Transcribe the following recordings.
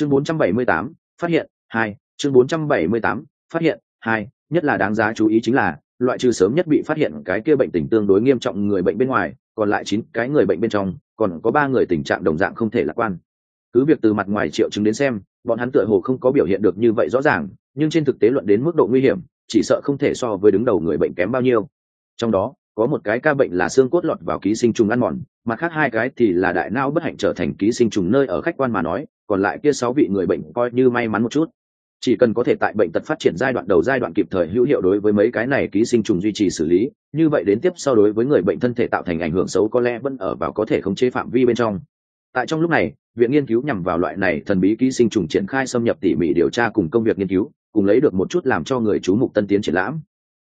chương 478, phát hiện hai chương 478, phát hiện hai nhất là đáng giá chú ý chính là loại trừ sớm nhất bị phát hiện cái kia bệnh tình tương đối nghiêm trọng người bệnh bên ngoài còn lại chín cái người bệnh bên trong còn có ba người tình trạng đồng dạng không thể lạc quan. Cứ việc từ mặt ngoài triệu chứng đến xem bọn hắn tựa hồ không có biểu hiện được như vậy rõ ràng nhưng trên thực tế luận đến mức độ nguy hiểm chỉ sợ không thể so với đứng đầu người bệnh kém bao nhiêu. Trong đó có một cái ca bệnh là xương cốt lọt vào ký sinh trùng ăn mòn, mà khác hai cái thì là đại não bất hạnh trở thành ký sinh trùng nơi ở khách quan mà nói, còn lại kia sáu vị người bệnh coi như may mắn một chút. Chỉ cần có thể tại bệnh tật phát triển giai đoạn đầu giai đoạn kịp thời hữu hiệu đối với mấy cái này ký sinh trùng duy trì xử lý, như vậy đến tiếp sau đối với người bệnh thân thể tạo thành ảnh hưởng xấu có lẽ vẫn ở vào có thể khống chế phạm vi bên trong. Tại trong lúc này, viện nghiên cứu nhằm vào loại này thần bí ký sinh trùng triển khai xâm nhập tỉ mỉ điều tra cùng công việc nghiên cứu, cùng lấy được một chút làm cho người chú mục tân tiến triển lãm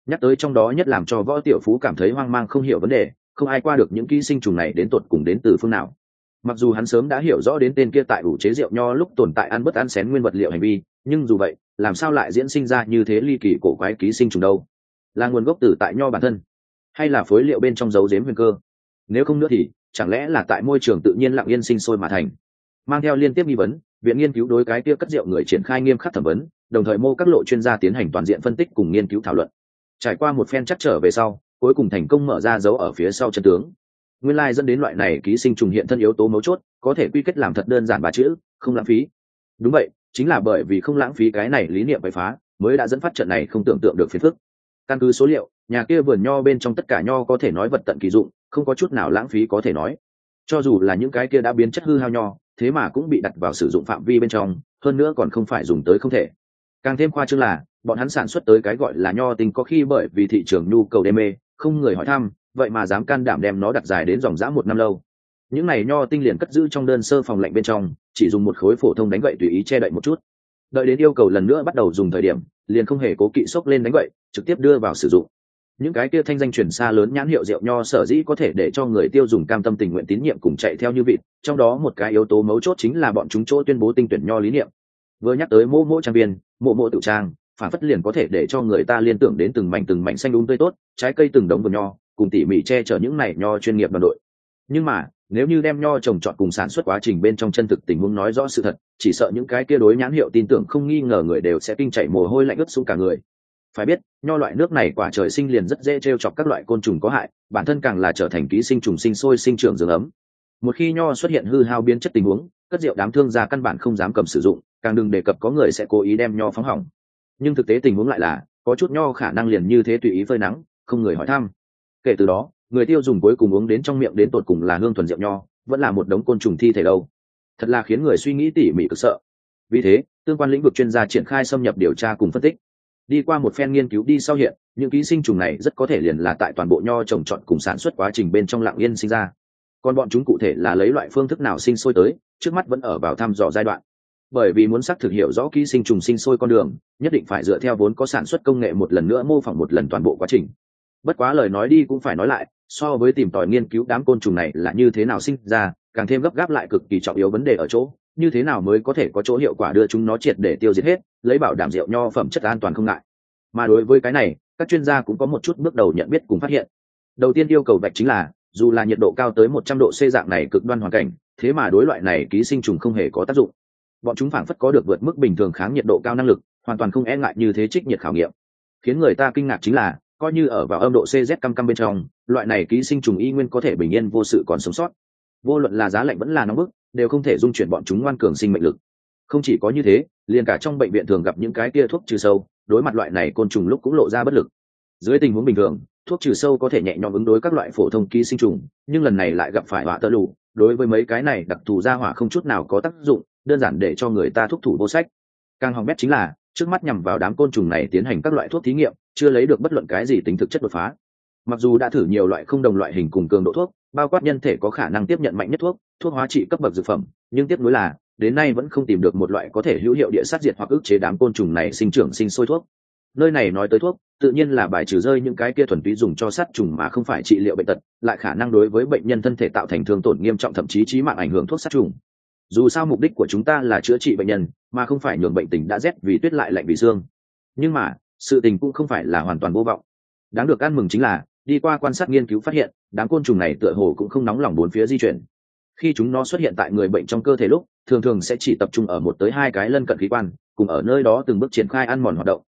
nhắc tới trong đó nhất làm cho võ tiểu phú cảm thấy hoang mang không hiểu vấn đề, không ai qua được những ký sinh trùng này đến tột cùng đến từ phương nào. Mặc dù hắn sớm đã hiểu rõ đến tên kia tại ủ chế rượu nho lúc tồn tại ăn bất ăn xén nguyên vật liệu hành vi, nhưng dù vậy, làm sao lại diễn sinh ra như thế ly kỳ cổ quái ký sinh trùng đâu? Là nguồn gốc từ tại nho bản thân, hay là phối liệu bên trong dấu dếm huyền cơ? Nếu không nữa thì, chẳng lẽ là tại môi trường tự nhiên lặng yên sinh sôi mà thành? Mang theo liên tiếp nghi vấn, viện nghiên cứu đối cái kia cất rượu người triển khai nghiêm khắc thẩm vấn, đồng thời mô các lộ chuyên gia tiến hành toàn diện phân tích cùng nghiên cứu thảo luận trải qua một phen chắc trở về sau, cuối cùng thành công mở ra dấu ở phía sau chân tướng. Nguyên lai dẫn đến loại này ký sinh trùng hiện thân yếu tố mấu chốt, có thể quy kết làm thật đơn giản ba chữ không lãng phí. Đúng vậy, chính là bởi vì không lãng phí cái này lý niệm bậy phá, mới đã dẫn phát trận này không tưởng tượng được phiền phức. Căn cứ số liệu, nhà kia vườn nho bên trong tất cả nho có thể nói vật tận kỳ dụng, không có chút nào lãng phí có thể nói. Cho dù là những cái kia đã biến chất hư hao nho, thế mà cũng bị đặt vào sử dụng phạm vi bên trong, hơn nữa còn không phải dùng tới không thể càng thêm khoa trương là, bọn hắn sản xuất tới cái gọi là nho tinh có khi bởi vì thị trường nhu cầu đê mê, không người hỏi thăm, vậy mà dám can đảm đem nó đặt dài đến dòng dã một năm lâu. Những này nho tinh liền cất giữ trong đơn sơ phòng lạnh bên trong, chỉ dùng một khối phổ thông đánh gậy tùy ý che đậy một chút. Đợi đến yêu cầu lần nữa bắt đầu dùng thời điểm, liền không hề cố kỵ sốc lên đánh gậy, trực tiếp đưa vào sử dụng. Những cái kia thanh danh truyền xa lớn nhãn hiệu rượu nho sở dĩ có thể để cho người tiêu dùng cam tâm tình nguyện tín nhiệm cùng chạy theo như vịt, trong đó một cái yếu tố mấu chốt chính là bọn chúng chỗ tuyên bố tinh tuyển nho lý niệm vừa nhắc tới mô mô trang viên mộ mộ tự trang, phản phất liền có thể để cho người ta liên tưởng đến từng mảnh từng mảnh xanh đúng tươi tốt, trái cây từng đống vườn nho, cùng tỉ mỉ che chở những này nho chuyên nghiệp đoàn đội. Nhưng mà, nếu như đem nho trồng trọt cùng sản xuất quá trình bên trong chân thực tình huống nói rõ sự thật, chỉ sợ những cái kia đối nhãn hiệu tin tưởng không nghi ngờ người đều sẽ kinh chảy mồ hôi lạnh ướt xuống cả người. Phải biết, nho loại nước này quả trời sinh liền rất dễ t r e o chọc các loại côn trùng có hại, bản thân càng là trở thành ký sinh trùng sinh sôi sinh trưởng dường ấm. Một khi nho xuất hiện hư hao biến chất tình huống cất rượu đám thương gia căn bản không dám cầm sử dụng, càng đừng đề cập có người sẽ cố ý đem nho phóng hỏng. Nhưng thực tế tình huống lại là, có chút nho khả năng liền như thế tùy ý phơi nắng, không người hỏi thăm. Kể từ đó, người tiêu dùng cuối cùng uống đến trong miệng đến tột cùng là hương thuần rượu nho, vẫn là một đống côn trùng thi thể đâu. Thật là khiến người suy nghĩ tỉ mỉ cực sợ. Vì thế, tương quan lĩnh vực chuyên gia triển khai xâm nhập điều tra cùng phân tích. Đi qua một phen nghiên cứu đi sau hiện, những ký sinh trùng này rất có thể liền là tại toàn bộ nho trồng trọt cùng sản xuất quá trình bên trong lạng yên sinh ra. Còn bọn chúng cụ thể là lấy loại phương thức nào sinh sôi tới trước mắt vẫn ở vào thăm dò giai đoạn. Bởi vì muốn xác thực hiểu rõ ký sinh trùng sinh sôi con đường, nhất định phải dựa theo vốn có sản xuất công nghệ một lần nữa mô phỏng một lần toàn bộ quá trình. Bất quá lời nói đi cũng phải nói lại, so với tìm tòi nghiên cứu đám côn trùng này là như thế nào sinh ra, càng thêm gấp gáp lại cực kỳ trọng yếu vấn đề ở chỗ, như thế nào mới có thể có chỗ hiệu quả đưa chúng nó triệt để tiêu diệt hết, lấy bảo đảm rượu nho phẩm chất an toàn không ngại. Mà đối với cái này, các chuyên gia cũng có một chút bước đầu nhận biết cùng phát hiện. Đầu tiên yêu cầu vạch chính là, dù là nhiệt độ cao tới một trăm độ C dạng này cực đoan hoàn cảnh thế mà đối loại này ký sinh trùng không hề có tác dụng. Bọn chúng phảng phất có được vượt mức bình thường kháng nhiệt độ cao năng lực, hoàn toàn không e ngại như thế trích nhiệt khảo nghiệm. Khiến người ta kinh ngạc chính là, coi như ở vào âm độ cz căm căm bên trong, loại này ký sinh trùng y nguyên có thể bình yên vô sự còn sống sót. Vô luận là giá lạnh vẫn là nóng bức, đều không thể dung chuyển bọn chúng ngoan cường sinh mệnh lực. Không chỉ có như thế, liền cả trong bệnh viện thường gặp những cái tia thuốc trừ sâu, đối mặt loại này côn trùng lúc cũng lộ ra bất lực. Dưới tình huống bình thường, thuốc trừ sâu có thể nhẹ nhõm ứng đối các loại phổ thông ký sinh trùng, nhưng lần này lại gặp phải họa tơ lụ đối với mấy cái này đặc thù ra hỏa không chút nào có tác dụng, đơn giản để cho người ta thúc thủ vô sách. Càng hỏng bét chính là, trước mắt nhằm vào đám côn trùng này tiến hành các loại thuốc thí nghiệm, chưa lấy được bất luận cái gì tính thực chất đột phá. Mặc dù đã thử nhiều loại không đồng loại hình cùng cường độ thuốc, bao quát nhân thể có khả năng tiếp nhận mạnh nhất thuốc thuốc hóa trị cấp bậc dược phẩm, nhưng tiếp nối là, đến nay vẫn không tìm được một loại có thể hữu hiệu địa sát diệt hoặc ức chế đám côn trùng này sinh trưởng sinh sôi thuốc nơi này nói tới thuốc, tự nhiên là bài trừ rơi những cái kia thuần túy dùng cho sát trùng mà không phải trị liệu bệnh tật, lại khả năng đối với bệnh nhân thân thể tạo thành thương tổn nghiêm trọng thậm chí trí mạng ảnh hưởng thuốc sát trùng. Dù sao mục đích của chúng ta là chữa trị bệnh nhân, mà không phải nhường bệnh tình đã rét vì tuyết lại lạnh vì xương. Nhưng mà, sự tình cũng không phải là hoàn toàn vô vọng. Đáng được ăn mừng chính là, đi qua quan sát nghiên cứu phát hiện, đám côn trùng này tựa hồ cũng không nóng lòng bốn phía di chuyển. Khi chúng nó xuất hiện tại người bệnh trong cơ thể lúc, thường thường sẽ chỉ tập trung ở một tới hai cái lân cận khí quan, cùng ở nơi đó từng bước triển khai ăn mòn hoạt động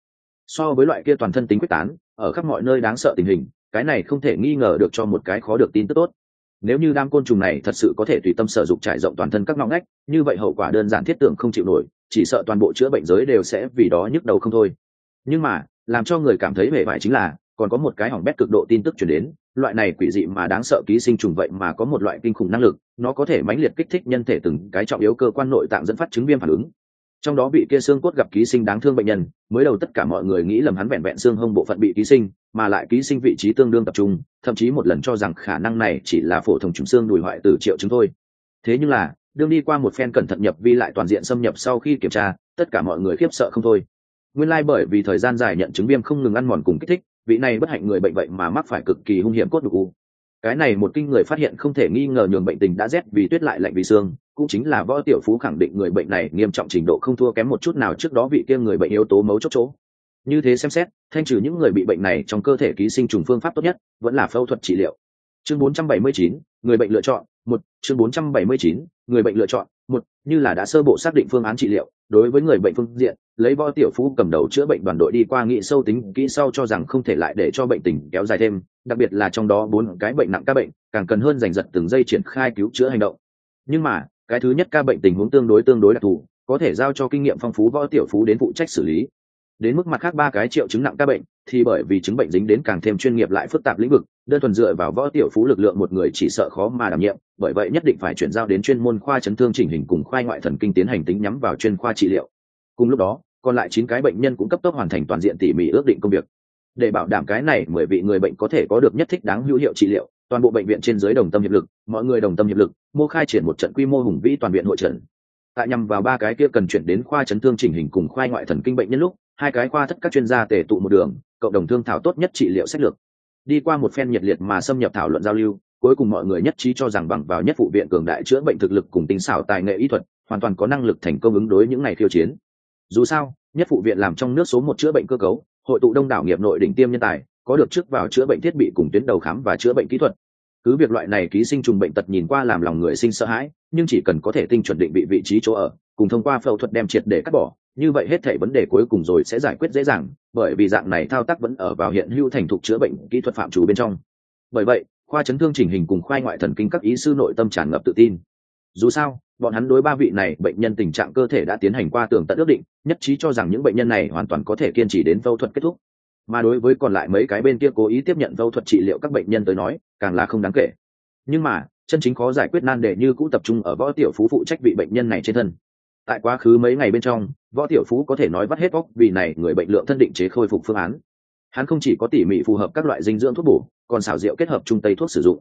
so với loại kia toàn thân tính quyết tán, ở khắp mọi nơi đáng sợ tình hình, cái này không thể nghi ngờ được cho một cái khó được tin tức tốt. Nếu như đám côn trùng này thật sự có thể tùy tâm sở dụng trải rộng toàn thân các ngõ ngách, như vậy hậu quả đơn giản thiết tưởng không chịu nổi, chỉ sợ toàn bộ chữa bệnh giới đều sẽ vì đó nhức đầu không thôi. Nhưng mà, làm cho người cảm thấy vẻ vải chính là, còn có một cái hỏng bét cực độ tin tức chuyển đến, loại này quỷ dị mà đáng sợ ký sinh trùng vậy mà có một loại kinh khủng năng lực, nó có thể mãnh liệt kích thích nhân thể từng cái trọng yếu cơ quan nội tạng dẫn phát chứng viêm phản ứng trong đó bị kia xương cốt gặp ký sinh đáng thương bệnh nhân, mới đầu tất cả mọi người nghĩ lầm hắn vẹn vẹn xương hông bộ phận bị ký sinh, mà lại ký sinh vị trí tương đương tập trung, thậm chí một lần cho rằng khả năng này chỉ là phổ thông trùng xương đùi hoại từ triệu chứng thôi. Thế nhưng là, đương đi qua một phen cẩn thận nhập vi lại toàn diện xâm nhập sau khi kiểm tra, tất cả mọi người khiếp sợ không thôi. Nguyên lai、like、bởi vì thời gian dài nhận chứng viêm không ngừng ăn mòn cùng kích thích, vị này bất hạnh người bệnh vậy mà mắc phải cực kỳ hung hiểm cốt đục u. Cái này một kinh người phát hiện không thể nghi ngờ nhường bệnh tình đã rét vì tuyết lại lạnh vì xương cũng chính là võ tiểu phú khẳng định người bệnh này nghiêm trọng trình độ không thua kém một chút nào trước đó vị kia người bệnh yếu tố mấu chốt chỗ. Như thế xem xét thanh trừ những người bị bệnh này trong cơ thể ký sinh trùng phương pháp tốt nhất vẫn là phẫu thuật trị liệu. Chương 479, người bệnh lựa chọn một chương 479, người bệnh lựa chọn một như là đã sơ bộ xác định phương án trị liệu đối với người bệnh phương diện lấy võ tiểu phú cầm đầu chữa bệnh đoàn đội đi qua nghị sâu tính kỹ sau cho rằng không thể lại để cho bệnh tình kéo dài thêm đặc biệt là trong đó bốn cái bệnh nặng ca bệnh càng cần hơn giành giật từng giây triển khai cứu chữa hành động. Nhưng mà cái thứ nhất ca bệnh tình huống tương đối tương đối đặc thù, có thể giao cho kinh nghiệm phong phú võ tiểu phú đến phụ trách xử lý. Đến mức mặt khác ba cái triệu chứng nặng ca bệnh, thì bởi vì chứng bệnh dính đến càng thêm chuyên nghiệp lại phức tạp lĩnh vực, đơn thuần dựa vào võ tiểu phú lực lượng một người chỉ sợ khó mà đảm nhiệm, bởi vậy nhất định phải chuyển giao đến chuyên môn khoa chấn thương chỉnh hình cùng khoa ngoại thần kinh tiến hành tính nhắm vào chuyên khoa trị liệu. Cùng lúc đó, còn lại chín cái bệnh nhân cũng cấp tốc hoàn thành toàn diện tỉ mỉ ước định công việc. Để bảo đảm cái này mười vị người bệnh có thể có được nhất thích đáng hữu hiệu trị liệu toàn bộ bệnh viện trên dưới đồng tâm hiệp lực, mọi người đồng tâm hiệp lực, mô khai triển một trận quy mô hùng vĩ toàn viện hội trận. Tại nhằm vào ba cái kia cần chuyển đến khoa chấn thương chỉnh hình cùng khoa ngoại thần kinh bệnh nhân lúc, hai cái khoa thất các chuyên gia tề tụ một đường, cộng đồng thương thảo tốt nhất trị liệu sách lược. Đi qua một phen nhiệt liệt mà xâm nhập thảo luận giao lưu, cuối cùng mọi người nhất trí cho rằng bằng vào nhất phụ viện cường đại chữa bệnh thực lực cùng tinh xảo tài nghệ y thuật, hoàn toàn có năng lực thành công ứng đối những ngày khiêu chiến. Dù sao, nhất phụ viện làm trong nước số một chữa bệnh cơ cấu, hội tụ đông đảo nghiệp nội đỉnh tiêm nhân tài có được trước vào chữa bệnh thiết bị cùng tuyến đầu khám và chữa bệnh kỹ thuật. Cứ việc loại này ký sinh trùng bệnh tật nhìn qua làm lòng người sinh sợ hãi, nhưng chỉ cần có thể tinh chuẩn định vị vị trí chỗ ở, cùng thông qua phẫu thuật đem triệt để cắt bỏ, như vậy hết thể vấn đề cuối cùng rồi sẽ giải quyết dễ dàng, bởi vì dạng này thao tác vẫn ở vào hiện hữu thành thục chữa bệnh kỹ thuật phạm chủ bên trong. Bởi vậy, khoa chấn thương chỉnh hình cùng khoai ngoại thần kinh các ý sư nội tâm tràn ngập tự tin. Dù sao, bọn hắn đối ba vị này bệnh nhân tình trạng cơ thể đã tiến hành qua tường tận ước định, nhất trí cho rằng những bệnh nhân này hoàn toàn có thể kiên trì đến phẫu thuật kết thúc mà đối với còn lại mấy cái bên kia cố ý tiếp nhận phẫu thuật trị liệu các bệnh nhân tới nói, càng là không đáng kể. Nhưng mà, chân chính khó giải quyết nan đề như cũ tập trung ở võ tiểu phú phụ trách vị bệnh nhân này trên thân. Tại quá khứ mấy ngày bên trong, võ tiểu phú có thể nói vắt hết óc vì này người bệnh lượng thân định chế khôi phục phương án. Hắn không chỉ có tỉ mỉ phù hợp các loại dinh dưỡng thuốc bổ, còn xảo diệu kết hợp trung tây thuốc sử dụng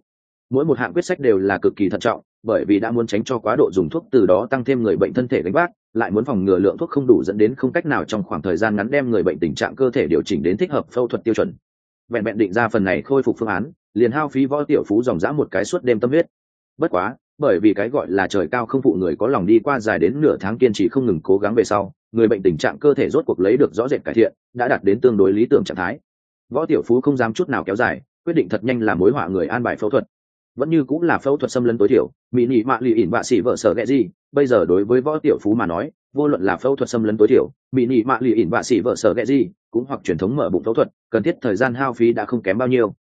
mỗi một hạng quyết sách đều là cực kỳ thận trọng, bởi vì đã muốn tránh cho quá độ dùng thuốc từ đó tăng thêm người bệnh thân thể gánh vác, lại muốn phòng ngừa lượng thuốc không đủ dẫn đến không cách nào trong khoảng thời gian ngắn đem người bệnh tình trạng cơ thể điều chỉnh đến thích hợp phẫu thuật tiêu chuẩn. Vẹn vẹn định ra phần này khôi phục phương án, liền hao phí võ tiểu phú dòng dã một cái suốt đêm tâm huyết. Bất quá, bởi vì cái gọi là trời cao không phụ người có lòng đi qua dài đến nửa tháng kiên trì không ngừng cố gắng về sau, người bệnh tình trạng cơ thể rốt cuộc lấy được rõ rệt cải thiện, đã đạt đến tương đối lý tưởng trạng thái. Võ tiểu phú không dám chút nào kéo dài, quyết định thật nhanh làm mối họa người an bài phẫu thuật vẫn như cũng là phẫu thuật xâm lấn tối thiểu. Mỹ nị mạ lì ỉn bạ xỉ vợ sở ghẹ gì bây giờ đối với võ tiểu phú mà nói, vô luận là phẫu thuật xâm lấn tối thiểu, mỹ nị mạ lì ỉn bạ xỉ vợ sở ghẹ gì cũng hoặc truyền thống mở bụng phẫu thuật, cần thiết thời gian hao phí đã không kém bao nhiêu.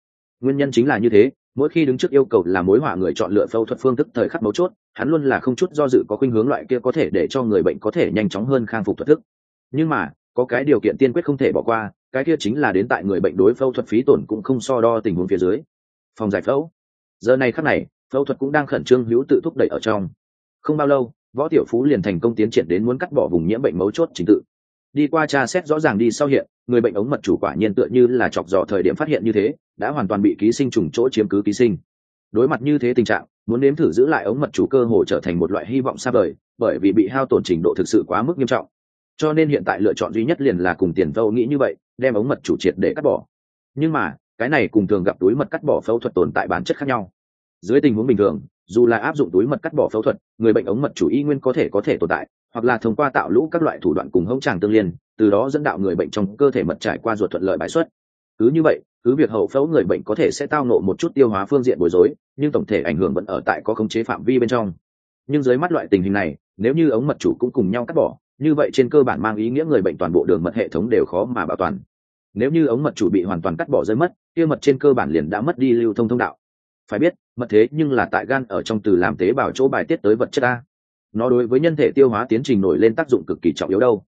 Nguyên nhân chính là như thế, mỗi khi đứng trước yêu cầu là mối họa người chọn lựa phẫu thuật phương thức thời khắc mấu chốt, hắn luôn là không chút do dự có khuynh hướng loại kia có thể để cho người bệnh có thể nhanh chóng hơn khang phục thuật thức. Nhưng mà, có cái điều kiện tiên quyết không thể bỏ qua, cái kia chính là đến tại người bệnh đối phẫu thuật phí tổn cũng không so đo tình huống phía dưới. Phòng giải phẫu giờ này khắc này, phẫu thuật cũng đang khẩn trương hữu tự thúc đẩy ở trong. Không bao lâu, võ tiểu phú liền thành công tiến triển đến muốn cắt bỏ vùng nhiễm bệnh mấu chốt trình tự. Đi qua tra xét rõ ràng đi sau hiện, người bệnh ống mật chủ quả nhiên tựa như là chọc dò thời điểm phát hiện như thế, đã hoàn toàn bị ký sinh trùng chỗ chiếm cứ ký sinh. Đối mặt như thế tình trạng, muốn nếm thử giữ lại ống mật chủ cơ hồ trở thành một loại hy vọng xa vời, bởi vì bị hao tổn trình độ thực sự quá mức nghiêm trọng. Cho nên hiện tại lựa chọn duy nhất liền là cùng tiền vâu nghĩ như vậy, đem ống mật chủ triệt để cắt bỏ. Nhưng mà cái này cùng thường gặp túi mật cắt bỏ phẫu thuật tồn tại bản chất khác nhau. Dưới tình huống bình thường, dù là áp dụng túi mật cắt bỏ phẫu thuật, người bệnh ống mật chủ y nguyên có thể có thể tồn tại, hoặc là thông qua tạo lũ các loại thủ đoạn cùng hông tràng tương liên, từ đó dẫn đạo người bệnh trong cơ thể mật trải qua ruột thuận lợi bãi xuất. Cứ như vậy, cứ việc hậu phẫu người bệnh có thể sẽ tao nộ một chút tiêu hóa phương diện bối rối, nhưng tổng thể ảnh hưởng vẫn ở tại có khống chế phạm vi bên trong. Nhưng dưới mắt loại tình hình này, nếu như ống mật chủ cũng cùng nhau cắt bỏ, như vậy trên cơ bản mang ý nghĩa người bệnh toàn bộ đường mật hệ thống đều khó mà bảo toàn. Nếu như ống mật chủ bị hoàn toàn cắt bỏ rơi mất kia mật trên cơ bản liền đã mất đi lưu thông thông đạo. Phải biết, mật thế nhưng là tại gan ở trong từ làm tế bào chỗ bài tiết tới vật chất a. Nó đối với nhân thể tiêu hóa tiến trình nổi lên tác dụng cực kỳ trọng yếu đâu.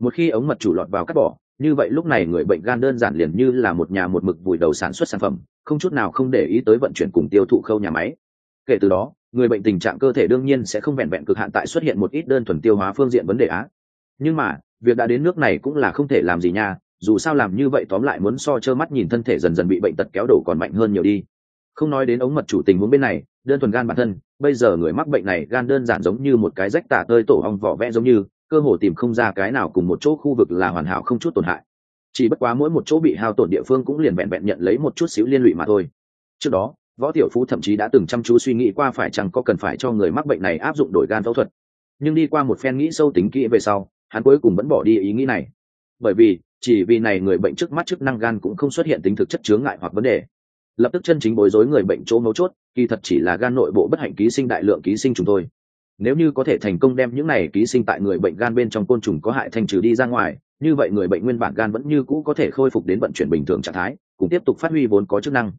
Một khi ống mật chủ lọt vào cắt bỏ, như vậy lúc này người bệnh gan đơn giản liền như là một nhà một mực vùi đầu sản xuất sản phẩm, không chút nào không để ý tới vận chuyển cùng tiêu thụ khâu nhà máy. Kể từ đó, người bệnh tình trạng cơ thể đương nhiên sẽ không vẹn vẹn cực hạn tại xuất hiện một ít đơn thuần tiêu hóa phương diện vấn đề á nhưng mà, việc đã đến nước này cũng là không thể làm gì nha dù sao làm như vậy tóm lại muốn so trơ mắt nhìn thân thể dần dần bị bệnh tật kéo đổ còn mạnh hơn nhiều đi. Không nói đến ống mật chủ tình huống bên này, đơn thuần gan bản thân, bây giờ người mắc bệnh này gan đơn giản giống như một cái rách tả tơi tổ ong vỏ vẽ giống như, cơ hồ tìm không ra cái nào cùng một chỗ khu vực là hoàn hảo không chút tổn hại. Chỉ bất quá mỗi một chỗ bị hao tổn địa phương cũng liền vẹn vẹn nhận lấy một chút xíu liên lụy mà thôi. Trước đó, võ tiểu phú thậm chí đã từng chăm chú suy nghĩ qua phải chăng có cần phải cho người mắc bệnh này áp dụng đổi gan phẫu thuật. Nhưng đi qua một phen nghĩ sâu tính kỹ về sau, hắn cuối cùng vẫn bỏ đi ý nghĩ này bởi vì, chỉ vì này người bệnh trước mắt chức năng gan cũng không xuất hiện tính thực chất chướng ngại hoặc vấn đề. Lập tức chân chính bối rối người bệnh chỗ mấu chốt, kỳ thật chỉ là gan nội bộ bất hạnh ký sinh đại lượng ký sinh trùng thôi. Nếu như có thể thành công đem những này ký sinh tại người bệnh gan bên trong côn trùng có hại thanh trừ đi ra ngoài, như vậy người bệnh nguyên bản gan vẫn như cũ có thể khôi phục đến vận chuyển bình thường trạng thái cũng tiếp tục phát huy vốn có chức năng.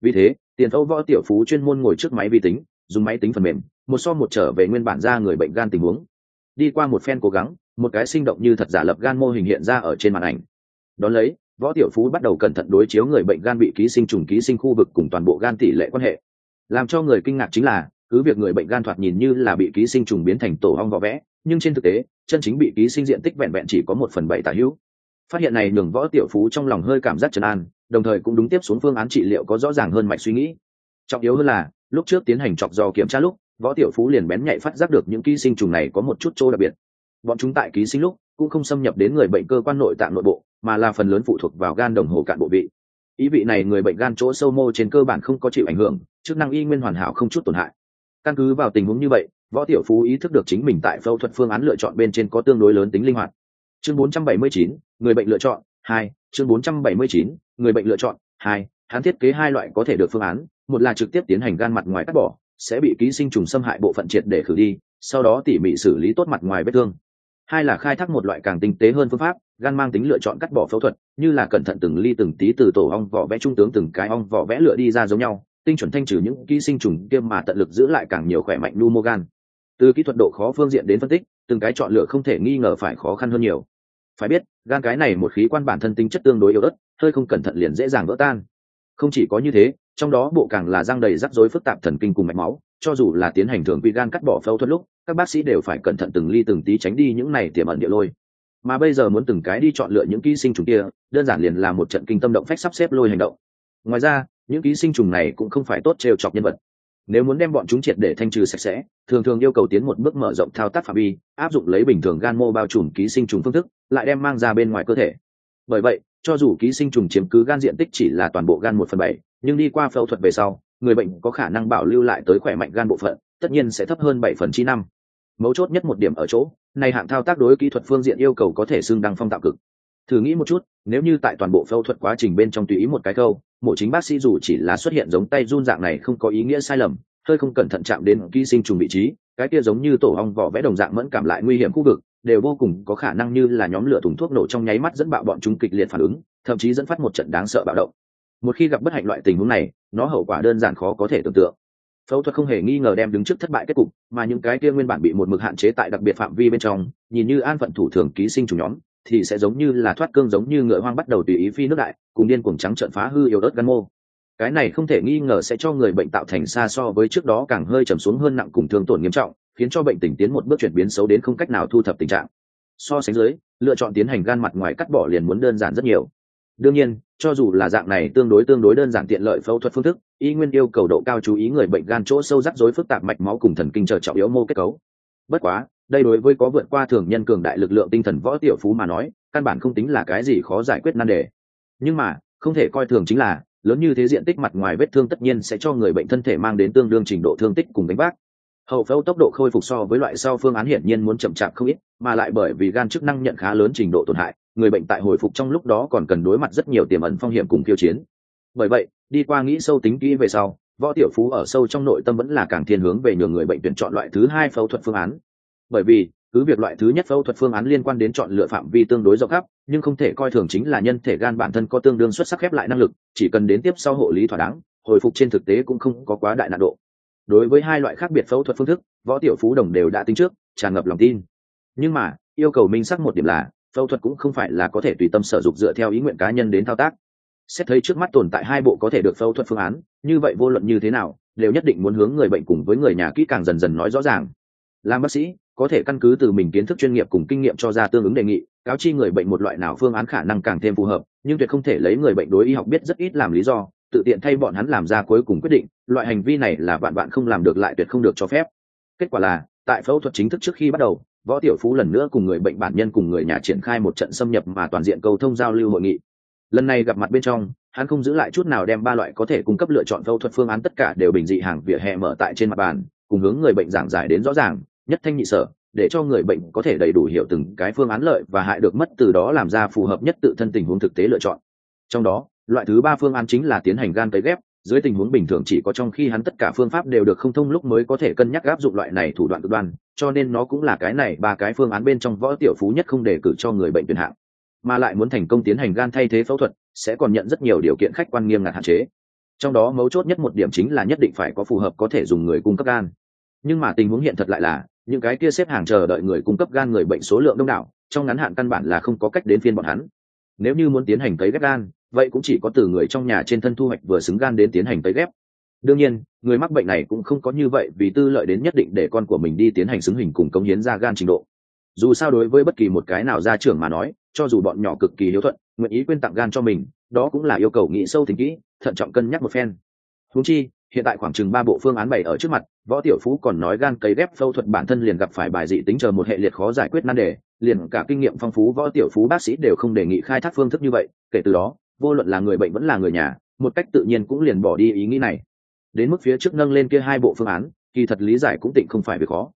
Vì thế, tiền thâu võ tiểu phú chuyên môn ngồi trước máy vi tính, dùng máy tính phần mềm, một so một trở về nguyên bản ra người bệnh gan tình huống. Đi qua một phen cố gắng một cái sinh động như thật giả lập gan mô hình hiện ra ở trên màn ảnh. Đón lấy, võ tiểu phú bắt đầu cẩn thận đối chiếu người bệnh gan bị ký sinh trùng, ký sinh khu vực cùng toàn bộ gan tỷ lệ quan hệ. Làm cho người kinh ngạc chính là, cứ việc người bệnh gan thoạt nhìn như là bị ký sinh trùng biến thành tổ hong vỏ vẽ, nhưng trên thực tế, chân chính bị ký sinh diện tích vẹn vẹn chỉ có một phần bảy tả hữu. Phát hiện này nhường võ tiểu phú trong lòng hơi cảm giác trấn an, đồng thời cũng đúng tiếp xuống phương án trị liệu có rõ ràng hơn mạch suy nghĩ. Trọng yếu hơn là, lúc trước tiến hành chọc dò kiểm tra lúc, võ tiểu phú liền bén nhạy phát giác được những ký sinh trùng này có một chút chỗ đặc biệt bọn chúng tại ký sinh lúc cũng không xâm nhập đến người bệnh cơ quan nội tạng nội bộ mà là phần lớn phụ thuộc vào gan đồng hồ cạn bộ vị. Ý vị này người bệnh gan chỗ sâu mô trên cơ bản không có chịu ảnh hưởng chức năng y nguyên hoàn hảo không chút tổn hại. Căn cứ vào tình huống như vậy võ tiểu phú ý thức được chính mình tại phẫu thuật phương án lựa chọn bên trên có tương đối lớn tính linh hoạt. Chương 479, người bệnh lựa chọn hai chương 479, người bệnh lựa chọn hai hắn thiết kế hai loại có thể được phương án một là trực tiếp tiến hành gan mặt ngoài cắt bỏ sẽ bị ký sinh trùng xâm hại bộ phận triệt để khử đi sau đó tỉ mỉ xử lý tốt mặt ngoài vết thương hai là khai thác một loại càng tinh tế hơn phương pháp, gan mang tính lựa chọn cắt bỏ phẫu thuật, như là cẩn thận từng ly từng tí từ tổ ong vỏ vẽ trung tướng từng cái ong vỏ vẽ lựa đi ra giống nhau, tinh chuẩn thanh trừ những ký sinh trùng kia mà tận lực giữ lại càng nhiều khỏe mạnh nu mô gan. Từ kỹ thuật độ khó phương diện đến phân tích, từng cái chọn lựa không thể nghi ngờ phải khó khăn hơn nhiều. Phải biết, gan cái này một khí quan bản thân tính chất tương đối yếu ớt, hơi không cẩn thận liền dễ dàng vỡ tan. Không chỉ có như thế, trong đó bộ càng là răng đầy rắc rối phức tạp thần kinh cùng mạch máu cho dù là tiến hành thường quy gan cắt bỏ phẫu thuật lúc, các bác sĩ đều phải cẩn thận từng ly từng tí tránh đi những này tiềm ẩn địa lôi. Mà bây giờ muốn từng cái đi chọn lựa những ký sinh trùng kia, đơn giản liền là một trận kinh tâm động phách sắp xếp lôi hành động. Ngoài ra, những ký sinh trùng này cũng không phải tốt trêu chọc nhân vật. Nếu muốn đem bọn chúng triệt để thanh trừ sạch sẽ, thường thường yêu cầu tiến một bước mở rộng thao tác phạm vi, áp dụng lấy bình thường gan mô bao trùm ký sinh trùng phương thức, lại đem mang ra bên ngoài cơ thể. Bởi vậy, cho dù ký sinh trùng chiếm cứ gan diện tích chỉ là toàn bộ gan một phần bảy, nhưng đi qua phẫu thuật về sau người bệnh có khả năng bảo lưu lại tới khỏe mạnh gan bộ phận, tất nhiên sẽ thấp hơn bảy phần chi năm. Mấu chốt nhất một điểm ở chỗ, này hạng thao tác đối kỹ thuật phương diện yêu cầu có thể xưng đăng phong tạo cực. Thử nghĩ một chút, nếu như tại toàn bộ phẫu thuật quá trình bên trong tùy ý một cái câu mỗi chính bác sĩ dù chỉ là xuất hiện giống tay run dạng này không có ý nghĩa sai lầm, hơi không cẩn thận chạm đến ký sinh trùng vị trí, cái kia giống như tổ ong vỏ vẽ đồng dạng mẫn cảm lại nguy hiểm khu vực, đều vô cùng có khả năng như là nhóm lửa thùng thuốc nổ trong nháy mắt dẫn bạo bọn chúng kịch liệt phản ứng, thậm chí dẫn phát một trận đáng sợ bạo động một khi gặp bất hạnh loại tình huống này, nó hậu quả đơn giản khó có thể tưởng tượng. Phẫu thuật không hề nghi ngờ đem đứng trước thất bại kết cục, mà những cái kia nguyên bản bị một mực hạn chế tại đặc biệt phạm vi bên trong, nhìn như an phận thủ thường ký sinh trùng nhóm, thì sẽ giống như là thoát cương giống như ngựa hoang bắt đầu tùy ý phi nước đại, cùng điên cuồng trắng trợn phá hư yếu ớt gan mô. Cái này không thể nghi ngờ sẽ cho người bệnh tạo thành xa so với trước đó càng hơi trầm xuống hơn nặng cùng thương tổn nghiêm trọng, khiến cho bệnh tình tiến một bước chuyển biến xấu đến không cách nào thu thập tình trạng. So sánh dưới, lựa chọn tiến hành gan mặt ngoài cắt bỏ liền muốn đơn giản rất nhiều đương nhiên, cho dù là dạng này tương đối tương đối đơn giản tiện lợi phẫu thuật phương thức, y nguyên yêu cầu độ cao chú ý người bệnh gan chỗ sâu rắc rối phức tạp mạch máu cùng thần kinh chờ trọng yếu mô kết cấu. Bất quá, đây đối với có vượt qua thường nhân cường đại lực lượng tinh thần võ tiểu phú mà nói, căn bản không tính là cái gì khó giải quyết nan đề. Nhưng mà, không thể coi thường chính là, lớn như thế diện tích mặt ngoài vết thương tất nhiên sẽ cho người bệnh thân thể mang đến tương đương trình độ thương tích cùng đánh bác hậu phẫu tốc độ khôi phục so với loại sau phương án hiển nhiên muốn chậm chạp không ít, mà lại bởi vì gan chức năng nhận khá lớn trình độ tổn hại người bệnh tại hồi phục trong lúc đó còn cần đối mặt rất nhiều tiềm ẩn phong hiểm cùng khiêu chiến. Bởi vậy, đi qua nghĩ sâu tính kỹ về sau, võ tiểu phú ở sâu trong nội tâm vẫn là càng thiên hướng về nhường người bệnh tuyển chọn loại thứ hai phẫu thuật phương án. Bởi vì, cứ việc loại thứ nhất phẫu thuật phương án liên quan đến chọn lựa phạm vi tương đối rộng khắp, nhưng không thể coi thường chính là nhân thể gan bản thân có tương đương xuất sắc khép lại năng lực, chỉ cần đến tiếp sau hộ lý thỏa đáng, hồi phục trên thực tế cũng không có quá đại nạn độ. Đối với hai loại khác biệt phẫu thuật phương thức, võ tiểu phú đồng đều đã tính trước, tràn ngập lòng tin. Nhưng mà, yêu cầu minh xác một điểm là phẫu thuật cũng không phải là có thể tùy tâm sở dục dựa theo ý nguyện cá nhân đến thao tác. Xét thấy trước mắt tồn tại hai bộ có thể được phẫu thuật phương án, như vậy vô luận như thế nào, đều nhất định muốn hướng người bệnh cùng với người nhà kỹ càng dần dần nói rõ ràng. Làm bác sĩ, có thể căn cứ từ mình kiến thức chuyên nghiệp cùng kinh nghiệm cho ra tương ứng đề nghị, cáo chi người bệnh một loại nào phương án khả năng càng thêm phù hợp, nhưng tuyệt không thể lấy người bệnh đối y học biết rất ít làm lý do, tự tiện thay bọn hắn làm ra cuối cùng quyết định, loại hành vi này là bạn bạn không làm được lại tuyệt không được cho phép. Kết quả là, tại phẫu thuật chính thức trước khi bắt đầu võ tiểu phú lần nữa cùng người bệnh bản nhân cùng người nhà triển khai một trận xâm nhập mà toàn diện cầu thông giao lưu hội nghị. Lần này gặp mặt bên trong, hắn không giữ lại chút nào đem ba loại có thể cung cấp lựa chọn phẫu thuật phương án tất cả đều bình dị hàng vỉa hè mở tại trên mặt bàn, cùng hướng người bệnh giảng giải đến rõ ràng, nhất thanh nhị sở, để cho người bệnh có thể đầy đủ hiểu từng cái phương án lợi và hại được mất từ đó làm ra phù hợp nhất tự thân tình huống thực tế lựa chọn. Trong đó, loại thứ ba phương án chính là tiến hành gan cấy ghép, dưới tình huống bình thường chỉ có trong khi hắn tất cả phương pháp đều được không thông lúc mới có thể cân nhắc áp dụng loại này thủ đoạn cực đoan cho nên nó cũng là cái này, ba cái phương án bên trong võ tiểu phú nhất không đề cử cho người bệnh tuyển hạng. Mà lại muốn thành công tiến hành gan thay thế phẫu thuật, sẽ còn nhận rất nhiều điều kiện khách quan nghiêm ngặt hạn chế. Trong đó mấu chốt nhất một điểm chính là nhất định phải có phù hợp có thể dùng người cung cấp gan. Nhưng mà tình huống hiện thật lại là, những cái kia xếp hàng chờ đợi người cung cấp gan người bệnh số lượng đông đảo, trong ngắn hạn căn bản là không có cách đến phiên bọn hắn. Nếu như muốn tiến hành cấy ghép gan, vậy cũng chỉ có từ người trong nhà trên thân thu hoạch vừa xứng gan đến tiến hành cấy ghép đương nhiên, người mắc bệnh này cũng không có như vậy vì tư lợi đến nhất định để con của mình đi tiến hành xứng hình cùng cống hiến ra gan trình độ. Dù sao đối với bất kỳ một cái nào ra trưởng mà nói, cho dù bọn nhỏ cực kỳ hiếu thuận, nguyện ý quyên tặng gan cho mình, đó cũng là yêu cầu nghĩ sâu tính kỹ, thận trọng cân nhắc một phen. Húng chi, hiện tại khoảng chừng ba bộ phương án bày ở trước mặt, võ tiểu phú còn nói gan cấy ghép phẫu thuật bản thân liền gặp phải bài dị tính chờ một hệ liệt khó giải quyết nan đề, liền cả kinh nghiệm phong phú võ tiểu phú bác sĩ đều không đề nghị khai thác phương thức như vậy, kể từ đó, vô luận là người bệnh vẫn là người nhà, một cách tự nhiên cũng liền bỏ đi ý nghĩ này đến mức phía trước nâng lên kia hai bộ phương án, kỳ thật lý giải cũng tịnh không phải việc khó.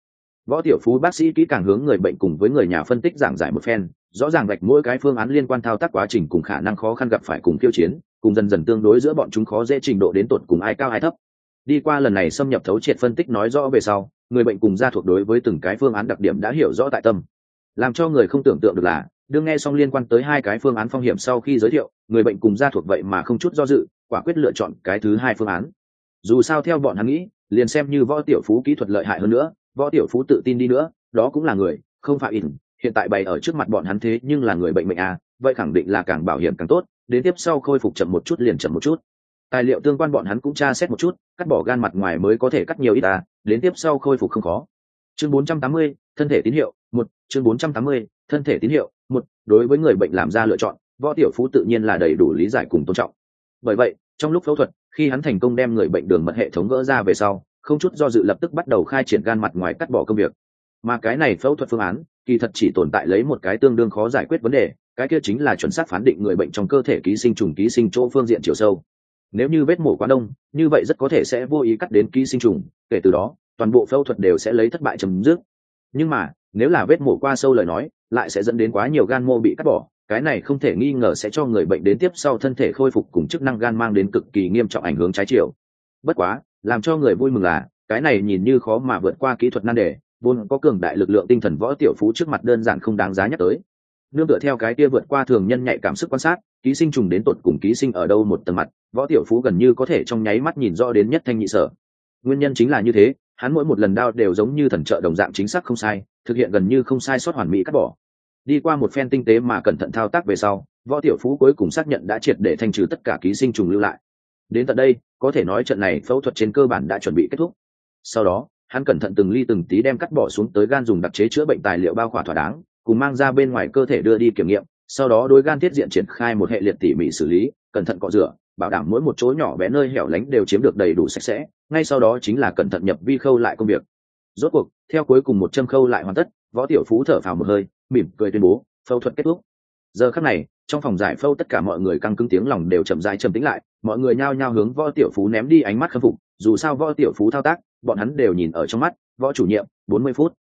Võ tiểu phú, bác sĩ kỹ càng hướng người bệnh cùng với người nhà phân tích giảng giải một phen, rõ ràng gạch mỗi cái phương án liên quan thao tác quá trình cùng khả năng khó khăn gặp phải cùng kiêu chiến, cùng dần dần tương đối giữa bọn chúng khó dễ trình độ đến tột cùng ai cao ai thấp. Đi qua lần này xâm nhập thấu triệt phân tích nói rõ về sau, người bệnh cùng gia thuộc đối với từng cái phương án đặc điểm đã hiểu rõ tại tâm. Làm cho người không tưởng tượng được là, đương nghe xong liên quan tới hai cái phương án phong hiểm sau khi giới thiệu, người bệnh cùng gia thuộc vậy mà không chút do dự, quả quyết lựa chọn cái thứ hai phương án dù sao theo bọn hắn nghĩ liền xem như võ tiểu phú kỹ thuật lợi hại hơn nữa võ tiểu phú tự tin đi nữa đó cũng là người không phải ỉn. hiện tại bày ở trước mặt bọn hắn thế nhưng là người bệnh mệnh à vậy khẳng định là càng bảo hiểm càng tốt đến tiếp sau khôi phục chậm một chút liền chậm một chút tài liệu tương quan bọn hắn cũng tra xét một chút cắt bỏ gan mặt ngoài mới có thể cắt nhiều ít à đến tiếp sau khôi phục không khó chương 480, thân thể tín hiệu một chương 480, thân thể tín hiệu một đối với người bệnh làm ra lựa chọn võ tiểu phú tự nhiên là đầy đủ lý giải cùng tôn trọng bởi vậy trong lúc phẫu thuật, khi hắn thành công đem người bệnh đường mật hệ thống gỡ ra về sau, không chút do dự lập tức bắt đầu khai triển gan mặt ngoài cắt bỏ công việc. Mà cái này phẫu thuật phương án, kỳ thật chỉ tồn tại lấy một cái tương đương khó giải quyết vấn đề, cái kia chính là chuẩn xác phán định người bệnh trong cơ thể ký sinh trùng, ký sinh chỗ phương diện chiều sâu. Nếu như vết mổ quá đông, như vậy rất có thể sẽ vô ý cắt đến ký sinh trùng, kể từ đó, toàn bộ phẫu thuật đều sẽ lấy thất bại chấm dứt. Nhưng mà, nếu là vết mổ qua sâu lời nói, lại sẽ dẫn đến quá nhiều gan mô bị cắt bỏ cái này không thể nghi ngờ sẽ cho người bệnh đến tiếp sau thân thể khôi phục cùng chức năng gan mang đến cực kỳ nghiêm trọng ảnh hưởng trái chiều. Bất quá, làm cho người vui mừng là, cái này nhìn như khó mà vượt qua kỹ thuật nan đề, vốn có cường đại lực lượng tinh thần võ tiểu phú trước mặt đơn giản không đáng giá nhắc tới. Nương tựa theo cái kia vượt qua thường nhân nhạy cảm sức quan sát, ký sinh trùng đến tột cùng ký sinh ở đâu một tầng mặt, võ tiểu phú gần như có thể trong nháy mắt nhìn rõ đến nhất thanh nhị sở. Nguyên nhân chính là như thế, hắn mỗi một lần đao đều giống như thần trợ đồng dạng chính xác không sai, thực hiện gần như không sai sót hoàn mỹ cắt bỏ đi qua một phen tinh tế mà cẩn thận thao tác về sau, võ tiểu phú cuối cùng xác nhận đã triệt để thanh trừ tất cả ký sinh trùng lưu lại. Đến tận đây, có thể nói trận này phẫu thuật trên cơ bản đã chuẩn bị kết thúc. Sau đó, hắn cẩn thận từng ly từng tí đem cắt bỏ xuống tới gan dùng đặc chế chữa bệnh tài liệu bao khỏa thỏa đáng, cùng mang ra bên ngoài cơ thể đưa đi kiểm nghiệm, sau đó đối gan tiết diện triển khai một hệ liệt tỉ mỉ xử lý, cẩn thận cọ rửa, bảo đảm mỗi một chỗ nhỏ bé nơi hẻo lánh đều chiếm được đầy đủ sạch sẽ, ngay sau đó chính là cẩn thận nhập vi khâu lại công việc. Rốt cuộc, theo cuối cùng một châm khâu lại hoàn tất, võ tiểu phú thở phào một hơi mỉm cười tuyên bố, phẫu thuật kết thúc. Giờ khắc này, trong phòng giải phẫu tất cả mọi người căng cứng tiếng lòng đều chậm rãi trầm tĩnh lại, mọi người nhao nhao hướng võ tiểu phú ném đi ánh mắt khâm phục, dù sao võ tiểu phú thao tác, bọn hắn đều nhìn ở trong mắt, võ chủ nhiệm, bốn mươi phút.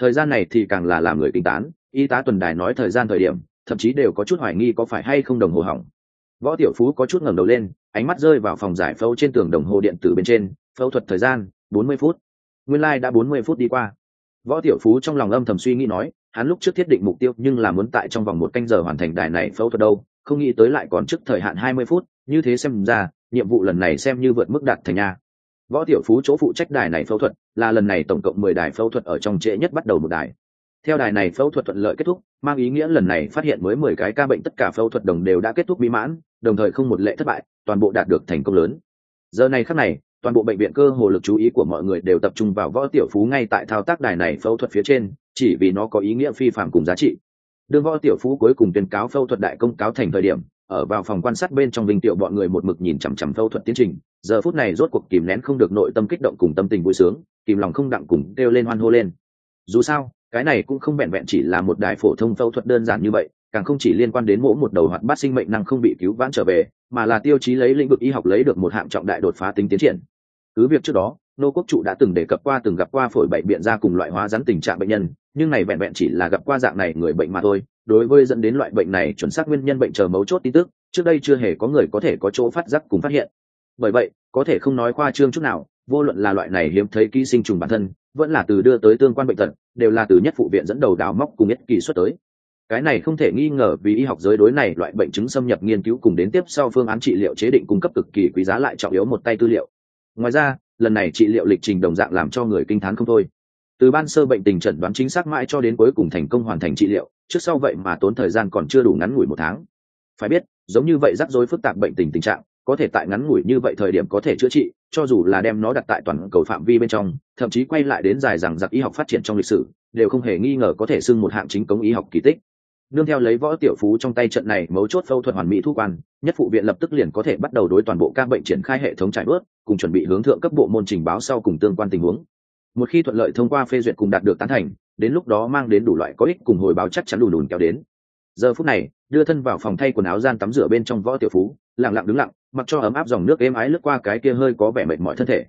Thời gian này thì càng là làm người kinh tán, y tá tuần đài nói thời gian thời điểm, thậm chí đều có chút hoài nghi có phải hay không đồng hồ hỏng. Võ tiểu phú có chút ngẩng đầu lên, ánh mắt rơi vào phòng giải phẫu trên tường đồng hồ điện tử bên trên, phẫu thuật thời gian, bốn mươi phút. Nguyên lai、like、đã bốn mươi phút đi qua. Võ tiểu phú trong lòng âm thầm suy nghĩ nói hắn lúc trước thiết định mục tiêu nhưng là muốn tại trong vòng một canh giờ hoàn thành đài này phẫu thuật đâu, không nghĩ tới lại còn trước thời hạn hai mươi phút, như thế xem ra, nhiệm vụ lần này xem như vượt mức đạt thành nha võ tiểu phú chỗ phụ trách đài này phẫu thuật, là lần này tổng cộng mười đài phẫu thuật ở trong trễ nhất bắt đầu một đài. Theo đài này phẫu thuật thuận lợi kết thúc, mang ý nghĩa lần này phát hiện mới mười cái ca bệnh tất cả phẫu thuật đồng đều đã kết thúc mỹ mãn, đồng thời không một lệ thất bại, toàn bộ đạt được thành công lớn. Giờ này khắc này toàn bộ bệnh viện cơ hồ lực chú ý của mọi người đều tập trung vào võ tiểu phú ngay tại thao tác đài này phẫu thuật phía trên, chỉ vì nó có ý nghĩa phi phạm cùng giá trị. Đương võ tiểu phú cuối cùng tuyên cáo phẫu thuật đại công cáo thành thời điểm, ở vào phòng quan sát bên trong vinh tiểu bọn người một mực nhìn chằm chằm phẫu thuật tiến trình, giờ phút này rốt cuộc kìm nén không được nội tâm kích động cùng tâm tình vui sướng, kìm lòng không đặng cùng kêu lên hoan hô lên. Dù sao, cái này cũng không vẹn vẹn chỉ là một đài phổ thông phẫu thuật đơn giản như vậy càng không chỉ liên quan đến mỗi một đầu hoạt bát sinh mệnh năng không bị cứu vãn trở về, mà là tiêu chí lấy lĩnh vực y học lấy được một hạng trọng đại đột phá tính tiến triển. Cứ việc trước đó, nô quốc trụ đã từng đề cập qua từng gặp qua phổi bệnh biện ra cùng loại hóa rắn tình trạng bệnh nhân, nhưng này vẹn vẹn chỉ là gặp qua dạng này người bệnh mà thôi. Đối với dẫn đến loại bệnh này chuẩn xác nguyên nhân bệnh chờ mấu chốt tin tức, trước đây chưa hề có người có thể có chỗ phát giác cùng phát hiện. Bởi vậy, có thể không nói khoa trương chút nào, vô luận là loại này hiếm thấy ký sinh trùng bản thân, vẫn là từ đưa tới tương quan bệnh tật, đều là từ nhất phụ viện dẫn đầu đào móc cùng nhất kỳ xuất tới cái này không thể nghi ngờ vì y học giới đối này loại bệnh chứng xâm nhập nghiên cứu cùng đến tiếp sau phương án trị liệu chế định cung cấp cực kỳ quý giá lại trọng yếu một tay tư liệu. Ngoài ra, lần này trị liệu lịch trình đồng dạng làm cho người kinh t h á n không thôi. Từ ban sơ bệnh tình chẩn đoán chính xác mãi cho đến cuối cùng thành công hoàn thành trị liệu, trước sau vậy mà tốn thời gian còn chưa đủ ngắn ngủi một tháng. Phải biết, giống như vậy rắc rối phức tạp bệnh tình tình trạng, có thể tại ngắn ngủi như vậy thời điểm có thể chữa trị, cho dù là đem nó đặt tại toàn cầu phạm vi bên trong, thậm chí quay lại đến dài rằng giặc y học phát triển trong lịch sử, đều không hề nghi ngờ có thể xưng một hạng chính cống y học kỳ tích nương theo lấy võ tiểu phú trong tay trận này mấu chốt phẫu thuật hoàn mỹ thu quan, nhất phụ viện lập tức liền có thể bắt đầu đối toàn bộ các bệnh triển khai hệ thống trải bớt cùng chuẩn bị hướng thượng cấp bộ môn trình báo sau cùng tương quan tình huống. Một khi thuận lợi thông qua phê duyệt cùng đạt được tán thành, đến lúc đó mang đến đủ loại có ích cùng hồi báo chắc chắn đủ đùn kéo đến. Giờ phút này, đưa thân vào phòng thay quần áo gian tắm rửa bên trong võ tiểu phú, lặng lặng đứng lặng, mặc cho ấm áp dòng nước êm ái lướt qua cái kia hơi có vẻ mệt mỏi thân thể.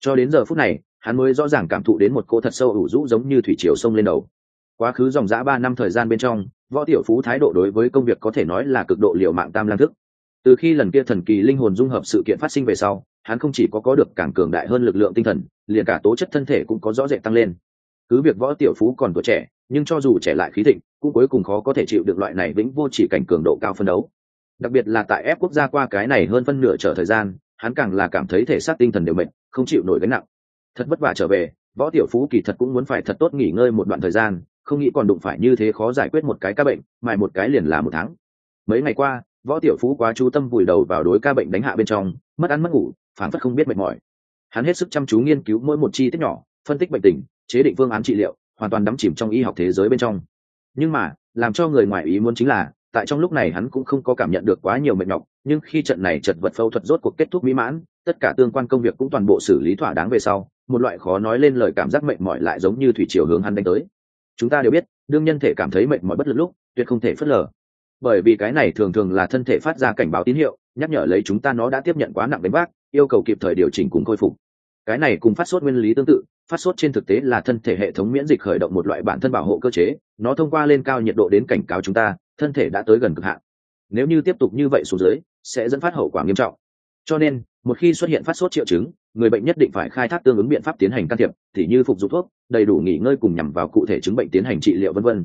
Cho đến giờ phút này, hắn mới rõ ràng cảm thụ đến một cô thật sâu ủ rũ giống như thủy triều sông lên đầu quá khứ dòng dã ba năm thời gian bên trong, võ tiểu phú thái độ đối với công việc có thể nói là cực độ liệu mạng tam lang thức. Từ khi lần kia thần kỳ linh hồn dung hợp sự kiện phát sinh về sau, hắn không chỉ có có được càng cường đại hơn lực lượng tinh thần, liền cả tố chất thân thể cũng có rõ rệt tăng lên. Cứ việc võ tiểu phú còn tuổi trẻ, nhưng cho dù trẻ lại khí thịnh, cũng cuối cùng khó có thể chịu được loại này vĩnh vô chỉ cảnh cường độ cao phân đấu. Đặc biệt là tại ép quốc gia qua cái này hơn phân nửa trở thời gian, hắn càng là cảm thấy thể xác tinh thần đều mệt, không chịu nổi gánh nặng. Thật vất vả trở về, võ tiểu phú kỳ thật cũng muốn phải thật tốt nghỉ ngơi một đoạn thời gian không nghĩ còn đụng phải như thế khó giải quyết một cái ca bệnh mài một cái liền là một tháng. Mấy ngày qua, võ tiểu phú quá chú tâm vùi đầu vào đối ca bệnh đánh hạ bên trong, mất ăn mất ngủ phản phất không biết mệt mỏi. Hắn hết sức chăm chú nghiên cứu mỗi một chi tiết nhỏ, phân tích bệnh tình, chế định phương án trị liệu, hoàn toàn đắm chìm trong y học thế giới bên trong. Nhưng mà, làm cho người ngoài ý muốn chính là, tại trong lúc này hắn cũng không có cảm nhận được quá nhiều mệt nhọc, nhưng khi trận này chật vật phẫu thuật rốt cuộc kết thúc mỹ mãn, tất cả tương quan công việc cũng toàn bộ xử lý thỏa đáng về sau, một loại khó nói lên lời cảm giác mệt mỏi lại giống như thủy chiều hướng hắn đánh tới chúng ta đều biết, đương nhân thể cảm thấy mệt mỏi bất lực lúc, tuyệt không thể phớt lờ. Bởi vì cái này thường thường là thân thể phát ra cảnh báo tín hiệu, nhắc nhở lấy chúng ta nó đã tiếp nhận quá nặng đánh vác, yêu cầu kịp thời điều chỉnh cùng khôi phục. Cái này cùng phát sốt nguyên lý tương tự, phát sốt trên thực tế là thân thể hệ thống miễn dịch khởi động một loại bản thân bảo hộ cơ chế, nó thông qua lên cao nhiệt độ đến cảnh cáo chúng ta, thân thể đã tới gần cực hạn. Nếu như tiếp tục như vậy xuống dưới, sẽ dẫn phát hậu quả nghiêm trọng. Cho nên, một khi xuất hiện phát sốt triệu chứng người bệnh nhất định phải khai thác tương ứng biện pháp tiến hành can thiệp thì như phục dụng thuốc đầy đủ nghỉ ngơi cùng nhằm vào cụ thể chứng bệnh tiến hành trị liệu vân vân.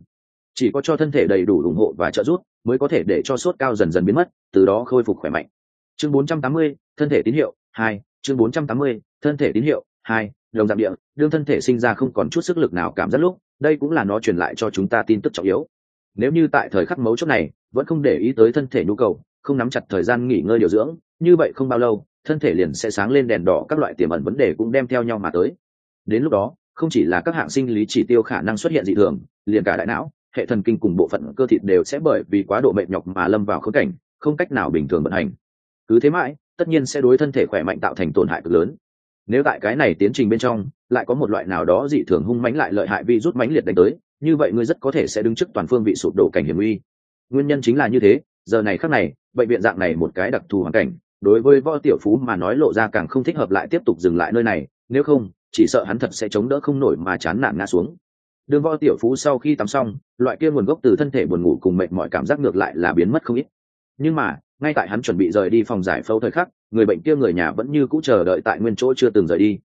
Chỉ có cho thân thể đầy đủ ủng hộ và trợ giúp mới có thể để cho sốt cao dần dần biến mất từ đó khôi phục khỏe mạnh. Chương 480, thân thể tín hiệu 2, chương 480, thân thể tín hiệu 2, đồng dạng địa đương thân thể sinh ra không còn chút sức lực nào cảm giác lúc đây cũng là nó truyền lại cho chúng ta tin tức trọng yếu. Nếu như tại thời khắc mấu chốt này vẫn không để ý tới thân thể nhu cầu không nắm chặt thời gian nghỉ ngơi điều dưỡng như vậy không bao lâu, thân thể liền sẽ sáng lên đèn đỏ, các loại tiềm ẩn vấn đề cũng đem theo nhau mà tới. Đến lúc đó, không chỉ là các hạng sinh lý chỉ tiêu khả năng xuất hiện dị thường, liền cả đại não, hệ thần kinh cùng bộ phận cơ thịt đều sẽ bởi vì quá độ mệt nhọc mà lâm vào khớp cảnh, không cách nào bình thường vận hành. Cứ thế mãi, tất nhiên sẽ đối thân thể khỏe mạnh tạo thành tổn hại cực lớn. Nếu tại cái này tiến trình bên trong, lại có một loại nào đó dị thường hung mãnh lại lợi hại vi rút mãnh liệt đánh tới, như vậy ngươi rất có thể sẽ đứng trước toàn phương bị sụp đổ cảnh hiểm nguy. Nguyên nhân chính là như thế, giờ này khác này, bệnh viện dạng này một cái đặc thù hoàn cảnh đối với võ tiểu phú mà nói lộ ra càng không thích hợp lại tiếp tục dừng lại nơi này, nếu không, chỉ sợ hắn thật sẽ chống đỡ không nổi mà chán nản ngã xuống. Đường võ tiểu phú sau khi tắm xong, loại kia nguồn gốc từ thân thể buồn ngủ cùng mệt mọi cảm giác ngược lại là biến mất không ít. Nhưng mà, ngay tại hắn chuẩn bị rời đi phòng giải phẫu thời khắc, người bệnh kia người nhà vẫn như cũ chờ đợi tại nguyên chỗ chưa từng rời đi.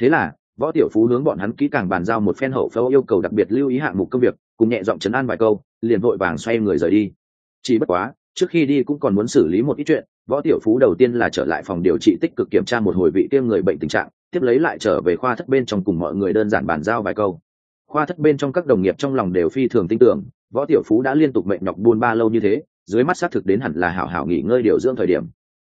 Thế là, võ tiểu phú hướng bọn hắn kỹ càng bàn giao một phen hậu phẫu yêu cầu đặc biệt lưu ý hạng mục công việc, cùng nhẹ giọng chấn an vài câu, liền vội vàng xoay người rời đi. Chỉ bất quá, trước khi đi cũng còn muốn xử lý một ít chuyện võ tiểu phú đầu tiên là trở lại phòng điều trị tích cực kiểm tra một hồi vị tiêm người bệnh tình trạng, tiếp lấy lại trở về khoa thất bên trong cùng mọi người đơn giản bàn giao vài câu. Khoa thất bên trong các đồng nghiệp trong lòng đều phi thường tin tưởng, võ tiểu phú đã liên tục mệnh nhọc buôn ba lâu như thế, dưới mắt xác thực đến hẳn là hảo hảo nghỉ ngơi điều dưỡng thời điểm.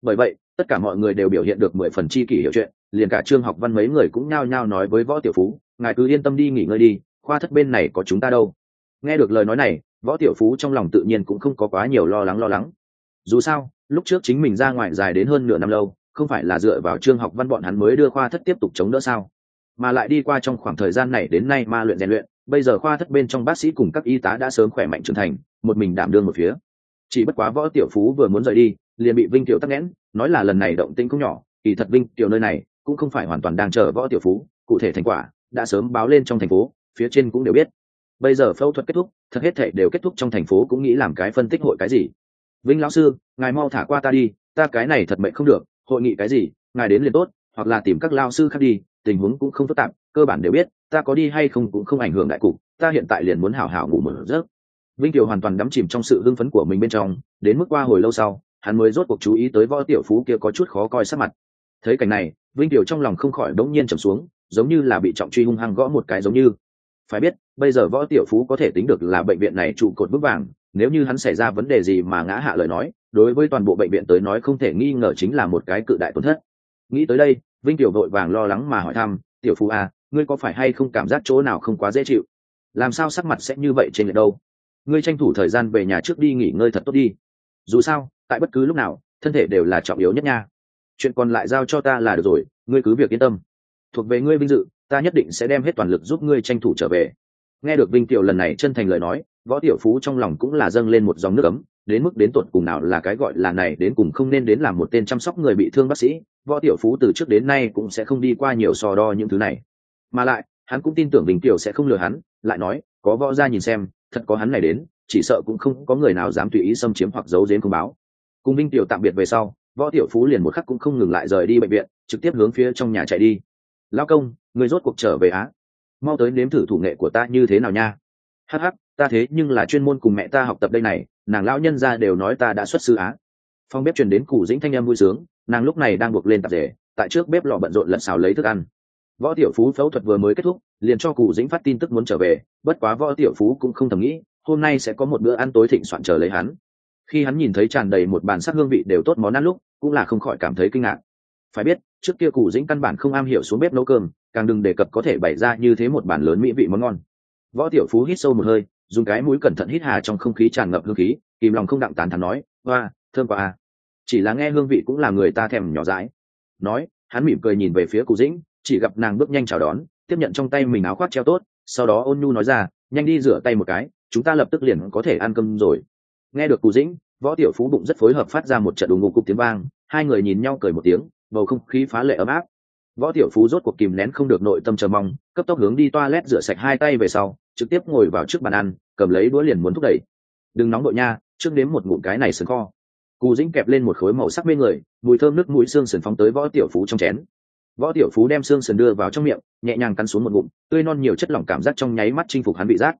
Bởi vậy, tất cả mọi người đều biểu hiện được mười phần chi kỷ hiểu chuyện, liền cả trương học văn mấy người cũng nhao nhao nói với võ tiểu phú, ngài cứ yên tâm đi nghỉ ngơi đi, khoa thất bên này có chúng ta đâu. Nghe được lời nói này, võ tiểu phú trong lòng tự nhiên cũng không có quá nhiều lo lắng lo lắng. Dù sao lúc trước chính mình ra ngoài dài đến hơn nửa năm lâu, không phải là dựa vào trương học văn bọn hắn mới đưa khoa thất tiếp tục chống đỡ sao? Mà lại đi qua trong khoảng thời gian này đến nay ma luyện rèn luyện, bây giờ khoa thất bên trong bác sĩ cùng các y tá đã sớm khỏe mạnh trưởng thành, một mình đảm đương một phía. Chỉ bất quá võ tiểu phú vừa muốn rời đi, liền bị vinh tiểu tắc nghẽn, nói là lần này động tĩnh cũng nhỏ, kỳ thật vinh tiểu nơi này cũng không phải hoàn toàn đang chờ võ tiểu phú, cụ thể thành quả đã sớm báo lên trong thành phố, phía trên cũng đều biết. Bây giờ phẫu thuật kết thúc, thật hết thể đều kết thúc trong thành phố cũng nghĩ làm cái phân tích hội cái gì vinh lão sư, ngài mau thả qua ta đi, ta cái này thật mệnh không được, hội nghị cái gì, ngài đến liền tốt, hoặc là tìm các lao sư khác đi, tình huống cũng không phức tạp, cơ bản đều biết, ta có đi hay không cũng không ảnh hưởng đại cục, ta hiện tại liền muốn hảo hảo ngủ một giấc. Vinh kiều hoàn toàn đắm chìm trong sự hưng phấn của mình bên trong, đến mức qua hồi lâu sau, hắn mới rốt cuộc chú ý tới võ tiểu phú kia có chút khó coi sắc mặt. Thấy cảnh này vinh kiều trong lòng không khỏi đống nhiên trầm xuống, giống như là bị trọng truy hung hăng gõ một cái giống như. Phải biết, bây giờ võ tiểu phú có thể tính được là bệnh viện này trụ cột bức vàng nếu như hắn xảy ra vấn đề gì mà ngã hạ lời nói, đối với toàn bộ bệnh viện tới nói không thể nghi ngờ chính là một cái cự đại tổn thất. Nghĩ tới đây, vinh tiểu vội vàng lo lắng mà hỏi thăm, tiểu phú à ngươi có phải hay không cảm giác chỗ nào không quá dễ chịu? Làm sao sắc mặt sẽ như vậy trên lệch đâu? Ngươi tranh thủ thời gian về nhà trước đi nghỉ ngơi thật tốt đi. Dù sao, tại bất cứ lúc nào, thân thể đều là trọng yếu nhất nha. Chuyện còn lại giao cho ta là được rồi, ngươi cứ việc yên tâm. Thuộc về ngươi vinh dự, ta nhất định sẽ đem hết toàn lực giúp ngươi tranh thủ trở về. Nghe được vinh tiểu lần này chân thành lời nói võ tiểu phú trong lòng cũng là dâng lên một dòng nước ấm đến mức đến tuột cùng nào là cái gọi là này đến cùng không nên đến làm một tên chăm sóc người bị thương bác sĩ võ tiểu phú từ trước đến nay cũng sẽ không đi qua nhiều so đo những thứ này mà lại hắn cũng tin tưởng bình tiểu sẽ không lừa hắn lại nói có võ ra nhìn xem thật có hắn này đến chỉ sợ cũng không có người nào dám tùy ý xâm chiếm hoặc giấu giếm công báo cùng Vinh Tiểu tạm biệt về sau, Võ Tiểu Phú liền một khắc cũng không ngừng lại rời đi bệnh viện, trực tiếp hướng phía trong nhà chạy đi. "Lão công, người rốt cuộc trở về á? Mau tới nếm thử thủ nghệ của ta như thế nào nha?" "Hắc hắc, ta thế nhưng là chuyên môn cùng mẹ ta học tập đây này, nàng lão nhân gia đều nói ta đã xuất sư á." Phong bếp truyền đến củ Dĩnh thanh em vui sướng, nàng lúc này đang buộc lên tạp rể tại trước bếp lò bận rộn lật xào lấy thức ăn. Võ Tiểu Phú phẫu thuật vừa mới kết thúc, liền cho củ Dĩnh phát tin tức muốn trở về, bất quá Võ Tiểu Phú cũng không thầm nghĩ, hôm nay sẽ có một bữa ăn tối thịnh soạn chờ lấy hắn khi hắn nhìn thấy tràn đầy một bàn sắc hương vị đều tốt món ăn lúc cũng là không khỏi cảm thấy kinh ngạc phải biết trước kia củ dĩnh căn bản không am hiểu xuống bếp nấu cơm càng đừng đề cập có thể bày ra như thế một bàn lớn mỹ vị món ngon võ tiểu phú hít sâu một hơi, dùng cái mũi cẩn thận hít hà trong không khí tràn ngập hương khí, kìm lòng không đặng tán thắn nói, hoa, thơm quá à. Chỉ là nghe hương vị cũng là người ta thèm nhỏ dãi. Nói, hắn mỉm cười nhìn về phía cụ dĩnh, chỉ gặp nàng bước nhanh chào đón, tiếp nhận trong tay mình áo khoác treo tốt, sau đó ôn nhu nói ra, nhanh đi rửa tay một cái, chúng ta lập tức liền có thể ăn cơm rồi. Nghe được cụ dĩnh, võ tiểu phú bụng rất phối hợp phát ra một trận đùng ngục cục tiếng vang, hai người nhìn nhau cười một tiếng, bầu không khí phá lệ ấm áp võ tiểu phú rốt cuộc kìm nén không được nội tâm chờ mong, cấp tốc hướng đi toilet rửa sạch hai tay về sau, trực tiếp ngồi vào trước bàn ăn, cầm lấy đũa liền muốn thúc đẩy. Đừng nóng đội nha, trước đếm một ngụm cái này sườn kho. Cù dĩnh kẹp lên một khối màu sắc mê người, mùi thơm nước mũi xương sườn phóng tới võ tiểu phú trong chén. Võ tiểu phú đem xương sườn đưa vào trong miệng, nhẹ nhàng cắn xuống một ngụm, tươi non nhiều chất lỏng cảm giác trong nháy mắt chinh phục hắn bị giác.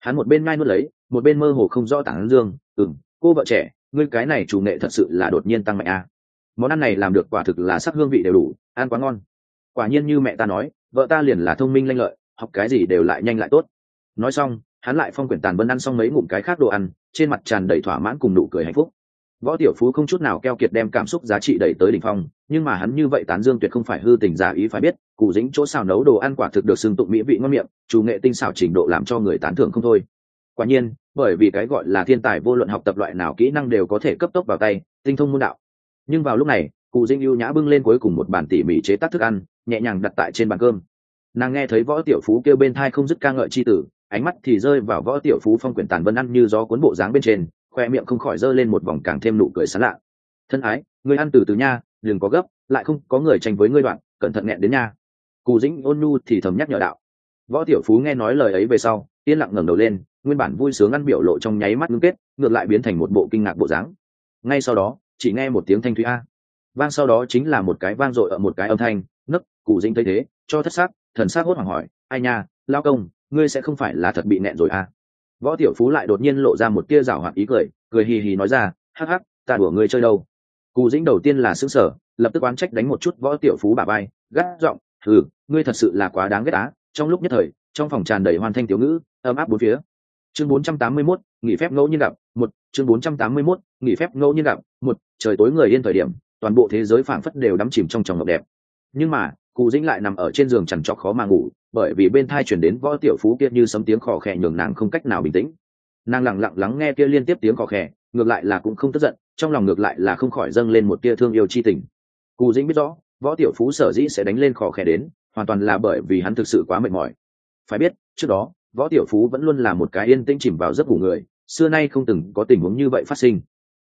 Hắn một bên ngai nuốt lấy, một bên mơ hồ không rõ tảng dương ừng cô vợ trẻ, ngươi cái này chủ nghệ thật sự là đột nhiên tăng mạnh a à. món ăn này làm được quả thực là sắc hương vị đều đủ, ăn quá ngon quả nhiên như mẹ ta nói, vợ ta liền là thông minh lanh lợi, học cái gì đều lại nhanh lại tốt. Nói xong, hắn lại phong quyển tàn vân ăn xong mấy ngụm cái khác đồ ăn, trên mặt tràn đầy thỏa mãn cùng nụ cười hạnh phúc. Võ tiểu phú không chút nào keo kiệt đem cảm xúc giá trị đẩy tới đỉnh phong, nhưng mà hắn như vậy tán dương tuyệt không phải hư tình giả ý phải biết, cụ dính chỗ xào nấu đồ ăn quả thực được xưng tụng mỹ vị ngon miệng, chủ nghệ tinh xảo trình độ làm cho người tán thưởng không thôi. Quả nhiên, bởi vì cái gọi là thiên tài vô luận học tập loại nào kỹ năng đều có thể cấp tốc vào tay, tinh thông môn đạo. Nhưng vào lúc này, cụ dinh ưu nhã bưng lên cuối cùng một bàn tỉ mỉ chế tác thức ăn nhẹ nhàng đặt tại trên bàn cơm. Nàng nghe thấy võ tiểu phú kêu bên thai không dứt ca ngợi c h i tử, ánh mắt thì rơi vào võ tiểu phú phong quyển tàn vân ăn như gió cuốn bộ dáng bên trên, khoe miệng không khỏi giơ lên một vòng càng thêm nụ cười sán lạ. Thân ái người ăn từ từ nha, đừng có gấp, lại không có người tranh với ngươi đoạn, cẩn thận nghẹn đến nha. Cù dĩnh, ôn nhu thì thầm nhắc nhở đạo. Võ tiểu phú nghe nói lời ấy về sau, yên lặng ngẩng đầu lên, nguyên bản vui sướng ăn biểu lộ trong nháy mắt ngưng kết, ngược lại biến thành một bộ kinh ngạc bộ dáng. Ngay sau đó, chỉ nghe một tiếng thanh thúy a. Vang sau đó chính là một cái vang dội ở một cái âm thanh cụ dĩnh thấy thế cho thất sắc thần xác hốt hoảng hỏi ai nha lao công ngươi sẽ không phải là thật bị nẹn rồi à? Võ tiểu phú lại đột nhiên lộ ra một tia rào hoạt ý cười cười hì hì nói ra hắc hắc ta đùa ngươi chơi đâu? Cù dĩnh đầu tiên là xứng sở lập tức oán trách đánh một chút võ tiểu phú bà bay gắt giọng ừ ngươi thật sự là quá đáng ghét á. Trong lúc nhất thời trong phòng tràn đầy hoàn thanh tiểu ngữ ấm áp bốn phía. Chương 481, nghỉ phép ngẫu nhiên gặp một chương 481, nghỉ phép ngẫu nhiên gặp một trời tối người yên thời điểm toàn bộ thế giới phảng phất đều đắm chìm trong tròng ngọc đẹp nhưng mà, cụ dĩnh lại nằm ở trên giường chằn trọc khó mà ngủ, bởi vì bên thai chuyển đến võ tiểu phú kia như sấm tiếng khò khẽ nhường nàng không cách nào bình tĩnh. Nàng lẳng lặng lắng nghe kia liên tiếp tiếng khò khẽ ngược lại là cũng không tức giận, trong lòng ngược lại là không khỏi dâng lên một tia thương yêu chi tình. Cụ dĩnh biết rõ, võ tiểu phú sở dĩ sẽ đánh lên khò khẽ đến, hoàn toàn là bởi vì hắn thực sự quá mệt mỏi. Phải biết, trước đó, võ tiểu phú vẫn luôn là một cái yên tĩnh chìm vào giấc ngủ người, xưa nay không từng có tình huống như vậy phát sinh.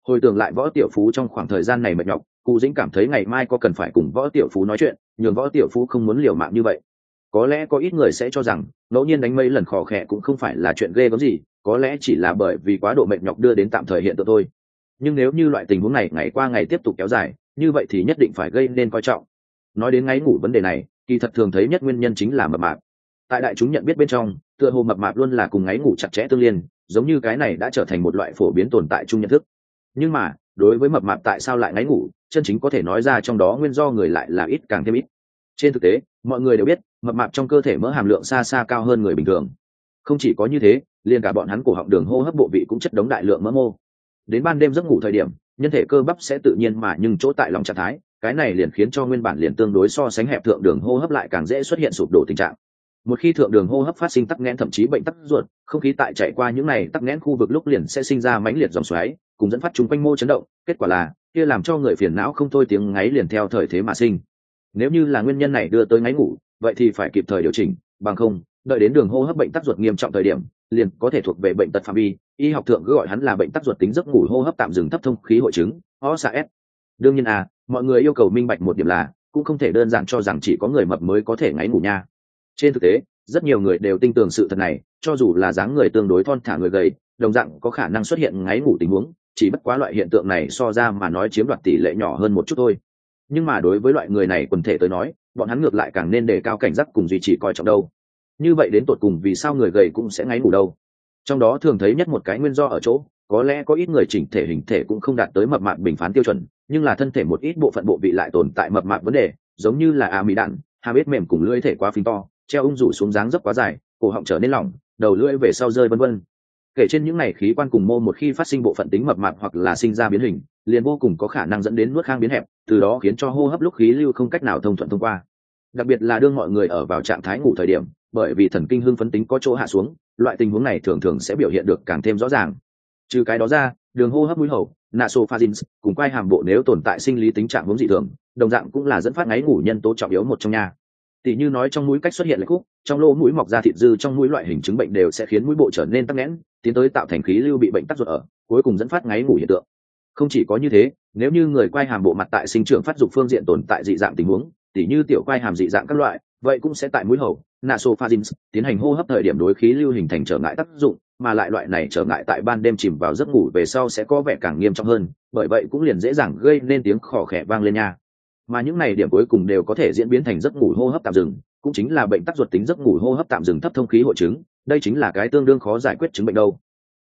Hồi tưởng lại võ tiểu phú trong khoảng thời gian này mệt nhọc cụ dĩnh cảm thấy ngày mai có cần phải cùng võ tiểu phú nói chuyện, nhường võ tiểu phú không muốn liều mạng như vậy. Có lẽ có ít người sẽ cho rằng, ngẫu nhiên đánh mấy lần khò khẽ cũng không phải là chuyện ghê gớm gì, có lẽ chỉ là bởi vì quá độ mệt nhọc đưa đến tạm thời hiện tượng thôi. Nhưng nếu như loại tình huống này ngày qua ngày tiếp tục kéo dài, như vậy thì nhất định phải gây nên coi trọng. Nói đến ngáy ngủ vấn đề này, kỳ thật thường thấy nhất nguyên nhân chính là mập mạp. Tại đại chúng nhận biết bên trong, tựa hồ mập mạp luôn là cùng ngáy ngủ chặt chẽ tương liên, giống như cái này đã trở thành một loại phổ biến tồn tại chung nhận thức. Nhưng mà đối với mập mạp tại sao lại ngáy ngủ, chân chính có thể nói ra trong đó nguyên do người lại là ít càng thêm ít. Trên thực tế, mọi người đều biết, mập mạp trong cơ thể mỡ hàm lượng xa xa cao hơn người bình thường. Không chỉ có như thế, liền cả bọn hắn cổ họng đường hô hấp bộ vị cũng chất đống đại lượng mỡ mô. Đến ban đêm giấc ngủ thời điểm, nhân thể cơ bắp sẽ tự nhiên mà nhưng chỗ tại lòng trạng thái, cái này liền khiến cho nguyên bản liền tương đối so sánh hẹp thượng đường hô hấp lại càng dễ xuất hiện sụp đổ tình trạng. Một khi thượng đường hô hấp phát sinh tắc nghẽn thậm chí bệnh tắc ruột, không khí tại chạy qua những này tắc nghẽn khu vực lúc liền sẽ sinh ra mãnh liệt dòng xoáy cùng dẫn phát chúng quanh mô chấn động, kết quả là, kia làm cho người phiền não không thôi tiếng ngáy liền theo thời thế mà sinh. Nếu như là nguyên nhân này đưa tới ngáy ngủ, vậy thì phải kịp thời điều chỉnh, bằng không, đợi đến đường hô hấp bệnh tắc ruột nghiêm trọng thời điểm, liền có thể thuộc về bệnh tật phạm vi, y học thượng cứ gọi hắn là bệnh tắc ruột tính giấc ngủ hô hấp tạm dừng thấp thông khí hội chứng, o sa s. Đương nhiên à mọi người yêu cầu minh bạch một điểm là, cũng không thể đơn giản cho rằng chỉ có người mập mới có thể ngáy ngủ nha. Trên thực tế, rất nhiều người đều tin tưởng sự thật này, cho dù là dáng người tương đối thon thả người gầy, đồng dạng có khả năng xuất hiện ngáy ngủ tình huống chỉ bất quá loại hiện tượng này so ra mà nói chiếm đoạt tỷ lệ nhỏ hơn một chút thôi. Nhưng mà đối với loại người này quần thể tới nói, bọn hắn ngược lại càng nên đề cao cảnh giác cùng duy trì coi trọng đâu. Như vậy đến tột cùng vì sao người gầy cũng sẽ ngáy ngủ đâu? Trong đó thường thấy nhất một cái nguyên do ở chỗ, có lẽ có ít người chỉnh thể hình thể cũng không đạt tới mập mạp bình phán tiêu chuẩn, nhưng là thân thể một ít bộ phận bộ vị lại tồn tại mập mạp vấn đề, giống như là a đạn hà biết mềm cùng lưỡi thể quá phình to, treo ung rủ xuống dáng dấp quá dài, cổ họng trở nên lỏng, đầu lưỡi về sau rơi vân vân kể trên những này khí quan cùng mô một khi phát sinh bộ phận tính mập mạp hoặc là sinh ra biến hình, liền vô cùng có khả năng dẫn đến nuốt khang biến hẹp, từ đó khiến cho hô hấp lúc khí lưu không cách nào thông thuận thông qua. Đặc biệt là đương mọi người ở vào trạng thái ngủ thời điểm, bởi vì thần kinh hưng phấn tính có chỗ hạ xuống, loại tình huống này thường thường sẽ biểu hiện được càng thêm rõ ràng. Trừ cái đó ra, đường hô hấp mũi hầu nasophagins cùng quai hàm bộ nếu tồn tại sinh lý tính trạng hướng dị thường, đồng dạng cũng là dẫn phát ngáy ngủ nhân tố trọng yếu một trong nhà tỷ như nói trong mũi cách xuất hiện lệch khúc, trong lỗ mũi mọc ra thịt dư trong mũi loại hình chứng bệnh đều sẽ khiến mũi bộ trở nên tắc nghẽn tiến tới tạo thành khí lưu bị bệnh tắc ruột ở, cuối cùng dẫn phát ngáy ngủ hiện tượng. Không chỉ có như thế, nếu như người quay hàm bộ mặt tại sinh trưởng phát dục phương diện tồn tại dị dạng tình huống, tỉ như tiểu quay hàm dị dạng các loại, vậy cũng sẽ tại mũi hầu nasophagins tiến hành hô hấp thời điểm đối khí lưu hình thành trở ngại tác dụng, mà lại loại này trở ngại tại ban đêm chìm vào giấc ngủ về sau sẽ có vẻ càng nghiêm trọng hơn, bởi vậy cũng liền dễ dàng gây nên tiếng khò khẽ vang lên nha. Mà những này điểm cuối cùng đều có thể diễn biến thành giấc ngủ hô hấp tạm dừng, cũng chính là bệnh tắc ruột tính giấc ngủ hô hấp tạm dừng thấp thông khí hội chứng đây chính là cái tương đương khó giải quyết chứng bệnh đâu.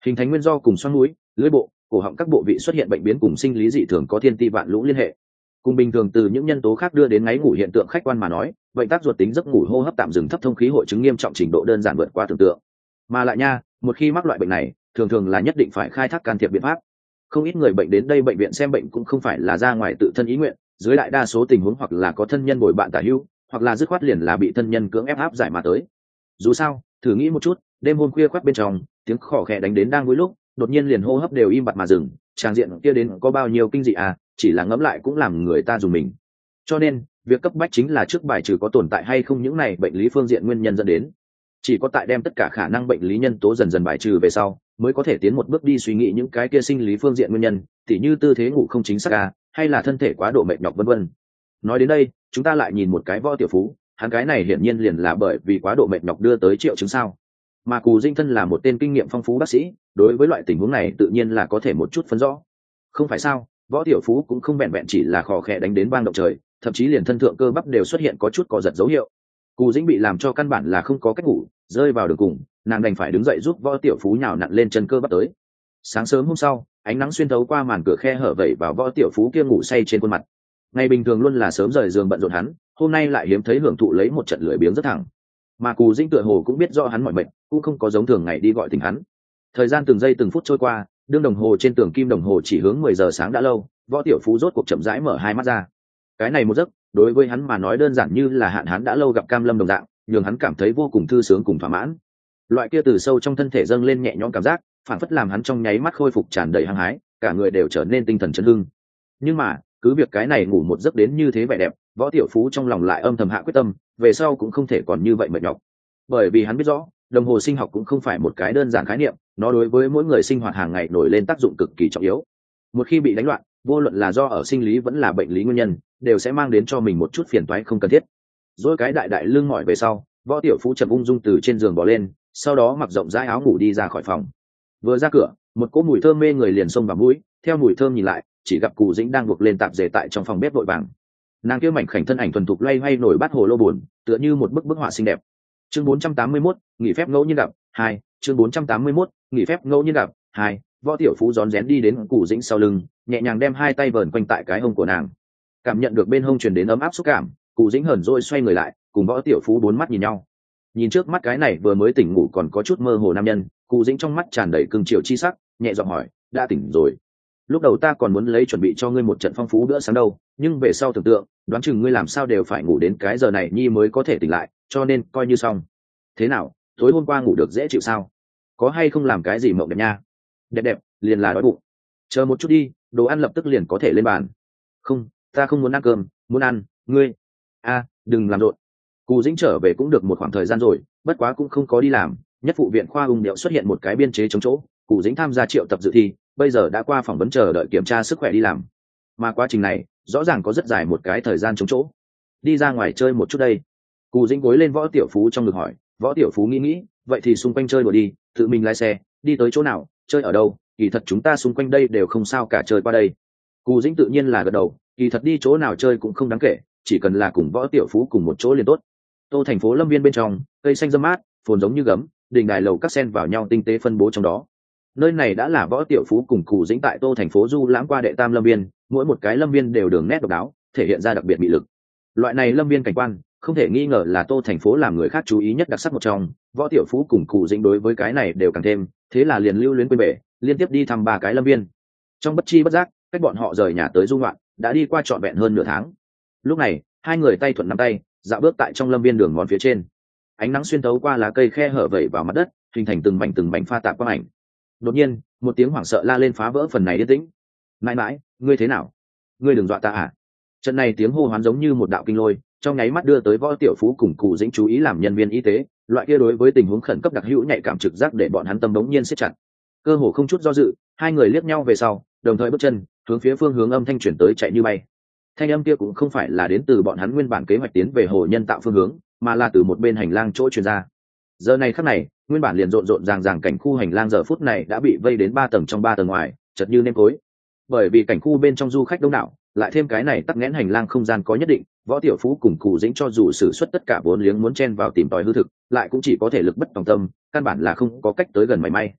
Hình thành nguyên do cùng xoắn núi, lưỡi bộ, cổ họng các bộ vị xuất hiện bệnh biến cùng sinh lý dị thường có thiên ti vạn lũ liên hệ. Cùng bình thường từ những nhân tố khác đưa đến ngáy ngủ hiện tượng khách quan mà nói, bệnh tác ruột tính giấc ngủ hô hấp tạm dừng thấp thông khí hội chứng nghiêm trọng trình độ đơn giản vượt qua tưởng tượng. Mà lại nha, một khi mắc loại bệnh này, thường thường là nhất định phải khai thác can thiệp biện pháp. Không ít người bệnh đến đây bệnh viện xem bệnh cũng không phải là ra ngoài tự thân ý nguyện, dưới đại đa số tình huống hoặc là có thân nhân bồi bạn tả hưu hoặc là dứt khoát liền là bị thân nhân cưỡng ép áp giải mà tới. Dù sao thử nghĩ một chút đêm hôm khuya khoác bên trong tiếng khỏ khẽ đánh đến đang vui lúc đột nhiên liền hô hấp đều im bặt mà dừng trang diện kia đến có bao nhiêu kinh dị à chỉ là ngẫm lại cũng làm người ta dùng mình. Cho nên việc cấp bách chính là trước bài trừ có tồn tại hay không những này bệnh lý phương diện nguyên nhân dẫn đến. Chỉ có tại đem tất cả khả năng bệnh lý nhân tố dần dần bài trừ về sau mới có thể tiến một bước đi suy nghĩ những cái kia sinh lý phương diện nguyên nhân tỉ như tư thế ngủ không chính xác à, hay là thân thể quá độ mệt nhọc vân vân. Nói đến đây chúng ta lại nhìn một cái võ tiểu phú hắn cái này hiển nhiên liền là bởi vì quá độ mệt nhọc đưa tới triệu chứng sao. Mà cù dinh thân là một tên kinh nghiệm phong phú bác sĩ, đối với loại tình huống này tự nhiên là có thể một chút phân rõ. Không phải sao, võ tiểu phú cũng không vẹn vẹn chỉ là khò khẽ đánh đến bang động trời, thậm chí liền thân thượng cơ bắp đều xuất hiện có chút cò giật dấu hiệu. Cù dĩnh bị làm cho căn bản là không có cách ngủ, rơi vào đường cùng, nàng đành phải đứng dậy giúp võ tiểu phú nhào nặn lên chân cơ bắp tới. Sáng sớm hôm sau, ánh nắng xuyên thấu qua màn cửa khe hở vẩy vào võ tiểu phú kia ngủ say trên khuôn mặt. Ngày bình thường luôn là sớm rời giường bận rộn hắn hôm nay lại hiếm thấy hưởng thụ lấy một trận lưỡi biếng rất thẳng. Mà cù dĩnh tựa hồ cũng biết rõ hắn mọi mệnh, cũng không có giống thường ngày đi gọi tình hắn. Thời gian từng giây từng phút trôi qua, đương đồng hồ trên tường kim đồng hồ chỉ hướng mười giờ sáng đã lâu, võ tiểu phú rốt cuộc chậm rãi mở hai mắt ra. Cái này một giấc, đối với hắn mà nói đơn giản như là hạn hắn đã lâu gặp cam lâm đồng dạng, nhường hắn cảm thấy vô cùng thư sướng cùng thỏa mãn. Loại kia từ sâu trong thân thể dâng lên nhẹ nhõm cảm giác, phản phất làm hắn trong nháy mắt khôi phục tràn đầy hăng hái, cả người đều trở nên tinh thần chấn hưng. Nhưng mà, cứ việc cái này ngủ một giấc đến như thế vẻ đẹp võ tiểu phú trong lòng lại âm thầm hạ quyết tâm, về sau cũng không thể còn như vậy mệt nhọc. Bởi vì hắn biết rõ, đồng hồ sinh học cũng không phải một cái đơn giản khái niệm, nó đối với mỗi người sinh hoạt hàng ngày nổi lên tác dụng cực kỳ trọng yếu. Một khi bị đánh loạn, vô luận là do ở sinh lý vẫn là bệnh lý nguyên nhân, đều sẽ mang đến cho mình một chút phiền toái không cần thiết. Dỗi cái đại đại lưng mỏi về sau, võ tiểu phú chậm ung dung từ trên giường bỏ lên, sau đó mặc rộng rãi áo ngủ đi ra khỏi phòng. Vừa ra cửa, một cỗ mùi thơm mê người liền xông vào mũi, theo mùi thơm nhìn lại, chỉ gặp Cù dĩnh đang buộc lên tạp dề tại trong phòng bếp vội vàng nàng kia mảnh khảnh thân ảnh thuần thục loay hoay nổi bát hồ lô buồn tựa như một bức bức họa xinh đẹp. Chương 481, nghỉ phép ngẫu nhiên gặp hai chương 481, nghỉ phép ngẫu nhiên gặp hai võ tiểu phú rón rén đi đến củ dĩnh sau lưng nhẹ nhàng đem hai tay vờn quanh tại cái hông của nàng. Cảm nhận được bên hông truyền đến ấm áp xúc cảm cụ dĩnh hờn rồi xoay người lại cùng võ tiểu phú bốn mắt nhìn nhau. Nhìn trước mắt cái này vừa mới tỉnh ngủ còn có chút mơ hồ nam nhân cụ dĩnh trong mắt tràn đầy cưng chiều chi sắc nhẹ giọng hỏi đã tỉnh rồi? Lúc đầu ta còn muốn lấy chuẩn bị cho ngươi một trận phong phú bữa sáng đâu, nhưng về sau tưởng tượng, đoán chừng ngươi làm sao đều phải ngủ đến cái giờ này nhi mới có thể tỉnh lại, cho nên coi như xong. Thế nào, tối hôm qua ngủ được dễ chịu sao? Có hay không làm cái gì mộng đẹp nha? Đẹp đẹp, liền là đói bụng. Chờ một chút đi, đồ ăn lập tức liền có thể lên bàn. Không, ta không muốn ăn cơm, muốn ăn, ngươi. A, đừng làm rộn. Cù dĩnh trở về cũng được một khoảng thời gian rồi, bất quá cũng không có đi làm, nhất phụ viện khoa ung điệu xuất hiện một cái biên chế chống chỗ cụ dĩnh tham gia triệu tập dự thi bây giờ đã qua phỏng vấn chờ đợi kiểm tra sức khỏe đi làm. Mà quá trình này, rõ ràng có rất dài một cái thời gian chống chỗ. Đi ra ngoài chơi một chút đây. Cù dĩnh gối lên võ tiểu phú trong ngực hỏi, võ tiểu phú nghĩ nghĩ, vậy thì xung quanh chơi đùa đi, tự mình lái xe, đi tới chỗ nào, chơi ở đâu, kỳ thật chúng ta xung quanh đây đều không sao cả chơi qua đây. Cù dĩnh tự nhiên là gật đầu, kỳ thật đi chỗ nào chơi cũng không đáng kể, chỉ cần là cùng võ tiểu phú cùng một chỗ liền tốt. Tô thành phố lâm viên bên trong, cây xanh dâm mát, phồn giống như gấm, đình đài lầu các sen vào nhau tinh tế phân bố trong đó nơi này đã là võ tiểu phú cùng cụ dĩnh tại tô thành phố du lãng qua đệ tam lâm viên, mỗi một cái lâm viên đều đường nét độc đáo, thể hiện ra đặc biệt bị lực. Loại này lâm viên cảnh quan, không thể nghi ngờ là tô thành phố làm người khác chú ý nhất đặc sắc một trong, võ tiểu phú cùng cụ dĩnh đối với cái này đều càng thêm, thế là liền lưu luyến quên bể, liên tiếp đi thăm ba cái lâm viên. Trong bất chi bất giác, cách bọn họ rời nhà tới dung loạn đã đi qua trọn vẹn hơn nửa tháng. Lúc này, hai người tay thuận nắm tay, dạo bước tại trong lâm viên đường ngón phía trên. Ánh nắng xuyên tấu qua lá cây khe hở vẩy vào mặt đất, hình thành từng mảnh từng mảnh pha tạp quang ảnh đột nhiên, một tiếng hoảng sợ la lên phá vỡ phần này yên tĩnh. Mãi mãi, ngươi thế nào? Ngươi đừng dọa ta à? Trận này tiếng hô hoán giống như một đạo kinh lôi, trong nháy mắt đưa tới võ tiểu phú cùng cụ dĩnh chú ý làm nhân viên y tế. Loại kia đối với tình huống khẩn cấp đặc hữu nhạy cảm trực giác để bọn hắn tâm đống nhiên siết chặt. Cơ hồ không chút do dự, hai người liếc nhau về sau, đồng thời bước chân, hướng phía phương hướng âm thanh chuyển tới chạy như bay. Thanh âm kia cũng không phải là đến từ bọn hắn nguyên bản kế hoạch tiến về hồ nhân tạo phương hướng, mà là từ một bên hành lang chỗ truyền ra. Giờ này khắc này nguyên bản liền rộn rộn ràng ràng cảnh khu hành lang giờ phút này đã bị vây đến ba tầng trong ba tầng ngoài, chật như nêm cối. Bởi vì cảnh khu bên trong du khách đông đảo, lại thêm cái này tắc nghẽn hành lang không gian có nhất định, võ tiểu phú cùng cụ dĩnh cho dù xử suất tất cả vốn liếng muốn chen vào tìm tòi hư thực, lại cũng chỉ có thể lực bất tòng tâm, căn bản là không có cách tới gần mảy may.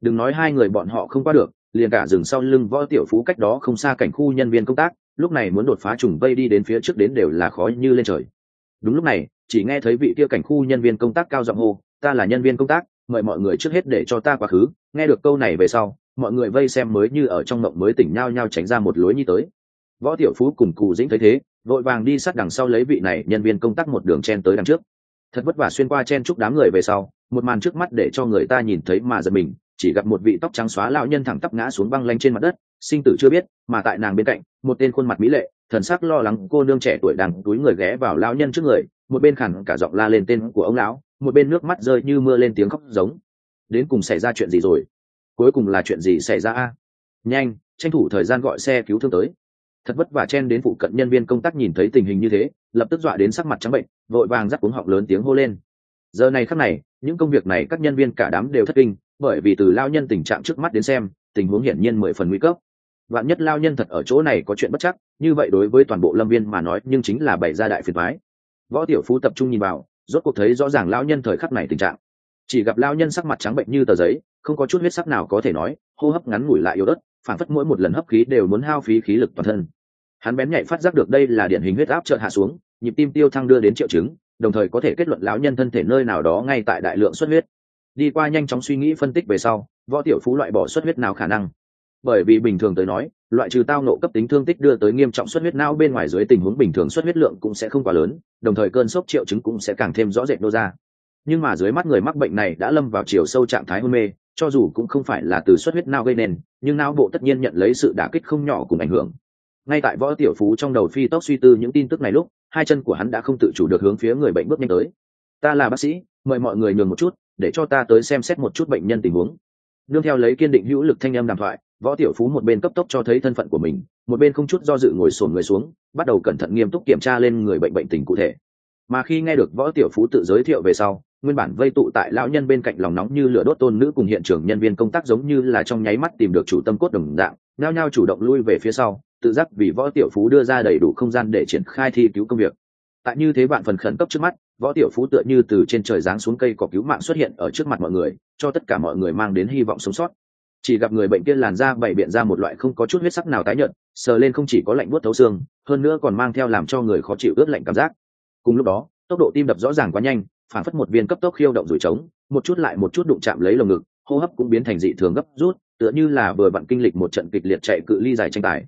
Đừng nói hai người bọn họ không qua được, liền cả rừng sau lưng võ tiểu phú cách đó không xa cảnh khu nhân viên công tác, lúc này muốn đột phá trùng vây đi đến phía trước đến đều là khó như lên trời. Đúng lúc này, chỉ nghe thấy vị kia cảnh khu nhân viên công tác cao giọng hô ta là nhân viên công tác, mời mọi người trước hết để cho ta quá khứ. Nghe được câu này về sau, mọi người vây xem mới như ở trong mộng mới tỉnh nhau nhau tránh ra một lối như tới. Võ tiểu phú cùng cụ dĩnh thấy thế, vội vàng đi sát đằng sau lấy vị này nhân viên công tác một đường chen tới đằng trước. Thật vất vả xuyên qua chen chúc đám người về sau, một màn trước mắt để cho người ta nhìn thấy mà giật mình, chỉ gặp một vị tóc trắng xóa lão nhân thẳng tắp ngã xuống băng lanh trên mặt đất, sinh tử chưa biết, mà tại nàng bên cạnh, một tên khuôn mặt mỹ lệ, thần sắc lo lắng cô nương trẻ tuổi đang túi người ghé vào lão nhân trước người, một bên khẳng cả giọng la lên tên của ông lão một bên nước mắt rơi như mưa lên tiếng khóc giống. Đến cùng xảy ra chuyện gì rồi? Cuối cùng là chuyện gì xảy ra a? Nhanh, tranh thủ thời gian gọi xe cứu thương tới. Thật vất vả chen đến phụ cận nhân viên công tác nhìn thấy tình hình như thế, lập tức dọa đến sắc mặt trắng bệnh, vội vàng dắt uống họng lớn tiếng hô lên. Giờ này khắc này, những công việc này các nhân viên cả đám đều thất kinh, bởi vì từ lao nhân tình trạng trước mắt đến xem, tình huống hiển nhiên mười phần nguy cấp. Vạn nhất lao nhân thật ở chỗ này có chuyện bất chắc, như vậy đối với toàn bộ lâm viên mà nói, nhưng chính là bày ra đại phiền thoái võ tiểu phú tập trung nhìn vào rốt cuộc thấy rõ ràng lão nhân thời khắc này tình trạng. Chỉ gặp lão nhân sắc mặt trắng bệnh như tờ giấy, không có chút huyết sắc nào có thể nói, hô hấp ngắn ngủi lại yếu ớt phản phất mỗi một lần hấp khí đều muốn hao phí khí lực toàn thân. Hắn bén nhạy phát giác được đây là điển hình huyết áp chợt hạ xuống, nhịp tim tiêu thăng đưa đến triệu chứng, đồng thời có thể kết luận lão nhân thân thể nơi nào đó ngay tại đại lượng xuất huyết. Đi qua nhanh chóng suy nghĩ phân tích về sau, võ tiểu phú loại bỏ xuất huyết nào khả năng. Bởi vì bình thường tới nói loại trừ tao nộ cấp tính thương tích đưa tới nghiêm trọng xuất huyết não bên ngoài dưới tình huống bình thường xuất huyết lượng cũng sẽ không quá lớn, đồng thời cơn sốc triệu chứng cũng sẽ càng thêm rõ rệt nô ra. Nhưng mà dưới mắt người mắc bệnh này đã lâm vào chiều sâu trạng thái hôn mê, cho dù cũng không phải là từ xuất huyết não gây nên, nhưng não bộ tất nhiên nhận lấy sự đả kích không nhỏ cùng ảnh hưởng. Ngay tại võ tiểu phú trong đầu phi tốc suy tư những tin tức này lúc, hai chân của hắn đã không tự chủ được hướng phía người bệnh bước nhanh tới. Ta là bác sĩ, mời mọi người nhường một chút, để cho ta tới xem xét một chút bệnh nhân tình huống nương theo lấy kiên định hữu lực thanh âm đàm thoại, võ tiểu phú một bên cấp tốc cho thấy thân phận của mình, một bên không chút do dự ngồi sổn người xuống, bắt đầu cẩn thận nghiêm túc kiểm tra lên người bệnh bệnh tình cụ thể. Mà khi nghe được võ tiểu phú tự giới thiệu về sau, nguyên bản vây tụ tại lão nhân bên cạnh lòng nóng như lửa đốt tôn nữ cùng hiện trường nhân viên công tác giống như là trong nháy mắt tìm được chủ tâm cốt đồng dạng, nhao nhao chủ động lui về phía sau, tự giác vì võ tiểu phú đưa ra đầy đủ không gian để triển khai thi cứu công việc. Tại như thế bạn phần khẩn cấp trước mắt võ tiểu phú tựa như từ trên trời giáng xuống cây cỏ cứu mạng xuất hiện ở trước mặt mọi người, cho tất cả mọi người mang đến hy vọng sống sót. Chỉ gặp người bệnh kia làn da bày biện ra một loại không có chút huyết sắc nào tái nhợt, sờ lên không chỉ có lạnh buốt thấu xương, hơn nữa còn mang theo làm cho người khó chịu ướt lạnh cảm giác. Cùng lúc đó, tốc độ tim đập rõ ràng quá nhanh, phản phất một viên cấp tốc khiêu động rủi trống, một chút lại một chút đụng chạm lấy lồng ngực, hô hấp cũng biến thành dị thường gấp rút, tựa như là vừa vặn kinh lịch một trận kịch liệt chạy cự ly dài tranh tài.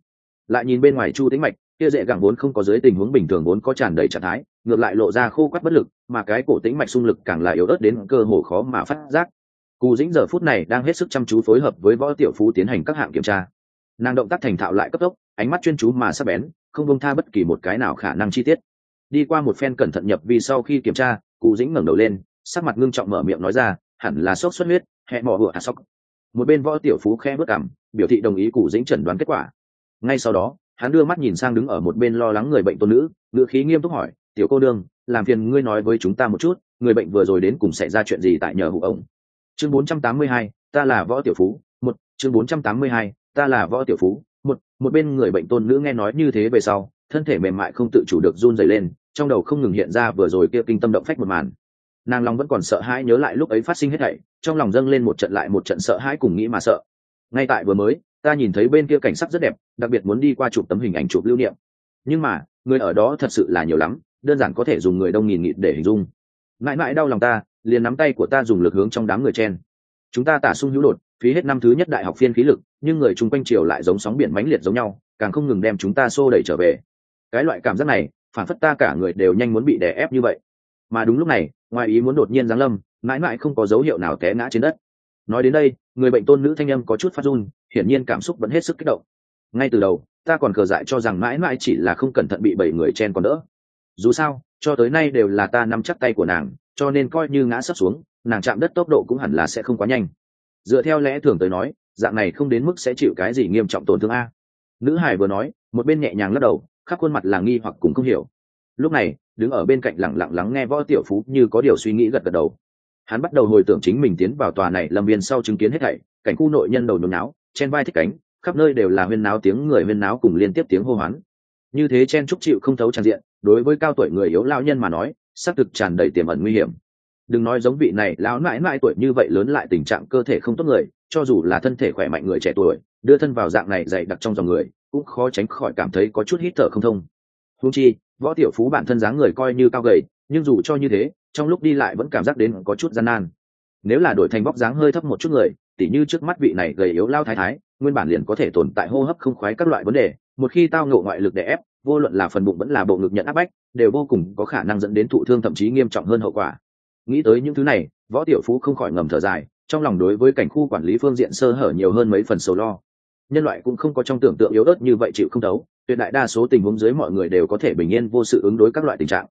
Lại nhìn bên ngoài chu tĩnh mạch, kia dễ gẳng vốn không có dưới tình huống bình thường vốn có tràn đầy trạng thái ngược lại lộ ra khô quắt bất lực, mà cái cổ tĩnh mạch xung lực càng là yếu ớt đến cơ hồ khó mà phát giác. Cù dĩnh giờ phút này đang hết sức chăm chú phối hợp với võ tiểu phú tiến hành các hạng kiểm tra. Nàng động tác thành thạo lại cấp tốc, ánh mắt chuyên chú mà sắc bén, không bông tha bất kỳ một cái nào khả năng chi tiết. Đi qua một phen cẩn thận nhập vì sau khi kiểm tra cụ dĩnh ngẩng đầu lên, sắc mặt ngưng trọng mở miệng nói ra, hẳn là sốt xuất huyết, hẹ mỏ hựa hạ sốc. Một bên võ tiểu phú khe bước cảm biểu thị đồng ý cụ dĩnh chẩn đoán kết quả. Ngay sau đó, hắn đưa mắt nhìn sang đứng ở một bên lo lắng người bệnh tôn nữ, ngữ khí nghiêm túc hỏi tiểu cô đương làm phiền ngươi nói với chúng ta một chút người bệnh vừa rồi đến cùng xảy ra chuyện gì tại nhờ hụ ổng chương 482, ta là võ tiểu phú một chương 482, ta là võ tiểu phú một một bên người bệnh tôn nữ nghe nói như thế về sau thân thể mềm mại không tự chủ được run dày lên trong đầu không ngừng hiện ra vừa rồi kia kinh tâm động phách một màn. Nàng lòng vẫn còn sợ hãi nhớ lại lúc ấy phát sinh hết thảy trong lòng dâng lên một trận lại một trận sợ hãi cùng nghĩ mà sợ. Ngay tại vừa mới ta nhìn thấy bên kia cảnh sắc rất đẹp đặc biệt muốn đi qua chụp tấm hình ảnh chụp lưu niệm. Nhưng mà người ở đó thật sự là nhiều lắm đơn giản có thể dùng người đông nghìn nghịt để hình dung. Mãi mãi đau lòng ta, liền nắm tay của ta dùng lực hướng trong đám người chen. Chúng ta tả sung hữu đột, phí hết năm thứ nhất đại học phiên khí lực, nhưng người chung quanh triều lại giống sóng biển mãnh liệt giống nhau, càng không ngừng đem chúng ta xô đẩy trở về. Cái loại cảm giác này, phản phất ta cả người đều nhanh muốn bị đè ép như vậy. Mà đúng lúc này, ngoài ý muốn đột nhiên giáng lâm, mãi mãi không có dấu hiệu nào té ngã trên đất. Nói đến đây, người bệnh tôn nữ thanh âm có chút phát run, hiển nhiên cảm xúc vẫn hết sức kích động. Ngay từ đầu, ta còn cờ dại cho rằng mãi mãi chỉ là không cẩn thận bị bảy người chen còn đỡ dù sao, cho tới nay đều là ta nắm chắc tay của nàng, cho nên coi như ngã sấp xuống, nàng chạm đất tốc độ cũng hẳn là sẽ không quá nhanh. Dựa theo lẽ thường tới nói, dạng này không đến mức sẽ chịu cái gì nghiêm trọng tổn thương a. Nữ hải vừa nói, một bên nhẹ nhàng lắc đầu, khắp khuôn mặt là nghi hoặc cũng không hiểu. Lúc này, đứng ở bên cạnh lẳng lặng lắng nghe võ tiểu phú như có điều suy nghĩ gật gật đầu. Hắn bắt đầu hồi tưởng chính mình tiến vào tòa này lâm viên sau chứng kiến hết thảy, cảnh khu nội nhân đầu nhồi náo chen vai thích cánh, khắp nơi đều là huyên náo tiếng người huyên náo cùng liên tiếp tiếng hô hoán như thế chen trúc chịu không thấu tràn diện, đối với cao tuổi người yếu lao nhân mà nói, xác thực tràn đầy tiềm ẩn nguy hiểm. Đừng nói giống vị này, lão mãi mãi tuổi như vậy lớn lại tình trạng cơ thể không tốt người, cho dù là thân thể khỏe mạnh người trẻ tuổi, đưa thân vào dạng này dày đặc trong dòng người, cũng khó tránh khỏi cảm thấy có chút hít thở không thông. Húng chi, võ tiểu phú bản thân dáng người coi như cao gầy, nhưng dù cho như thế, trong lúc đi lại vẫn cảm giác đến có chút gian nan. Nếu là đổi thành vóc dáng hơi thấp một chút người, tỉ như trước mắt vị này gầy yếu lao thái thái, nguyên bản liền có thể tồn tại hô hấp không khoái các loại vấn đề một khi tao ngộ ngoại lực để ép, vô luận là phần bụng vẫn là bộ ngực nhận áp bách, đều vô cùng có khả năng dẫn đến thụ thương thậm chí nghiêm trọng hơn hậu quả. Nghĩ tới những thứ này, võ tiểu phú không khỏi ngầm thở dài, trong lòng đối với cảnh khu quản lý phương diện sơ hở nhiều hơn mấy phần sầu lo. Nhân loại cũng không có trong tưởng tượng yếu ớt như vậy chịu không đấu tuyệt đại đa số tình huống dưới mọi người đều có thể bình yên vô sự ứng đối các loại tình trạng.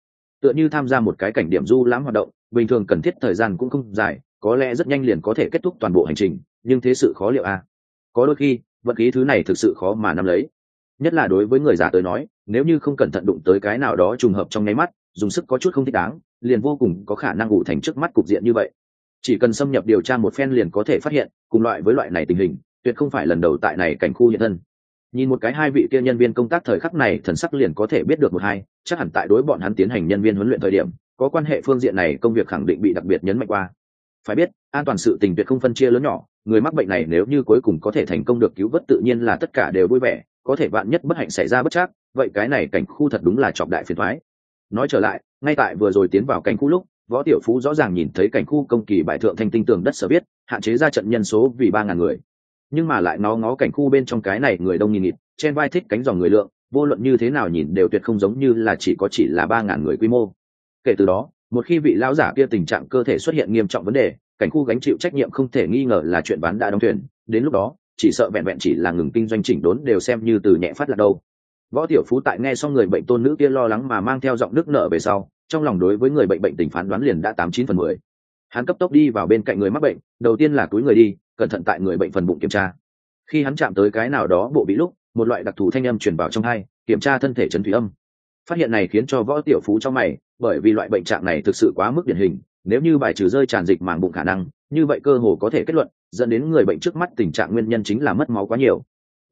Tựa như tham gia một cái cảnh điểm du lãm hoạt động, bình thường cần thiết thời gian cũng không dài, có lẽ rất nhanh liền có thể kết thúc toàn bộ hành trình, nhưng thế sự khó liệu a à? có đôi khi vật khí thứ này thực sự khó mà nắm lấy nhất là đối với người già tới nói, nếu như không cẩn thận đụng tới cái nào đó trùng hợp trong nháy mắt, dùng sức có chút không thích đáng, liền vô cùng có khả năng ủ thành trước mắt cục diện như vậy. Chỉ cần xâm nhập điều tra một phen liền có thể phát hiện, cùng loại với loại này tình hình, tuyệt không phải lần đầu tại này cảnh khu hiện thân. Nhìn một cái hai vị kia nhân viên công tác thời khắc này, thần sắc liền có thể biết được một hai, chắc hẳn tại đối bọn hắn tiến hành nhân viên huấn luyện thời điểm, có quan hệ phương diện này công việc khẳng định bị đặc biệt nhấn mạnh qua. Phải biết, an toàn sự tình tuyệt không phân chia lớn nhỏ, người mắc bệnh này nếu như cuối cùng có thể thành công được cứu vớt tự nhiên là tất cả đều vui vẻ có thể vạn nhất bất hạnh xảy ra bất chắc, vậy cái này cảnh khu thật đúng là chọc đại phiền thoái nói trở lại, ngay tại vừa rồi tiến vào cảnh khu lúc, võ tiểu phú rõ ràng nhìn thấy cảnh khu công kỳ bại thượng thanh tinh tường đất sở biết hạn chế ra trận nhân số vì ba ngàn người. Nhưng mà lại nó ngó cảnh khu bên trong cái này người đông nghìn nghịt, trên vai thích cánh dòng người lượng, vô luận như thế nào nhìn đều tuyệt không giống như là chỉ có chỉ là ba ngàn người quy mô. Kể từ đó, một khi vị lão giả kia tình trạng cơ thể xuất hiện nghiêm trọng vấn đề, cảnh khu gánh chịu trách nhiệm không thể nghi ngờ là chuyện bán đã đóng thuyền. Đến lúc đó chỉ sợ vẹn vẹn chỉ là ngừng kinh doanh chỉnh đốn đều xem như từ nhẹ phát là đâu. Võ tiểu phú tại nghe xong người bệnh tôn nữ kia lo lắng mà mang theo giọng nước nợ về sau, trong lòng đối với người bệnh bệnh tình phán đoán liền đã tám chín phần mười. Hắn cấp tốc đi vào bên cạnh người mắc bệnh, đầu tiên là túi người đi, cẩn thận tại người bệnh phần bụng kiểm tra. Khi hắn chạm tới cái nào đó bộ bị lúc, một loại đặc thù thanh âm truyền vào trong hai, kiểm tra thân thể chấn thủy âm. Phát hiện này khiến cho võ tiểu phú trong mày, bởi vì loại bệnh trạng này thực sự quá mức điển hình, nếu như bài trừ rơi tràn dịch màng bụng khả năng như vậy cơ hồ có thể kết luận, dẫn đến người bệnh trước mắt tình trạng nguyên nhân chính là mất máu quá nhiều.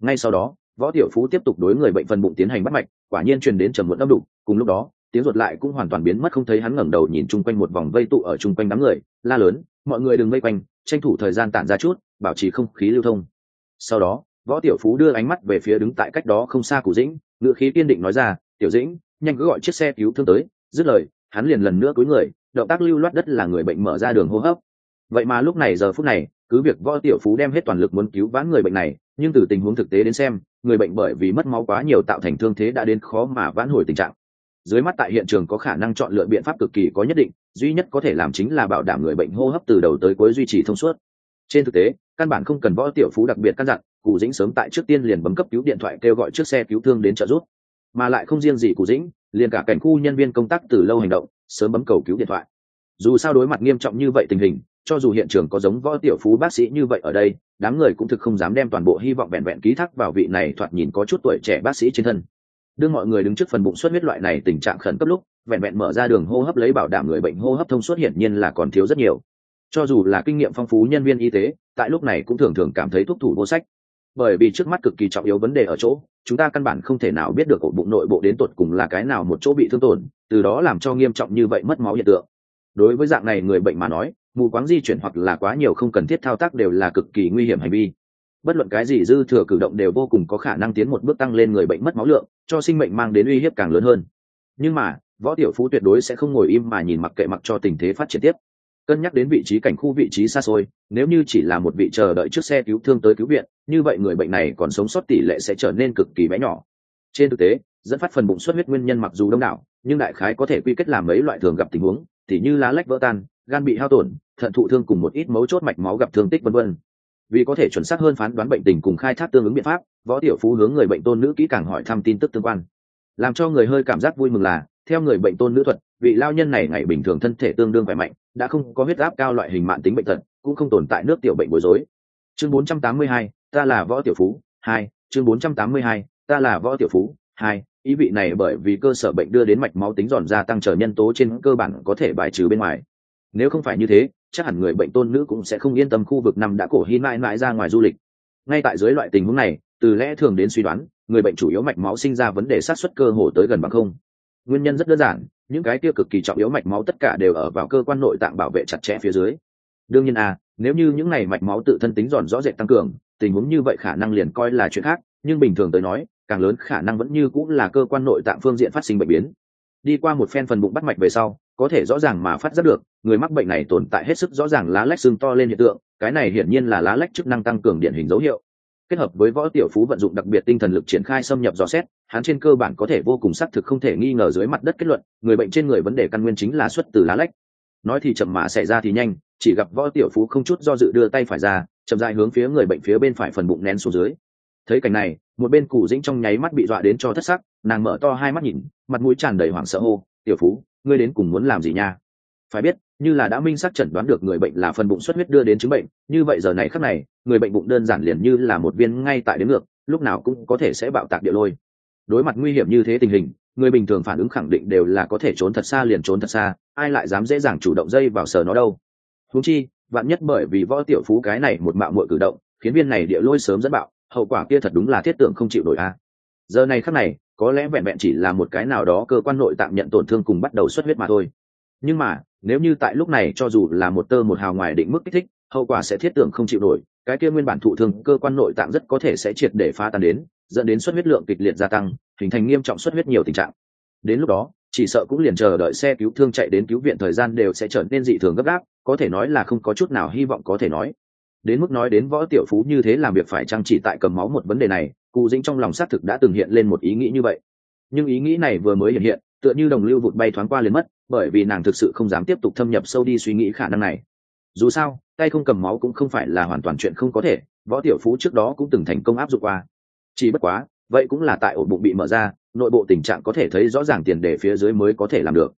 Ngay sau đó, võ tiểu phú tiếp tục đối người bệnh phần bụng tiến hành bắt mạch, quả nhiên truyền đến trầm muộn âm đục, cùng lúc đó, tiếng ruột lại cũng hoàn toàn biến mất không thấy hắn ngẩng đầu nhìn chung quanh một vòng vây tụ ở chung quanh đám người, la lớn, mọi người đừng vây quanh, tranh thủ thời gian tản ra chút, bảo trì không khí lưu thông. Sau đó, võ tiểu phú đưa ánh mắt về phía đứng tại cách đó không xa cụ dĩnh, ngựa khí kiên định nói ra, tiểu dĩnh, nhanh cứ gọi chiếc xe cứu thương tới. Dứt lời, hắn liền lần nữa cúi người, động tác lưu loát đất là người bệnh mở ra đường hô hấp vậy mà lúc này giờ phút này, cứ việc võ tiểu phú đem hết toàn lực muốn cứu vãn người bệnh này, nhưng từ tình huống thực tế đến xem, người bệnh bởi vì mất máu quá nhiều tạo thành thương thế đã đến khó mà vãn hồi tình trạng. Dưới mắt tại hiện trường có khả năng chọn lựa biện pháp cực kỳ có nhất định, duy nhất có thể làm chính là bảo đảm người bệnh hô hấp từ đầu tới cuối duy trì thông suốt. Trên thực tế, căn bản không cần võ tiểu phú đặc biệt căn dặn, cụ dĩnh sớm tại trước tiên liền bấm cấp cứu điện thoại kêu gọi chiếc xe cứu thương đến trợ giúp. Mà lại không riêng gì cụ dĩnh, liền cả cảnh khu nhân viên công tác từ lâu hành động, sớm bấm cầu cứu điện thoại. Dù sao đối mặt nghiêm trọng như vậy tình hình cho dù hiện trường có giống võ tiểu phú bác sĩ như vậy ở đây, đám người cũng thực không dám đem toàn bộ hy vọng vẹn vẹn ký thác vào vị này thoạt nhìn có chút tuổi trẻ bác sĩ trên thân. Đương mọi người đứng trước phần bụng xuất huyết loại này tình trạng khẩn cấp lúc, vẹn vẹn mở ra đường hô hấp lấy bảo đảm người bệnh hô hấp thông suốt hiển nhiên là còn thiếu rất nhiều. Cho dù là kinh nghiệm phong phú nhân viên y tế, tại lúc này cũng thường thường cảm thấy thuốc thủ vô sách. Bởi vì trước mắt cực kỳ trọng yếu vấn đề ở chỗ, chúng ta căn bản không thể nào biết được ổ bụng nội bộ đến tột cùng là cái nào một chỗ bị thương tổn, từ đó làm cho nghiêm trọng như vậy mất máu hiện tượng. Đối với dạng này người bệnh mà nói mù quáng di chuyển hoặc là quá nhiều không cần thiết thao tác đều là cực kỳ nguy hiểm hành vi. Bất luận cái gì dư thừa cử động đều vô cùng có khả năng tiến một bước tăng lên người bệnh mất máu lượng, cho sinh mệnh mang đến uy hiếp càng lớn hơn. Nhưng mà, võ tiểu phú tuyệt đối sẽ không ngồi im mà nhìn mặc kệ mặc cho tình thế phát triển tiếp. Cân nhắc đến vị trí cảnh khu vị trí xa xôi, nếu như chỉ là một vị chờ đợi chiếc xe cứu thương tới cứu viện, như vậy người bệnh này còn sống sót tỷ lệ sẽ trở nên cực kỳ bé nhỏ. Trên thực tế, dẫn phát phần bụng xuất huyết nguyên nhân mặc dù đông đảo, nhưng đại khái có thể quy kết làm mấy loại thường gặp tình huống, tỉ như lá lách vỡ tan, gan bị hao tổn thận thụ thương cùng một ít mấu chốt mạch máu gặp thương tích vân vân. Vì có thể chuẩn xác hơn phán đoán bệnh tình cùng khai thác tương ứng biện pháp võ tiểu phú hướng người bệnh tôn nữ kỹ càng hỏi thăm tin tức tương quan. Làm cho người hơi cảm giác vui mừng là theo người bệnh tôn nữ thuật vị lao nhân này ngày bình thường thân thể tương đương khỏe mạnh đã không có huyết áp cao loại hình mạng tính bệnh tật cũng không tồn tại nước tiểu bệnh bối rối. Chương 482, ta là võ tiểu phú hai chương 482, ta là võ tiểu phú hai ý vị này bởi vì cơ sở bệnh đưa đến mạch máu tính giòn gia tăng trở nhân tố trên cơ bản có thể bài trừ bên ngoài nếu không phải như thế, chắc hẳn người bệnh tôn nữ cũng sẽ không yên tâm khu vực nằm đã cổ hy mãi mãi ra ngoài du lịch. Ngay tại dưới loại tình huống này, từ lẽ thường đến suy đoán, người bệnh chủ yếu mạch máu sinh ra vấn đề sát xuất cơ hồ tới gần bằng không. Nguyên nhân rất đơn giản, những cái tiêu cực kỳ trọng yếu mạch máu tất cả đều ở vào cơ quan nội tạng bảo vệ chặt chẽ phía dưới. Đương nhiên à nếu như những này mạch máu tự thân tính giòn rõ rệt tăng cường, tình huống như vậy khả năng liền coi là chuyện khác, nhưng bình thường tới nói, càng lớn khả năng vẫn như cũng là cơ quan nội tạng phương diện phát sinh bệnh biến. Đi qua một phen phần bụng bắt mạch về sau có thể rõ ràng mà phát giác được, người mắc bệnh này tồn tại hết sức rõ ràng lá lách xương to lên hiện tượng, cái này hiển nhiên là lá lách chức năng tăng cường điển hình dấu hiệu. Kết hợp với võ tiểu phú vận dụng đặc biệt tinh thần lực triển khai xâm nhập dò xét, hắn trên cơ bản có thể vô cùng xác thực không thể nghi ngờ dưới mặt đất kết luận, người bệnh trên người vấn đề căn nguyên chính là xuất từ lá lách. Nói thì chậm mà xảy ra thì nhanh, chỉ gặp võ tiểu phú không chút do dự đưa tay phải ra, chậm dại hướng phía người bệnh phía bên phải phần bụng nén xuống dưới. Thấy cảnh này, một bên củ dĩnh trong nháy mắt bị dọa đến cho thất sắc, nàng mở to hai mắt nhìn, mặt mũi tràn đầy hoảng sợ hô, tiểu phú ngươi đến cùng muốn làm gì nha? Phải biết, như là đã minh xác chẩn đoán được người bệnh là phần bụng xuất huyết đưa đến chứng bệnh, như vậy giờ này khắc này, người bệnh bụng đơn giản liền như là một viên ngay tại đến ngược, lúc nào cũng có thể sẽ bạo tạc địa lôi. Đối mặt nguy hiểm như thế tình hình, người bình thường phản ứng khẳng định đều là có thể trốn thật xa liền trốn thật xa, ai lại dám dễ dàng chủ động dây vào sờ nó đâu? Húng chi, vạn nhất bởi vì võ tiểu phú cái này một mạo muội cử động, khiến viên này địa lôi sớm dẫn bạo, hậu quả kia thật đúng là thiết tượng không chịu nổi a. Giờ này khắc này có lẽ vẹn vẹn chỉ là một cái nào đó cơ quan nội tạng nhận tổn thương cùng bắt đầu xuất huyết mà thôi. Nhưng mà, nếu như tại lúc này cho dù là một tơ một hào ngoài định mức kích thích, hậu quả sẽ thiết tưởng không chịu nổi, cái kia nguyên bản thụ thương cơ quan nội tạng rất có thể sẽ triệt để phá tan đến, dẫn đến xuất huyết lượng kịch liệt gia tăng, hình thành nghiêm trọng xuất huyết nhiều tình trạng. Đến lúc đó, chỉ sợ cũng liền chờ đợi xe cứu thương chạy đến cứu viện thời gian đều sẽ trở nên dị thường gấp gáp, có thể nói là không có chút nào hy vọng có thể nói đến mức nói đến võ tiểu phú như thế làm việc phải trang chỉ tại cầm máu một vấn đề này cụ dĩnh trong lòng xác thực đã từng hiện lên một ý nghĩ như vậy. Nhưng ý nghĩ này vừa mới hiện hiện, tựa như đồng lưu vụt bay thoáng qua liền mất, bởi vì nàng thực sự không dám tiếp tục thâm nhập sâu đi suy nghĩ khả năng này. Dù sao, tay không cầm máu cũng không phải là hoàn toàn chuyện không có thể, võ tiểu phú trước đó cũng từng thành công áp dụng qua. Chỉ bất quá, vậy cũng là tại ổ bụng bị mở ra, nội bộ tình trạng có thể thấy rõ ràng tiền đề phía dưới mới có thể làm được.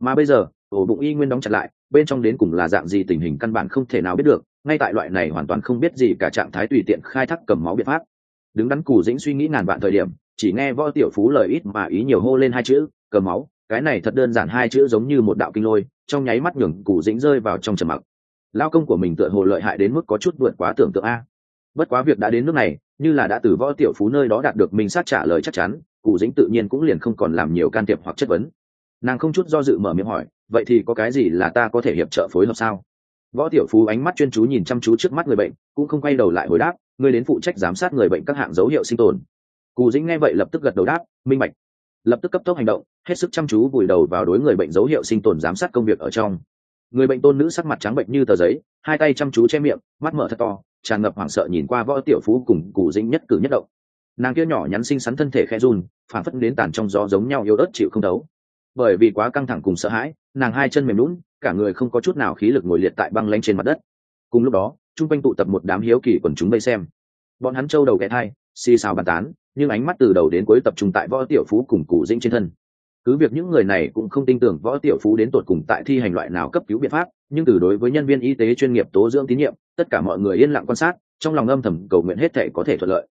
Mà bây giờ, ổ bụng y nguyên đóng chặt lại, bên trong đến cùng là dạng gì tình hình căn bản không thể nào biết được ngay tại loại này hoàn toàn không biết gì cả trạng thái tùy tiện khai thác cầm máu biện pháp. Đứng đắn cù dĩnh suy nghĩ ngàn vạn thời điểm, chỉ nghe võ tiểu phú lời ít mà ý nhiều hô lên hai chữ, cầm máu, cái này thật đơn giản hai chữ giống như một đạo kinh lôi, trong nháy mắt nhường cù dĩnh rơi vào trong trầm mặc. Lao công của mình tựa hồ lợi hại đến mức có chút vượt quá tưởng tượng a. Bất quá việc đã đến nước này, như là đã từ võ tiểu phú nơi đó đạt được mình sát trả lời chắc chắn cụ dĩnh tự nhiên cũng liền không còn làm nhiều can thiệp hoặc chất vấn. Nàng không chút do dự mở miệng hỏi, vậy thì có cái gì là ta có thể hiệp trợ phối hợp sao? Võ tiểu phú ánh mắt chuyên chú nhìn chăm chú trước mắt người bệnh, cũng không quay đầu lại hồi đáp, ngươi đến phụ trách giám sát người bệnh các hạng dấu hiệu sinh tồn. Cù dĩnh nghe vậy lập tức gật đầu đáp, minh bạch. Lập tức cấp tốc hành động, hết sức chăm chú vùi đầu vào đối người bệnh dấu hiệu sinh tồn giám sát công việc ở trong. Người bệnh tôn nữ sắc mặt trắng bệnh như tờ giấy, hai tay chăm chú che miệng, mắt mở thật to, tràn ngập hoảng sợ nhìn qua võ tiểu phú cùng Cù dĩnh nhất cử nhất động. Nàng kia nhỏ nhắn xinh xắn thân thể khe run phản phất đến tàn trong gió giống nhau yếu ớt chịu không đấu bởi vì quá căng thẳng cùng sợ hãi, nàng hai chân mềm lún, cả người không có chút nào khí lực ngồi liệt tại băng lanh trên mặt đất. Cùng lúc đó, chung quanh tụ tập một đám hiếu kỳ quần chúng vây xem. Bọn hắn trâu đầu ghé thai xì xào bàn tán, nhưng ánh mắt từ đầu đến cuối tập trung tại võ tiểu phú cùng cụ dĩnh trên thân. Cứ việc những người này cũng không tin tưởng võ tiểu phú đến tột cùng tại thi hành loại nào cấp cứu biện pháp, nhưng từ đối với nhân viên y tế chuyên nghiệp tố dưỡng tín nhiệm, tất cả mọi người yên lặng quan sát, trong lòng âm thầm cầu nguyện hết thể có thể thuận lợi.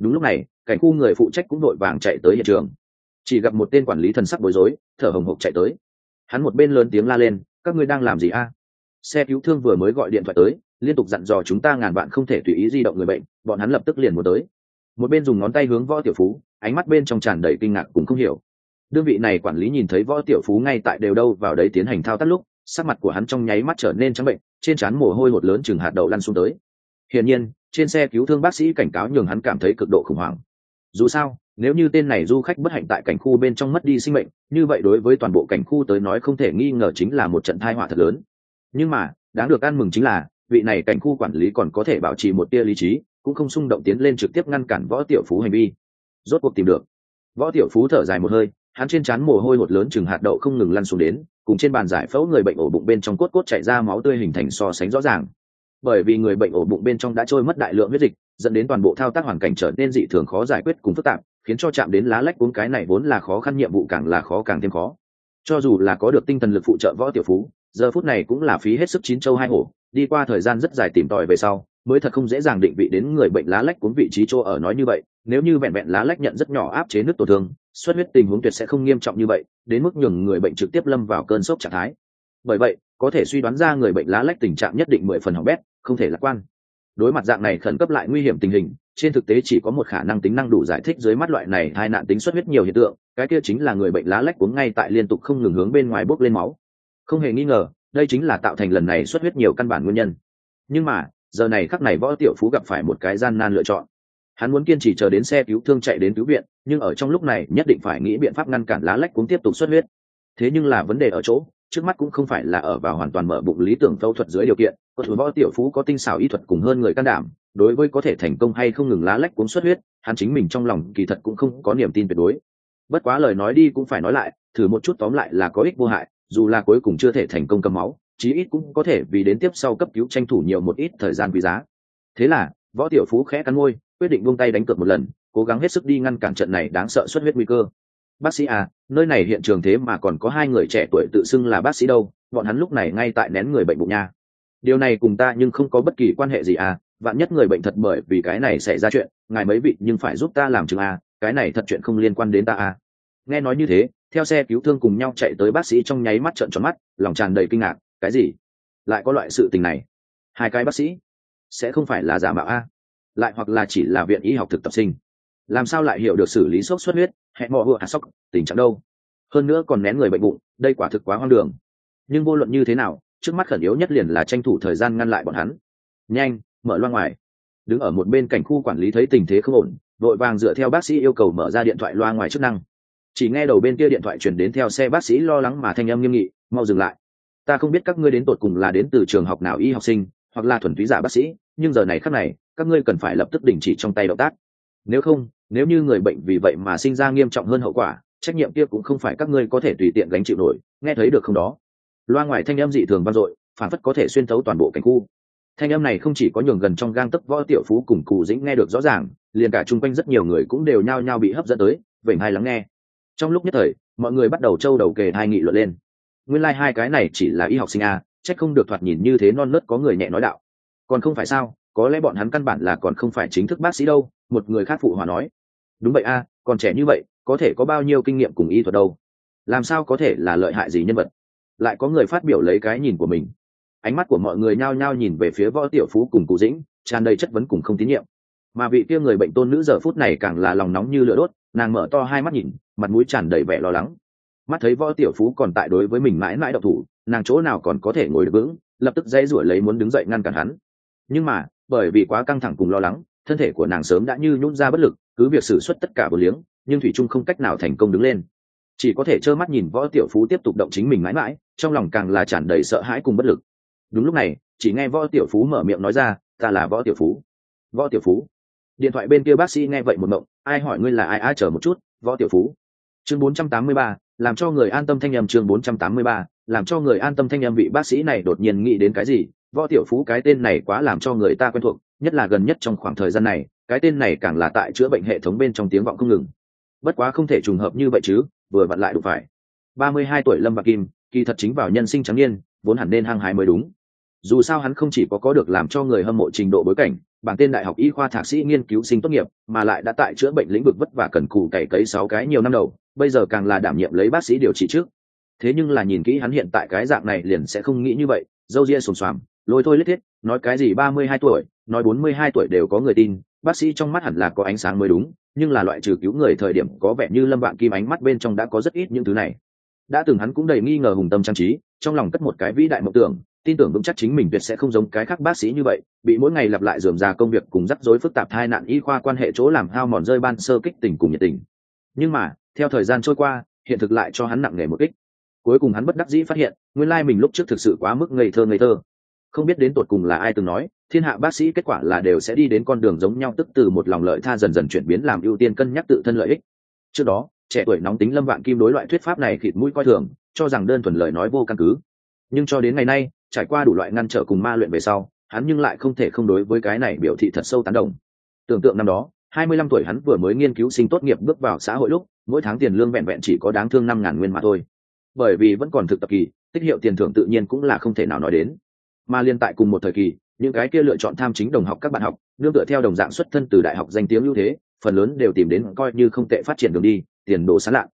Đúng lúc này, cảnh khu người phụ trách cũng đội vàng chạy tới hiện trường chỉ gặp một tên quản lý thần sắc bối rối, thở hồng hộc chạy tới. Hắn một bên lớn tiếng la lên, các ngươi đang làm gì a? Xe cứu thương vừa mới gọi điện thoại tới, liên tục dặn dò chúng ta ngàn vạn không thể tùy ý di động người bệnh, bọn hắn lập tức liền muốn tới. Một bên dùng ngón tay hướng võ tiểu phú, ánh mắt bên trong tràn đầy kinh ngạc cũng không hiểu. Đơn vị này quản lý nhìn thấy võ tiểu phú ngay tại đều đâu vào đấy tiến hành thao tác lúc, sắc mặt của hắn trong nháy mắt trở nên trắng bệnh, trên trán mồ hôi hột lớn chừng hạt đậu lăn xuống tới. Hiển nhiên, trên xe cứu thương bác sĩ cảnh cáo nhường hắn cảm thấy cực độ khủng hoảng. Dù sao nếu như tên này du khách bất hạnh tại cảnh khu bên trong mất đi sinh mệnh, như vậy đối với toàn bộ cảnh khu tới nói không thể nghi ngờ chính là một trận thai họa thật lớn. Nhưng mà, đáng được ăn mừng chính là, vị này cảnh khu quản lý còn có thể bảo trì một tia lý trí, cũng không xung động tiến lên trực tiếp ngăn cản võ tiểu phú hành vi. Rốt cuộc tìm được. Võ tiểu phú thở dài một hơi, hắn trên trán mồ hôi một lớn chừng hạt đậu không ngừng lăn xuống đến, cùng trên bàn giải phẫu người bệnh ổ bụng bên trong cốt cốt chảy ra máu tươi hình thành so sánh rõ ràng. Bởi vì người bệnh ổ bụng bên trong đã trôi mất đại lượng huyết dịch dẫn đến toàn bộ thao tác hoàn cảnh trở nên dị thường khó giải quyết cùng phức tạp, khiến cho chạm đến lá lách uống cái này vốn là khó khăn, nhiệm vụ càng là khó càng thêm khó. Cho dù là có được tinh thần lực phụ trợ võ tiểu phú, giờ phút này cũng là phí hết sức chín châu hai hổ, đi qua thời gian rất dài tìm tòi về sau, mới thật không dễ dàng định vị đến người bệnh lá lách cuốn vị trí chỗ ở nói như vậy. Nếu như vẹn vẹn lá lách nhận rất nhỏ áp chế nước tổn thương, xuất huyết tình huống tuyệt sẽ không nghiêm trọng như vậy, đến mức nhường người bệnh trực tiếp lâm vào cơn sốc trạng thái. Bởi vậy, có thể suy đoán ra người bệnh lá lách tình trạng nhất định mười phần hỏng bét, không thể lạc quan đối mặt dạng này khẩn cấp lại nguy hiểm tình hình, trên thực tế chỉ có một khả năng tính năng đủ giải thích dưới mắt loại này hai nạn tính xuất huyết nhiều hiện tượng, cái kia chính là người bệnh lá lách uống ngay tại liên tục không ngừng hướng bên ngoài bốc lên máu. Không hề nghi ngờ, đây chính là tạo thành lần này xuất huyết nhiều căn bản nguyên nhân. Nhưng mà, giờ này khắc này võ tiểu phú gặp phải một cái gian nan lựa chọn. Hắn muốn kiên trì chờ đến xe cứu thương chạy đến cứu viện, nhưng ở trong lúc này nhất định phải nghĩ biện pháp ngăn cản lá lách cuống tiếp tục xuất huyết. Thế nhưng là vấn đề ở chỗ, trước mắt cũng không phải là ở vào hoàn toàn mở bụng lý tưởng phẫu thuật dưới điều kiện có thủ võ tiểu phú có tinh xảo y thuật cùng hơn người can đảm, đối với có thể thành công hay không ngừng lá lách cuốn xuất huyết, hắn chính mình trong lòng kỳ thật cũng không có niềm tin tuyệt đối. Bất quá lời nói đi cũng phải nói lại, thử một chút tóm lại là có ích vô hại, dù là cuối cùng chưa thể thành công cầm máu, chí ít cũng có thể vì đến tiếp sau cấp cứu tranh thủ nhiều một ít thời gian quý giá. Thế là, võ tiểu phú khẽ cắn môi, quyết định buông tay đánh cược một lần, cố gắng hết sức đi ngăn cản trận này đáng sợ xuất huyết nguy cơ. Bác sĩ à nơi này hiện trường thế mà còn có hai người trẻ tuổi tự xưng là bác sĩ đâu, bọn hắn lúc này ngay tại nén người bệnh bụng nha điều này cùng ta nhưng không có bất kỳ quan hệ gì à vạn nhất người bệnh thật bởi vì cái này xảy ra chuyện, ngài mấy vị nhưng phải giúp ta làm chứng à cái này thật chuyện không liên quan đến ta à. Nghe nói như thế, theo xe cứu thương cùng nhau chạy tới bác sĩ trong nháy mắt trợn tròn mắt, lòng tràn đầy kinh ngạc, cái gì? Lại có loại sự tình này. Hai cái bác sĩ? Sẽ không phải là giả mạo a lại hoặc là chỉ là viện y học thực tập sinh. Làm sao lại hiểu được xử lý sốt xuất huyết hẹn mò vừa hạt sốc, tình trạng đâu? Hơn nữa còn nén người bệnh bụng, đây quả thực quá hoang đường. Nhưng vô luận như thế nào trước mắt khẩn yếu nhất liền là tranh thủ thời gian ngăn lại bọn hắn. Nhanh, mở loa ngoài. Đứng ở một bên cảnh khu quản lý thấy tình thế không ổn, vội vàng dựa theo bác sĩ yêu cầu mở ra điện thoại loa ngoài chức năng. Chỉ nghe đầu bên kia điện thoại chuyển đến theo xe bác sĩ lo lắng mà thanh âm nghiêm nghị, mau dừng lại. Ta không biết các ngươi đến tột cùng là đến từ trường học nào y học sinh, hoặc là thuần túy giả bác sĩ, nhưng giờ này khác này, các ngươi cần phải lập tức đình chỉ trong tay động tác. Nếu không, nếu như người bệnh vì vậy mà sinh ra nghiêm trọng hơn hậu quả, trách nhiệm kia cũng không phải các ngươi có thể tùy tiện gánh chịu nổi, nghe thấy được không đó? Loa ngoài thanh âm dị thường vang dội phản phất có thể xuyên thấu toàn bộ cảnh khu. Thanh âm này không chỉ có nhường gần trong gang tấc võ tiểu phú cùng cù dĩnh nghe được rõ ràng liền cả chung quanh rất nhiều người cũng đều nhao nhao bị hấp dẫn tới vểnh hai lắng nghe. Trong lúc nhất thời mọi người bắt đầu trâu đầu kề hai nghị luận lên. Nguyên lai、like、hai cái này chỉ là y học sinh a à, c h ắ c không được thoạt nhìn như thế non nớt có người nhẹ nói đạo. Còn không phải sao có lẽ bọn hắn căn bản là còn không phải chính thức bác sĩ đâu một người khác phụ hòa nói. Đúng vậy a còn trẻ như vậy có thể có bao nhiêu kinh nghiệm cùng y thuật đâu? Làm sao có thể là lợi hại gì nhân vật? Lại có người phát biểu lấy cái nhìn của mình. Ánh mắt của mọi người nhao nhao nhìn về phía võ tiểu phú cùng cụ dĩnh, tràn đầy chất vấn cùng không tín nhiệm. Mà vị kia người bệnh tôn nữ giờ phút này càng là lòng nóng như lửa đốt, nàng mở to hai mắt nhìn, mặt mũi tràn đầy vẻ lo lắng. Mắt thấy võ tiểu phú còn tại đối với mình mãi mãi độc thủ, nàng chỗ nào còn có thể ngồi được vững, lập tức dây rủi lấy muốn đứng dậy ngăn cản hắn. Nhưng mà, bởi vì quá căng thẳng cùng lo lắng, thân thể của nàng sớm đã như nhún ra bất lực, cứ việc xử suất tất cả vô liếng, nhưng thủy trung không cách nào thành công đứng lên chỉ có thể trơ mắt nhìn võ tiểu phú tiếp tục động chính mình mãi mãi trong lòng càng là tràn đầy sợ hãi cùng bất lực. Đúng lúc này chỉ nghe võ tiểu phú mở miệng nói ra ta là võ tiểu phú. Võ tiểu phú? Điện thoại bên kia bác sĩ nghe vậy một mộng ai hỏi ngươi là ai? Ai chờ một chút võ tiểu phú. Chương 483, làm cho người an tâm thanh âm chương 483, làm cho người an tâm thanh em vị bác sĩ này đột nhiên nghĩ đến cái gì? Võ tiểu phú cái tên này quá làm cho người ta quen thuộc nhất là gần nhất trong khoảng thời gian này cái tên này càng là tại chữa bệnh hệ thống bên trong tiếng vọng không ngừng. Bất quá không thể trùng hợp như vậy chứ vừa vặn lại đủ phải. Ba mươi hai tuổi lâm bạc kim, kỳ thật chính vào nhân sinh trắng niên, vốn hẳn nên hăng hái mới đúng. Dù sao hắn không chỉ có có được làm cho người hâm mộ trình độ bối cảnh, bằng tên đại học y khoa thạc sĩ nghiên cứu sinh tốt nghiệp, mà lại đã tại chữa bệnh lĩnh vực vất vả cần cù cày cấy sáu cái nhiều năm đầu, bây giờ càng là đảm nhiệm lấy bác sĩ điều trị trước. Thế nhưng là nhìn kỹ hắn hiện tại cái dạng này liền sẽ không nghĩ như vậy dâu ria sồn xoàm, lôi thôi lết thiết, nói cái gì ba mươi hai tuổi, nói bốn mươi hai tuổi đều có người tin, bác sĩ trong mắt hẳn là có ánh sáng mới đúng nhưng là loại trừ cứu người thời điểm có vẻ như lâm vạn kim ánh mắt bên trong đã có rất ít những thứ này. Đã từng hắn cũng đầy nghi ngờ hùng tâm trang trí, trong lòng cất một cái vĩ đại mộng tưởng, tin tưởng vững chắc chính mình tuyệt sẽ không giống cái khác bác sĩ như vậy, bị mỗi ngày lặp lại dườm ra công việc cùng rắc rối phức tạp thai nạn y khoa quan hệ chỗ làm hao mòn rơi ban sơ kích tình cùng nhiệt tình. Nhưng mà, theo thời gian trôi qua, hiện thực lại cho hắn nặng nề một kích. Cuối cùng hắn bất đắc dĩ phát hiện, nguyên lai mình lúc trước thực sự quá mức ngây thơ ngây thơ không biết đến tột cùng là ai từng nói, thiên hạ bác sĩ kết quả là đều sẽ đi đến con đường giống nhau tức từ một lòng lợi tha dần dần chuyển biến làm ưu tiên cân nhắc tự thân lợi ích. Trước đó, trẻ tuổi nóng tính lâm vạn kim đối loại thuyết pháp này khịt mũi coi thường, cho rằng đơn thuần lời nói vô căn cứ. Nhưng cho đến ngày nay, trải qua đủ loại ngăn trở cùng ma luyện về sau, hắn nhưng lại không thể không đối với cái này biểu thị thật sâu tán đồng. Tưởng tượng năm đó, hai mươi lăm tuổi hắn vừa mới nghiên cứu sinh tốt nghiệp bước vào xã hội lúc, mỗi tháng tiền lương vẹn vẹn chỉ có đáng thương năm ngàn nguyên mà thôi. Bởi vì vẫn còn thực tập kỳ, tích hiệu tiền thưởng tự nhiên cũng là không thể nào nói đến mà liên tại cùng một thời kỳ, những cái kia lựa chọn tham chính đồng học các bạn học nương tựa theo đồng dạng xuất thân từ đại học danh tiếng ưu thế, phần lớn đều tìm đến coi như không tệ phát triển đường đi, tiền đồ sán lạn.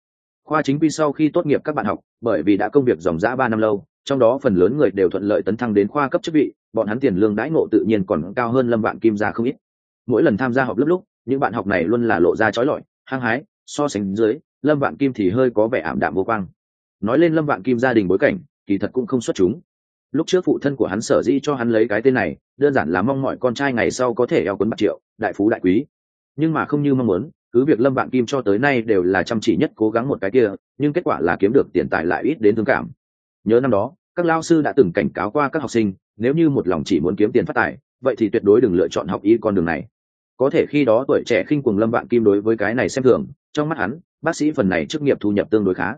khoa chính quy sau khi tốt nghiệp các bạn học, bởi vì đã công việc dòng dã ba năm lâu, trong đó phần lớn người đều thuận lợi tấn thăng đến khoa cấp chức vị, bọn hắn tiền lương đãi ngộ tự nhiên còn cao hơn lâm vạn kim gia không ít. Mỗi lần tham gia học lớp lúc, những bạn học này luôn là lộ ra trói lọi, hăng hái, so sánh dưới, lâm vạn kim thì hơi có vẻ ảm đạm vô quang. Nói lên lâm vạn kim gia đình bối cảnh, kỳ thật cũng không xuất chúng lúc trước phụ thân của hắn sở dĩ cho hắn lấy cái tên này, đơn giản là mong mọi con trai ngày sau có thể eo quấn bạc triệu, đại phú đại quý. Nhưng mà không như mong muốn, cứ việc lâm vạn kim cho tới nay đều là chăm chỉ nhất cố gắng một cái kia, nhưng kết quả là kiếm được tiền tài lại ít đến thương cảm. Nhớ năm đó, các lao sư đã từng cảnh cáo qua các học sinh, nếu như một lòng chỉ muốn kiếm tiền phát tài, vậy thì tuyệt đối đừng lựa chọn học y con đường này. Có thể khi đó tuổi trẻ khinh cuồng lâm vạn kim đối với cái này xem thường, trong mắt hắn, bác sĩ phần này chức nghiệp thu nhập tương đối khá.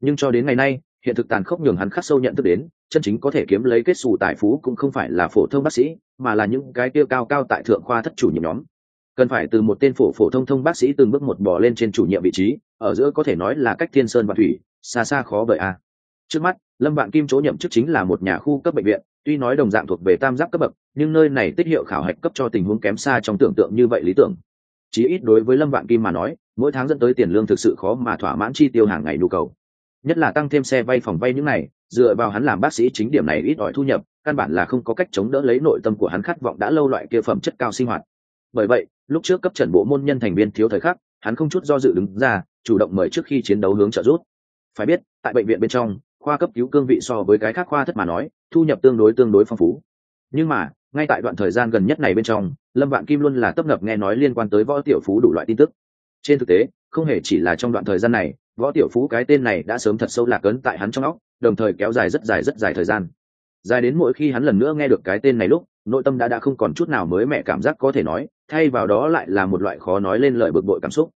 Nhưng cho đến ngày nay hiện thực tàn khốc nhường hắn khắc sâu nhận thức đến, chân chính có thể kiếm lấy kết xù tài phú cũng không phải là phổ thông bác sĩ, mà là những cái tiêu cao cao tại thượng khoa thất chủ nhiệm nhóm. Cần phải từ một tên phổ phổ thông thông bác sĩ từng bước một bỏ lên trên chủ nhiệm vị trí, ở giữa có thể nói là cách thiên sơn và thủy, xa xa khó bởi a. Trước mắt, lâm vạn kim chỗ nhậm chức chính là một nhà khu cấp bệnh viện, tuy nói đồng dạng thuộc về tam giác cấp bậc, nhưng nơi này tích hiệu khảo hạch cấp cho tình huống kém xa trong tưởng tượng như vậy lý tưởng. Chí ít đối với lâm vạn kim mà nói, mỗi tháng dẫn tới tiền lương thực sự khó mà thỏa mãn chi tiêu hàng ngày nhu cầu nhất là tăng thêm xe vay phòng vay những này, dựa vào hắn làm bác sĩ chính điểm này ít ỏi thu nhập, căn bản là không có cách chống đỡ lấy nội tâm của hắn khát vọng đã lâu loại kia phẩm chất cao sinh hoạt. Bởi vậy, lúc trước cấp trần bộ môn nhân thành viên thiếu thời khắc, hắn không chút do dự đứng ra, chủ động mời trước khi chiến đấu hướng trợ giúp. Phải biết, tại bệnh viện bên trong, khoa cấp cứu cương vị so với cái khác khoa thất mà nói, thu nhập tương đối tương đối phong phú. Nhưng mà, ngay tại đoạn thời gian gần nhất này bên trong, lâm vạn kim luôn là tấp nập nghe nói liên quan tới võ tiểu phú đủ loại tin tức. Trên thực tế, không hề chỉ là trong đoạn thời gian này võ tiểu phú cái tên này đã sớm thật sâu lạc ấn tại hắn trong óc, đồng thời kéo dài rất dài rất dài thời gian. Dài đến mỗi khi hắn lần nữa nghe được cái tên này lúc, nội tâm đã đã không còn chút nào mới mẹ cảm giác có thể nói, thay vào đó lại là một loại khó nói lên lời bực bội cảm xúc.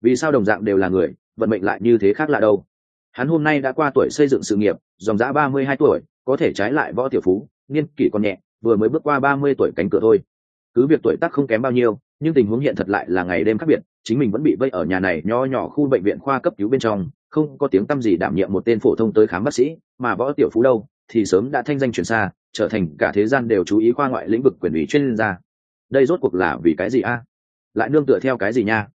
Vì sao đồng dạng đều là người, vận mệnh lại như thế khác lạ đâu? Hắn hôm nay đã qua tuổi xây dựng sự nghiệp, dòng giã ba mươi hai tuổi, có thể trái lại võ tiểu phú, niên kỷ còn nhẹ, vừa mới bước qua ba mươi tuổi cánh cửa thôi. Cứ việc tuổi tác không kém bao nhiêu nhưng tình huống hiện thật lại là ngày đêm khác biệt, chính mình vẫn bị vây ở nhà này nho nhỏ khu bệnh viện khoa cấp cứu bên trong, không có tiếng tăm gì đảm nhiệm một tên phổ thông tới khám bác sĩ, mà võ tiểu phú đâu, thì sớm đã thanh danh truyền xa, trở thành cả thế gian đều chú ý khoa ngoại lĩnh vực quyền ủy chuyên gia. Đây rốt cuộc là vì cái gì a? Lại nương tựa theo cái gì nha?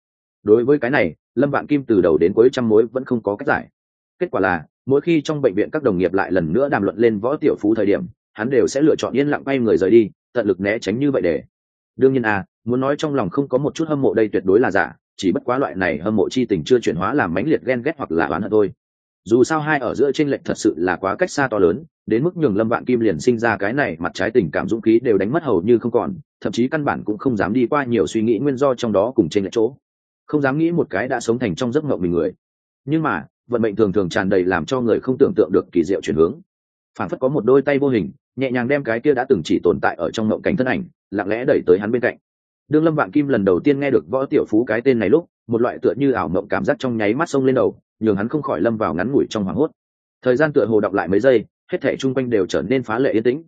Đối với cái này, lâm vạn kim từ đầu đến cuối trăm mối vẫn không có cách giải. Kết quả là, mỗi khi trong bệnh viện các đồng nghiệp lại lần nữa đàm luận lên võ tiểu phú thời điểm, hắn đều sẽ lựa chọn yên lặng bay người rời đi, tận lực né tránh như vậy để. Đương nhiên à muốn nói trong lòng không có một chút hâm mộ đây tuyệt đối là giả, chỉ bất quá loại này hâm mộ chi tình chưa chuyển hóa làm mãnh liệt ghen ghét hoặc là oán hận thôi. Dù sao hai ở giữa trên lệnh thật sự là quá cách xa to lớn, đến mức nhường lâm vạn kim liền sinh ra cái này mặt trái tình cảm dũng khí đều đánh mất hầu như không còn, thậm chí căn bản cũng không dám đi qua nhiều suy nghĩ nguyên do trong đó cùng trên lệch chỗ. Không dám nghĩ một cái đã sống thành trong giấc mộng mình người. Nhưng mà, vận mệnh thường thường tràn đầy làm cho người không tưởng tượng được kỳ diệu chuyển hướng. Phản phất có một đôi tay vô hình, nhẹ nhàng đem cái kia đã từng chỉ tồn tại ở trong mộng cảnh thân ảnh, lặng lẽ đẩy tới hắn bên cạnh đương lâm vạn kim lần đầu tiên nghe được võ tiểu phú cái tên này lúc, một loại tựa như ảo mộng cảm giác trong nháy mắt sông lên đầu, nhường hắn không khỏi lâm vào ngắn ngủi trong hoảng hốt. Thời gian tựa hồ đọc lại mấy giây, hết thảy chung quanh đều trở nên phá lệ yên tĩnh.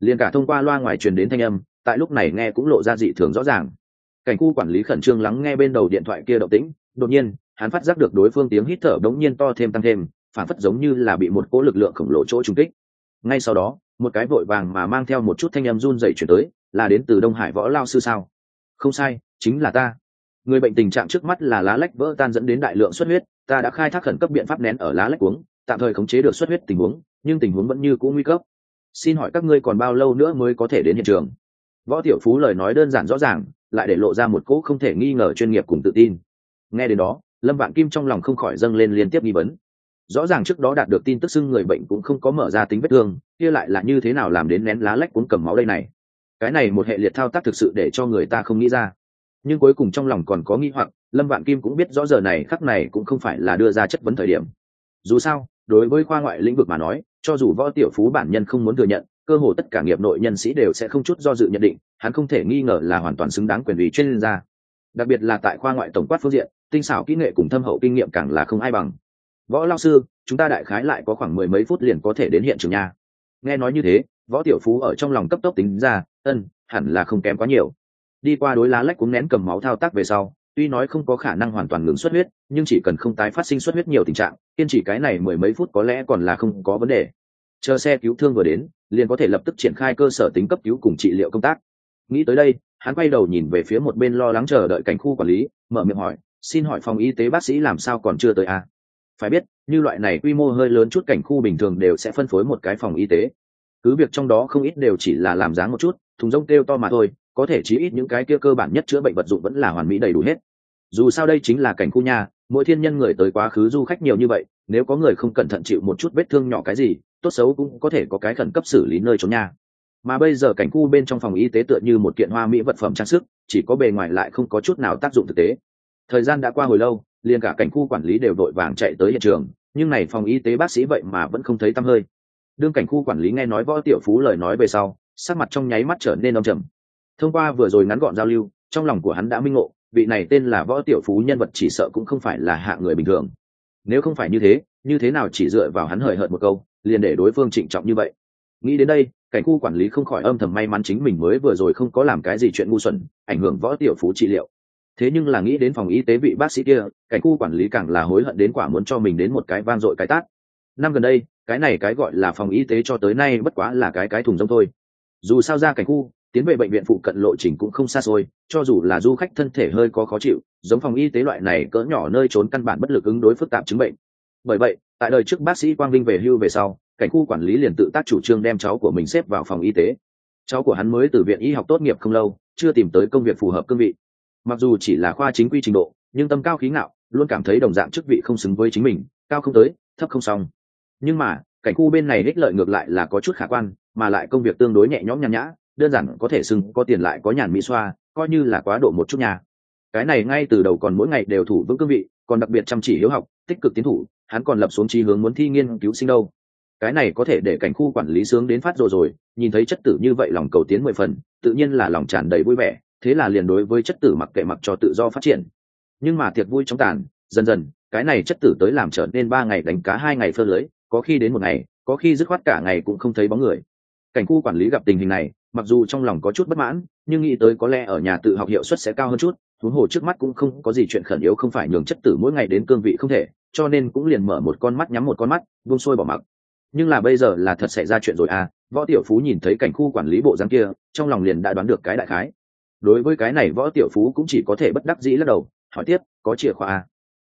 Liền cả thông qua loa ngoài truyền đến thanh âm, tại lúc này nghe cũng lộ ra dị thường rõ ràng. Cảnh khu quản lý khẩn trương lắng nghe bên đầu điện thoại kia động tĩnh, đột nhiên, hắn phát giác được đối phương tiếng hít thở đống nhiên to thêm tăng thêm, phản phất giống như là bị một cỗ lực lượng khổng lồ chỗ trung kích. Ngay sau đó, một cái vội vàng mà mang theo một chút thanh âm run dậy chuyển tới, là đến từ đông hải võ lao sư sao? Không sai, chính là ta. Người bệnh tình trạng trước mắt là lá lách vỡ tan dẫn đến đại lượng xuất huyết, ta đã khai thác khẩn cấp biện pháp nén ở lá lách uống, tạm thời khống chế được xuất huyết tình huống, nhưng tình huống vẫn như cũ nguy cấp. Xin hỏi các ngươi còn bao lâu nữa mới có thể đến hiện trường? Võ tiểu phú lời nói đơn giản rõ ràng, lại để lộ ra một cỗ không thể nghi ngờ chuyên nghiệp cùng tự tin. Nghe đến đó, lâm vạn kim trong lòng không khỏi dâng lên liên tiếp nghi vấn. Rõ ràng trước đó đạt được tin tức xưng người bệnh cũng không có mở ra tính vết thương, kia lại là như thế nào làm đến nén lá lách cuốn cầm máu đây này? Cái này một hệ liệt thao tác thực sự để cho người ta không nghĩ ra. Nhưng cuối cùng trong lòng còn có nghi hoặc, lâm vạn kim cũng biết rõ giờ này khắc này cũng không phải là đưa ra chất vấn thời điểm. Dù sao, đối với khoa ngoại lĩnh vực mà nói, cho dù võ tiểu phú bản nhân không muốn thừa nhận, cơ hồ tất cả nghiệp nội nhân sĩ đều sẽ không chút do dự nhận định, hắn không thể nghi ngờ là hoàn toàn xứng đáng quyền ủy chuyên gia. Đặc biệt là tại khoa ngoại tổng quát phương diện, tinh xảo kỹ nghệ cùng thâm hậu kinh nghiệm càng là không ai bằng. Võ lao sư, chúng ta đại khái lại có khoảng mười mấy phút liền có thể đến hiện trường nha. Nghe nói như thế, võ tiểu phú ở trong lòng cấp tốc tính ra ân hẳn là không kém quá nhiều. Đi qua đối lá lách cuống nén cầm máu thao tác về sau, tuy nói không có khả năng hoàn toàn ngừng xuất huyết, nhưng chỉ cần không tái phát sinh xuất huyết nhiều tình trạng, kiên trì cái này mười mấy phút có lẽ còn là không có vấn đề. Chờ xe cứu thương vừa đến, liền có thể lập tức triển khai cơ sở tính cấp cứu cùng trị liệu công tác. Nghĩ tới đây, hắn quay đầu nhìn về phía một bên lo lắng chờ đợi cảnh khu quản lý, mở miệng hỏi, xin hỏi phòng y tế bác sĩ làm sao còn chưa tới à? phải biết, như loại này quy mô hơi lớn chút cảnh khu bình thường đều sẽ phân phối một cái phòng y tế cứ việc trong đó không ít đều chỉ là làm dáng một chút, thùng rông kêu to mà thôi, có thể chí ít những cái kia cơ bản nhất chữa bệnh vật dụng vẫn là hoàn mỹ đầy đủ hết. Dù sao đây chính là cảnh khu nhà, mỗi thiên nhân người tới quá khứ du khách nhiều như vậy, nếu có người không cẩn thận chịu một chút vết thương nhỏ cái gì, tốt xấu cũng có thể có cái khẩn cấp xử lý nơi trốn nhà. Mà bây giờ cảnh khu bên trong phòng y tế tựa như một kiện hoa mỹ vật phẩm trang sức, chỉ có bề ngoài lại không có chút nào tác dụng thực tế. Thời gian đã qua hồi lâu, liền cả cảnh khu quản lý đều đội vàng chạy tới hiện trường, nhưng này phòng y tế bác sĩ vậy mà vẫn không thấy tăm hơi đương cảnh khu quản lý nghe nói võ tiểu phú lời nói về sau, sắc mặt trong nháy mắt trở nên âm trầm. Thông qua vừa rồi ngắn gọn giao lưu, trong lòng của hắn đã minh ngộ, vị này tên là võ tiểu phú nhân vật chỉ sợ cũng không phải là hạ người bình thường. Nếu không phải như thế như thế nào chỉ dựa vào hắn hời hợt một câu, liền để đối phương trịnh trọng như vậy? Nghĩ đến đây, cảnh khu quản lý không khỏi âm thầm may mắn chính mình mới vừa rồi không có làm cái gì chuyện ngu xuẩn, ảnh hưởng võ tiểu phú trị liệu. Thế nhưng là nghĩ đến phòng y tế vị bác sĩ kia, cảnh khu quản lý càng là hối hận đến quả muốn cho mình đến một cái vang dội cái tát năm gần đây, cái này cái gọi là phòng y tế cho tới nay bất quá là cái cái thùng rông thôi. Dù sao ra cảnh khu, tiến về bệnh viện phụ cận lộ trình cũng không xa xôi, cho dù là du khách thân thể hơi có khó chịu, giống phòng y tế loại này cỡ nhỏ nơi trốn căn bản bất lực ứng đối phức tạp chứng bệnh. Bởi vậy, tại đời trước bác sĩ quang vinh về hưu về sau, cảnh khu quản lý liền tự tác chủ trương đem cháu của mình xếp vào phòng y tế. Cháu của hắn mới từ viện y học tốt nghiệp không lâu, chưa tìm tới công việc phù hợp cương vị. Mặc dù chỉ là khoa chính quy trình độ, nhưng tâm cao khí ngạo, luôn cảm thấy đồng dạng chức vị không xứng với chính mình, cao không tới, thấp không xong nhưng mà, cảnh khu bên này ích lợi ngược lại là có chút khả quan, mà lại công việc tương đối nhẹ nhõm nhàn nhã, đơn giản có thể xưng có tiền lại có nhàn mỹ xoa, coi như là quá độ một chút nhà. Cái này ngay từ đầu còn mỗi ngày đều thủ vững cương vị, còn đặc biệt chăm chỉ hiếu học, tích cực tiến thủ, hắn còn lập xuống trí hướng muốn thi nghiên cứu sinh đâu. Cái này có thể để cảnh khu quản lý sướng đến phát rồi rồi, nhìn thấy chất tử như vậy lòng cầu tiến mười phần, tự nhiên là lòng tràn đầy vui vẻ, thế là liền đối với chất tử mặc kệ mặc cho tự do phát triển. Nhưng mà thiệt vui trong tàn, dần dần, cái này chất tử tới làm trở nên ba ngày đánh cá hai ngày phơ lưới có khi đến một ngày, có khi dứt khoát cả ngày cũng không thấy bóng người. Cảnh khu quản lý gặp tình hình này, mặc dù trong lòng có chút bất mãn, nhưng nghĩ tới có lẽ ở nhà tự học hiệu suất sẽ cao hơn chút, huống hồ trước mắt cũng không có gì chuyện khẩn yếu không phải nhường chất tử mỗi ngày đến cương vị không thể, cho nên cũng liền mở một con mắt nhắm một con mắt, buông sôi bỏ mặc. Nhưng là bây giờ là thật xảy ra chuyện rồi à võ tiểu phú nhìn thấy cảnh khu quản lý bộ dáng kia, trong lòng liền đã đoán được cái đại khái. Đối với cái này võ tiểu phú cũng chỉ có thể bất đắc dĩ lắc đầu, hỏi tiếp, có chìa khóa à?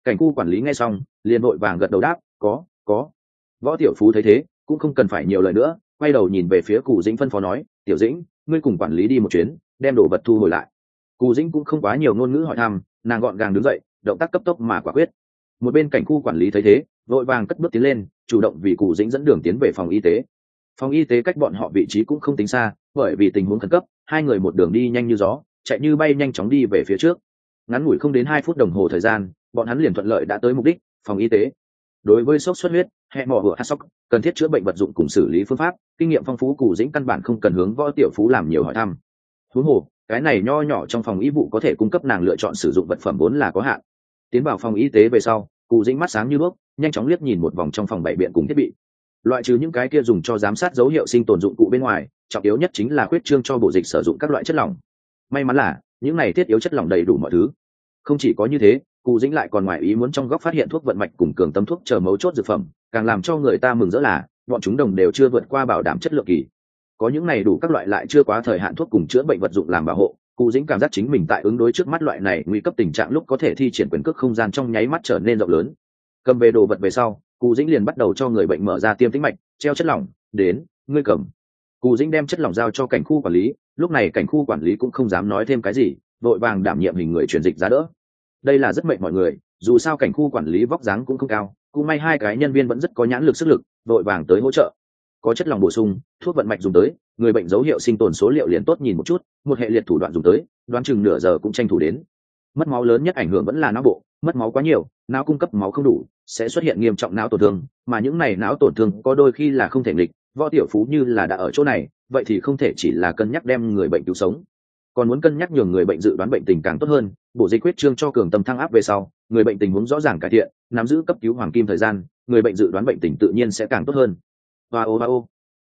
cảnh khu quản lý nghe xong, liền vội vàng gật đầu đáp, có có võ tiểu phú thấy thế, cũng không cần phải nhiều lời nữa, quay đầu nhìn về phía Cù dĩnh phân phó nói, tiểu dĩnh, ngươi cùng quản lý đi một chuyến, đem đồ vật thu hồi lại. Cù dĩnh cũng không quá nhiều ngôn ngữ hỏi thăm, nàng gọn gàng đứng dậy, động tác cấp tốc mà quả quyết. Một bên cảnh khu quản lý thấy thế, vội vàng cất bước tiến lên, chủ động vì Cù dĩnh dẫn đường tiến về phòng y tế. Phòng y tế cách bọn họ vị trí cũng không tính xa, bởi vì tình huống khẩn cấp, hai người một đường đi nhanh như gió, chạy như bay nhanh chóng đi về phía trước. Ngắn ngủi không đến hai phút đồng hồ thời gian, bọn hắn liền thuận lợi đã tới mục đích, phòng y tế. Đối với sốt xuất huyết hệ mỏ vựa hát sóc cần thiết chữa bệnh vật dụng cùng xử lý phương pháp, kinh nghiệm phong phú Cù dĩnh căn bản không cần hướng võ tiểu phú làm nhiều hỏi thăm. Thú hồ, cái này nho nhỏ trong phòng y vụ có thể cung cấp nàng lựa chọn sử dụng vật phẩm vốn là có hạn. Tiến vào phòng y tế về sau cụ dĩnh mắt sáng như bước nhanh chóng liếc nhìn một vòng trong phòng bảy biện cùng thiết bị. Loại trừ những cái kia dùng cho giám sát dấu hiệu sinh tồn dụng cụ bên ngoài, trọng yếu nhất chính là khuyết trương cho bộ dịch sử dụng các loại chất lỏng. May mắn là, những này thiết yếu chất lỏng đầy đủ mọi thứ. Không chỉ có như thế cụ dĩnh lại còn ngoài ý muốn trong góc phát hiện thuốc vận mạch cùng cường tâm thuốc chờ mấu chốt dược phẩm, càng làm cho người ta mừng rỡ là, bọn chúng đồng đều chưa vượt qua bảo đảm chất lượng kỳ. Có những này đủ các loại lại chưa quá thời hạn thuốc cùng chữa bệnh vật dụng làm bảo hộ cụ dĩnh cảm giác chính mình tại ứng đối trước mắt loại này nguy cấp tình trạng lúc có thể thi triển quyền cước không gian trong nháy mắt trở nên rộng lớn. Cầm về đồ vật về sau cụ dĩnh liền bắt đầu cho người bệnh mở ra tiêm tĩnh mạch, treo chất lỏng, đến, ngươi cầm. Cụ dĩnh đem chất lỏng giao cho cảnh khu quản lý, lúc này cảnh khu quản lý cũng không dám nói thêm cái gì, vội vàng đảm nhiệm hình người truyền dịch giá đỡ đây là rất mệnh mọi người, dù sao cảnh khu quản lý vóc dáng cũng không cao, cũng may hai cái nhân viên vẫn rất có nhãn lực sức lực, vội vàng tới hỗ trợ. Có chất lòng bổ sung, thuốc vận mạch dùng tới, người bệnh dấu hiệu sinh tồn số liệu liền tốt nhìn một chút, một hệ liệt thủ đoạn dùng tới, đoán chừng nửa giờ cũng tranh thủ đến. Mất máu lớn nhất ảnh hưởng vẫn là não bộ, mất máu quá nhiều, não cung cấp máu không đủ, sẽ xuất hiện nghiêm trọng não tổn thương, mà những này não tổn thương có đôi khi là không thể nghịch, võ tiểu phú như là đã ở chỗ này, vậy thì không thể chỉ là cân nhắc đem người bệnh cứu sống. Còn muốn cân nhắc nhường người bệnh dự đoán bệnh tình càng tốt hơn bộ dịch quyết trương cho cường tâm thăng áp về sau người bệnh tình huống rõ ràng cải thiện nắm giữ cấp cứu hoàng kim thời gian người bệnh dự đoán bệnh tình tự nhiên sẽ càng tốt hơn. Và ô và ô.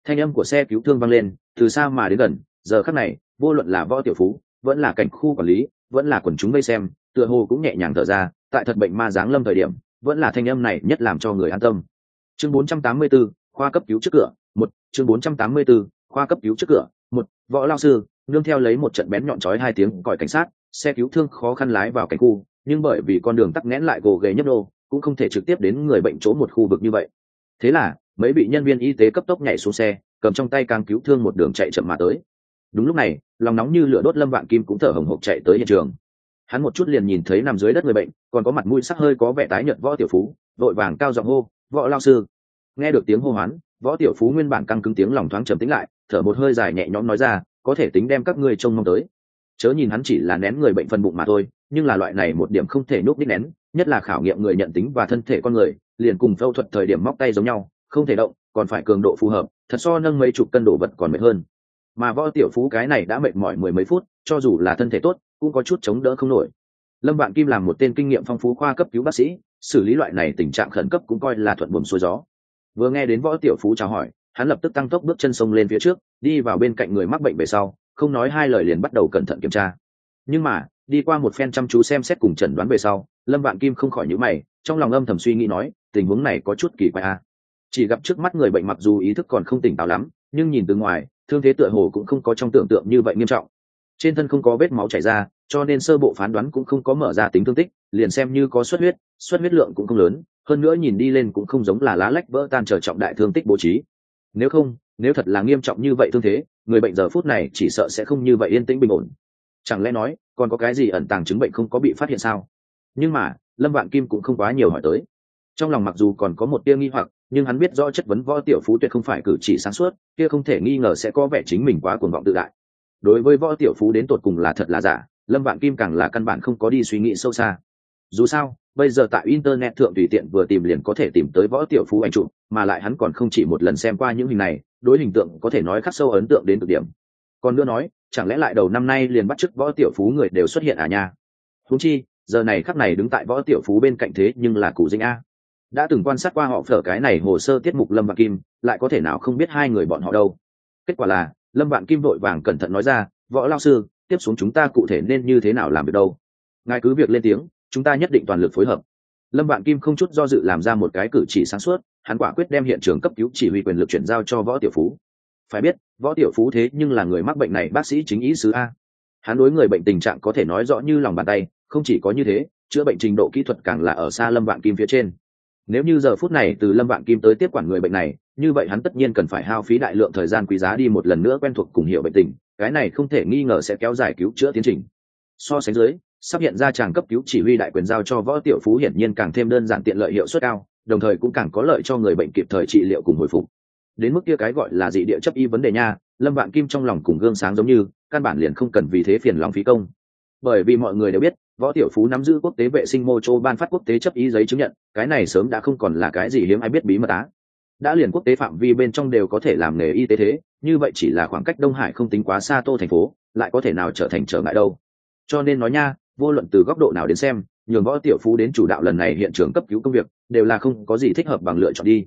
Thanh âm của xe cứu thương vang lên từ xa mà đến gần giờ khắc này vô luận là võ tiểu phú vẫn là cảnh khu quản lý vẫn là quần chúng vây xem tựa hồ cũng nhẹ nhàng thở ra tại thật bệnh ma giáng lâm thời điểm vẫn là thanh âm này nhất làm cho người an tâm. Chương 484, khoa cấp cứu trước cửa một. Chương 484, khoa cấp cứu trước cửa một. Võ lao sư nương theo lấy một trận bén nhọn chói hai tiếng còi cảnh sát xe cứu thương khó khăn lái vào cảnh khu, nhưng bởi vì con đường tắc nghẽn lại gồ ghề nhấp đô cũng không thể trực tiếp đến người bệnh chỗ một khu vực như vậy. Thế là, mấy vị nhân viên y tế cấp tốc nhảy xuống xe, cầm trong tay càng cứu thương một đường chạy chậm mà tới. Đúng lúc này, lòng nóng như lửa đốt lâm vạn kim cũng thở hồng hộc chạy tới hiện trường. Hắn một chút liền nhìn thấy nằm dưới đất người bệnh, còn có mặt mũi sắc hơi có vẻ tái nhợt võ tiểu phú, vội vàng cao giọng hô, võ lao sư. Nghe được tiếng hô hoán, võ tiểu phú nguyên bản căng cứng tiếng lòng thoáng trầm tĩnh lại, thở một hơi dài nhẹ nhõm nói ra, có thể tính đem các ngươi trông mong tới chớ nhìn hắn chỉ là nén người bệnh phần bụng mà thôi, nhưng là loại này một điểm không thể nhúc đích nén, nhất là khảo nghiệm người nhận tính và thân thể con người, liền cùng phẫu thuật thời điểm móc tay giống nhau, không thể động, còn phải cường độ phù hợp, thật so nâng mấy chục cân đồ vật còn mệt hơn. Mà võ tiểu phú cái này đã mệt mỏi mười mấy phút, cho dù là thân thể tốt, cũng có chút chống đỡ không nổi. Lâm vạn kim làm một tên kinh nghiệm phong phú khoa cấp cứu bác sĩ, xử lý loại này tình trạng khẩn cấp cũng coi là thuận buồm xuôi gió. Vừa nghe đến võ tiểu phú chào hỏi, hắn lập tức tăng tốc bước chân sông lên phía trước, đi vào bên cạnh người mắc bệnh về sau không nói hai lời liền bắt đầu cẩn thận kiểm tra. Nhưng mà, đi qua một phen chăm chú xem xét cùng chẩn đoán về sau, lâm vạn kim không khỏi nhữ mày, trong lòng âm thầm suy nghĩ nói, tình huống này có chút kỳ quái a à. chỉ gặp trước mắt người bệnh mặc dù ý thức còn không tỉnh táo lắm, nhưng nhìn từ ngoài, thương thế tựa hồ cũng không có trong tưởng tượng như vậy nghiêm trọng. Trên thân không có vết máu chảy ra, cho nên sơ bộ phán đoán cũng không có mở ra tính thương tích, liền xem như có xuất huyết xuất huyết lượng cũng không lớn, hơn nữa nhìn đi lên cũng không giống là lá lách vỡ tan trở trọng đại thương tích bố trí. Nếu không, nếu thật là nghiêm trọng như vậy thương thế người bệnh giờ phút này chỉ sợ sẽ không như vậy yên tĩnh bình ổn. Chẳng lẽ nói, còn có cái gì ẩn tàng chứng bệnh không có bị phát hiện sao? Nhưng mà, lâm vạn kim cũng không quá nhiều hỏi tới. Trong lòng mặc dù còn có một tia nghi hoặc, nhưng hắn biết rõ chất vấn võ tiểu phú tuyệt không phải cử chỉ sáng suốt, kia không thể nghi ngờ sẽ có vẻ chính mình quá cuồng vọng tự đại. Đối với võ tiểu phú đến tột cùng là thật là giả, lâm vạn kim càng là căn bản không có đi suy nghĩ sâu xa. Dù sao, bây giờ tại internet thượng tùy tiện vừa tìm liền có thể tìm tới võ tiểu phú ảnh chụp, mà lại hắn còn không chỉ một lần xem qua những hình này đối hình tượng có thể nói khắc sâu ấn tượng đến cực điểm. Còn nữa nói, chẳng lẽ lại đầu năm nay liền bắt chức võ tiểu phú người đều xuất hiện à nha? Húng chi, giờ này khắc này đứng tại võ tiểu phú bên cạnh thế nhưng là cụ dinh a. Đã từng quan sát qua họ phở cái này hồ sơ tiết mục lâm vạn kim, lại có thể nào không biết hai người bọn họ đâu. Kết quả là, lâm vạn kim vội vàng cẩn thận nói ra, võ lao sư, tiếp xuống chúng ta cụ thể nên như thế nào làm được đâu? Ngài cứ việc lên tiếng, chúng ta nhất định toàn lực phối hợp. Lâm vạn kim không chút do dự làm ra một cái cử chỉ sáng suốt hắn quả quyết đem hiện trường cấp cứu chỉ huy quyền lực chuyển giao cho võ tiểu phú. Phải biết, võ tiểu phú thế nhưng là người mắc bệnh này bác sĩ chính ý sứ a. Hắn đối người bệnh tình trạng có thể nói rõ như lòng bàn tay, không chỉ có như thế, chữa bệnh trình độ kỹ thuật càng là ở xa lâm vạn kim phía trên. Nếu như giờ phút này từ lâm vạn kim tới tiếp quản người bệnh này, như vậy hắn tất nhiên cần phải hao phí đại lượng thời gian quý giá đi một lần nữa quen thuộc cùng hiệu bệnh tình, cái này không thể nghi ngờ sẽ kéo dài cứu chữa tiến trình. So sánh dưới, sắp hiện ra tràng cấp cứu chỉ huy đại quyền giao cho võ tiểu phú hiển nhiên càng thêm đơn giản tiện lợi hiệu suất cao đồng thời cũng càng có lợi cho người bệnh kịp thời trị liệu cùng hồi phục. Đến mức kia cái gọi là dị địa chấp y vấn đề nha, lâm vạn kim trong lòng cùng gương sáng giống như, căn bản liền không cần vì thế phiền lòng phí công. Bởi vì mọi người đều biết, võ tiểu phú nắm giữ quốc tế vệ sinh mô châu ban phát quốc tế chấp ý giấy chứng nhận, cái này sớm đã không còn là cái gì hiếm ai biết bí mật á. Đã liền quốc tế phạm vi bên trong đều có thể làm nghề y tế thế, như vậy chỉ là khoảng cách đông hải không tính quá xa tô thành phố, lại có thể nào trở thành trở ngại đâu. Cho nên nói nha, vô luận từ góc độ nào đến xem, nhường võ tiểu phú đến chủ đạo lần này hiện trường cấp cứu công việc đều là không có gì thích hợp bằng lựa chọn đi.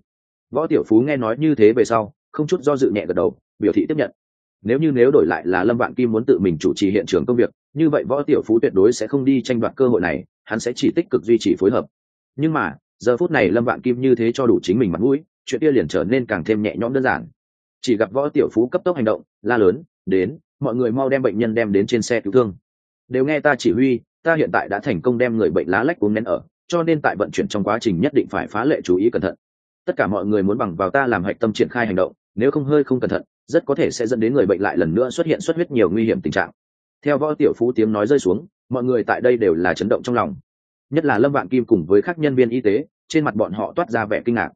Võ tiểu phú nghe nói như thế về sau, không chút do dự nhẹ gật đầu, biểu thị tiếp nhận. Nếu như nếu đổi lại là lâm vạn kim muốn tự mình chủ trì hiện trường công việc, như vậy võ tiểu phú tuyệt đối sẽ không đi tranh đoạt cơ hội này, hắn sẽ chỉ tích cực duy trì phối hợp. Nhưng mà, giờ phút này lâm vạn kim như thế cho đủ chính mình mặt mũi, chuyện kia liền trở nên càng thêm nhẹ nhõm đơn giản. Chỉ gặp võ tiểu phú cấp tốc hành động, la lớn, đến, mọi người mau đem bệnh nhân đem đến trên xe cứu thương. Đều nghe ta chỉ huy, ta hiện tại đã thành công đem người bệnh lá lách uống nén ở cho nên tại vận chuyển trong quá trình nhất định phải phá lệ chú ý cẩn thận. Tất cả mọi người muốn bằng vào ta làm hạch tâm triển khai hành động, nếu không hơi không cẩn thận, rất có thể sẽ dẫn đến người bệnh lại lần nữa xuất hiện xuất huyết nhiều nguy hiểm tình trạng. Theo võ tiểu phú tiếng nói rơi xuống, mọi người tại đây đều là chấn động trong lòng. Nhất là lâm vạn kim cùng với các nhân viên y tế, trên mặt bọn họ toát ra vẻ kinh ngạc.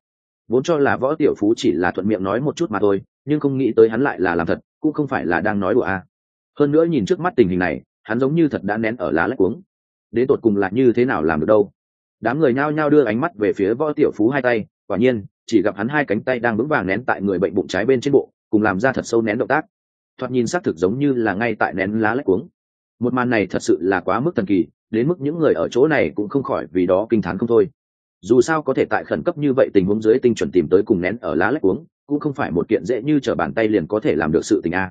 Vốn cho là võ tiểu phú chỉ là thuận miệng nói một chút mà thôi, nhưng không nghĩ tới hắn lại là làm thật, cũng không phải là đang nói đùa a. À. hơn nữa nhìn trước mắt tình hình này, hắn giống như thật đã nén ở lá lách cuống. Đến tột cùng là như thế nào làm được đâu? Đám người nhao nhao đưa ánh mắt về phía võ tiểu phú hai tay, quả nhiên, chỉ gặp hắn hai cánh tay đang vững vàng nén tại người bệnh bụng trái bên trên bộ, cùng làm ra thật sâu nén động tác. Thoạt nhìn xác thực giống như là ngay tại nén lá lách cuống. Một màn này thật sự là quá mức thần kỳ, đến mức những người ở chỗ này cũng không khỏi vì đó kinh t h á n không thôi. Dù sao có thể tại khẩn cấp như vậy tình huống dưới tinh chuẩn tìm tới cùng nén ở lá lách uống cũng không phải một kiện dễ như t r ở bàn tay liền có thể làm được sự tình a.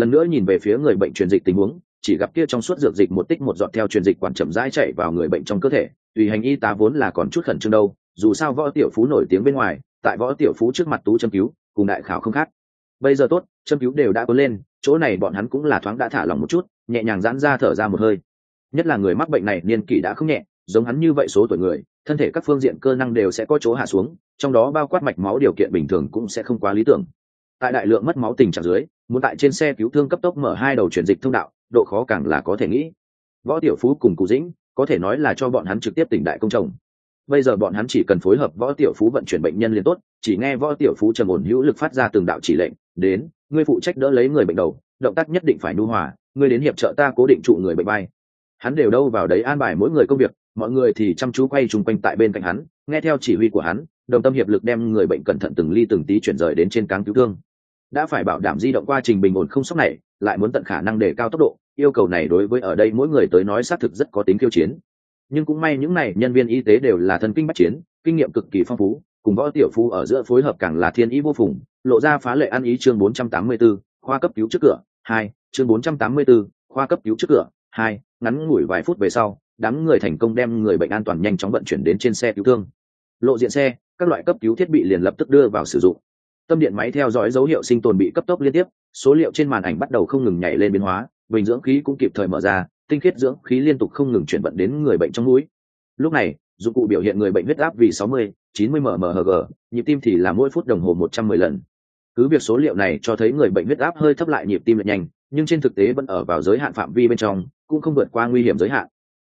Lần nữa nhìn về phía người bệnh truyền dịch tình huống, chỉ gặp kia trong suốt dược dịch một tích một giọt theo truyền dịch quản chậm rãi chạy vào người bệnh trong cơ thể tùy hành y tá vốn là còn chút khẩn trương đâu, dù sao võ tiểu phú nổi tiếng bên ngoài, tại võ tiểu phú trước mặt tú châm cứu, cùng đại khảo không khác. Bây giờ tốt châm cứu đều đã có lên, chỗ này bọn hắn cũng là thoáng đã thả lỏng một chút, nhẹ nhàng giãn ra thở ra một hơi. Nhất là người mắc bệnh này, niên kỷ đã không nhẹ, giống hắn như vậy số tuổi người, thân thể các phương diện cơ năng đều sẽ có chỗ hạ xuống, trong đó bao quát mạch máu điều kiện bình thường cũng sẽ không quá lý tưởng. Tại đại lượng mất máu tình trạng dưới, muốn tại trên xe cứu thương cấp tốc mở hai đầu chuyển dịch thông đạo, độ khó càng là có thể nghĩ. Võ tiểu phú cùng cụ dĩnh có thể nói là cho bọn hắn trực tiếp tỉnh đại công chồng. Bây giờ bọn hắn chỉ cần phối hợp võ tiểu phú vận chuyển bệnh nhân liền tốt, chỉ nghe võ tiểu phú trầm ổn hữu lực phát ra từng đạo chỉ lệnh, đến, ngươi phụ trách đỡ lấy người bệnh đầu, động tác nhất định phải nu hòa, ngươi đến hiệp trợ ta cố định trụ người bệnh bay. Hắn đều đâu vào đấy an bài mỗi người công việc, mọi người thì chăm chú quay chung quanh tại bên cạnh hắn, nghe theo chỉ huy của hắn, đồng tâm hiệp lực đem người bệnh cẩn thận từng ly từng tí chuyển rời đến trên cáng cứu thương. Đã phải bảo đảm di động quá trình bình ổn không sốc này, lại muốn tận khả năng để cao tốc độ yêu cầu này đối với ở đây mỗi người tới nói xác thực rất có tính khiêu chiến. Nhưng cũng may những này nhân viên y tế đều là thần kinh bắt chiến kinh nghiệm cực kỳ phong phú cùng võ tiểu phu ở giữa phối hợp càng là thiên ý vô phùng lộ ra phá lệ ăn ý chương 484, khoa cấp cứu trước cửa hai chương 484, khoa cấp cứu trước cửa hai ngắn ngủi vài phút về sau đám người thành công đem người bệnh an toàn nhanh chóng vận chuyển đến trên xe cứu thương. Lộ diện xe các loại cấp cứu thiết bị liền lập tức đưa vào sử dụng. Tâm điện máy theo dõi dấu hiệu sinh tồn bị cấp tốc liên tiếp số liệu trên màn ảnh bắt đầu không ngừng nhảy lên biến hóa bình dưỡng khí cũng kịp thời mở ra tinh khiết dưỡng khí liên tục không ngừng chuyển vận đến người bệnh trong mũi lúc này dụng cụ biểu hiện người bệnh huyết áp vì 60, 90 mmHg, nhịp tim thì là mỗi phút đồng hồ 110 lần. Cứ việc số liệu này cho thấy người bệnh huyết áp hơi thấp lại nhịp tim lại nhanh, nhưng trên thực tế vẫn ở vào giới hạn phạm vi bên trong, cũng không vượt qua nguy hiểm giới hạn.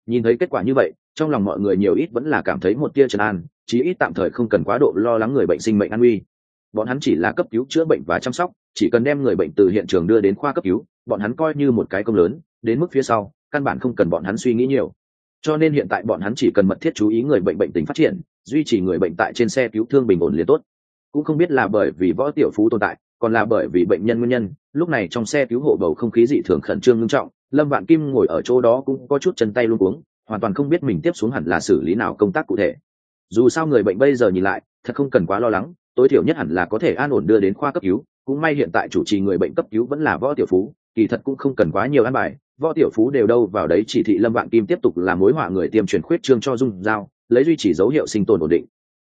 Nhìn thấy kết quả như vậy, trong lòng mọi người nhiều ít vẫn là cảm thấy một tia trấn an, chí ít tạm thời không cần quá độ lo lắng người bệnh sinh mệnh an nguy bọn hắn chỉ là cấp cứu chữa bệnh và chăm sóc chỉ cần đem người bệnh từ hiện trường đưa đến khoa cấp cứu bọn hắn coi như một cái công lớn, đến mức phía sau, căn bản không cần bọn hắn suy nghĩ nhiều. Cho nên hiện tại bọn hắn chỉ cần mật thiết chú ý người bệnh bệnh tình phát triển, duy trì người bệnh tại trên xe cứu thương bình ổn liền tốt. Cũng không biết là bởi vì võ tiểu phú tồn tại, còn là bởi vì bệnh nhân nguyên nhân, lúc này trong xe cứu hộ bầu không khí dị thường khẩn trương nghiêm trọng, lâm vạn kim ngồi ở chỗ đó cũng có chút chân tay luôn cuống, hoàn toàn không biết mình tiếp xuống hẳn là xử lý nào công tác cụ thể. Dù sao người bệnh bây giờ nhìn lại, thật không cần quá lo lắng, tối thiểu nhất hẳn là có thể an ổn đưa đến khoa cấp cứu, cũng may hiện tại chủ trì người bệnh cấp cứu vẫn là võ tiểu phú kỳ thật cũng không cần quá nhiều an bài, võ tiểu phú đều đâu vào đấy chỉ thị lâm vạn kim tiếp tục làm mối họa người tiêm truyền khuyết trương cho dung giao, lấy duy trì dấu hiệu sinh tồn ổn định.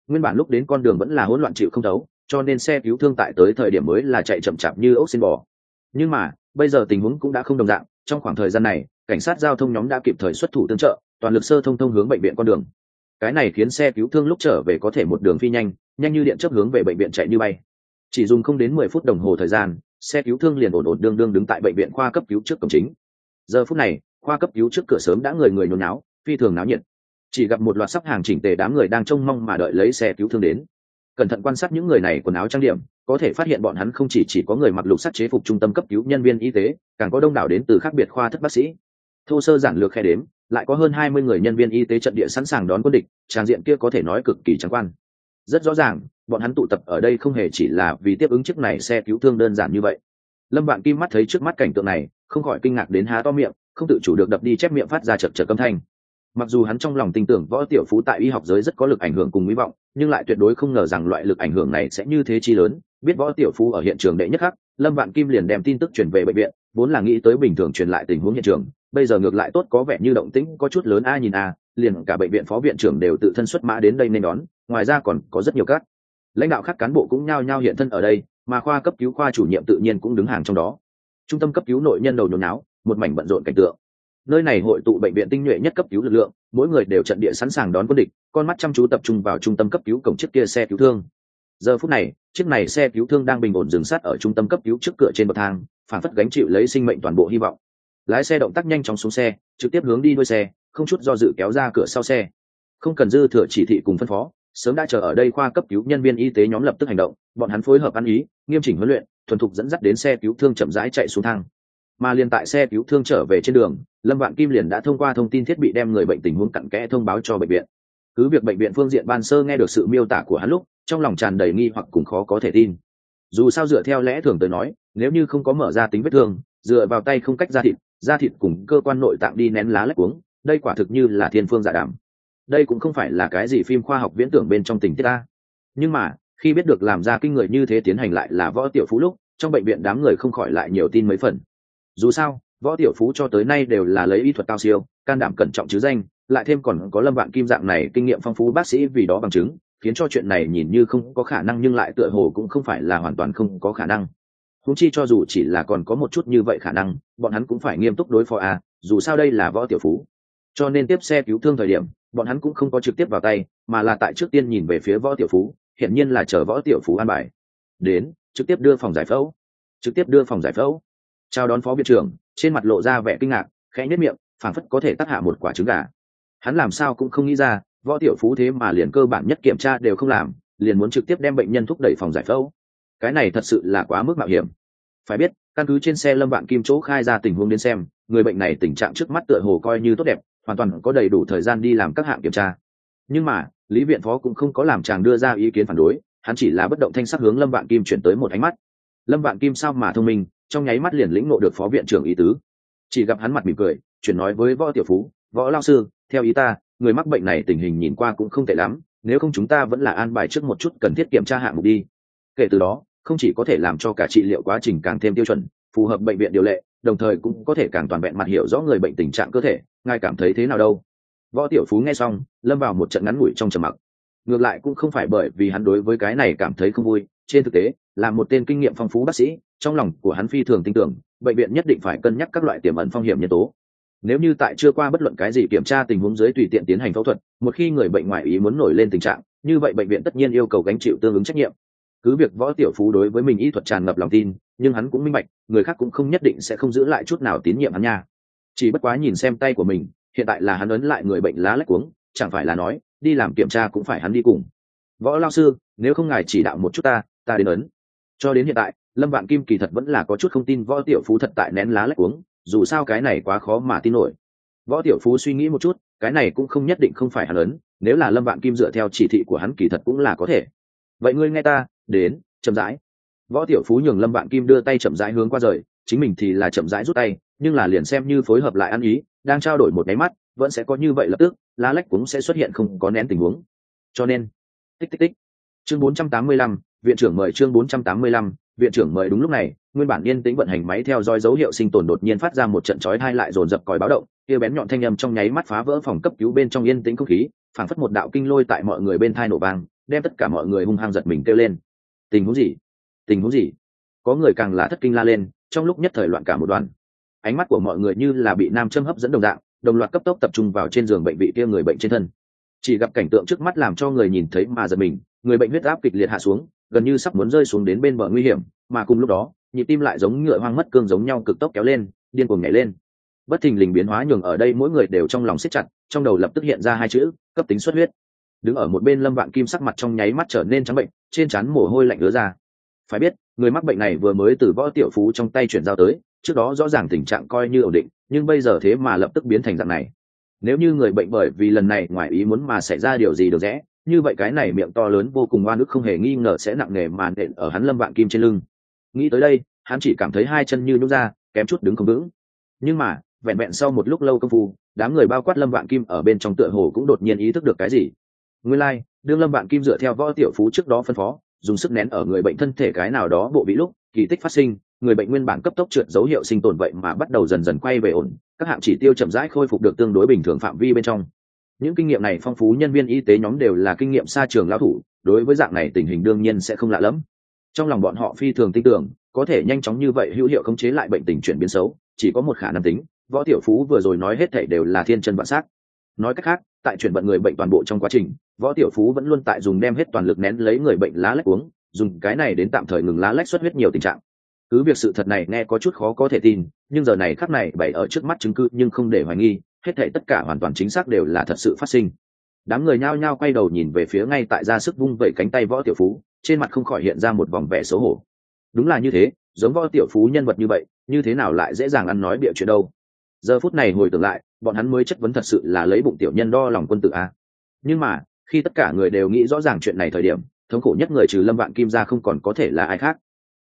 Nguyên bản lúc đến con đường vẫn là hỗn loạn chịu không thấu, cho nên xe cứu thương tại tới thời điểm mới là chạy chậm chạp như ốc xin bò. Nhưng mà, bây giờ tình huống cũng đã không đồng dạng, trong khoảng thời gian này, cảnh sát giao thông nhóm đã kịp thời xuất thủ tương trợ, toàn lực sơ thông thông hướng bệnh viện con đường. Cái này khiến xe cứu thương lúc trở về có thể một đường phi nhanh nhanh như điện chấp hướng về bệnh viện chạy như bay. Chỉ dùng không đến mười phút đồng hồ thời gian xe cứu thương liền ổn ổn đương đương đứng tại bệnh viện khoa cấp cứu trước cổng chính. Giờ phút này, khoa cấp cứu trước cửa sớm đã người người nhốn náo, phi thường náo nhiệt. Chỉ gặp một loạt sắp hàng chỉnh tề đám người đang trông mong mà đợi lấy xe cứu thương đến. Cẩn thận quan sát những người này quần áo trang điểm, có thể phát hiện bọn hắn không chỉ chỉ có người mặc lục sắc chế phục trung tâm cấp cứu nhân viên y tế, càng có đông đảo đến từ khác biệt khoa thất bác sĩ. Thô sơ giản lược khe đếm, lại có hơn hai mươi người nhân viên y tế trận địa sẵn sàng đón quân địch, trang diện kia có thể nói cực kỳ trắng quan rất rõ ràng, bọn hắn tụ tập ở đây không hề chỉ là vì tiếp ứng chiếc này xe cứu thương đơn giản như vậy. Lâm vạn kim mắt thấy trước mắt cảnh tượng này, không khỏi kinh ngạc đến há to miệng, không tự chủ được đập đi chép miệng phát ra chật chật âm thanh. Mặc dù hắn trong lòng tin tưởng võ tiểu phú tại y học giới rất có lực ảnh hưởng cùng hy vọng, nhưng lại tuyệt đối không ngờ rằng loại lực ảnh hưởng này sẽ như thế chi lớn. Biết võ tiểu phú ở hiện trường đệ nhất khắc, lâm vạn kim liền đem tin tức chuyển về bệnh viện, vốn là nghĩ tới bình thường truyền lại tình huống hiện trường, bây giờ ngược lại tốt có vẻ như động tĩnh có chút lớn a nhìn a liền cả bệnh viện phó viện trưởng đều tự thân xuất mã đến đây nên đón, ngoài ra còn có rất nhiều các lãnh đạo khác cán bộ cũng nhao nhao hiện thân ở đây, mà khoa cấp cứu khoa chủ nhiệm tự nhiên cũng đứng hàng trong đó. Trung tâm cấp cứu nội nhân đầu nhồi náo một mảnh bận rộn cảnh tượng. Nơi này hội tụ bệnh viện tinh nhuệ nhất cấp cứu lực lượng, mỗi người đều trận địa sẵn sàng đón quân địch, con mắt chăm chú tập trung vào trung tâm cấp cứu cổng chiếc kia xe cứu thương. Giờ phút này, chiếc này xe cứu thương đang bình ổn dừng sát ở trung tâm cấp cứu trước cửa trên bậc thang, phản phất gánh chịu lấy sinh mệnh toàn bộ hy vọng. Lái xe động tác nhanh chóng xuống xe, trực tiếp hướng đi đuôi xe không chút do dự kéo ra cửa sau xe. Không cần dư thừa chỉ thị cùng phân phó, sớm đã chờ ở đây khoa cấp cứu nhân viên y tế nhóm lập tức hành động, bọn hắn phối hợp ăn ý, nghiêm chỉnh huấn luyện, thuần thục dẫn dắt đến xe cứu thương chậm rãi chạy xuống thang. Mà liền tại xe cứu thương trở về trên đường, lâm vạn kim liền đã thông qua thông tin thiết bị đem người bệnh tình huống cặn kẽ thông báo cho bệnh viện. Cứ việc bệnh viện phương diện ban sơ nghe được sự miêu tả của hắn lúc, trong lòng tràn đầy nghi hoặc cùng khó có thể tin. Dù sao dựa theo lẽ thường tới nói, nếu như không có mở ra tính vết thương, dựa vào tay không cách ra thịt, da thịt cùng cơ quan nội tạng đi nén lá lách uống đây quả thực như là thiên phương dạ giả đảm đây cũng không phải là cái gì phim khoa học viễn tưởng bên trong tình tiết ta nhưng mà, khi biết được làm ra kinh người như thế tiến hành lại là võ tiểu phú lúc, trong bệnh viện đám người không khỏi lại nhiều tin mấy phần. Dù sao, võ tiểu phú cho tới nay đều là lấy y thuật cao siêu, can đảm cẩn trọng chứ danh, lại thêm còn có lâm vạn kim dạng này kinh nghiệm phong phú bác sĩ vì đó bằng chứng, khiến cho chuyện này nhìn như không có khả năng nhưng lại tựa hồ cũng không phải là hoàn toàn không có khả năng. Húng chi cho dù chỉ là còn có một chút như vậy khả năng, bọn hắn cũng phải nghiêm túc đối phó à dù sao đây là võ tiểu phú cho nên tiếp xe cứu thương thời điểm, bọn hắn cũng không có trực tiếp vào tay, mà là tại trước tiên nhìn về phía võ tiểu phú, hiển nhiên là chờ võ tiểu phú an bài. Đến, trực tiếp đưa phòng giải phẫu. Trực tiếp đưa phòng giải phẫu. Chào đón phó viện trưởng, trên mặt lộ ra vẻ kinh ngạc, khẽ nhất miệng, phảng phất có thể tắc hạ một quả trứng gà. Hắn làm sao cũng không nghĩ ra, võ tiểu phú thế mà liền cơ bản nhất kiểm tra đều không làm, liền muốn trực tiếp đem bệnh nhân thúc đẩy phòng giải phẫu. Cái này thật sự là quá mức mạo hiểm. Phải biết, căn cứ trên xe lâm vạn kim chỗ khai ra tình huống đến xem, người bệnh này tình trạng trước mắt tựa hồ coi như tốt đẹp hoàn toàn có đầy đủ thời gian đi làm các hạng kiểm tra. Nhưng mà, lý viện phó cũng không có làm chàng đưa ra ý kiến phản đối, hắn chỉ là bất động thanh sắc hướng lâm vạn kim chuyển tới một ánh mắt. Lâm vạn kim sao mà thông minh, trong nháy mắt liền lĩnh ngộ được phó viện trưởng ý tứ. Chỉ gặp hắn mặt mỉm cười, chuyển nói với võ tiểu phú, võ lao sư, theo ý ta, người mắc bệnh này tình hình nhìn qua cũng không tệ lắm, nếu không chúng ta vẫn là an bài trước một chút cần thiết kiểm tra hạng mục đi. Kể từ đó, không chỉ có thể làm cho cả trị liệu quá trình càng thêm tiêu chuẩn, phù hợp bệnh viện điều lệ đồng thời cũng có thể càng toàn vẹn mặt hiểu rõ người bệnh tình trạng cơ thể, ngài cảm thấy thế nào đâu? Võ tiểu phú nghe xong, lâm vào một trận ngắn ngủi trong trầm mặc. Ngược lại cũng không phải bởi vì hắn đối với cái này cảm thấy không vui, trên thực tế, là một tên kinh nghiệm phong phú bác sĩ, trong lòng của hắn phi thường tin tưởng, bệnh viện nhất định phải cân nhắc các loại tiềm ẩn phong hiểm nhân tố. Nếu như tại chưa qua bất luận cái gì kiểm tra tình huống dưới tùy tiện tiến hành phẫu thuật, một khi người bệnh ngoại ý muốn nổi lên tình trạng, như vậy bệnh viện tất nhiên yêu cầu gánh chịu tương ứng trách nhiệm cứ việc võ tiểu phú đối với mình y thuật tràn ngập lòng tin, nhưng hắn cũng minh bạch, người khác cũng không nhất định sẽ không giữ lại chút nào tín nhiệm hắn nha. Chỉ bất quá nhìn xem tay của mình, hiện tại là hắn ấn lại người bệnh lá lách cuống, chẳng phải là nói, đi làm kiểm tra cũng phải hắn đi cùng. Võ lao sư, nếu không ngài chỉ đạo một chút ta ta đến ấn. Cho đến hiện tại, lâm vạn kim kỳ thật vẫn là có chút không tin võ tiểu phú thật tại nén lá lách uống dù sao cái này quá khó mà tin nổi. Võ tiểu phú suy nghĩ một chút, cái này cũng không nhất định không phải hắn ấn, nếu là lâm vạn kim dựa theo chỉ thị của hắn kỳ thật cũng là có thể vậy ngươi nghe ta đến chậm rãi. Võ tiểu phú nhường lâm vạn kim đưa tay chậm rãi hướng qua rời chính mình thì là chậm rãi rút tay nhưng là liền xem như phối hợp lại ăn ý đang trao đổi một máy mắt vẫn sẽ có như vậy lập tức lá lách cũng sẽ xuất hiện không có nén tình huống. Cho nên tích tích tích. Chương 485, viện trưởng mời chương 485, viện trưởng mời đúng lúc này nguyên bản yên tĩnh vận hành máy theo dõi dấu hiệu sinh tồn đột nhiên phát ra một trận chói hai lại dồn dập còi báo động kia bén nhọn thanh âm trong nháy mắt phá vỡ phòng cấp cứu bên trong yên tĩnh không khí phảng phất một đạo kinh lôi tại mọi người bên thai nổ vang đem tất cả mọi người hung hăng giật mình kêu lên. Tình huống gì? Tình huống gì? Có người càng là thất kinh la lên, trong lúc nhất thời loạn cả một đoàn. Ánh mắt của mọi người như là bị nam châm hấp dẫn đồng dạng, đồng loạt cấp tốc tập trung vào trên giường bệnh vị kia người bệnh trên thân. Chỉ gặp cảnh tượng trước mắt làm cho người nhìn thấy mà giật mình, người bệnh huyết áp kịch liệt hạ xuống, gần như sắp muốn rơi xuống đến bên bờ nguy hiểm, mà cùng lúc đó, nhịp tim lại giống ngựa hoang mất cương giống nhau cực tốc kéo lên, điên cuồng nhảy lên. Bất thình lình biến hóa nhường ở đây mỗi người đều trong lòng siết chặt, trong đầu lập tức hiện ra hai chữ, cấp tính xuất huyết đứng ở một bên lâm vạn kim sắc mặt trong nháy mắt trở nên trắng bệnh, trên trán mồ hôi lạnh ứa ra. Phải biết, người mắc bệnh này vừa mới từ võ tiểu phú trong tay chuyển giao tới, trước đó rõ ràng tình trạng coi như ổn định, nhưng bây giờ thế mà lập tức biến thành dạng này. Nếu như người bệnh bởi vì lần này ngoài ý muốn mà xảy ra điều gì được rẽ như vậy cái này miệng to lớn vô cùng oan ức không hề nghi ngờ sẽ nặng nề màn đện ở hắn lâm vạn kim trên lưng. Nghĩ tới đây, hắn chỉ cảm thấy hai chân như nhúc ra, kém chút đứng không vững. Nhưng mà, vẹn vẹn sau một lúc lâu công phu, đám người bao quát lâm vạn kim ở bên trong tựa hồ cũng đột nhiên ý thức được cái gì nguyên lai、like, đương lâm vạn kim dựa theo võ tiểu phú trước đó phân phó dùng sức nén ở người bệnh thân thể cái nào đó bộ bị lúc kỳ tích phát sinh người bệnh nguyên bản cấp tốc trượt dấu hiệu sinh tồn vậy mà bắt đầu dần dần quay về ổn các hạng chỉ tiêu chậm rãi khôi phục được tương đối bình thường phạm vi bên trong những kinh nghiệm này phong phú nhân viên y tế nhóm đều là kinh nghiệm xa trường lão thủ đối với dạng này tình hình đương nhiên sẽ không lạ lẫm trong lòng bọn họ phi thường tin tưởng có thể nhanh chóng như vậy hữu hiệu khống chế lại bệnh tình chuyển biến xấu chỉ có một khả năng tính võ tiểu phú vừa rồi nói hết thể đều là thiên chân vạn sát. nói cách khác tại chuyển vận người bệnh toàn bộ trong quá trình võ tiểu phú vẫn luôn tại dùng đem hết toàn lực nén lấy người bệnh lá lách uống, dùng cái này đến tạm thời ngừng lá lách xuất huyết nhiều tình trạng. Cứ việc sự thật này nghe có chút khó có thể tin, nhưng giờ này khắc này bày ở trước mắt chứng cứ nhưng không để hoài nghi, hết thể tất cả hoàn toàn chính xác đều là thật sự phát sinh. Đám người nhao nhao quay đầu nhìn về phía ngay tại ra sức vung vẩy cánh tay võ tiểu phú, trên mặt không khỏi hiện ra một vòng vẻ xấu hổ. Đúng là như thế, giống võ tiểu phú nhân vật như vậy, như thế nào lại dễ dàng ăn nói bịa chuyện đâu? Giờ phút này hồi tưởng lại, bọn hắn mới chất vấn thật sự là lấy bụng tiểu nhân đo lòng quân tử a. Nhưng mà khi tất cả người đều nghĩ rõ ràng chuyện này thời điểm, thống khổ nhất người trừ lâm vạn kim ra không còn có thể là ai khác.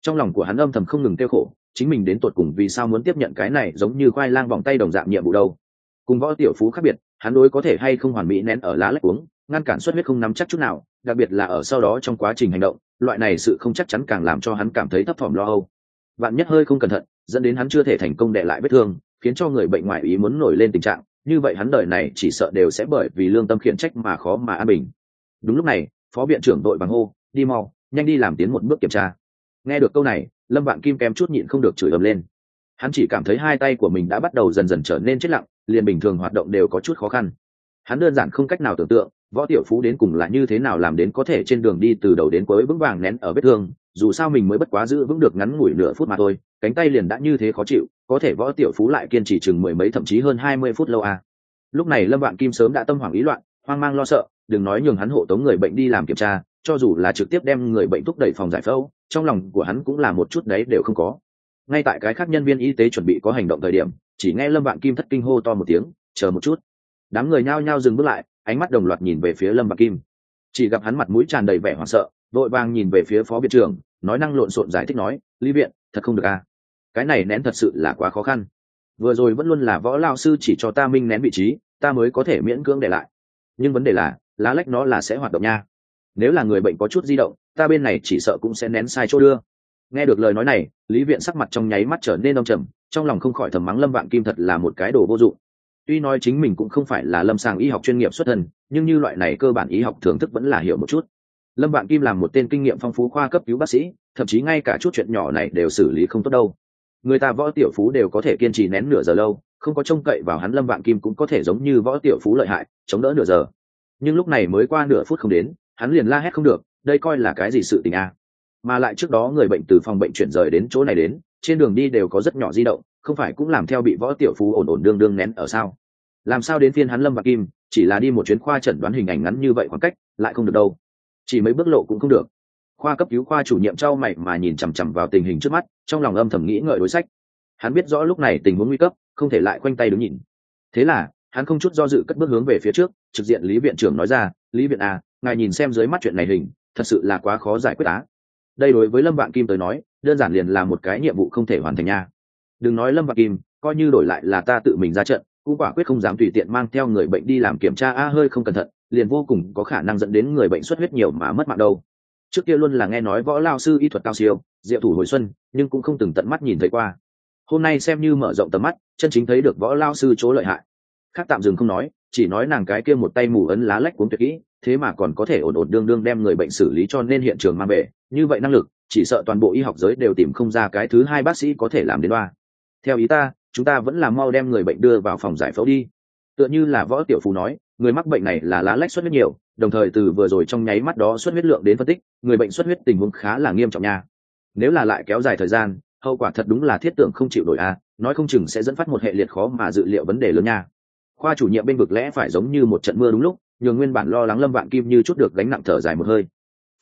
Trong lòng của hắn âm thầm không ngừng tiêu khổ, chính mình đến tột cùng vì sao muốn tiếp nhận cái này giống như khoai lang vòng tay đồng dạng nhiệm vụ đâu. Cùng võ tiểu phú khác biệt, hắn đối có thể hay không hoàn mỹ nén ở lá lách uống, ngăn cản xuất huyết không nắm chắc chút nào, đặc biệt là ở sau đó trong quá trình hành động, loại này sự không chắc chắn càng làm cho hắn cảm thấy thấp thỏm lo âu. Bạn nhất hơi không cẩn thận, dẫn đến hắn chưa thể thành công đệ lại vết thương, khiến cho người bệnh ngoại ý muốn nổi lên tình trạng như vậy hắn đời này chỉ sợ đều sẽ bởi vì lương tâm khiển trách mà khó mà an bình. Đúng lúc này, phó viện trưởng đội bằng hô, đi mau, nhanh đi làm tiến một bước kiểm tra. Nghe được câu này, lâm vạn kim kém chút nhịn không được chửi ầm lên. Hắn chỉ cảm thấy hai tay của mình đã bắt đầu dần dần trở nên chết lặng, liền bình thường hoạt động đều có chút khó khăn. Hắn đơn giản không cách nào tưởng tượng, võ tiểu phú đến cùng là như thế nào làm đến có thể trên đường đi từ đầu đến cuối vững vàng nén ở vết thương, dù sao mình mới bất quá giữ vững được ngắn ngủi nửa phút mà thôi, cánh tay liền đã như thế khó chịu có thể võ tiểu phú lại kiên trì chừng mười mấy thậm chí hơn hai mươi phút lâu à. lúc này lâm vạn kim sớm đã tâm hoảng ý loạn, hoang mang lo sợ, đừng nói nhường hắn hộ tống người bệnh đi làm kiểm tra, cho dù là trực tiếp đem người bệnh thúc đẩy phòng giải phẫu, trong lòng của hắn cũng là một chút đấy đều không có. Ngay tại cái khác nhân viên y tế chuẩn bị có hành động thời điểm, chỉ nghe lâm vạn kim thất kinh hô to một tiếng, chờ một chút. Đám người nhao nhao dừng bước lại, ánh mắt đồng loạt nhìn về phía lâm vạn kim. Chỉ gặp hắn mặt mũi tràn đầy vẻ hoảng sợ, vội vàng nhìn về phía phó viện trưởng, nói năng lộn xộn giải thích nói, lý viện, thật không được à cái này nén thật sự là quá khó khăn. Vừa rồi vẫn luôn là võ lao sư chỉ cho ta minh nén vị trí, ta mới có thể miễn cưỡng để lại. Nhưng vấn đề là, lá lách nó là sẽ hoạt động nha. Nếu là người bệnh có chút di động, ta bên này chỉ sợ cũng sẽ nén sai chỗ đưa. Nghe được lời nói này, lý viện sắc mặt trong nháy mắt trở nên đông trầm, trong lòng không khỏi thầm mắng lâm vạn kim thật là một cái đồ vô dụng. Tuy nói chính mình cũng không phải là lâm sàng y học chuyên nghiệp xuất thân, nhưng như loại này cơ bản y học thưởng thức vẫn là hiểu một chút. Lâm vạn kim làm một tên kinh nghiệm phong phú khoa cấp cứu bác sĩ, thậm chí ngay cả chút chuyện nhỏ này đều xử lý không tốt đâu người ta võ tiểu phú đều có thể kiên trì nén nửa giờ lâu, không có trông cậy vào hắn lâm vạn kim cũng có thể giống như võ tiểu phú lợi hại, chống đỡ nửa giờ. Nhưng lúc này mới qua nửa phút không đến, hắn liền la hét không được, đây coi là cái gì sự tình a à. mà lại trước đó người bệnh từ phòng bệnh chuyển rời đến chỗ này đến, trên đường đi đều có rất nhỏ di động, không phải cũng làm theo bị võ tiểu phú ổn ổn đương đương nén ở sao? Làm sao đến phiên hắn lâm vạn kim, chỉ là đi một chuyến khoa chẩn đoán hình ảnh ngắn như vậy khoảng cách, lại không được đâu. Chỉ mấy bước lộ cũng không được khoa cấp cứu khoa chủ nhiệm trao mày mà nhìn chằm chằm vào tình hình trước mắt, trong lòng âm thầm nghĩ ngợi đối sách. Hắn biết rõ lúc này tình huống nguy cấp, không thể lại khoanh tay đứng nhìn. Thế là, hắn không chút do dự cất bước hướng về phía trước, trực diện lý viện trưởng nói ra, lý viện à ngài nhìn xem dưới mắt chuyện này hình, thật sự là quá khó giải quyết á. Đây đối với lâm vạn kim tới nói, đơn giản liền là một cái nhiệm vụ không thể hoàn thành nha. Đừng nói lâm vạn kim, coi như đổi lại là ta tự mình ra trận, cũng quả quyết không dám tùy tiện mang theo người bệnh đi làm kiểm tra, a, hơi không cẩn thận, liền vô cùng có khả năng dẫn đến người bệnh xuất huyết nhiều mà mất mạng đâu trước kia luôn là nghe nói võ lao sư y thuật cao siêu, diệu thủ hồi xuân, nhưng cũng không từng tận mắt nhìn thấy qua. Hôm nay xem như mở rộng tầm mắt, chân chính thấy được võ lao sư chỗ lợi hại. Khác tạm dừng không nói, chỉ nói nàng cái kia một tay mù ấn lá lách cuốn tuyệt kỹ, thế mà còn có thể ổn ổn đương đương đem người bệnh xử lý cho nên hiện trường mang về, như vậy năng lực, chỉ sợ toàn bộ y học giới đều tìm không ra cái thứ hai bác sĩ có thể làm đến ba theo ý ta, chúng ta vẫn là mau đem người bệnh đưa vào phòng giải phẫu đi. Tựa như là võ tiểu phú nói, người mắc bệnh này là lá lách xuất huyết nhiều đồng thời từ vừa rồi trong nháy mắt đó xuất huyết lượng đến phân tích, người bệnh xuất huyết tình huống khá là nghiêm trọng nha. Nếu là lại kéo dài thời gian, hậu quả thật đúng là thiết tưởng không chịu nổi a, nói không chừng sẽ dẫn phát một hệ liệt khó mà dự liệu vấn đề lớn nha. Khoa chủ nhiệm bên vực lẽ phải giống như một trận mưa đúng lúc, nhường nguyên bản lo lắng lâm vạn kim như chút được gánh nặng thở dài một hơi.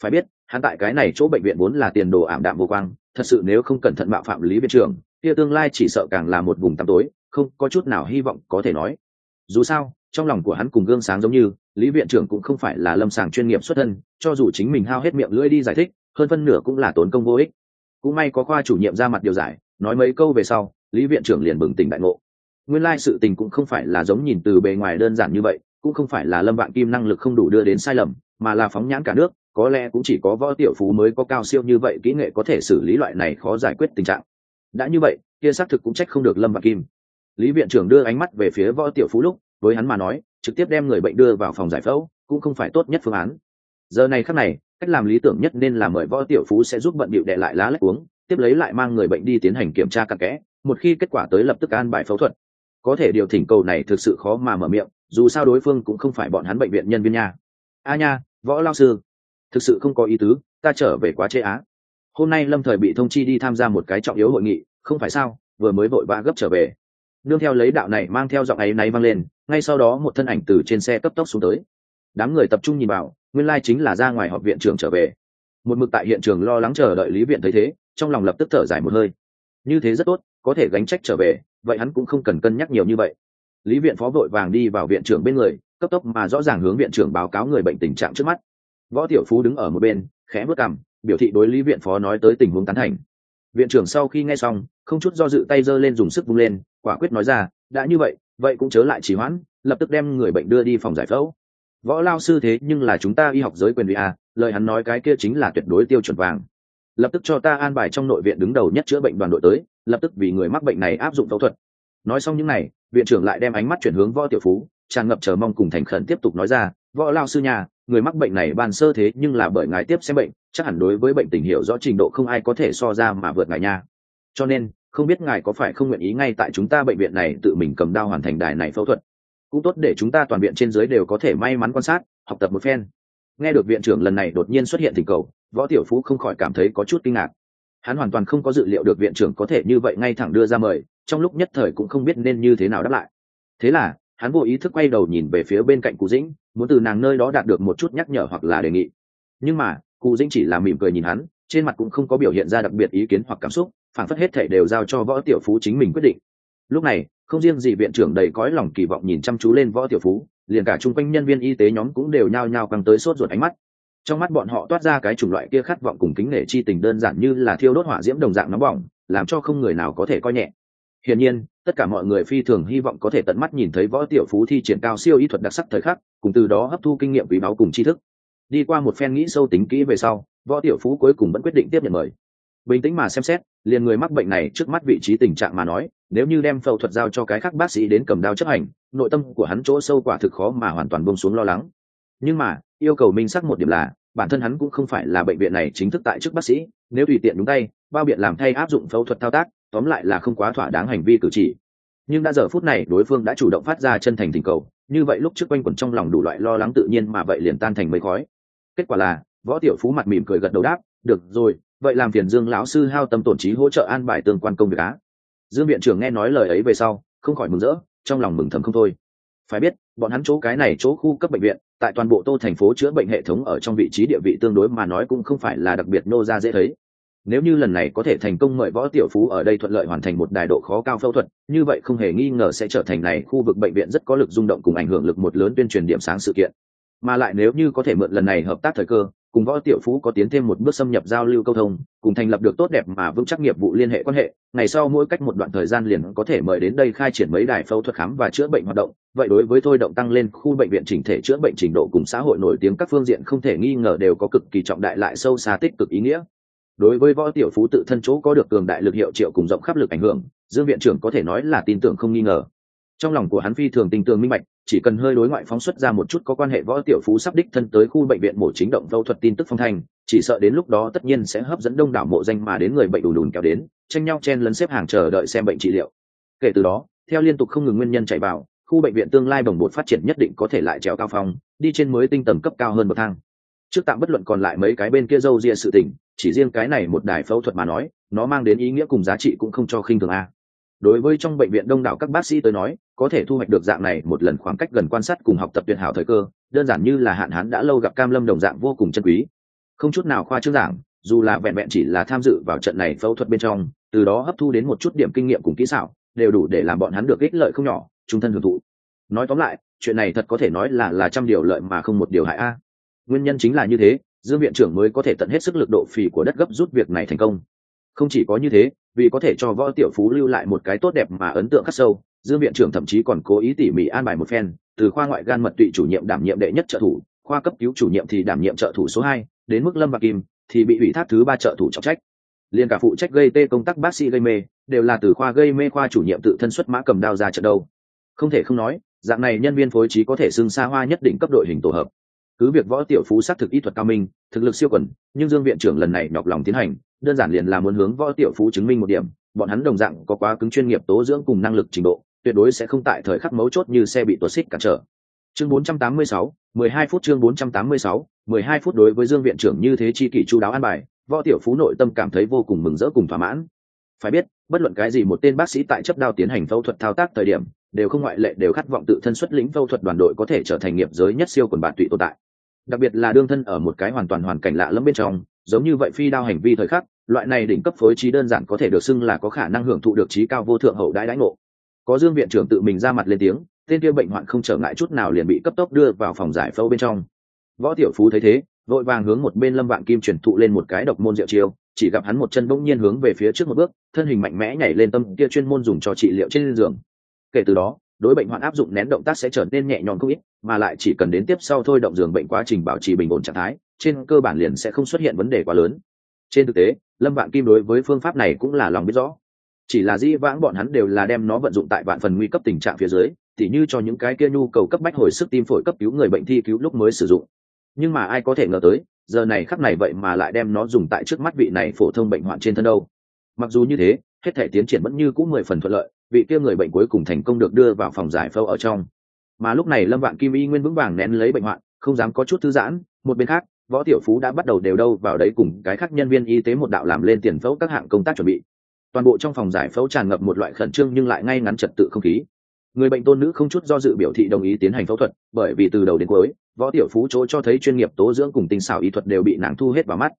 Phải biết, hắn tại cái này chỗ bệnh viện vốn là tiền đồ ảm đạm vô quang, thật sự nếu không cẩn thận mạo phạm lý viện trưởng, kia tương lai chỉ sợ càng là một vùng tăm tối, không có chút nào hy vọng có thể nói. Dù sao trong lòng của hắn cùng gương sáng giống như, lý viện trưởng cũng không phải là lâm sàng chuyên nghiệp xuất thân, cho dù chính mình hao hết miệng lưỡi đi giải thích, hơn phân nửa cũng là tốn công vô ích. Cũng may có khoa chủ nhiệm ra mặt điều giải, nói mấy câu về sau, lý viện trưởng liền bừng tỉnh đại ngộ. Nguyên lai sự tình cũng không phải là giống nhìn từ bề ngoài đơn giản như vậy, cũng không phải là lâm vạn kim năng lực không đủ đưa đến sai lầm, mà là phóng nhãn cả nước, có lẽ cũng chỉ có võ tiểu phú mới có cao siêu như vậy kỹ nghệ có thể xử lý loại này khó giải quyết tình trạng. Đã như vậy, kia xác thực cũng trách không được lâm vạn kim. Lý viện trưởng đưa ánh mắt về phía võ tiểu phú lúc với hắn mà nói, trực tiếp đem người bệnh đưa vào phòng giải phẫu, cũng không phải tốt nhất phương án. Giờ này khắc này, cách làm lý tưởng nhất nên là mời võ tiểu phú sẽ giúp bận bịu đệ lại lá lách uống, tiếp lấy lại mang người bệnh đi tiến hành kiểm tra cặn kẽ, một khi kết quả tới lập tức an bài phẫu thuật. Có thể điều thỉnh cầu này thực sự khó mà mở miệng, dù sao đối phương cũng không phải bọn hắn bệnh viện nhân viên nha. A nha, võ lao sư, thực sự không có ý tứ, ta trở về quá chế á. Hôm nay lâm thời bị thông chi đi tham gia một cái trọng yếu hội nghị, không phải sao, vừa mới vội vã gấp trở về. Nương theo lấy đạo này mang theo giọng ấy náy vang lên ngay sau đó một thân ảnh từ trên xe cấp tốc xuống tới. Đám người tập trung nhìn vào, nguyên lai chính là ra ngoài họp viện trưởng trở về. Một mực tại hiện trường lo lắng chờ đợi lý viện thấy thế, trong lòng lập tức thở dài một hơi. Như thế rất tốt, có thể gánh trách trở về, vậy hắn cũng không cần cân nhắc nhiều như vậy. Lý viện phó vội vàng đi vào viện trưởng bên người, cấp tốc mà rõ ràng hướng viện trưởng báo cáo người bệnh tình trạng trước mắt. Võ tiểu phú đứng ở một bên, khẽ bước cằm, biểu thị đối lý viện phó nói tới tình huống tán thành. Viện trưởng sau khi nghe xong, không chút do dự tay giơ lên dùng sức vung lên, quả quyết nói ra, đã như vậy vậy cũng chớ lại trì hoãn, lập tức đem người bệnh đưa đi phòng giải phẫu. Võ lao sư thế nhưng là chúng ta y học giới quyền vị a à, lời hắn nói cái kia chính là tuyệt đối tiêu chuẩn vàng. Lập tức cho ta an bài trong nội viện đứng đầu nhất chữa bệnh đoàn đội tới, lập tức vì người mắc bệnh này áp dụng phẫu thuật. Nói xong những n à y viện trưởng lại đem ánh mắt chuyển hướng võ tiểu phú, tràn ngập chờ mong cùng thành khẩn tiếp tục nói ra, võ lao sư nhà, người mắc bệnh này bàn sơ thế nhưng là bởi ngài tiếp xem bệnh, chắc hẳn đối với bệnh tình hiểu rõ trình độ không ai có thể so ra mà vượt ngài nha. Cho nên không biết ngài có phải không nguyện ý ngay tại chúng ta bệnh viện này tự mình cầm đao hoàn thành đài này phẫu thuật? Cũng tốt để chúng ta toàn viện trên dưới đều có thể may mắn quan sát, học tập một phen. Nghe được viện trưởng lần này đột nhiên xuất hiện tình cầu, võ tiểu phú không khỏi cảm thấy có chút kinh ngạc. Hắn hoàn toàn không có dự liệu được viện trưởng có thể như vậy ngay thẳng đưa ra mời, trong lúc nhất thời cũng không biết nên như thế nào đáp lại. Thế là, hắn vô ý thức quay đầu nhìn về phía bên cạnh cụ dĩnh, muốn từ nàng nơi đó đạt được một chút nhắc nhở hoặc là đề nghị. Nhưng mà, cụ dĩnh chỉ là mỉm cười nhìn hắn, trên mặt cũng không có biểu hiện ra đặc biệt ý kiến hoặc cảm xúc phản phất hết thể đều giao cho võ tiểu phú chính mình quyết định. Lúc này, không riêng gì viện trưởng đầy cõi lòng kỳ vọng nhìn chăm chú lên võ tiểu phú, liền cả chung quanh nhân viên y tế nhóm cũng đều nhao nhao căng tới sốt ruột ánh mắt. Trong mắt bọn họ toát ra cái chủng loại kia khát vọng cùng kính nể chi tình đơn giản như là thiêu đốt hỏa diễm đồng dạng nóng bỏng, làm cho không người nào có thể coi nhẹ. Hiển nhiên, tất cả mọi người phi thường hy vọng có thể tận mắt nhìn thấy võ tiểu phú thi triển cao siêu y thuật đặc sắc thời khắc, cùng từ đó hấp thu kinh nghiệm quý báu cùng tri thức. Đi qua một phen nghĩ sâu tính kỹ về sau, võ tiểu phú cuối cùng vẫn quyết định tiếp nhận mời bình tĩnh mà xem xét, liền người mắc bệnh này trước mắt vị trí tình trạng mà nói, nếu như đem phẫu thuật giao cho cái khác bác sĩ đến cầm đao chấp hành, nội tâm của hắn chỗ sâu quả thực khó mà hoàn toàn bông xuống lo lắng. Nhưng mà, yêu cầu minh xác một điểm là, bản thân hắn cũng không phải là bệnh viện này chính thức tại chức bác sĩ, nếu tùy tiện đúng tay, bao biện làm thay áp dụng phẫu thuật thao tác, tóm lại là không quá thỏa đáng hành vi cử chỉ. Nhưng đã giờ phút này, đối phương đã chủ động phát ra chân thành tình cầu, như vậy lúc trước quanh quẩn trong lòng đủ loại lo lắng tự nhiên mà vậy liền tan thành mây khói. Kết quả là, võ tiểu phú mặt mỉm cười gật đầu đáp, được rồi vậy làm phiền dương lão sư hao tâm tổn trí hỗ trợ an bài tương quan công việc á. Dương viện trưởng nghe nói lời ấy về sau, không khỏi mừng rỡ, trong lòng mừng thầm không thôi. Phải biết, bọn hắn chỗ cái này chỗ khu cấp bệnh viện, tại toàn bộ tô thành phố chữa bệnh hệ thống ở trong vị trí địa vị tương đối mà nói cũng không phải là đặc biệt nô ra dễ thấy. Nếu như lần này có thể thành công mời võ tiểu phú ở đây thuận lợi hoàn thành một đài độ khó cao phẫu thuật, như vậy không hề nghi ngờ sẽ trở thành này khu vực bệnh viện rất có lực rung động cùng ảnh hưởng lực một lớn tuyên truyền điểm sáng sự kiện. Mà lại nếu như có thể mượn lần này hợp tác thời cơ cùng võ tiểu phú có tiến thêm một bước xâm nhập giao lưu câu thông, cùng thành lập được tốt đẹp mà vững chắc nghiệp vụ liên hệ quan hệ, ngày sau mỗi cách một đoạn thời gian liền có thể mời đến đây khai triển mấy đài phẫu thuật khám và chữa bệnh hoạt động, vậy đối với thôi động tăng lên khu bệnh viện chỉnh thể chữa bệnh trình độ cùng xã hội nổi tiếng các phương diện không thể nghi ngờ đều có cực kỳ trọng đại lại sâu xa tích cực ý nghĩa. Đối với võ tiểu phú tự thân chỗ có được cường đại lực hiệu triệu cùng rộng khắp lực ảnh hưởng, dương viện trưởng có thể nói là tin tưởng không nghi ngờ. Trong lòng của hắn phi thường tình tường minh bạch chỉ cần hơi đối ngoại phóng xuất ra một chút có quan hệ võ tiểu phú sắp đích thân tới khu bệnh viện mổ chính động phẫu thuật tin tức phong thành chỉ sợ đến lúc đó tất nhiên sẽ hấp dẫn đông đảo mộ danh mà đến người bệnh đủ đùn kéo đến, tranh nhau chen lấn xếp hàng chờ đợi xem bệnh trị liệu. Kể từ đó, theo liên tục không ngừng nguyên nhân chạy vào, khu bệnh viện tương lai bồng bột phát triển nhất định có thể lại trèo cao phong, đi trên mới tinh tầm cấp cao hơn bậc thang. Trước tạm bất luận còn lại mấy cái bên kia dâu ria sự tình, chỉ riêng cái này một đài phẫu thuật mà nói, nó mang đến ý nghĩa cùng giá trị cũng không cho khinh thường a đối với trong bệnh viện đông đảo các bác sĩ tới nói, có thể thu hoạch được dạng này một lần khoảng cách gần quan sát cùng học tập tuyệt hảo thời cơ, đơn giản như là hạn hán đã lâu gặp cam lâm đồng dạng vô cùng chân quý. Không chút nào khoa trương giảng, dù là vẹn vẹn chỉ là tham dự vào trận này phẫu thuật bên trong, từ đó hấp thu đến một chút điểm kinh nghiệm cùng kỹ xảo, đều đủ để làm bọn hắn được ích lợi không nhỏ, trung thân hưởng thụ. Nói tóm lại, chuyện này thật có thể nói là là trăm điều lợi mà không một điều hại a. Nguyên nhân chính là như thế, dương viện trưởng mới có thể tận hết sức lực độ phì của đất gấp rút việc này thành công. Không chỉ có như thế vì có thể cho võ tiểu phú lưu lại một cái tốt đẹp mà ấn tượng khắc sâu, dương viện trưởng thậm chí còn cố ý tỉ mỉ an bài một phen, từ khoa ngoại gan mật tụy chủ nhiệm đảm nhiệm đệ nhất trợ thủ, khoa cấp cứu chủ nhiệm thì đảm nhiệm trợ thủ số hai, đến mức lâm và kim thì bị ủy thác thứ ba trợ thủ trọng trách. Liên cả phụ trách gây tê công tác bác sĩ gây mê, đều là từ khoa gây mê khoa chủ nhiệm tự thân xuất mã cầm đao ra trận đâu không thể không nói, dạng này nhân viên phối trí có thể xưng xa hoa nhất định cấp đội hình tổ hợp. Cứ việc võ tiểu phú xác thực y thuật cao minh, thực lực siêu quần, nhưng dương viện trưởng lần này nhọc lòng tiến hành đơn giản liền là muốn hướng võ tiểu phú chứng minh một điểm bọn hắn đồng dạng có quá cứng chuyên nghiệp tố dưỡng cùng năng lực trình độ tuyệt đối sẽ không tại thời khắc mấu chốt như xe bị tuột xích cản trở. Chương 486, 12 phút chương 486, 12 phút đối với dương viện trưởng như thế chi kỷ chu đáo an bài võ tiểu phú nội tâm cảm thấy vô cùng mừng rỡ cùng thỏa mãn. Phải biết bất luận cái gì một tên bác sĩ tại chấp đao tiến hành phẫu thuật thao tác thời điểm đều không ngoại lệ đều khát vọng tự thân xuất lĩnh phẫu thuật đoàn đội có thể trở thành nghiệp giới nhất siêu quần bạn tụy tồn tại. Đặc biệt là đương thân ở một cái hoàn toàn hoàn cảnh lạ lẫm bên trong giống như vậy phi đao hành vi thời khắc, loại này đỉnh cấp phối trí đơn giản có thể được xưng là có khả năng hưởng thụ được trí cao vô thượng hậu đãi đãi ngộ. Có dương viện trưởng tự mình ra mặt lên tiếng, tên kia bệnh hoạn không trở ngại chút nào liền bị cấp tốc đưa vào phòng giải phẫu bên trong. Võ tiểu phú thấy thế, vội vàng hướng một bên lâm vạn kim truyền thụ lên một cái độc môn diệu chiêu, chỉ gặp hắn một chân bỗng nhiên hướng về phía trước một bước, thân hình mạnh mẽ nhảy lên tâm kia chuyên môn dùng cho trị liệu trên giường. Kể từ đó, đối bệnh hoạn áp dụng nén động tác sẽ trở nên nhẹ nhõm không ít, mà lại chỉ cần đến tiếp sau thôi động giường bệnh quá trình bảo trì bình ổn trạng thái trên cơ bản liền sẽ không xuất hiện vấn đề quá lớn. Trên thực tế, lâm vạn kim đối với phương pháp này cũng là lòng biết rõ. Chỉ là di vãng bọn hắn đều là đem nó vận dụng tại vạn phần nguy cấp tình trạng phía dưới, tỉ như cho những cái kia nhu cầu cấp bách hồi sức tim phổi cấp cứu người bệnh thi cứu lúc mới sử dụng. Nhưng mà ai có thể ngờ tới, giờ này khắc này vậy mà lại đem nó dùng tại trước mắt vị này phổ thông bệnh hoạn trên thân đâu. Mặc dù như thế, hết thể tiến triển vẫn như cũ mười phần thuận lợi, vị kia người bệnh cuối cùng thành công được đưa vào phòng giải phẫu ở trong. Mà lúc này lâm vạn kim y nguyên vững vàng nén lấy bệnh hoạn, không dám có chút thư giãn, một bên khác võ tiểu phú đã bắt đầu đều đâu vào đấy cùng cái khác nhân viên y tế một đạo làm lên tiền phẫu các hạng công tác chuẩn bị. Toàn bộ trong phòng giải phẫu tràn ngập một loại khẩn trương nhưng lại ngay ngắn trật tự không khí. Người bệnh tôn nữ không chút do dự biểu thị đồng ý tiến hành phẫu thuật, bởi vì từ đầu đến cuối, võ tiểu phú chỗ cho thấy chuyên nghiệp tố dưỡng cùng tinh xảo y thuật đều bị nàng thu hết vào mắt.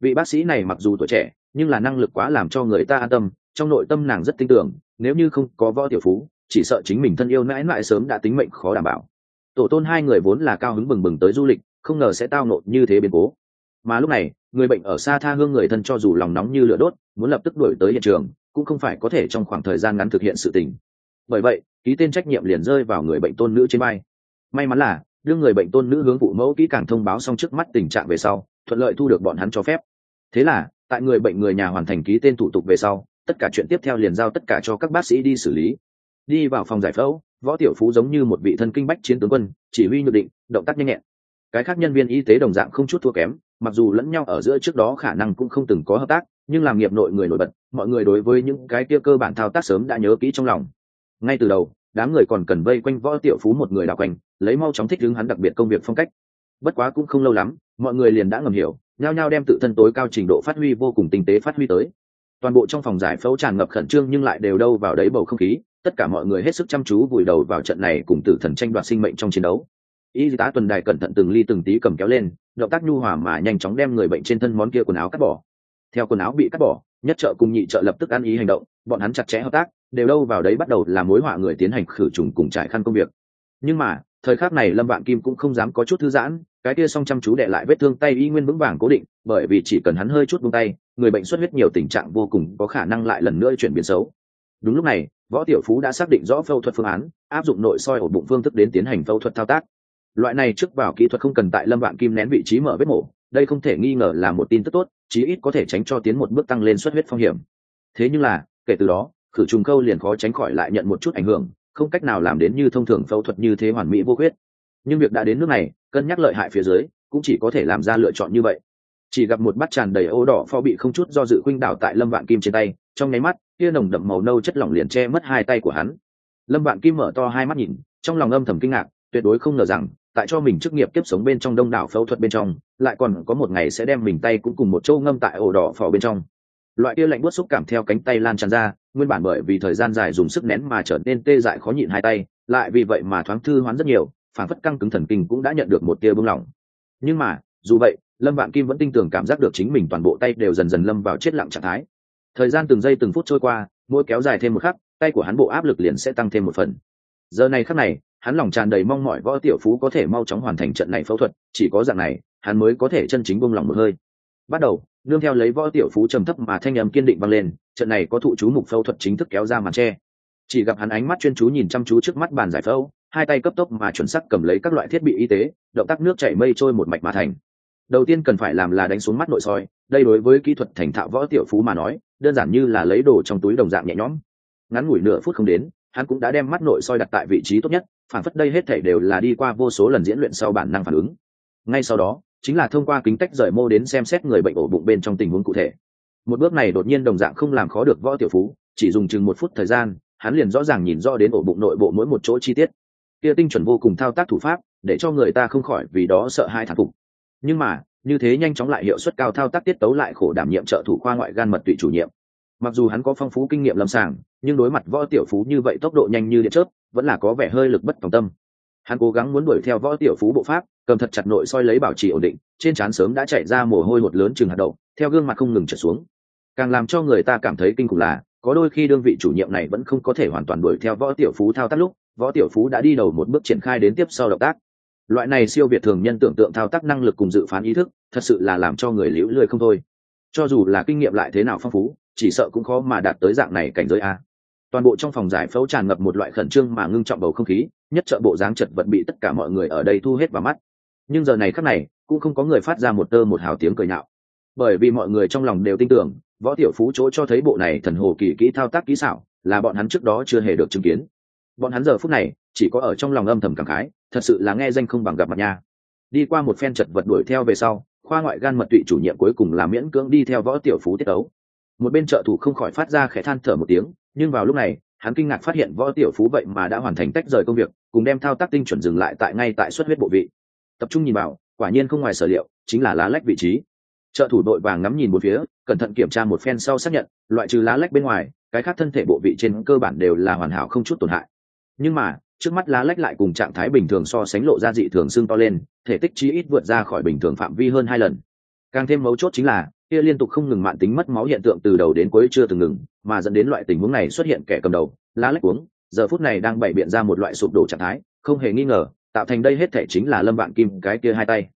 Vị bác sĩ này mặc dù tuổi trẻ, nhưng là năng lực quá làm cho người ta an tâm, trong nội tâm nàng rất tin tưởng, nếu như không có võ tiểu phú, chỉ sợ chính mình thân yêu mãi mãi sớm đã tính mệnh khó đảm bảo. Tổ tôn hai người vốn là cao hứng bừng bừng tới du lịch không ngờ sẽ tao nộn như thế biến cố. Mà lúc này, người bệnh ở xa tha hương người thân cho dù lòng nóng như lửa đốt, muốn lập tức đuổi tới hiện trường, cũng không phải có thể trong khoảng thời gian ngắn thực hiện sự tình. Bởi vậy, ký tên trách nhiệm liền rơi vào người bệnh tôn nữ trên vai. May mắn là, đưa người bệnh tôn nữ hướng phụ mẫu kỹ càng thông báo xong trước mắt tình trạng về sau, thuận lợi thu được bọn hắn cho phép. Thế là, tại người bệnh người nhà hoàn thành ký tên thủ tục về sau, tất cả chuyện tiếp theo liền giao tất cả cho các bác sĩ đi xử lý. Đi vào phòng giải phẫu, võ tiểu phú giống như một vị thân kinh bách chiến tướng quân, chỉ huy nhược định, động tác nhanh nhẹn cái khác nhân viên y tế đồng dạng không chút thua kém, mặc dù lẫn nhau ở giữa trước đó khả năng cũng không từng có hợp tác, nhưng làm nghiệp nội người nổi bật, mọi người đối với những cái kia cơ bản thao tác sớm đã nhớ kỹ trong lòng. Ngay từ đầu, đám người còn cần vây quanh võ tiểu phú một người đào quanh, lấy mau chóng thích ứng hắn đặc biệt công việc phong cách. Bất quá cũng không lâu lắm, mọi người liền đã ngầm hiểu, nhao nhao đem tự thân tối cao trình độ phát huy vô cùng tinh tế phát huy tới. Toàn bộ trong phòng giải phẫu tràn ngập khẩn trương nhưng lại đều đâu vào đấy bầu không khí, tất cả mọi người hết sức chăm chú vùi đầu vào trận này cùng tử thần tranh đoạt sinh mệnh trong chiến đấu y tá tuần đài cẩn thận từng ly từng tí cầm kéo lên, động tác nhu hòa mà nhanh chóng đem người bệnh trên thân món kia quần áo cắt bỏ. Theo quần áo bị cắt bỏ, nhất trợ cùng nhị trợ lập tức ăn ý hành động, bọn hắn chặt chẽ hợp tác, đều đâu vào đấy bắt đầu làm mối họa người tiến hành khử trùng cùng trải khăn công việc. Nhưng mà, thời khắc này lâm vạn kim cũng không dám có chút thư giãn, cái kia song chăm chú đệ lại vết thương tay y nguyên vững vàng cố định, bởi vì chỉ cần hắn hơi chút buông tay, người bệnh xuất huyết nhiều tình trạng vô cùng có khả năng lại lần nữa chuyển biến xấu. Đúng lúc này, võ tiểu phú đã xác định rõ phẫu thuật phương án, áp dụng nội soi ổ bụng phương thức đến tiến hành phẫu thuật thao tác loại này trước vào kỹ thuật không cần tại lâm vạn kim nén vị trí mở vết mổ, đây không thể nghi ngờ là một tin tức tốt, chí ít có thể tránh cho tiến một bước tăng lên xuất huyết phong hiểm. Thế nhưng là, kể từ đó, khử trùng câu liền khó tránh khỏi lại nhận một chút ảnh hưởng, không cách nào làm đến như thông thường phẫu thuật như thế hoàn mỹ vô khuyết. Nhưng việc đã đến nước này, cân nhắc lợi hại phía dưới, cũng chỉ có thể làm ra lựa chọn như vậy. Chỉ gặp một bát tràn đầy ô đỏ pho bị không chút do dự khuynh đảo tại lâm vạn kim trên tay, trong nháy mắt, tia nồng đậm màu nâu chất lỏng liền che mất hai tay của hắn. Lâm vạn kim mở to hai mắt nhìn, trong lòng âm thầm kinh ngạc, tuyệt đối không ngờ rằng tại cho mình chức nghiệp tiếp sống bên trong đông đảo phẫu thuật bên trong, lại còn có một ngày sẽ đem mình tay cũng cùng một châu ngâm tại ổ đỏ phò bên trong. Loại kia lạnh bút xúc cảm theo cánh tay lan tràn ra, nguyên bản bởi vì thời gian dài dùng sức nén mà trở nên tê dại khó nhịn hai tay, lại vì vậy mà thoáng thư hoán rất nhiều, phản phất căng cứng thần kinh cũng đã nhận được một tia bưng lỏng nhưng mà, dù vậy, lâm vạn kim vẫn tin tưởng cảm giác được chính mình toàn bộ tay đều dần dần lâm vào chết lặng trạng thái. Thời gian từng giây từng phút trôi qua, mỗi kéo dài thêm một khắc, tay của hắn bộ áp lực liền sẽ tăng thêm một phần. Giờ này khắc này hắn lòng tràn đầy mong mỏi võ tiểu phú có thể mau chóng hoàn thành trận này phẫu thuật, chỉ có dạng này, hắn mới có thể chân chính buông lòng một hơi. Bắt đầu, nương theo lấy võ tiểu phú trầm thấp mà thanh âm kiên định vang lên, trận này có thụ chú mục phẫu thuật chính thức kéo ra màn tre. Chỉ gặp hắn ánh mắt chuyên chú nhìn chăm chú trước mắt bàn giải phẫu, hai tay cấp tốc mà chuẩn sắc cầm lấy các loại thiết bị y tế, động tác nước chảy mây trôi một mạch mà thành. Đầu tiên cần phải làm là đánh xuống mắt nội soi, đây đối với kỹ thuật thành thạo võ tiểu phú mà nói, đơn giản như là lấy đồ trong túi đồng dạng nhẹ nhõm. Ngắn ngủi nửa phút không đến, hắn cũng đã đem mắt nội soi đặt tại vị trí tốt nhất phản phất đây hết thể đều là đi qua vô số lần diễn luyện sau bản năng phản ứng. Ngay sau đó, chính là thông qua kính tách rời mô đến xem xét người bệnh ổ bụng bên trong tình huống cụ thể. Một bước này đột nhiên đồng dạng không làm khó được võ tiểu phú, chỉ dùng chừng một phút thời gian, hắn liền rõ ràng nhìn rõ đến ổ bụng nội bộ mỗi một chỗ chi tiết. Kia tinh chuẩn vô cùng thao tác thủ pháp, để cho người ta không khỏi vì đó sợ hai thảm phục. Nhưng mà, như thế nhanh chóng lại hiệu suất cao thao tác tiết tấu lại khổ đảm nhiệm trợ thủ khoa ngoại gan mật tụy chủ nhiệm. Mặc dù hắn có phong phú kinh nghiệm lâm sàng, nhưng đối mặt võ tiểu phú như vậy tốc độ nhanh như điện chớp vẫn là có vẻ hơi lực bất tòng tâm. Hắn cố gắng muốn đuổi theo võ tiểu phú bộ pháp, cầm thật chặt nội soi lấy bảo trì ổn định, trên trán sớm đã chạy ra mồ hôi hột lớn chừng hạt đậu, theo gương mặt không ngừng trở xuống. Càng làm cho người ta cảm thấy kinh khủng là, có đôi khi đơn vị chủ nhiệm này vẫn không có thể hoàn toàn đuổi theo võ tiểu phú thao tác lúc, võ tiểu phú đã đi đầu một bước triển khai đến tiếp sau động tác. Loại này siêu việt thường nhân tưởng tượng thao tác năng lực cùng dự phán ý thức, thật sự là làm cho người liễu lười không thôi. Cho dù là kinh nghiệm lại thế nào phong phú, chỉ sợ cũng khó mà đạt tới dạng này cảnh giới a toàn bộ trong phòng giải phẫu tràn ngập một loại khẩn trương mà ngưng trọng bầu không khí, nhất trợ bộ dáng chật vật bị tất cả mọi người ở đây thu hết vào mắt. Nhưng giờ này khắc này, cũng không có người phát ra một tơ một hào tiếng cười nhạo. Bởi vì mọi người trong lòng đều tin tưởng, võ tiểu phú chỗ cho thấy bộ này thần hồ kỳ kỹ thao tác kỹ xảo, là bọn hắn trước đó chưa hề được chứng kiến. Bọn hắn giờ phút này, chỉ có ở trong lòng âm thầm cảm khái, thật sự là nghe danh không bằng gặp mặt nha. Đi qua một phen chật vật đuổi theo về sau, khoa ngoại gan mật tụy chủ nhiệm cuối cùng là miễn cưỡng đi theo võ tiểu phú tiết ấu một bên trợ thủ không khỏi phát ra khẽ than thở một tiếng, nhưng vào lúc này, hắn kinh ngạc phát hiện võ tiểu phú vậy mà đã hoàn thành tách rời công việc, cùng đem thao tác tinh chuẩn dừng lại tại ngay tại xuất huyết bộ vị. Tập trung nhìn vào, quả nhiên không ngoài sở liệu, chính là lá lách vị trí. Trợ thủ đội vàng ngắm nhìn một phía, cẩn thận kiểm tra một phen sau xác nhận, loại trừ lá lách bên ngoài, cái khác thân thể bộ vị trên cơ bản đều là hoàn hảo không chút tổn hại. Nhưng mà, trước mắt lá lách lại cùng trạng thái bình thường so sánh lộ ra dị thường xương to lên, thể tích chí ít vượt ra khỏi bình thường phạm vi hơn hai lần. Càng thêm mấu chốt chính là kia liên tục không ngừng mạng tính mất máu hiện tượng từ đầu đến cuối chưa từng ngừng, mà dẫn đến loại tình huống này xuất hiện kẻ cầm đầu, lá lách uống giờ phút này đang bày biện ra một loại sụp đổ trạng thái, không hề nghi ngờ, tạo thành đây hết thể chính là lâm vạn kim cái kia hai tay.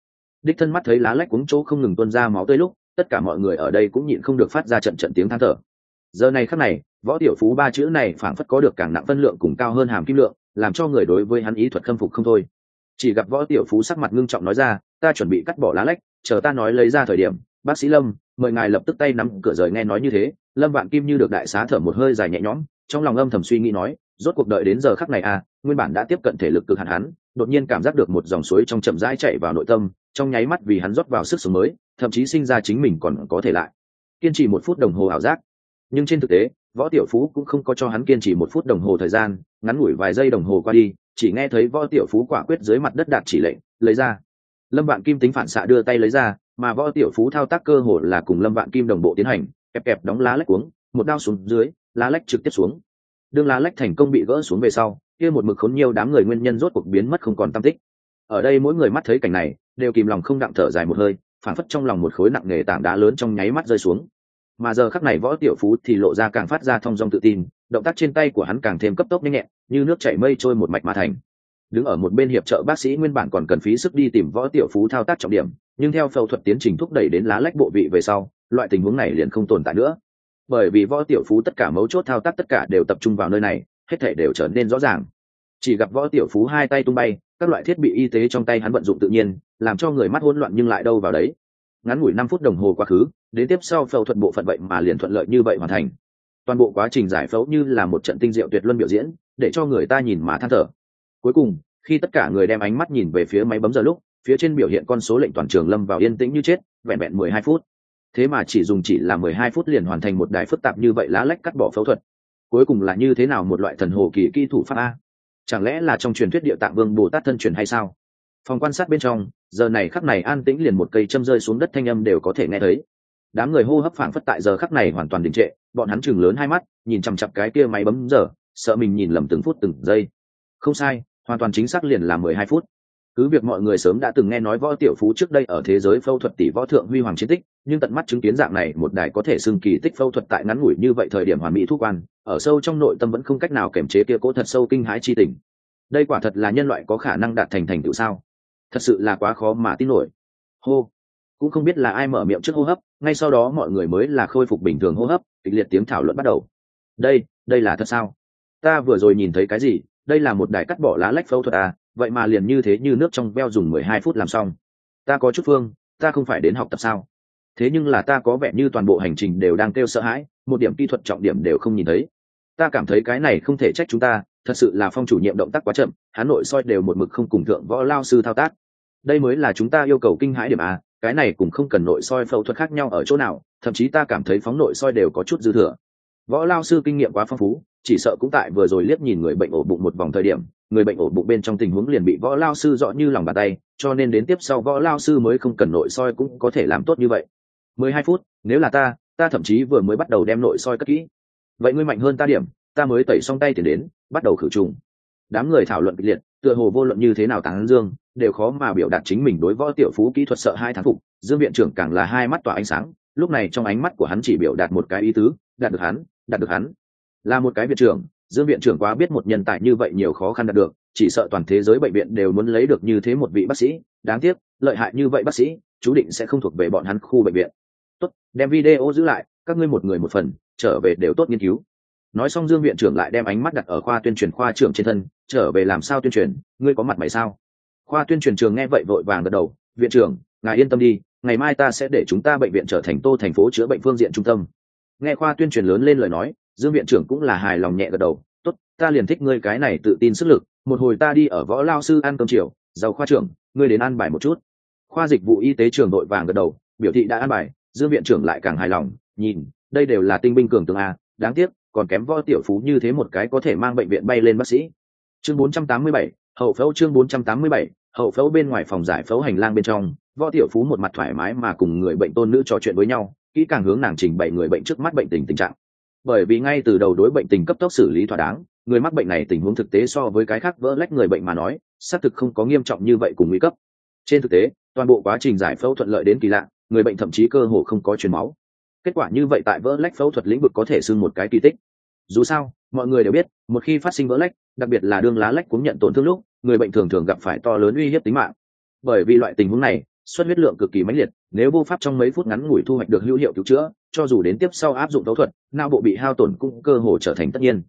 Đích thân mắt thấy lá lách uống chỗ không ngừng tuôn ra máu tới lúc, tất cả mọi người ở đây cũng nhịn không được phát ra trận trận tiếng than thở. Giờ này khắc này, võ tiểu phú ba chữ này phảng phất có được càng nặng phân lượng cùng cao hơn hàm kim lượng, làm cho người đối với hắn ý thuật khâm phục không thôi. Chỉ gặp võ tiểu phú sắc mặt ngưng trọng nói ra, ta chuẩn bị cắt bỏ lá lách, chờ ta nói lấy ra thời điểm, bác sĩ lâm mời ngài lập tức tay nắm cửa rời nghe nói như thế, lâm vạn kim như được đại xá thở một hơi dài nhẹ nhõm, trong lòng âm thầm suy nghĩ nói, rốt cuộc đợi đến giờ khắc này à nguyên bản đã tiếp cận thể lực cực hạn hắn, đột nhiên cảm giác được một dòng suối trong chậm rãi chạy vào nội tâm, trong nháy mắt vì hắn rót vào sức sống mới, thậm chí sinh ra chính mình còn có thể lại. Kiên trì một phút đồng hồ ảo giác. Nhưng trên thực tế, võ tiểu phú cũng không có cho hắn kiên trì một phút đồng hồ thời gian, ngắn ngủi vài giây đồng hồ qua đi, chỉ nghe thấy võ tiểu phú quả quyết dưới mặt đất đạt chỉ lệnh, lấy ra. Lâm vạn kim tính phản xạ đưa tay lấy ra mà võ tiểu phú thao tác cơ hồ là cùng lâm vạn kim đồng bộ tiến hành, kẹp kẹp đóng lá lách cuống, một đao xuống dưới, lá lách trực tiếp xuống. Đương lá lách thành công bị gỡ xuống về sau, kia một mực khốn nhiều đám người nguyên nhân rốt cuộc biến mất không còn tam tích. Ở đây mỗi người mắt thấy cảnh này, đều kìm lòng không đặng thở dài một hơi phản phất trong lòng một khối nặng nề tảng đá lớn trong nháy mắt rơi xuống. Mà giờ khắc này võ tiểu phú thì lộ ra càng phát ra thong dong tự tin, động tác trên tay của hắn càng thêm cấp tốc nhanh nhẹn, như nước chảy mây trôi một mạch mà thành. Đứng ở một bên hiệp trợ bác sĩ nguyên bản còn cần phí sức đi tìm võ tiểu phú thao tác trọng điểm nhưng theo phẫu thuật tiến trình thúc đẩy đến lá lách bộ vị về sau, loại tình huống này liền không tồn tại nữa. Bởi vì võ tiểu phú tất cả mấu chốt thao tác tất cả đều tập trung vào nơi này, hết thể đều trở nên rõ ràng. Chỉ gặp võ tiểu phú hai tay tung bay, các loại thiết bị y tế trong tay hắn vận dụng tự nhiên, làm cho người mắt hỗn loạn nhưng lại đâu vào đấy. Ngắn ngủi năm phút đồng hồ quá khứ, đến tiếp sau phẫu thuật bộ phận vậy mà liền thuận lợi như vậy hoàn thành. Toàn bộ quá trình giải phẫu như là một trận tinh diệu tuyệt luân biểu diễn, để cho người ta nhìn mà than thở. Cuối cùng, khi tất cả người đem ánh mắt nhìn về phía máy bấm giờ lúc phía trên biểu hiện con số lệnh toàn trường lâm vào yên tĩnh như chết, vẹn vẹn mười hai phút. Thế mà chỉ dùng chỉ là mười hai phút liền hoàn thành một đài phức tạp như vậy lá lách cắt bỏ phẫu thuật. Cuối cùng là như thế nào một loại thần hồ kỳ kỹ thủ pháp a? Chẳng lẽ là trong truyền thuyết địa tạng vương bồ tát thân truyền hay sao? Phòng quan sát bên trong, giờ này khắc này an tĩnh liền một cây châm rơi xuống đất thanh âm đều có thể nghe thấy. Đám người hô hấp phảng phất tại giờ khắc này hoàn toàn đình trệ, bọn hắn chừng lớn hai mắt, nhìn chằm chặp cái kia máy bấm giờ, sợ mình nhìn lầm từng phút từng giây. Không sai, hoàn toàn chính xác liền là mười hai phút cứ việc mọi người sớm đã từng nghe nói võ tiểu phú trước đây ở thế giới phẫu thuật tỷ võ thượng huy hoàng chiến tích, nhưng tận mắt chứng kiến dạng này, một đài có thể xưng kỳ tích phẫu thuật tại ngắn ngủi như vậy thời điểm hoàn mỹ thu quan, ở sâu trong nội tâm vẫn không cách nào kiềm chế kia cố thật sâu kinh hãi chi tình. Đây quả thật là nhân loại có khả năng đạt thành thành tựu sao? Thật sự là quá khó mà tin nổi. Hô. Cũng không biết là ai mở miệng trước hô hấp, ngay sau đó mọi người mới là khôi phục bình thường hô hấp, kịch liệt tiếng thảo luận bắt đầu. Đây đây là thật sao? Ta vừa rồi nhìn thấy cái gì? Đây là một đài cắt bỏ lá lách phẫu thuật à? Vậy mà liền như thế như nước trong veo dùng mười hai phút làm xong. Ta có chút phương, ta không phải đến học tập sao? Thế nhưng là ta có vẻ như toàn bộ hành trình đều đang kêu sợ hãi, một điểm kỹ thuật trọng điểm đều không nhìn thấy. Ta cảm thấy cái này không thể trách chúng ta, thật sự là phong chủ nhiệm động tác quá chậm hắn nội soi đều một mực không cùng thượng võ lao sư thao tác. Đây mới là chúng ta yêu cầu kinh hãi điểm à cái này cũng không cần nội soi phẫu thuật khác nhau ở chỗ nào, thậm chí ta cảm thấy phóng nội soi đều có chút dư thừa. Võ lao sư kinh nghiệm quá phong phú chỉ sợ cũng tại vừa rồi liếc nhìn người bệnh ổ bụng một vòng thời điểm, người bệnh ổ bụng bên trong tình huống liền bị võ lao sư rõ như lòng bàn tay, cho nên đến tiếp sau võ lao sư mới không cần nội soi cũng có thể làm tốt như vậy. Mười hai phút, nếu là ta ta thậm chí vừa mới bắt đầu đem nội soi cất kỹ. Vậy ngươi mạnh hơn ta điểm, ta mới tẩy xong tay tiền đến, bắt đầu khử trùng. Đám người thảo luận kịch liệt, tựa hồ vô luận như thế nào tán dương, đều khó mà biểu đạt chính mình đối võ tiểu phú kỹ thuật sợ hai tháng phục, dương viện trưởng càng là hai mắt tỏa ánh sáng, lúc này trong ánh mắt của hắn chỉ biểu đạt một cái ý tứ, đạt được hắn, đạt được hắn là một cái viện trưởng, dương viện trưởng quá biết một nhân tài như vậy nhiều khó khăn đạt được, chỉ sợ toàn thế giới bệnh viện đều muốn lấy được như thế một vị bác sĩ. Đáng tiếc, lợi hại như vậy bác sĩ, chú định sẽ không thuộc về bọn hắn khu bệnh viện. Tốt, đem video giữ lại, các ngươi một người một phần, trở về đều tốt nghiên cứu. Nói xong dương viện trưởng lại đem ánh mắt đặt ở khoa tuyên truyền khoa trưởng trên thân, trở về làm sao tuyên truyền, ngươi có mặt mày sao? Khoa tuyên truyền trường nghe vậy vội vàng gật đầu, viện trưởng, ngài yên tâm đi, ngày mai ta sẽ để chúng ta bệnh viện trở thành tô thành phố chữa bệnh phương diện trung tâm. Nghe khoa tuyên truyền lớn lên lời nói dương viện trưởng cũng là hài lòng nhẹ gật đầu tốt ta liền thích ngươi cái này tự tin sức lực một hồi ta đi ở võ lao sư ăn cơm chiều giàu khoa trưởng ngươi đến ăn bài một chút. Khoa dịch vụ y tế trường đội vàng gật đầu biểu thị đã ăn bài dương viện trưởng lại càng hài lòng nhìn đây đều là tinh binh cường tướng a đáng tiếc còn kém võ tiểu phú như thế một cái có thể mang bệnh viện bay lên bác sĩ. Chương 487, hậu phẫu chương 487, hậu phẫu bên ngoài phòng giải phẫu hành lang bên trong võ tiểu phú một mặt thoải mái mà cùng người bệnh tôn nữ trò chuyện với nhau kỹ càng hướng nàng trình bày người bệnh trước mắt bệnh tình tình trạng bởi vì ngay từ đầu đối bệnh tình cấp tốc xử lý thỏa đáng, người mắc bệnh này tình huống thực tế so với cái khác vỡ lách người bệnh mà nói, xác thực không có nghiêm trọng như vậy cùng nguy cấp. Trên thực tế, toàn bộ quá trình giải phẫu thuận lợi đến kỳ lạ, người bệnh thậm chí cơ hồ không có truyền máu. Kết quả như vậy tại vỡ lách phẫu thuật lĩnh vực có thể xưng một cái kỳ tích. Dù sao, mọi người đều biết, một khi phát sinh vỡ lách, đặc biệt là đương lá lách cũng nhận tổn thương lúc, người bệnh thường thường gặp phải to lớn uy hiếp tính mạng. Bởi vì loại tình huống này xuất huyết lượng cực kỳ mãnh liệt, nếu vô pháp trong mấy phút ngắn ngủi thu hoạch được hữu hiệu cứu chữa, cho dù đến tiếp sau áp dụng phẫu thuật, não bộ bị hao tổn cũng cơ hồ trở thành tất nhiên.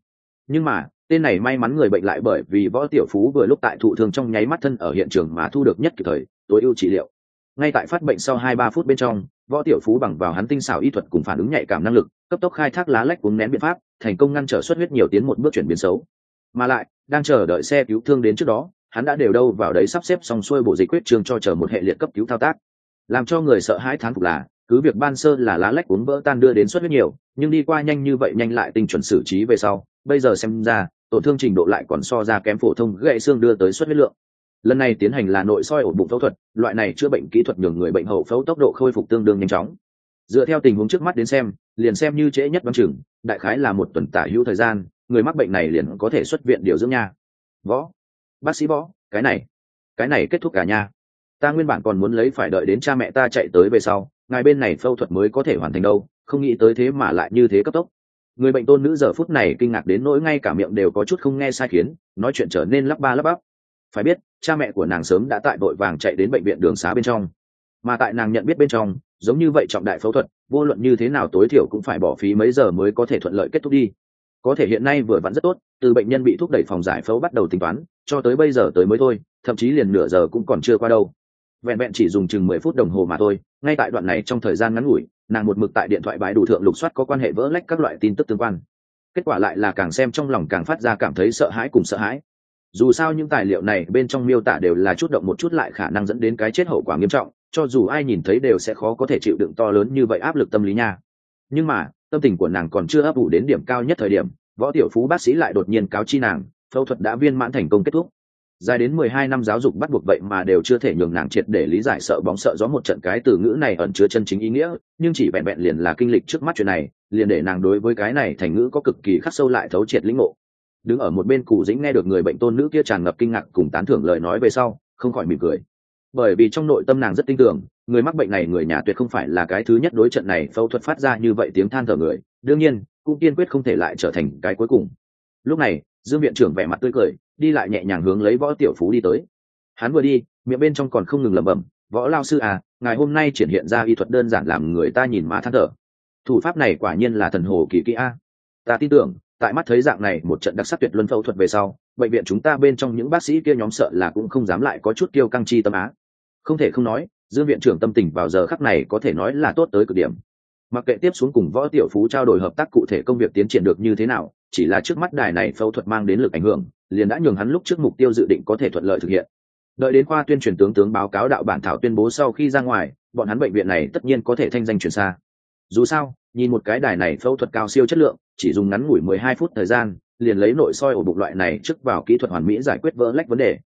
Nhưng mà, tên này may mắn người bệnh lại bởi vì võ tiểu phú vừa lúc tại thụ thương trong nháy mắt thân ở hiện trường mà thu được nhất kịp thời, tối ưu trị liệu. Ngay tại phát bệnh sau hai ba phút bên trong, võ tiểu phú bằng vào hắn tinh xảo y thuật cùng phản ứng nhạy cảm năng lực, cấp tốc khai thác lá lách uống nén biện pháp, thành công ngăn trở xuất huyết nhiều tiến một bước chuyển biến xấu. Mà lại, đang chờ đợi xe cứu thương đến trước đó hắn đã đều đâu vào đấy sắp xếp xong xuôi bộ dịch quyết trường cho chờ một hệ liệt cấp cứu thao tác. Làm cho người sợ hãi thán phục là, cứ việc ban sơ là lá lách uống vỡ tan đưa đến suất huyết nhiều, nhưng đi qua nhanh như vậy nhanh lại tinh chuẩn xử trí về sau, bây giờ xem ra, tổn thương trình độ lại còn so ra kém phổ thông gãy xương đưa tới suất huyết lượng. Lần này tiến hành là nội soi ổ bụng phẫu thuật, loại này chữa bệnh kỹ thuật nhường người bệnh hậu phẫu tốc độ khôi phục tương đương nhanh chóng. Dựa theo tình huống trước mắt đến xem, liền xem như trễ nhất văn chừng, đại khái là một tuần tả hữu thời gian, người mắc bệnh này liền có thể xuất viện điều dưỡng nha. Võ bác sĩ võ, cái này cái này kết thúc cả nhà. ta nguyên bản còn muốn lấy phải đợi đến cha mẹ ta chạy tới về sau, ngài bên này phẫu thuật mới có thể hoàn thành đâu, không nghĩ tới thế mà lại như thế cấp tốc. Người bệnh tôn nữ giờ phút này kinh ngạc đến nỗi ngay cả miệng đều có chút không nghe sai khiến, nói chuyện trở nên lắp ba lắp bắp. Phải biết, cha mẹ của nàng sớm đã tại vội vàng chạy đến bệnh viện đường xá bên trong. Mà tại nàng nhận biết bên trong, giống như vậy trọng đại phẫu thuật, vô luận như thế nào tối thiểu cũng phải bỏ phí mấy giờ mới có thể thuận lợi kết thúc đi. Có thể hiện nay vừa vặn rất tốt, từ bệnh nhân bị thúc đẩy phòng giải phẫu bắt đầu tính toán cho tới bây giờ tới mới thôi, thậm chí liền nửa giờ cũng còn chưa qua đâu. Vẹn vẹn chỉ dùng chừng mười phút đồng hồ mà thôi, ngay tại đoạn này trong thời gian ngắn ngủi, nàng một mực tại điện thoại bãi đủ thượng lục soát có quan hệ vỡ lách các loại tin tức tương quan. Kết quả lại là càng xem trong lòng càng phát ra cảm thấy sợ hãi cùng sợ hãi. Dù sao những tài liệu này bên trong miêu tả đều là chút động một chút lại khả năng dẫn đến cái chết hậu quả nghiêm trọng, cho dù ai nhìn thấy đều sẽ khó có thể chịu đựng to lớn như vậy áp lực tâm lý nha. Nhưng mà, tâm tình của nàng còn chưa ấp ủ đến điểm cao nhất thời điểm, võ tiểu phú bác sĩ lại đột nhiên cáo chi nàng phẫu thuật đã viên mãn thành công kết thúc. Dài đến mười hai năm giáo dục bắt buộc vậy mà đều chưa thể nhường nàng triệt để lý giải sợ bóng sợ gió một trận cái từ ngữ này ẩn chứa chân chính ý nghĩa, nhưng chỉ vẹn vẹn liền là kinh lịch trước mắt chuyện này, liền để nàng đối với cái này thành ngữ có cực kỳ khắc sâu lại thấu triệt lĩnh ngộ. Đứng ở một bên cụ dĩnh nghe được người bệnh tôn nữ kia tràn ngập kinh ngạc cùng tán thưởng lời nói về sau, không khỏi mỉm cười. Bởi vì trong nội tâm nàng rất tin tưởng, người mắc bệnh này người nhà tuyệt không phải là cái thứ nhất đối trận này phẫu thuật phát ra như vậy tiếng than thở người, đương nhiên, cũng kiên quyết không thể lại trở thành cái cuối cùng lúc này, dương viện trưởng vẻ mặt tươi cười, đi lại nhẹ nhàng hướng lấy võ tiểu phú đi tới. Hắn vừa đi, miệng bên trong còn không ngừng lẩm bẩm, võ lao sư à ngài hôm nay triển hiện ra y thuật đơn giản làm người ta nhìn má than thở. Thủ pháp này quả nhiên là thần hồ kỳ kỹ a. Ta tin tưởng, tại mắt thấy dạng này một trận đặc sắc tuyệt luân phẫu thuật về sau, bệnh viện chúng ta bên trong những bác sĩ kia nhóm sợ là cũng không dám lại có chút kiêu căng chi tâm á. Không thể không nói, dương viện trưởng tâm tình vào giờ khắc này có thể nói là tốt tới cực điểm mặc kệ tiếp xuống cùng võ tiểu phú trao đổi hợp tác cụ thể công việc tiến triển được như thế nào, chỉ là trước mắt đài này phẫu thuật mang đến lực ảnh hưởng, liền đã nhường hắn lúc trước mục tiêu dự định có thể thuận lợi thực hiện. Đợi đến khoa tuyên truyền tướng tướng báo cáo đạo bản thảo tuyên bố sau khi ra ngoài, bọn hắn bệnh viện này tất nhiên có thể thanh danh truyền xa. Dù sao, nhìn một cái đài này phẫu thuật cao siêu chất lượng, chỉ dùng ngắn ngủi mười hai phút thời gian, liền lấy nội soi ổ bụng loại này trước vào kỹ thuật hoàn mỹ giải quyết vỡ lách vấn đề.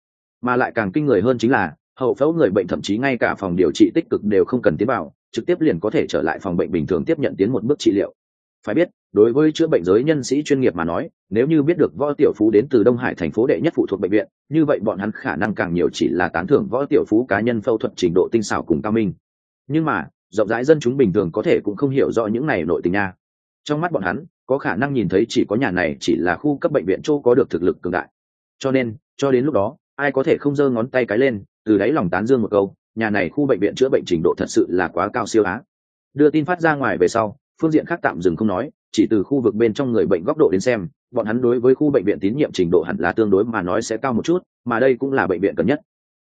Mà lại càng kinh người hơn chính là, hậu phẫu người bệnh thậm chí ngay cả phòng điều trị tích cực đều không cần tiến vào trực tiếp liền có thể trở lại phòng bệnh bình thường tiếp nhận tiến một bước trị liệu. Phải biết, đối với chữa bệnh giới nhân sĩ chuyên nghiệp mà nói, nếu như biết được võ tiểu phú đến từ đông hải thành phố đệ nhất phụ thuộc bệnh viện, như vậy bọn hắn khả năng càng nhiều chỉ là tán thưởng võ tiểu phú cá nhân phẫu thuật trình độ tinh xảo cùng cao minh. Nhưng mà, rộng rãi dân chúng bình thường có thể cũng không hiểu rõ những này nội tình nha. Trong mắt bọn hắn, có khả năng nhìn thấy chỉ có nhà này chỉ là khu cấp bệnh viện châu có được thực lực cường đại. Cho nên, cho đến lúc đó, ai có thể không giơ ngón tay cái lên, từ đáy lòng tán dương một câu nhà này khu bệnh viện chữa bệnh trình độ thật sự là quá cao siêu á. Đưa tin phát ra ngoài về sau, phương diện khác tạm dừng không nói, chỉ từ khu vực bên trong người bệnh góc độ đến xem, bọn hắn đối với khu bệnh viện tín nhiệm trình độ hẳn là tương đối mà nói sẽ cao một chút, mà đây cũng là bệnh viện cần nhất.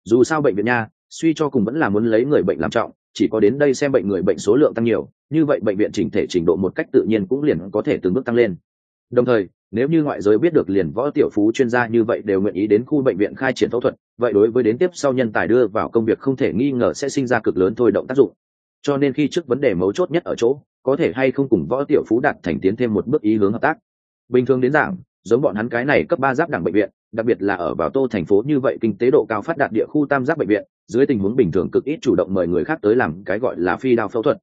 Dù sao bệnh viện nha, suy cho cùng vẫn là muốn lấy người bệnh làm trọng, chỉ có đến đây xem bệnh người bệnh số lượng tăng nhiều, như vậy bệnh viện chỉnh thể trình độ một cách tự nhiên cũng liền có thể từng bước tăng lên. Đồng thời nếu như ngoại giới biết được liền võ tiểu phú chuyên gia như vậy đều nguyện ý đến khu bệnh viện khai triển phẫu thuật, vậy đối với đến tiếp sau nhân tài đưa vào công việc không thể nghi ngờ sẽ sinh ra cực lớn thôi động tác dụng. Cho nên khi trước vấn đề mấu chốt nhất ở chỗ, có thể hay không cùng võ tiểu phú đạt thành tiến thêm một bước ý hướng hợp tác. Bình thường đến giảng, giống bọn hắn cái này cấp ba giáp đẳng bệnh viện, đặc biệt là ở vào tô thành phố như vậy kinh tế độ cao phát đạt địa khu tam giác bệnh viện, dưới tình huống bình thường cực ít chủ động mời người khác tới làm cái gọi là phi đao phẫu thuật.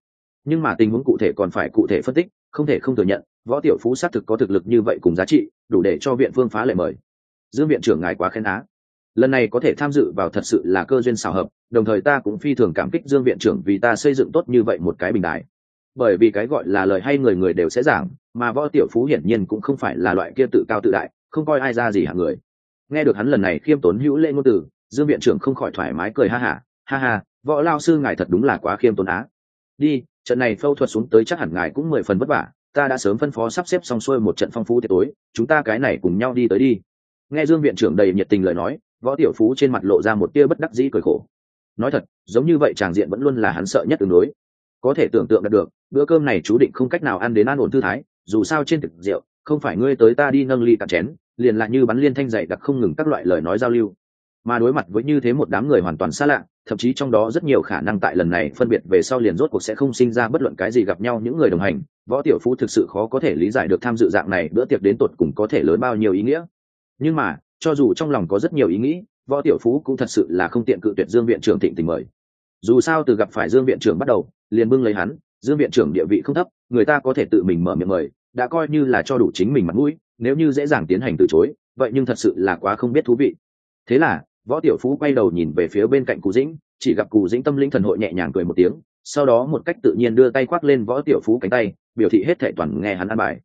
Nhưng mà tình huống cụ thể còn phải cụ thể phân tích, không thể không thừa nhận võ tiểu phú xác thực có thực lực như vậy cùng giá trị, đủ để cho viện phương phá lệ mời. Dương viện trưởng ngài quá khen á. Lần này có thể tham dự vào thật sự là cơ duyên xào hợp, đồng thời ta cũng phi thường cảm kích dương viện trưởng vì ta xây dựng tốt như vậy một cái bình đại bởi vì cái gọi là lời hay người người đều sẽ giảng, mà võ tiểu phú hiển nhiên cũng không phải là loại kia tự cao tự đại, không coi ai ra gì hạng người. Nghe được hắn lần này khiêm tốn hữu lễ ngôn từ, dương viện trưởng không khỏi thoải mái cười ha hả ha ha, võ lao sư ngài thật đúng là quá khiêm tốn á. Đi, trận này phẫu thuật xuống tới chắc hẳn ngài cũng mười phần vất vả ta đã sớm phân phó sắp xếp xong xuôi một trận phong phú tiệc tối, chúng ta cái này cùng nhau đi tới đi. Nghe dương viện trưởng đầy nhiệt tình lời nói, võ tiểu phú trên mặt lộ ra một tia bất đắc dĩ cười khổ. Nói thật, giống như vậy tràng diện vẫn luôn là hắn sợ nhất tương đối. Có thể tưởng tượng được, bữa cơm này chú định không cách nào ăn đến an ổn thư thái, dù sao trên thực rượu, không phải ngươi tới ta đi nâng ly cạn chén, liền lại như bắn liên thanh dạy đặc không ngừng các loại lời nói giao lưu. Mà đối mặt với như thế một đám người hoàn toàn xa lạ thậm chí trong đó rất nhiều khả năng tại lần này phân biệt về sau liền rốt cuộc sẽ không sinh ra bất luận cái gì gặp nhau những người đồng hành. Võ tiểu phú thực sự khó có thể lý giải được tham dự dạng này bữa tiệc đến tột cùng có thể lớn bao nhiêu ý nghĩa. Nhưng mà, cho dù trong lòng có rất nhiều ý nghĩ, võ tiểu phú cũng thật sự là không tiện cự tuyệt dương viện trưởng thịnh tình mời. Dù sao từ gặp phải dương viện trưởng bắt đầu, liền bưng lấy hắn, dương viện trưởng địa vị không thấp, người ta có thể tự mình mở miệng mời, đã coi như là cho đủ chính mình mặt mũi, nếu như dễ dàng tiến hành từ chối, vậy nhưng thật sự là quá không biết thú vị. Thế là võ tiểu phú quay đầu nhìn về phía bên cạnh Cù dĩnh, chỉ gặp Cù dĩnh tâm linh thần hội nhẹ nhàng cười một tiếng, sau đó một cách tự nhiên đưa tay khoác lên võ tiểu phú cánh tay, biểu thị hết thệ toàn nghe hắn ăn bài.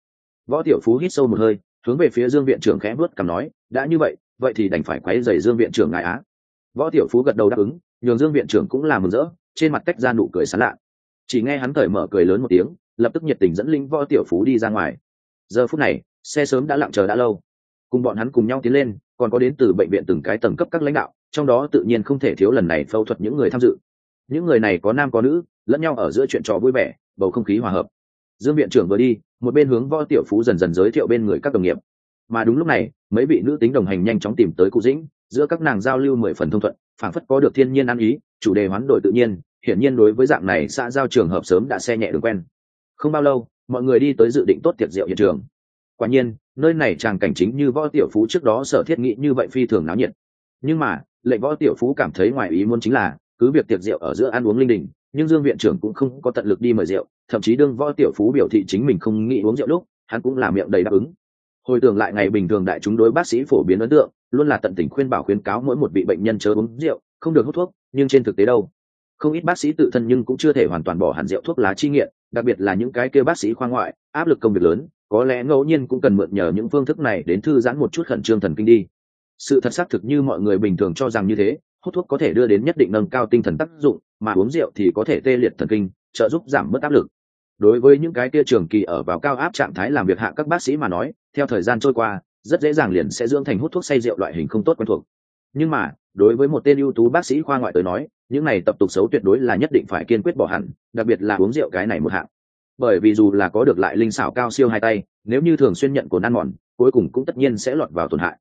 Võ tiểu phú hít sâu một hơi, hướng về phía dương viện trưởng khẽ bước cầm nói, đã như vậy vậy thì đành phải quấy dày dương viện trưởng ngài á. Võ tiểu phú gật đầu đáp ứng, nhường dương viện trưởng cũng làm mừng rỡ, trên mặt tách ra nụ cười sán lạ. Chỉ nghe hắn cởi mở cười lớn một tiếng, lập tức nhiệt tình dẫn linh võ tiểu phú đi ra ngoài. Giờ phút này, xe sớm đã lặng chờ đã lâu. Cùng bọn hắn cùng nhau tiến lên còn có đến từ bệnh viện từng cái tầng cấp các lãnh đạo, trong đó tự nhiên không thể thiếu lần này phẫu thuật những người tham dự. Những người này có nam có nữ, lẫn nhau ở giữa chuyện trò vui vẻ, bầu không khí hòa hợp. Dương viện trưởng vừa đi, một bên hướng võ tiểu phú dần dần giới thiệu bên người các đồng nghiệp. Mà đúng lúc này, mấy vị nữ tính đồng hành nhanh chóng tìm tới cụ dĩnh, giữa các nàng giao lưu mười phần thông thuận, phảng phất có được thiên nhiên ăn ý, chủ đề hoán đổi tự nhiên, hiển nhiên đối với dạng này xã giao trường hợp sớm đã xe nhẹ đường quen. Không bao lâu, mọi người đi tới dự định tốt tiệc rượu hiện trường quả nhiên, nơi này tràng cảnh chính như võ tiểu phú trước đó sở thiết nghĩ như vậy phi thường náo nhiệt. Nhưng mà lệnh võ tiểu phú cảm thấy ngoài ý muốn chính là, cứ việc tiệc rượu ở giữa ăn uống linh đình, nhưng dương viện trưởng cũng không có tận lực đi mời rượu, thậm chí đương võ tiểu phú biểu thị chính mình không nghĩ uống rượu lúc, hắn cũng làm miệng đầy đáp ứng. Hồi tưởng lại ngày bình thường đại chúng đối bác sĩ phổ biến ấn tượng, luôn là tận tình khuyên bảo khuyến cáo mỗi một vị bệnh nhân chớ uống rượu, không được hút thuốc, nhưng trên thực tế đâu. Không ít bác sĩ tự thân nhưng cũng chưa thể hoàn toàn bỏ hẳn rượu thuốc lá chi nghiện, đặc biệt là những cái kêu bác sĩ khoa ngoại, áp lực công việc lớn có lẽ ngẫu nhiên cũng cần mượn nhờ những phương thức này đến thư giãn một chút khẩn trương thần kinh đi. Sự thật xác thực như mọi người bình thường cho rằng như thế, hút thuốc có thể đưa đến nhất định nâng cao tinh thần tác dụng, mà uống rượu thì có thể tê liệt thần kinh, trợ giúp giảm bớt áp lực. Đối với những cái kia trường kỳ ở vào cao áp trạng thái làm việc hạ các bác sĩ mà nói, theo thời gian trôi qua, rất dễ dàng liền sẽ dưỡng thành hút thuốc say rượu loại hình không tốt quen thuộc. Nhưng mà, đối với một tên ưu tú bác sĩ khoa ngoại tới nói, những này tập tục xấu tuyệt đối là nhất định phải kiên quyết bỏ hẳn, đặc biệt là uống rượu cái này một hạng bởi vì dù là có được lại linh xảo cao siêu hai tay, nếu như thường xuyên nhận cồn ăn mòn, cuối cùng cũng tất nhiên sẽ lọt vào tổn hại.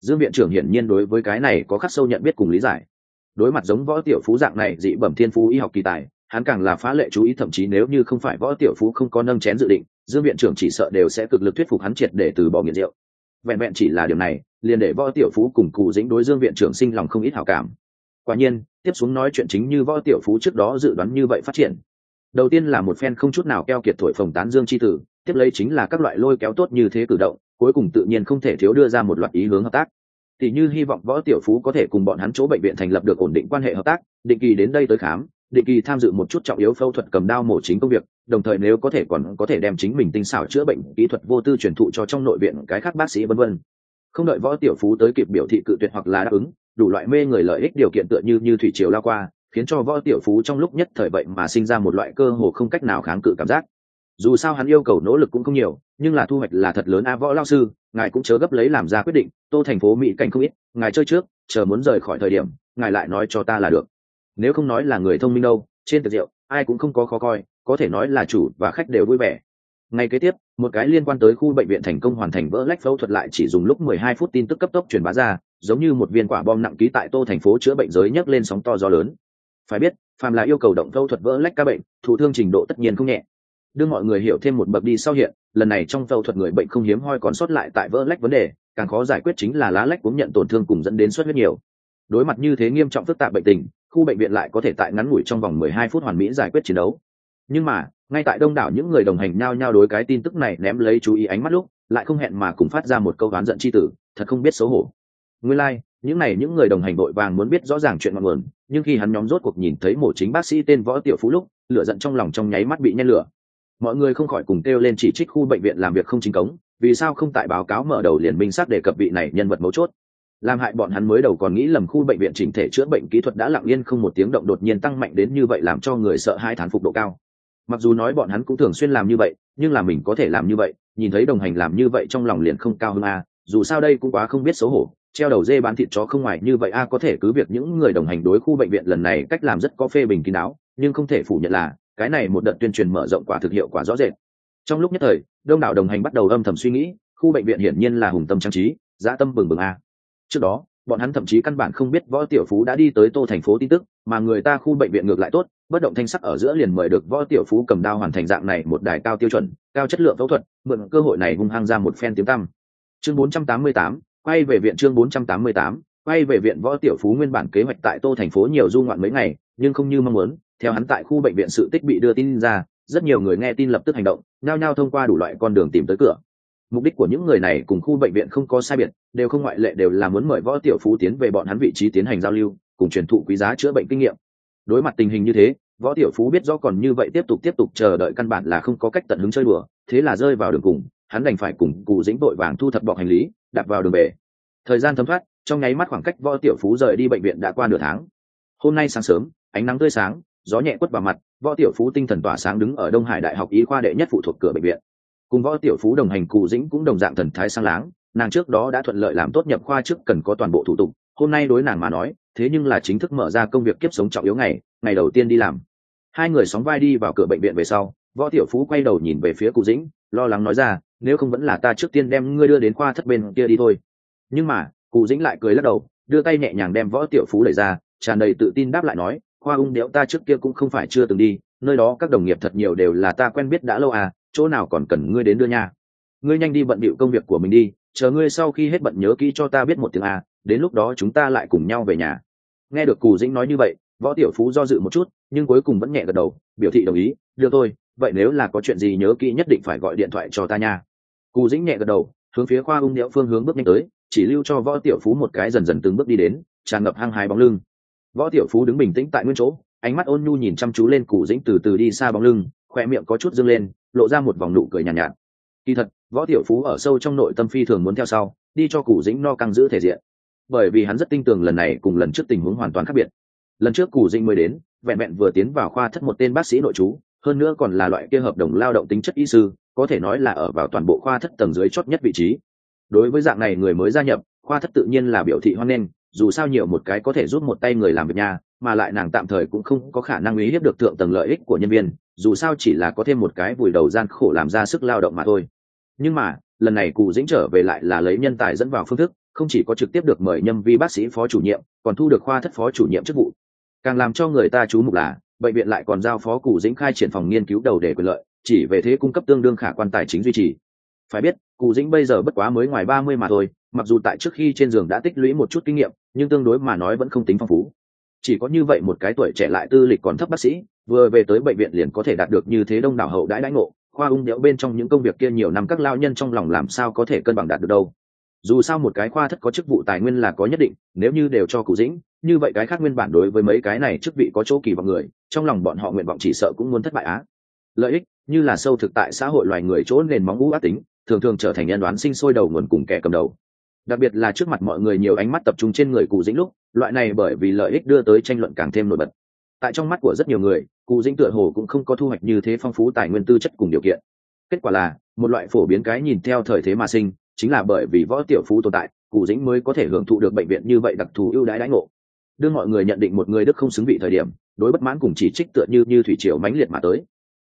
Dương viện trưởng hiển nhiên đối với cái này có khắc sâu nhận biết cùng lý giải. Đối mặt giống võ tiểu phú dạng này dị bẩm thiên phú y học kỳ tài, hắn càng là phá lệ chú ý, thậm chí nếu như không phải võ tiểu phú không có nâng chén dự định, dương viện trưởng chỉ sợ đều sẽ cực lực thuyết phục hắn triệt để từ bỏ nghiện rượu. Vẹn vẹn chỉ là điều này, liền để võ tiểu phú cùng cụ dĩnh đối dương viện trưởng sinh lòng không ít hảo cảm. Quả nhiên, tiếp xuống nói chuyện chính như võ tiểu phú trước đó dự đoán như vậy phát triển đầu tiên là một phen không chút nào keo kiệt thổi phồng tán dương c h i tử, tiếp lấy chính là các loại lôi kéo tốt như thế cử động, cuối cùng tự nhiên không thể thiếu đưa ra một loạt ý hướng hợp tác. Thì như hy vọng võ tiểu phú có thể cùng bọn hắn chỗ bệnh viện thành lập được ổn định quan hệ hợp tác, định kỳ đến đây tới khám, định kỳ tham dự một chút trọng yếu phẫu thuật cầm đao mổ chính công việc, đồng thời nếu có thể còn có thể đem chính mình tinh xảo chữa bệnh kỹ thuật vô tư truyền thụ cho trong nội viện cái khác bác sĩ vân vân. Không đợi võ tiểu phú tới kịp biểu thị cự tuyệt hoặc là đáp ứng, đủ loại mê người lợi ích điều kiện tựa như như thủy triều lao qua khiến cho võ tiểu phú trong lúc nhất thời vậy mà sinh ra một loại cơ hồ không cách nào kháng cự cảm giác. Dù sao hắn yêu cầu nỗ lực cũng không nhiều, nhưng là thu hoạch là thật lớn a võ lao sư, ngài cũng chớ gấp lấy làm ra quyết định, tô thành phố mỹ cảnh không ít, ngài chơi trước, chờ muốn rời khỏi thời điểm, ngài lại nói cho ta là được. Nếu không nói là người thông minh đâu, trên tiệc rượu, ai cũng không có khó coi, có thể nói là chủ và khách đều vui vẻ. Ngay kế tiếp, một cái liên quan tới khu bệnh viện thành công hoàn thành vỡ lách phẫu thuật lại chỉ dùng lúc 12 phút tin tức cấp tốc truyền bá ra, giống như một viên quả bom nặng ký tại tô thành phố chữa bệnh giới nhấc lên sóng to gió lớn phải biết, phàm là yêu cầu động phẫu thuật vỡ lách ca bệnh, thụ thương trình độ tất nhiên không nhẹ. Đưa mọi người hiểu thêm một bậc đi sau hiện, lần này trong phẫu thuật người bệnh không hiếm hoi còn sót lại tại vỡ lách vấn đề, càng khó giải quyết chính là lá lách cũng nhận tổn thương cùng dẫn đến xuất huyết nhiều. Đối mặt như thế nghiêm trọng phức tạp bệnh tình, khu bệnh viện lại có thể tại ngắn ngủi trong vòng 12 phút hoàn mỹ giải quyết chiến đấu. Nhưng mà, ngay tại đông đảo những người đồng hành nhau nhau đối cái tin tức này ném lấy chú ý ánh mắt lúc, lại không hẹn mà cùng phát ra một câu đoán giận chi tử, thật không biết xấu hổ. Nguyên lai những này những người đồng hành đội vàng muốn biết rõ ràng chuyện ngọn nguồn, nhưng khi hắn nhóm rốt cuộc nhìn thấy mổ chính bác sĩ tên võ tiểu phú lúc, lửa giận trong lòng trong nháy mắt bị nhen lửa. Mọi người không khỏi cùng kêu lên chỉ trích khu bệnh viện làm việc không chính cống, vì sao không tại báo cáo mở đầu liền minh xác đề cập vị này nhân vật mấu chốt. Làm hại bọn hắn mới đầu còn nghĩ lầm khu bệnh viện chỉnh thể chữa bệnh kỹ thuật đã lặng yên không một tiếng động đột nhiên tăng mạnh đến như vậy làm cho người sợ hai thán phục độ cao. Mặc dù nói bọn hắn cũng thường xuyên làm như vậy, nhưng là mình có thể làm như vậy, nhìn thấy đồng hành làm như vậy trong lòng liền không cao hơn a, dù sao đây cũng quá không biết xấu hổ treo đầu dê bán thịt chó không ngoài như vậy a có thể cứ việc những người đồng hành đối khu bệnh viện lần này cách làm rất có phê bình kín đáo nhưng không thể phủ nhận là cái này một đợt tuyên truyền mở rộng quả thực hiệu quả rõ rệt. Trong lúc nhất thời đông đảo đồng hành bắt đầu âm thầm suy nghĩ khu bệnh viện hiển nhiên là hùng tâm trang trí dã tâm bừng bừng a. Trước đó bọn hắn thậm chí căn bản không biết võ tiểu phú đã đi tới tô thành phố tin tức mà người ta khu bệnh viện ngược lại tốt bất động thanh sắc ở giữa liền mời được võ tiểu phú cầm đao hoàn thành dạng này một đài cao tiêu chuẩn cao chất lượng phẫu thuật mượn cơ hội này hung hăng ra một phen tiếng tăm. Chương 488, quay về viện chương 488, quay về viện võ tiểu phú nguyên bản kế hoạch tại tô thành phố nhiều du ngoạn mấy ngày nhưng không như mong muốn theo hắn tại khu bệnh viện sự tích bị đưa tin ra rất nhiều người nghe tin lập tức hành động nhao nhao thông qua đủ loại con đường tìm tới cửa. Mục đích của những người này cùng khu bệnh viện không có sai biệt đều không ngoại lệ đều là muốn mời võ tiểu phú tiến về bọn hắn vị trí tiến hành giao lưu cùng truyền thụ quý giá chữa bệnh kinh nghiệm. Đối mặt tình hình như thế võ tiểu phú biết rõ còn như vậy tiếp tục tiếp tục chờ đợi căn bản là không có cách tận hứng chơi đùa thế là rơi vào đường cùng hắn đành phải cùng cụ dĩnh vội vàng thu thập bọc hành lý đặt vào đường về. Thời gian thấm thoát, trong nháy mắt khoảng cách võ tiểu phú rời đi bệnh viện đã qua nửa tháng. Hôm nay sáng sớm, ánh nắng tươi sáng, gió nhẹ quất vào mặt, võ tiểu phú tinh thần tỏa sáng đứng ở đông hải đại học y khoa đệ nhất phụ thuộc cửa bệnh viện. Cùng võ tiểu phú đồng hành cụ dĩnh cũng đồng dạng thần thái sang láng, nàng trước đó đã thuận lợi làm tốt nhập khoa trước cần có toàn bộ thủ tục, hôm nay đối nàng mà nói, thế nhưng là chính thức mở ra công việc kiếp sống trọng yếu ngày ngày đầu tiên đi làm. Hai người sóng vai đi vào cửa bệnh viện về sau, võ tiểu phú quay đầu nhìn về phía cụ dĩnh, lo lắng nói ra nếu không vẫn là ta trước tiên đem ngươi đưa đến khoa thất bên kia đi thôi. Nhưng mà, cụ dĩnh lại cười lắc đầu, đưa tay nhẹ nhàng đem võ tiểu phú đẩy ra, tràn đầy tự tin đáp lại nói, khoa ung điệu ta trước kia cũng không phải chưa từng đi, nơi đó các đồng nghiệp thật nhiều đều là ta quen biết đã lâu à chỗ nào còn cần ngươi đến đưa nha. Ngươi nhanh đi bận bịu công việc của mình đi, chờ ngươi sau khi hết bận nhớ kỹ cho ta biết một tiếng à đến lúc đó chúng ta lại cùng nhau về nhà. Nghe được cù dĩnh nói như vậy, võ tiểu phú do dự một chút, nhưng cuối cùng vẫn nhẹ gật đầu, biểu thị đồng ý đưa tôi vậy nếu là có chuyện gì nhớ kỹ nhất định phải gọi điện thoại cho ta nha cù dĩnh nhẹ gật đầu hướng phía khoa ung điệu phương hướng bước nhanh tới chỉ lưu cho võ tiểu phú một cái dần dần từng bước đi đến tràn ngập hăng hai bóng lưng. Võ tiểu phú đứng bình tĩnh tại nguyên chỗ ánh mắt ôn nhu nhìn chăm chú lên cụ dĩnh từ từ đi xa bóng lưng khoe miệng có chút dâng lên lộ ra một vòng nụ cười nhàn nhạt, nhạt. Kỳ thật võ tiểu phú ở sâu trong nội tâm phi thường muốn theo sau đi cho cụ dĩnh no căng giữ thể diện. Bởi vì hắn rất tin tưởng lần này cùng lần trước tình huống hoàn toàn khác biệt. Lần trước cụ dĩnh mới đến vẹn vẹn vừa tiến vào khoa thất một tên bác sĩ nội chú, hơn nữa còn là loại kia hợp đồng lao động tính chất y sư có thể nói là ở vào toàn bộ khoa thất tầng dưới chót nhất vị trí. Đối với dạng này người mới gia nhập, khoa thất tự nhiên là biểu thị hoan nghênh, dù sao nhiều một cái có thể giúp một tay người làm việc nhà, mà lại nàng tạm thời cũng không có khả năng uy hiếp được thượng tầng lợi ích của nhân viên, dù sao chỉ là có thêm một cái vùi đầu gian khổ làm ra sức lao động mà thôi. Nhưng mà, lần này cụ dĩnh trở về lại là lấy nhân tài dẫn vào phương thức, không chỉ có trực tiếp được mời nhâm vi bác sĩ phó chủ nhiệm, còn thu được khoa thất phó chủ nhiệm chức vụ. Càng làm cho người ta chú mục là, bệnh viện lại còn giao phó cụ dĩnh khai triển phòng nghiên cứu đầu để quyền lợi chỉ về thế cung cấp tương đương khả quan tài chính duy trì. Phải biết cụ dĩnh bây giờ bất quá mới ngoài ba mươi mà thôi, mặc dù tại trước khi trên giường đã tích lũy một chút kinh nghiệm, nhưng tương đối mà nói vẫn không tính phong phú. Chỉ có như vậy một cái tuổi trẻ lại tư lịch còn thấp bác sĩ, vừa về tới bệnh viện liền có thể đạt được như thế đông đảo hậu đãi đãi ngộ, khoa ung điệu bên trong những công việc kia nhiều năm các lao nhân trong lòng làm sao có thể cân bằng đạt được đâu. Dù sao một cái khoa thất có chức vụ tài nguyên là có nhất định, nếu như đều cho cụ dĩnh, như vậy cái khác nguyên bản đối với mấy cái này chức vị có chỗ kỳ vọng người, trong lòng bọn họ nguyện vọng chỉ sợ cũng muốn thất bại á lợi ích, như là sâu thực tại xã hội loài người chỗ nền móng ngũ ác tính, thường thường trở thành nhân đoán sinh sôi đầu nguồn cùng kẻ cầm đầu. Đặc biệt là trước mặt mọi người nhiều ánh mắt tập trung trên người cụ dĩnh lúc, loại này bởi vì lợi ích đưa tới tranh luận càng thêm nổi bật. Tại trong mắt của rất nhiều người, cụ dĩnh tựa hồ cũng không có thu hoạch như thế phong phú tài nguyên tư chất cùng điều kiện. Kết quả là, một loại phổ biến cái nhìn theo thời thế mà sinh, chính là bởi vì võ tiểu phú tồn tại, cụ dĩnh mới có thể hưởng thụ được bệnh viện như vậy đặc thù ưu đãi đãi ngộ. Đưa mọi người nhận định một người đức không xứng vị thời điểm, đối bất mãn cùng chỉ trích tựa như như thủy triều mãnh liệt mà tới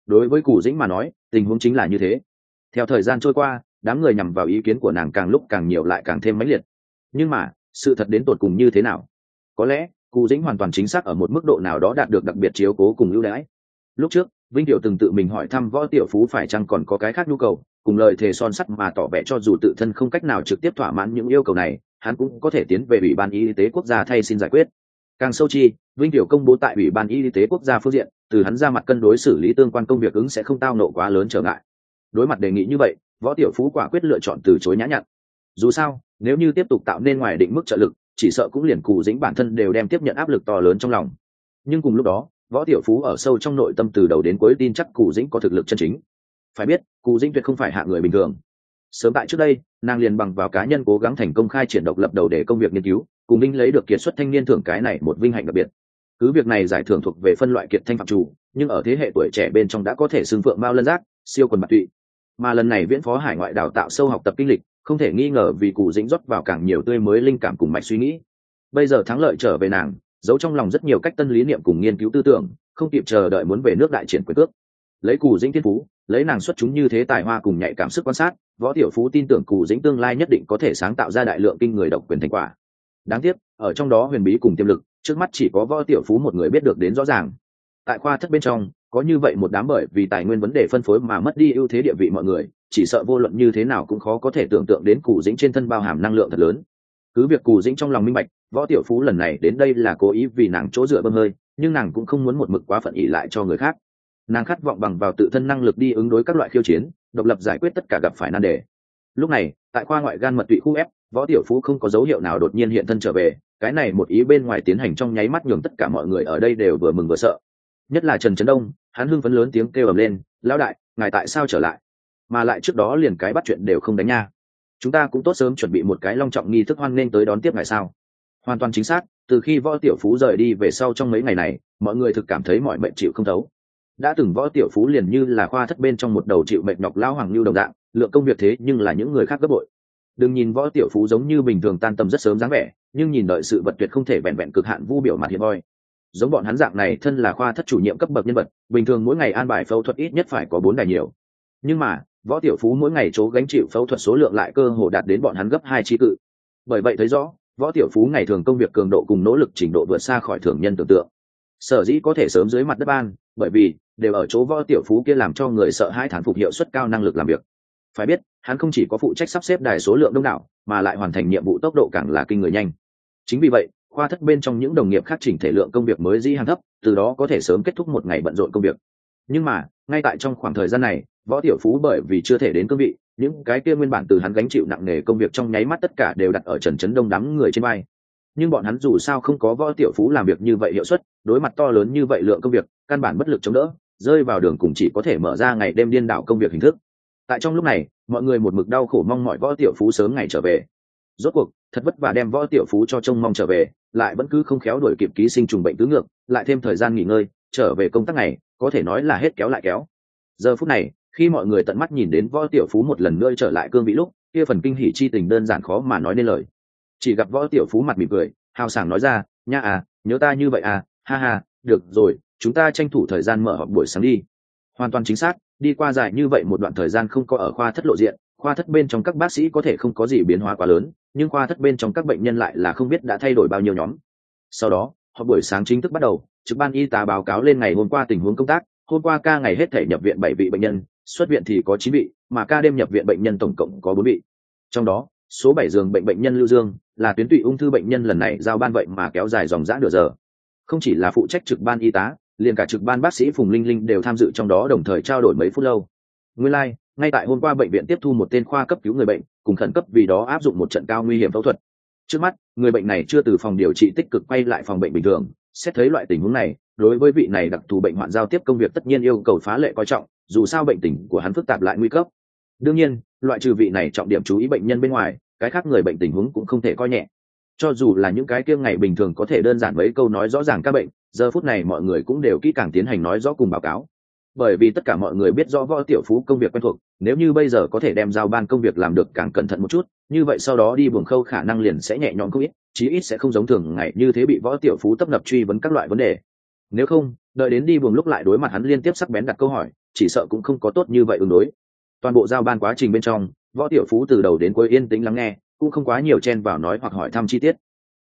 đối với Cù dĩnh mà nói, tình huống chính là như thế. Theo thời gian trôi qua, đám người nhằm vào ý kiến của nàng càng lúc càng nhiều lại càng thêm mãnh liệt. Nhưng mà, sự thật đến tột cùng như thế nào? Có lẽ cụ dĩnh hoàn toàn chính xác ở một mức độ nào đó đạt được đặc biệt chiếu cố cùng ưu đãi. Lúc trước, vinh tiểu từng tự mình hỏi thăm võ tiểu phú phải chăng còn có cái khác nhu cầu, cùng lời thề son sắt mà tỏ vẻ cho dù tự thân không cách nào trực tiếp thỏa mãn những yêu cầu này, hắn cũng có thể tiến về ủy ban y tế quốc gia thay xin giải quyết. Càng sâu chi, vinh tiểu công bố tại ủy ban y tế quốc gia phương diện từ hắn ra mặt cân đối xử lý tương quan công việc ứng sẽ không tao nộ quá lớn trở ngại. Đối mặt đề nghị như vậy, võ tiểu phú quả quyết lựa chọn từ chối nhã nhặn. Dù sao, nếu như tiếp tục tạo nên ngoài định mức trợ lực, chỉ sợ cũng liền cù dĩnh bản thân đều đem tiếp nhận áp lực to lớn trong lòng. Nhưng cùng lúc đó, võ tiểu phú ở sâu trong nội tâm từ đầu đến cuối tin chắc cù dĩnh có thực lực chân chính. Phải biết, cù dĩnh tuyệt không phải hạ người bình thường. Sớm tại trước đây, nàng liền bằng vào cá nhân cố gắng thành công khai triển độc lập đầu để công việc nghiên cứu, cùng minh lấy được kiệt xuất thanh niên thưởng cái này một vinh hạnh đặc biệt cứ việc này giải thưởng thuộc về phân loại kiệt thanh phạm chủ, nhưng ở thế hệ tuổi trẻ bên trong đã có thể xưng phượng mao lân giác, siêu quần mặt tụy. Mà lần này viễn phó hải ngoại đào tạo sâu học tập kinh lịch, không thể nghi ngờ vì cụ dĩnh rót vào càng nhiều tươi mới linh cảm cùng mạch suy nghĩ. Bây giờ thắng lợi trở về nàng, giấu trong lòng rất nhiều cách tân lý niệm cùng nghiên cứu tư tưởng, không kịp chờ đợi muốn về nước đại triển quyền cước. Lấy cù dĩnh thiên phú, lấy nàng xuất chúng như thế tài hoa cùng nhạy cảm sức quan sát, võ tiểu phú tin tưởng cù dĩnh tương lai nhất định có thể sáng tạo ra đại lượng kinh người độc quyền thành quả. Đáng tiếc, ở trong đó huyền bí cùng tiềm lực trước mắt chỉ có võ tiểu phú một người biết được đến rõ ràng. Tại khoa thất bên trong, có như vậy một đám bởi vì tài nguyên vấn đề phân phối mà mất đi ưu thế địa vị mọi người, chỉ sợ vô luận như thế nào cũng khó có thể tưởng tượng đến cù dĩnh trên thân bao hàm năng lượng thật lớn. Cứ việc cù dĩnh trong lòng minh bạch, võ tiểu phú lần này đến đây là cố ý vì nàng chỗ dựa bơm hơi, nhưng nàng cũng không muốn một mực quá phận ỉ lại cho người khác. Nàng khát vọng bằng vào tự thân năng lực đi ứng đối các loại khiêu chiến, độc lập giải quyết tất cả gặp phải nan đề. Lúc này, tại khoa ngoại gan mật tụy khu ép võ tiểu phú không có dấu hiệu nào đột nhiên hiện thân trở về, cái này một ý bên ngoài tiến hành trong nháy mắt nhường tất cả mọi người ở đây đều vừa mừng vừa sợ. Nhất là trần trấn đông, hắn hưng phấn lớn tiếng kêu ầm lên, lão đại, ngài tại sao trở lại? Mà lại trước đó liền cái bắt chuyện đều không đánh nha. Chúng ta cũng tốt sớm chuẩn bị một cái long trọng nghi thức hoan nghênh tới đón tiếp ngài sao? Hoàn toàn chính xác, từ khi võ tiểu phú rời đi về sau trong mấy ngày này, mọi người thực cảm thấy mọi mệnh chịu không thấu. Đã từng võ tiểu phú liền như là khoa thất bên trong một đầu chịu mệnh nhọc lao hoàng lưu đồng dạng, lượng công việc thế nhưng là những người khác gấp bội đừng nhìn võ tiểu phú giống như bình thường tan tầm rất sớm dáng vẻ, nhưng nhìn đợi sự vật tuyệt không thể vẹn vẹn cực hạn vu biểu mặt hiệp voi giống bọn hắn dạng này thân là khoa thất chủ nhiệm cấp bậc nhân vật, bình thường mỗi ngày an bài phẫu thuật ít nhất phải có bốn đài nhiều. Nhưng mà, võ tiểu phú mỗi ngày chỗ gánh chịu phẫu thuật số lượng lại cơ hồ đạt đến bọn hắn gấp hai trí cự. Bởi vậy thấy rõ, võ tiểu phú ngày thường công việc cường độ cùng nỗ lực trình độ vượt xa khỏi thường nhân tưởng tượng. Sở dĩ có thể sớm dưới mặt đất ban, bởi vì, đều ở chỗ võ tiểu phú kia làm cho người sợ hai thán phục hiệu suất cao năng lực làm việc. Phải biết hắn không chỉ có phụ trách sắp xếp đài số lượng đông đảo, mà lại hoàn thành nhiệm vụ tốc độ càng là kinh người nhanh. Chính vì vậy, khoa thất bên trong những đồng nghiệp khác chỉnh thể lượng công việc mới di hàng thấp, từ đó có thể sớm kết thúc một ngày bận rộn công việc. Nhưng mà, ngay tại trong khoảng thời gian này, võ tiểu phú bởi vì chưa thể đến cương vị, những cái kia nguyên bản từ hắn gánh chịu nặng nề công việc trong nháy mắt tất cả đều đặt ở trần trấn đông đám người trên vai. Nhưng bọn hắn dù sao không có võ tiểu phú làm việc như vậy hiệu suất, đối mặt to lớn như vậy lượng công việc, căn bản bất lực chống đỡ, rơi vào đường cùng chỉ có thể mở ra ngày đêm điên đảo công việc hình thức tại trong lúc này, mọi người một mực đau khổ mong mọi võ tiểu phú sớm ngày trở về. Rốt cuộc, thật vất vả đem võ tiểu phú cho trông mong trở về, lại vẫn cứ không khéo đuổi kịp ký sinh trùng bệnh tứ ngược, lại thêm thời gian nghỉ ngơi, trở về công tác này, có thể nói là hết kéo lại kéo. Giờ phút này, khi mọi người tận mắt nhìn đến võ tiểu phú một lần nữa trở lại cương vị lúc, kia phần kinh hỉ chi tình đơn giản khó mà nói nên lời. Chỉ gặp võ tiểu phú mặt mỉm cười, hào sảng nói ra, nha à nhớ ta như vậy à ha ha, được rồi, chúng ta tranh thủ thời gian mở họp buổi sáng đi. Hoàn toàn chính xác đi qua dài như vậy một đoạn thời gian không có ở khoa thất lộ diện, khoa thất bên trong các bác sĩ có thể không có gì biến hóa quá lớn, nhưng khoa thất bên trong các bệnh nhân lại là không biết đã thay đổi bao nhiêu nhóm. Sau đó, họp buổi sáng chính thức bắt đầu, trực ban y tá báo cáo lên ngày hôm qua tình huống công tác, hôm qua ca ngày hết thể nhập viện bảy vị bệnh nhân, xuất viện thì có chín vị, mà ca đêm nhập viện bệnh nhân tổng cộng có bốn vị. Trong đó, số bảy giường bệnh bệnh nhân lưu dương là tuyến tụy ung thư bệnh nhân lần này giao ban vậy mà kéo dài dòng dã nửa giờ. Không chỉ là phụ trách trực ban y tá liền cả trực ban bác sĩ phùng linh linh đều tham dự trong đó đồng thời trao đổi mấy phút lâu. Nguyên lai、like, ngay tại hôm qua bệnh viện tiếp thu một tên khoa cấp cứu người bệnh cùng khẩn cấp vì đó áp dụng một trận cao nguy hiểm phẫu thuật. Trước mắt người bệnh này chưa từ phòng điều trị tích cực quay lại phòng bệnh bình thường. Xét thấy loại tình huống này đối với vị này đặc thù bệnh hoạn giao tiếp công việc tất nhiên yêu cầu phá lệ coi trọng dù sao bệnh tình của hắn phức tạp lại nguy cấp. Đương nhiên loại trừ vị này trọng điểm chú ý bệnh nhân bên ngoài cái khác người bệnh tình huống cũng không thể coi nhẹ cho dù là những cái kiêng ngày bình thường có thể đơn giản mấy câu nói rõ ràng các bệnh, giờ phút này mọi người cũng đều kỹ càng tiến hành nói rõ cùng báo cáo. Bởi vì tất cả mọi người biết rõ võ tiểu phú công việc quen thuộc, nếu như bây giờ có thể đem giao ban công việc làm được càng cẩn thận một chút, như vậy sau đó đi buồng khâu khả năng liền sẽ nhẹ nhõm không ít, chí ít sẽ không giống thường ngày như thế bị võ tiểu phú tấp nập truy vấn các loại vấn đề. Nếu không, đợi đến đi buồng lúc lại đối mặt hắn liên tiếp sắc bén đặt câu hỏi, chỉ sợ cũng không có tốt như vậy ứng đối. Toàn bộ giao ban quá trình bên trong, võ tiểu phú từ đầu đến cuối yên tĩnh lắng nghe cũng không quá nhiều chen vào nói hoặc hỏi thăm chi tiết.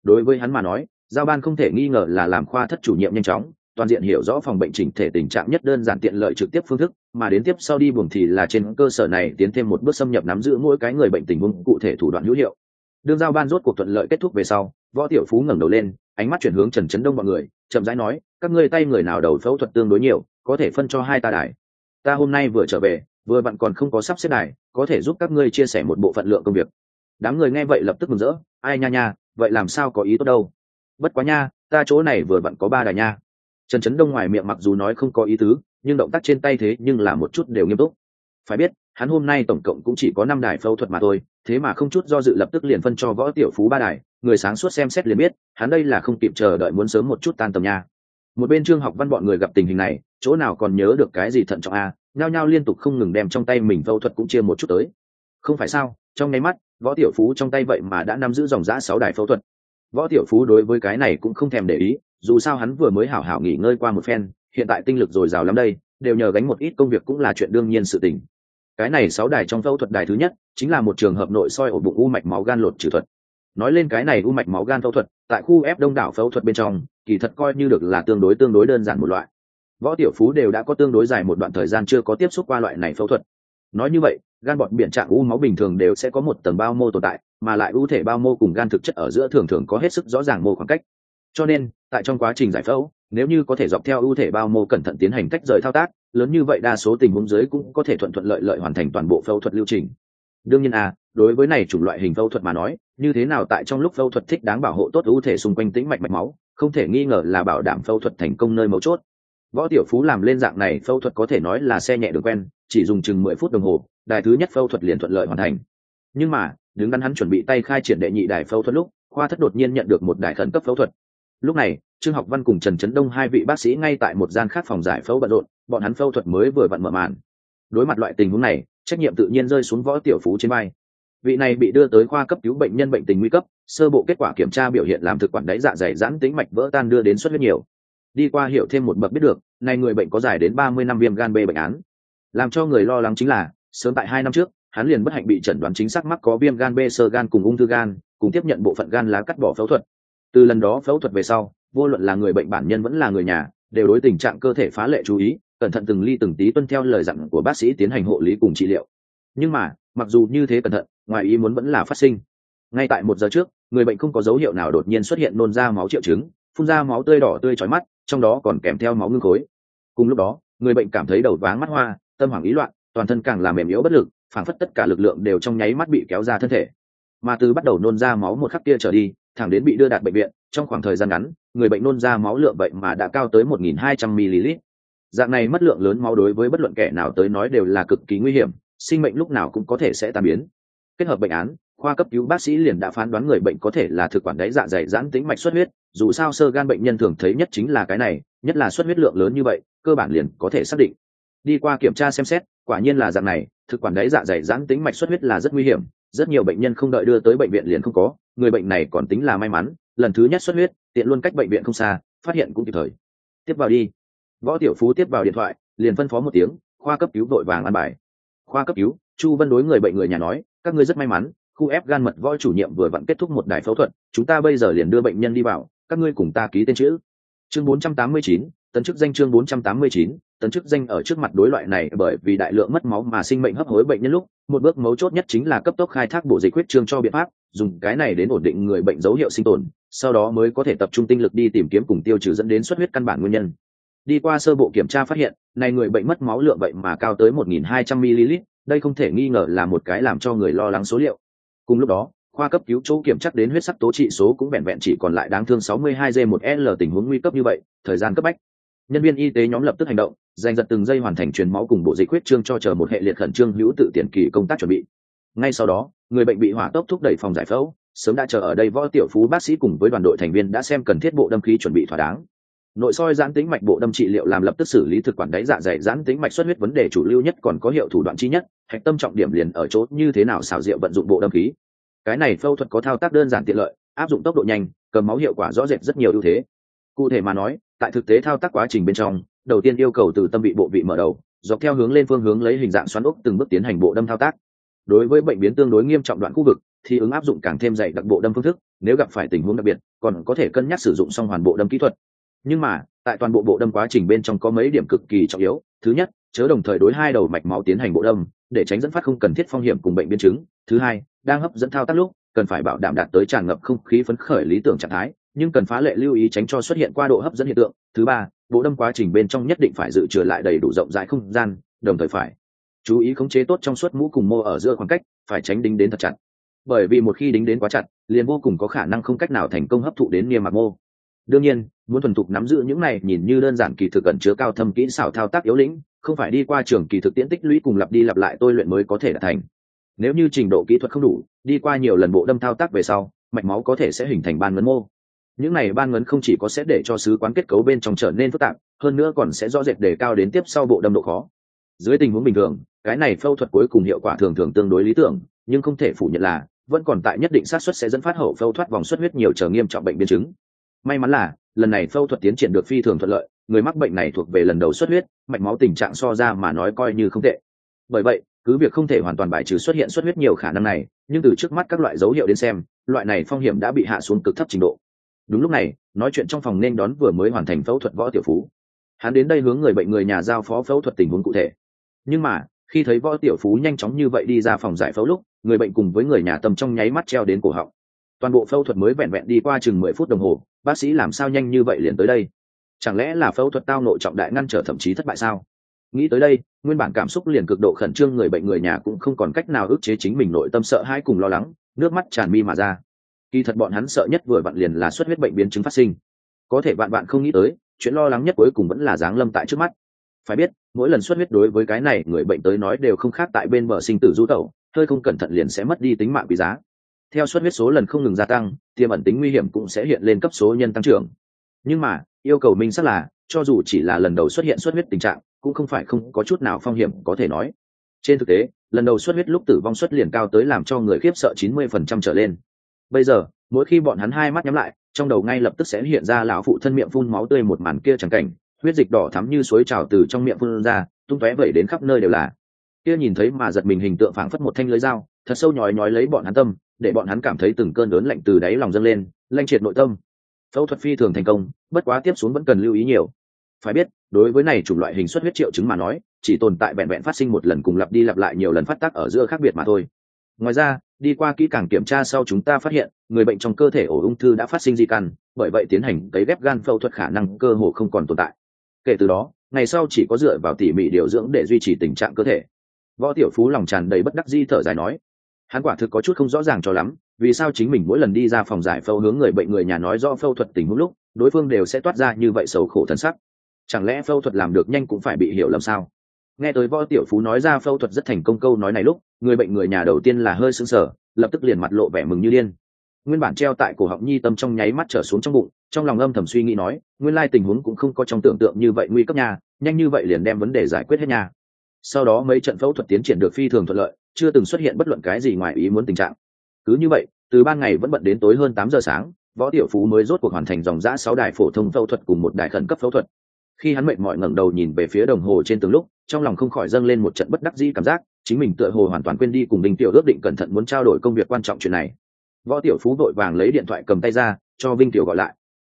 Đối với hắn mà nói, giao ban không thể nghi ngờ là làm khoa thất chủ nhiệm nhanh chóng, toàn diện hiểu rõ phòng bệnh chỉnh thể tình trạng nhất đơn giản tiện lợi trực tiếp phương thức, mà đến tiếp sau đi buồng thì là trên cơ sở này tiến thêm một bước xâm nhập nắm giữ mỗi cái người bệnh tình huống cụ thể thủ đoạn hữu hiệu. Đương giao ban rốt cuộc thuận lợi kết thúc về sau, võ tiểu phú ngẩng đầu lên, ánh mắt chuyển hướng trần trấn đông mọi người, chậm rãi nói, các ngươi tay người nào đầu phẫu thuật tương đối nhiều, có thể phân cho hai ta đài. Ta hôm nay vừa trở về, vừa bạn còn không có sắp xếp đài, có thể giúp các ngươi chia sẻ một bộ phận lượng công việc đám người nghe vậy lập tức mừng rỡ, ai nha nha, vậy làm sao có ý tốt đâu? Bất quá nha, ta chỗ này vừa bạn có ba đài nha. Trần trấn đông ngoài miệng mặc dù nói không có ý tứ, nhưng động tác trên tay thế nhưng là một chút đều nghiêm túc. Phải biết, hắn hôm nay tổng cộng cũng chỉ có năm đài phẫu thuật mà thôi, thế mà không chút do dự lập tức liền phân cho võ tiểu phú ba đài, người sáng suốt xem xét liền biết, hắn đây là không kịp chờ đợi muốn sớm một chút tan tầm nha. Một bên trương học văn bọn người gặp tình hình này, chỗ nào còn nhớ được cái gì thận trọng a, nhao nhao liên tục không ngừng đem trong tay mình phẫu thuật cũng chia một chút tới không phải sao, trong nháy mắt, võ tiểu phú trong tay vậy mà đã nắm giữ dòng giã sáu đài phẫu thuật. Võ tiểu phú đối với cái này cũng không thèm để ý, dù sao hắn vừa mới hảo hảo nghỉ ngơi qua một phen, hiện tại tinh lực dồi dào lắm đây, đều nhờ gánh một ít công việc cũng là chuyện đương nhiên sự tình. Cái này sáu đài trong phẫu thuật đài thứ nhất, chính là một trường hợp nội soi ổ bụng u mạch máu gan lột trừ thuật. Nói lên cái này u mạch máu gan phẫu thuật, tại khu ép đông đảo phẫu thuật bên trong, kỳ thật coi như được là tương đối tương đối đơn giản một loại. Võ tiểu phú đều đã có tương đối dài một đoạn thời gian chưa có tiếp xúc qua loại này phẫu thuật. Nói như vậy gan bọt biển trạng u máu bình thường đều sẽ có một tầng bao mô tồn tại, mà lại ưu thể bao mô cùng gan thực chất ở giữa thường thường có hết sức rõ ràng mô khoảng cách. Cho nên, tại trong quá trình giải phẫu, nếu như có thể dọc theo ưu thể bao mô cẩn thận tiến hành cách rời thao tác, lớn như vậy đa số tình huống dưới cũng có thể thuận thuận lợi lợi hoàn thành toàn bộ phẫu thuật lưu trình. Đương nhiên à đối với này chủng loại hình phẫu thuật mà nói, như thế nào tại trong lúc phẫu thuật thích đáng bảo hộ tốt ưu thể xung quanh tĩnh mạch mạch máu, không thể nghi ngờ là bảo đảm phẫu thuật thành công nơi mấu chốt võ tiểu phú làm lên dạng này, phẫu thuật có thể nói là xe nhẹ đường quen, chỉ dùng chừng mười phút đồng hồ, đài thứ nhất phẫu thuật liền thuận lợi hoàn thành. Nhưng mà, đứng đắn hắn chuẩn bị tay khai triển đệ nhị đài phẫu thuật lúc, khoa thất đột nhiên nhận được một đài khẩn cấp phẫu thuật. Lúc này, trương học văn cùng trần trấn đông hai vị bác sĩ ngay tại một gian khác phòng giải phẫu bận rộn, bọn hắn phẫu thuật mới vừa vặn mở màn. Đối mặt loại tình huống này, trách nhiệm tự nhiên rơi xuống võ tiểu phú trên vai. Vị này bị đưa tới khoa cấp cứu bệnh nhân bệnh tình nguy cấp, sơ bộ kết quả kiểm tra biểu hiện làm thực quản đáy dạ dày giãn tính mạch vỡ tan đưa đến xuất huyết nhiều đi qua hiểu thêm một bậc biết được, nay người bệnh có dài đến ba mươi năm viêm gan b bệnh án. Làm cho người lo lắng chính là, sớm tại hai năm trước, hắn liền bất hạnh bị chẩn đoán chính xác mắc có viêm gan b sơ gan cùng ung thư gan, cùng tiếp nhận bộ phận gan lá cắt bỏ phẫu thuật. Từ lần đó phẫu thuật về sau, vô luận là người bệnh bản nhân vẫn là người nhà, đều đối tình trạng cơ thể phá lệ chú ý, cẩn thận từng ly từng tí tuân theo lời dặn của bác sĩ tiến hành hộ lý cùng trị liệu. Nhưng mà, mặc dù như thế cẩn thận, ngoài ý muốn vẫn là phát sinh. Ngay tại một giờ trước, người bệnh không có dấu hiệu nào đột nhiên xuất hiện nôn ra máu triệu chứng, phun ra máu tươi đỏ tươi trói mắt trong đó còn kèm theo máu ngưng khối. Cùng lúc đó, người bệnh cảm thấy đầu váng mắt hoa, tâm hoảng ý loạn, toàn thân càng làm mềm yếu bất lực, phảng phất tất cả lực lượng đều trong nháy mắt bị kéo ra thân thể. Mà từ bắt đầu nôn ra máu một khắc kia trở đi, thẳng đến bị đưa đạt bệnh viện, trong khoảng thời gian ngắn, người bệnh nôn ra máu lượng bệnh mà đã cao tới 1.200 ml. Dạng này mất lượng lớn máu đối với bất luận kẻ nào tới nói đều là cực kỳ nguy hiểm, sinh mệnh lúc nào cũng có thể sẽ tan biến. Kết hợp bệnh án khoa cấp cứu bác sĩ liền đã phán đoán người bệnh có thể là thực quản đáy dạ dày giãn tính mạch xuất huyết, dù sao sơ gan bệnh nhân thường thấy nhất chính là cái này, nhất là xuất huyết lượng lớn như vậy, cơ bản liền có thể xác định. Đi qua kiểm tra xem xét, quả nhiên là dạng này, thực quản đáy dạ dày giãn tính mạch xuất huyết là rất nguy hiểm, rất nhiều bệnh nhân không đợi đưa tới bệnh viện liền không có, người bệnh này còn tính là may mắn, lần thứ nhất xuất huyết, tiện luôn cách bệnh viện không xa, phát hiện cũng kịp thời. Tiếp vào đi. Võ tiểu phú tiếp vào điện thoại, liền phân phó một tiếng, khoa cấp cứu đội vàng ăn bài. Khoa cấp cứu, chu vân đối người bệnh người nhà nói, các ngươi rất may mắn khu ép gan mật võ chủ nhiệm vừa vặn kết thúc một đài phẫu thuật chúng ta bây giờ liền đưa bệnh nhân đi vào các ngươi cùng ta ký tên chữ. Chương 489, tấn chức danh chương 489, tấn chức danh ở trước mặt đối loại này bởi vì đại lượng mất máu mà sinh mệnh hấp hối bệnh nhân lúc một bước mấu chốt nhất chính là cấp tốc khai thác bộ dịch huyết trương cho biện pháp dùng cái này đến ổn định người bệnh dấu hiệu sinh tồn sau đó mới có thể tập trung tinh lực đi tìm kiếm cùng tiêu trừ dẫn đến xuất huyết căn bản nguyên nhân. Đi qua sơ bộ kiểm tra phát hiện này người bệnh mất máu lượng bệnh mà cao tới 1.200 ml đây không thể nghi ngờ là một cái làm cho người lo lắng số liệu cùng lúc đó, khoa cấp cứu chỗ kiểm chắc đến huyết sắc tố trị số cũng vẹn vẹn chỉ còn lại đáng thương 62 g 1 l tình huống nguy cấp như vậy, thời gian cấp bách. Nhân viên y tế nhóm lập tức hành động, giành giật từng giây hoàn thành truyền máu cùng bộ dịch huyết trương cho chờ một hệ liệt khẩn trương hữu tự tiền kỳ công tác chuẩn bị. Ngay sau đó, người bệnh bị hỏa tốc thúc đẩy phòng giải phẫu, sớm đã chờ ở đây võ tiểu phú bác sĩ cùng với đoàn đội thành viên đã xem cần thiết bộ đâm khí chuẩn bị thỏa đáng nội soi giãn tính mạch bộ đâm trị liệu làm lập tức xử lý thực quản đáy dạ dày giãn tính mạch xuất huyết vấn đề chủ lưu nhất còn có hiệu thủ đoạn chi nhất, hạch tâm trọng điểm liền ở chỗ như thế nào xảo diệu vận dụng bộ đâm khí. Cái này phẫu thuật có thao tác đơn giản tiện lợi, áp dụng tốc độ nhanh, cầm máu hiệu quả rõ rệt rất nhiều ưu thế. Cụ thể mà nói, tại thực tế thao tác quá trình bên trong, đầu tiên yêu cầu từ tâm vị bộ vị mở đầu, dọc theo hướng lên phương hướng lấy hình dạng xoắn ốc từng bước tiến hành bộ đâm thao tác. Đối với bệnh biến tương đối nghiêm trọng đoạn khu vực, thì ứng áp dụng càng thêm dày đặc bộ đâm phương thức, nếu gặp phải tình huống đặc biệt, còn có thể cân nhắc sử dụng song hoàn bộ đâm kỹ thuật nhưng mà, tại toàn bộ bộ đâm quá trình bên trong có mấy điểm cực kỳ trọng yếu. Thứ nhất, chớ đồng thời đối hai đầu mạch máu tiến hành bộ đâm, để tránh dẫn phát không cần thiết phong hiểm cùng bệnh biến chứng. Thứ hai, đang hấp dẫn thao tác lúc, cần phải bảo đảm đạt tới tràn ngập không khí phấn khởi lý tưởng trạng thái, nhưng cần phá lệ lưu ý tránh cho xuất hiện qua độ hấp dẫn hiện tượng. Thứ ba, bộ đâm quá trình bên trong nhất định phải dự trừ lại đầy đủ rộng rãi không gian, đồng thời phải chú ý khống chế tốt trong suốt mũ cùng mô ở giữa khoảng cách, phải tránh đính đến thật chặt. Bởi vì một khi đính đến quá chặt, liền vô cùng có khả năng không cách nào thành công hấp thụ đến niêm mạc mô. Đương nhiên muốn thuần thục nắm giữ những này nhìn như đơn giản kỳ thực cẩn chứa cao thâm kỹ xảo thao tác yếu lĩnh, không phải đi qua trường kỳ thực tiễn tích lũy cùng lặp đi lặp lại tôi luyện mới có thể đạt thành. Nếu như trình độ kỹ thuật không đủ, đi qua nhiều lần bộ đâm thao tác về sau, mạch máu có thể sẽ hình thành ban ngấn mô. Những này ban ngấn không chỉ có sẽ để cho sứ quán kết cấu bên trong trở nên phức tạp, hơn nữa còn sẽ rõ rệt đề cao đến tiếp sau bộ đâm độ khó. Dưới tình huống bình thường, cái này phẫu thuật cuối cùng hiệu quả thường thường tương đối lý tưởng, nhưng không thể phủ nhận là vẫn còn tại nhất định xác suất sẽ dẫn phát hậu phẫu thoát vòng xuất huyết nhiều trở nghiêm trọng bệnh biến chứng. May mắn là lần này phẫu thuật tiến triển được phi thường thuận lợi, người mắc bệnh này thuộc về lần đầu xuất huyết, mạch máu tình trạng so ra mà nói coi như không tệ. Bởi vậy, cứ việc không thể hoàn toàn bài trừ xuất hiện xuất huyết nhiều khả năng này, nhưng từ trước mắt các loại dấu hiệu đến xem, loại này phong hiểm đã bị hạ xuống cực thấp trình độ. Đúng lúc này, nói chuyện trong phòng nên đón vừa mới hoàn thành phẫu thuật võ tiểu phú. Hắn đến đây hướng người bệnh người nhà giao phó phẫu thuật tình huống cụ thể. Nhưng mà, khi thấy võ tiểu phú nhanh chóng như vậy đi ra phòng giải phẫu lúc, người bệnh cùng với người nhà tâm trong nháy mắt treo đến cổ họng toàn bộ phẫu thuật mới vẹn vẹn đi qua chừng mười phút đồng hồ, bác sĩ làm sao nhanh như vậy liền tới đây? Chẳng lẽ là phẫu thuật tao nội trọng đại ngăn trở thậm chí thất bại sao? Nghĩ tới đây, nguyên bản cảm xúc liền cực độ khẩn trương người bệnh người nhà cũng không còn cách nào ức chế chính mình nội tâm sợ hãi cùng lo lắng, nước mắt tràn mi mà ra. Kỳ thật bọn hắn sợ nhất vừa vặn liền là xuất huyết bệnh biến chứng phát sinh. Có thể bạn bạn không nghĩ tới, chuyện lo lắng nhất cuối cùng vẫn là giáng lâm tại trước mắt. Phải biết, mỗi lần xuất huyết đối với cái này, người bệnh tới nói đều không khác tại bên bờ sinh tử du tẩu, hơi không cẩn thận liền sẽ mất đi tính mạng bị giá theo xuất huyết số lần không ngừng gia tăng, tiềm ẩn tính nguy hiểm cũng sẽ hiện lên cấp số nhân tăng trưởng. Nhưng mà, yêu cầu minh sắc là, cho dù chỉ là lần đầu xuất hiện xuất huyết tình trạng, cũng không phải không có chút nào phong hiểm, có thể nói. Trên thực tế, lần đầu xuất huyết lúc tử vong xuất liền cao tới làm cho người khiếp sợ 90% trở lên. Bây giờ, mỗi khi bọn hắn hai mắt nhắm lại, trong đầu ngay lập tức sẽ hiện ra lão phụ thân miệng phun máu tươi một màn kia chẳng cảnh, huyết dịch đỏ thắm như suối trào từ trong miệng phun ra, tung tóe vẩy đến khắp nơi đều là. Kia nhìn thấy mà giật mình hình tượng phảng phất một thanh lưới dao, thật sâu nhói nhói lấy bọn hắn tâm để bọn hắn cảm thấy từng cơn lớn lạnh từ đáy lòng dâng lên, lanh triệt nội tâm. Phẫu thuật phi thường thành công, bất quá tiếp xuống vẫn cần lưu ý nhiều. Phải biết, đối với này chủng loại hình xuất huyết triệu chứng mà nói, chỉ tồn tại vẹn vẹn phát sinh một lần cùng lặp đi lặp lại nhiều lần phát tác ở giữa khác biệt mà thôi. Ngoài ra, đi qua kỹ càng kiểm tra sau chúng ta phát hiện, người bệnh trong cơ thể ổ ung thư đã phát sinh di căn, bởi vậy tiến hành cấy ghép gan phẫu thuật khả năng cơ hồ không còn tồn tại. Kể từ đó, ngày sau chỉ có dựa vào tỉ mỉ điều dưỡng để duy trì tình trạng cơ thể. Võ tiểu phú lòng tràn đầy bất đắc di thở dài nói hắn quả thực có chút không rõ ràng cho lắm, vì sao chính mình mỗi lần đi ra phòng giải phẫu hướng người bệnh người nhà nói do phẫu thuật tình huống lúc, đối phương đều sẽ toát ra như vậy sầu khổ thân sắc. Chẳng lẽ phẫu thuật làm được nhanh cũng phải bị hiểu lầm sao? Nghe tới võ tiểu phú nói ra phẫu thuật rất thành công câu nói này lúc, người bệnh người nhà đầu tiên là hơi sững sờ, lập tức liền mặt lộ vẻ mừng như điên. Nguyên bản treo tại cổ họng nhi tâm trong nháy mắt trở xuống trong bụng, trong lòng âm thầm suy nghĩ nói, nguyên lai tình huống cũng không có trong tưởng tượng như vậy nguy cấp nha, nhanh như vậy liền đem vấn đề giải quyết hết nha. Sau đó mấy trận phẫu thuật tiến triển được phi thường thuận lợi chưa từng xuất hiện bất luận cái gì ngoài ý muốn tình trạng. Cứ như vậy, từ ban ngày vẫn bận đến tối hơn tám giờ sáng, võ tiểu phú mới rốt cuộc hoàn thành dòng giã sáu đài phổ thông phẫu thuật cùng một đài khẩn cấp phẫu thuật. Khi hắn mệt mỏi ngẩng đầu nhìn về phía đồng hồ trên từng lúc, trong lòng không khỏi dâng lên một trận bất đắc dĩ cảm giác, chính mình tựa hồ hoàn toàn quên đi cùng đinh tiểu ước định cẩn thận muốn trao đổi công việc quan trọng chuyện này. Võ tiểu phú vội vàng lấy điện thoại cầm tay ra, cho vinh tiểu gọi lại.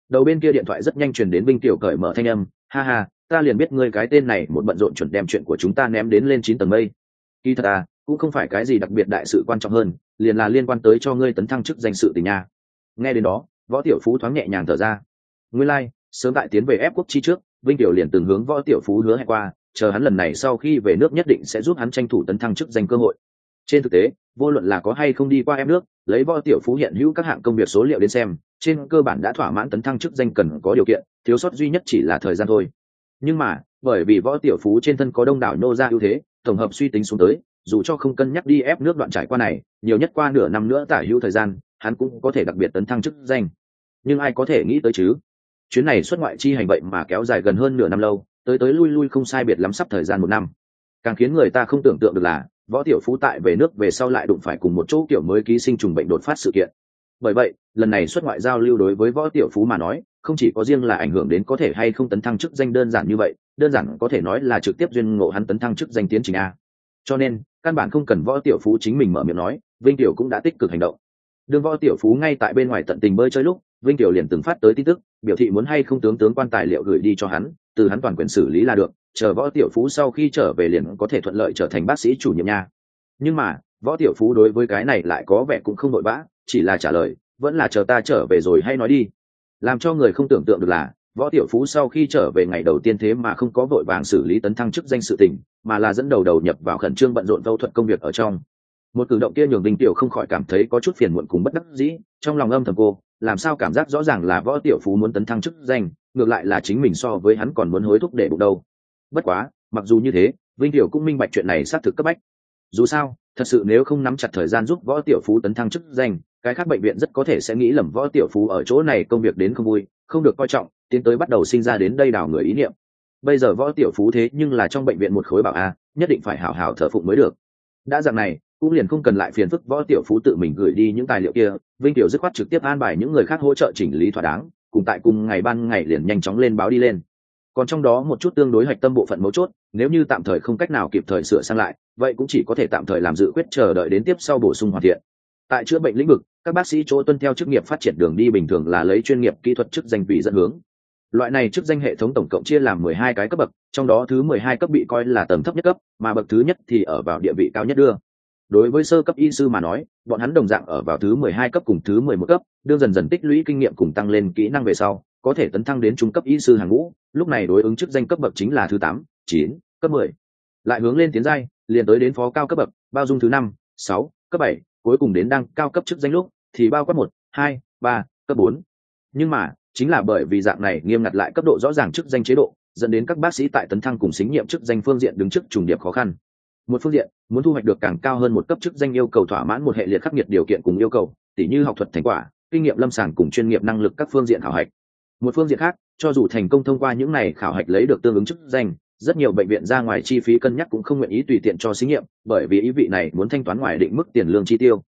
Đầu bên kia điện thoại rất nhanh truyền đến vinh tiểu cởi mở thanh âm, ha ha, ta liền biết ngươi cái tên này một bận rộn chuẩn đem chuyện của chúng ta ném đến lên chín tầng mây. Kỳ thật à cũng không phải cái gì đặc biệt đại sự quan trọng hơn liền là liên quan tới cho ngươi tấn thăng chức danh sự tình nha. Nghe đến đó võ tiểu phú thoáng nhẹ nhàng thở ra. Nguyên lai、like, sớm tại tiến về ép quốc chi trước vinh tiểu liền từng hướng võ tiểu phú hứa hẹn qua chờ hắn lần này sau khi về nước nhất định sẽ giúp hắn tranh thủ tấn thăng chức danh cơ hội. Trên thực tế vô luận là có hay không đi qua em nước lấy võ tiểu phú hiện hữu các hạng công việc số liệu đến xem trên cơ bản đã thỏa mãn tấn thăng chức danh cần có điều kiện thiếu sót duy nhất chỉ là thời gian thôi. Nhưng mà bởi vì võ tiểu phú trên thân có đông đảo nô ra ưu thế tổng hợp suy tính xuống tới dù cho không cân nhắc đi ép nước đoạn trải qua này, nhiều nhất qua nửa năm nữa tả hữu thời gian, hắn cũng có thể đặc biệt tấn thăng chức danh. Nhưng ai có thể nghĩ tới chứ? Chuyến này xuất ngoại chi hành vậy mà kéo dài gần hơn nửa năm lâu, tới tới lui lui không sai biệt lắm sắp thời gian một năm. Càng khiến người ta không tưởng tượng được là, võ tiểu phú tại về nước về sau lại đụng phải cùng một chỗ kiểu mới ký sinh trùng bệnh đột phát sự kiện. Bởi vậy, lần này xuất ngoại giao lưu đối với võ tiểu phú mà nói, không chỉ có riêng là ảnh hưởng đến có thể hay không tấn thăng chức danh đơn giản như vậy, đơn giản có thể nói là trực tiếp duyên ngộ hắn tấn thăng chức danh tiến trình a cho nên, căn bản không cần võ tiểu phú chính mình mở miệng nói, vinh tiểu cũng đã tích cực hành động. Đương võ tiểu phú ngay tại bên ngoài tận tình bơi chơi lúc, vinh tiểu liền từng phát tới tin tức, biểu thị muốn hay không tướng tướng quan tài liệu gửi đi cho hắn, từ hắn toàn quyền xử lý là được, chờ võ tiểu phú sau khi trở về liền có thể thuận lợi trở thành bác sĩ chủ nhiệm nha. Nhưng mà, võ tiểu phú đối với cái này lại có vẻ cũng không vội vã, chỉ là trả lời, vẫn là chờ ta trở về rồi hay nói đi. Làm cho người không tưởng tượng được là võ tiểu phú sau khi trở về ngày đầu tiên thế mà không có vội vàng xử lý tấn thăng chức danh sự tình, mà là dẫn đầu đầu nhập vào khẩn trương bận rộn phẫu thuật công việc ở trong. Một cử động kia nhường đinh tiểu không khỏi cảm thấy có chút phiền muộn cùng bất đắc dĩ, trong lòng âm thầm cô, làm sao cảm giác rõ ràng là võ tiểu phú muốn tấn thăng chức danh, ngược lại là chính mình so với hắn còn muốn hối thúc để bụng đâu. Bất quá, mặc dù như thế, vinh tiểu cũng minh bạch chuyện này xác thực cấp bách. Dù sao, thật sự nếu không nắm chặt thời gian giúp võ tiểu phú tấn thăng chức danh, cái khác bệnh viện rất có thể sẽ nghĩ lầm võ tiểu phú ở chỗ này công việc đến không vui, không được coi trọng tiến tới bắt đầu sinh ra đến đây đảo người ý niệm. Bây giờ võ tiểu phú thế nhưng là trong bệnh viện một khối bảo a, nhất định phải hảo hảo thờ phụng mới được. Đã dạng này, cũng liền không cần lại phiền phức võ tiểu phú tự mình gửi đi những tài liệu kia, vinh tiểu dứt khoát trực tiếp an bài những người khác hỗ trợ chỉnh lý thỏa đáng, cùng tại cùng ngày ban ngày liền nhanh chóng lên báo đi lên. Còn trong đó một chút tương đối hạch tâm bộ phận mấu chốt, nếu như tạm thời không cách nào kịp thời sửa sang lại, vậy cũng chỉ có thể tạm thời làm dự quyết chờ đợi đến tiếp sau bổ sung hoàn thiện. Tại chữa bệnh lĩnh vực, các bác sĩ chỗ tuân theo chức nghiệp phát triển đường đi bình thường là lấy chuyên nghiệp kỹ thuật chức danh vị dẫn hướng loại này chức danh hệ thống tổng cộng chia làm mười hai cái cấp bậc, trong đó thứ mười hai cấp bị coi là tầng thấp nhất cấp, mà bậc thứ nhất thì ở vào địa vị cao nhất đưa. Đối với sơ cấp y sư mà nói, bọn hắn đồng dạng ở vào thứ mười hai cấp cùng thứ mười một cấp, đương dần dần tích lũy kinh nghiệm cùng tăng lên kỹ năng về sau, có thể tấn thăng đến trung cấp y sư hàng ngũ. Lúc này đối ứng chức danh cấp bậc chính là thứ tám, chín, cấp mười. Lại hướng lên tiến giai, liền tới đến phó cao cấp bậc, bao dung thứ năm, sáu, cấp bảy, cuối cùng đến đăng cao cấp chức danh lúc thì bao quát một, hai, ba, cấp bốn. Nhưng mà chính là bởi vì dạng này nghiêm ngặt lại cấp độ rõ ràng chức danh chế độ, dẫn đến các bác sĩ tại tấn thăng cùng xính nhiệm chức danh phương diện đứng trước trùng điệp khó khăn. Một phương diện, muốn thu hoạch được càng cao hơn một cấp chức danh yêu cầu thỏa mãn một hệ liệt khắc nghiệt điều kiện cùng yêu cầu, tỉ như học thuật thành quả, kinh nghiệm lâm sàng cùng chuyên nghiệp năng lực các phương diện khảo hạch. Một phương diện khác, cho dù thành công thông qua những này khảo hạch lấy được tương ứng chức danh, rất nhiều bệnh viện ra ngoài chi phí cân nhắc cũng không nguyện ý tùy tiện cho xí nghiệm bởi vì ý vị này muốn thanh toán ngoài định mức tiền lương chi tiêu.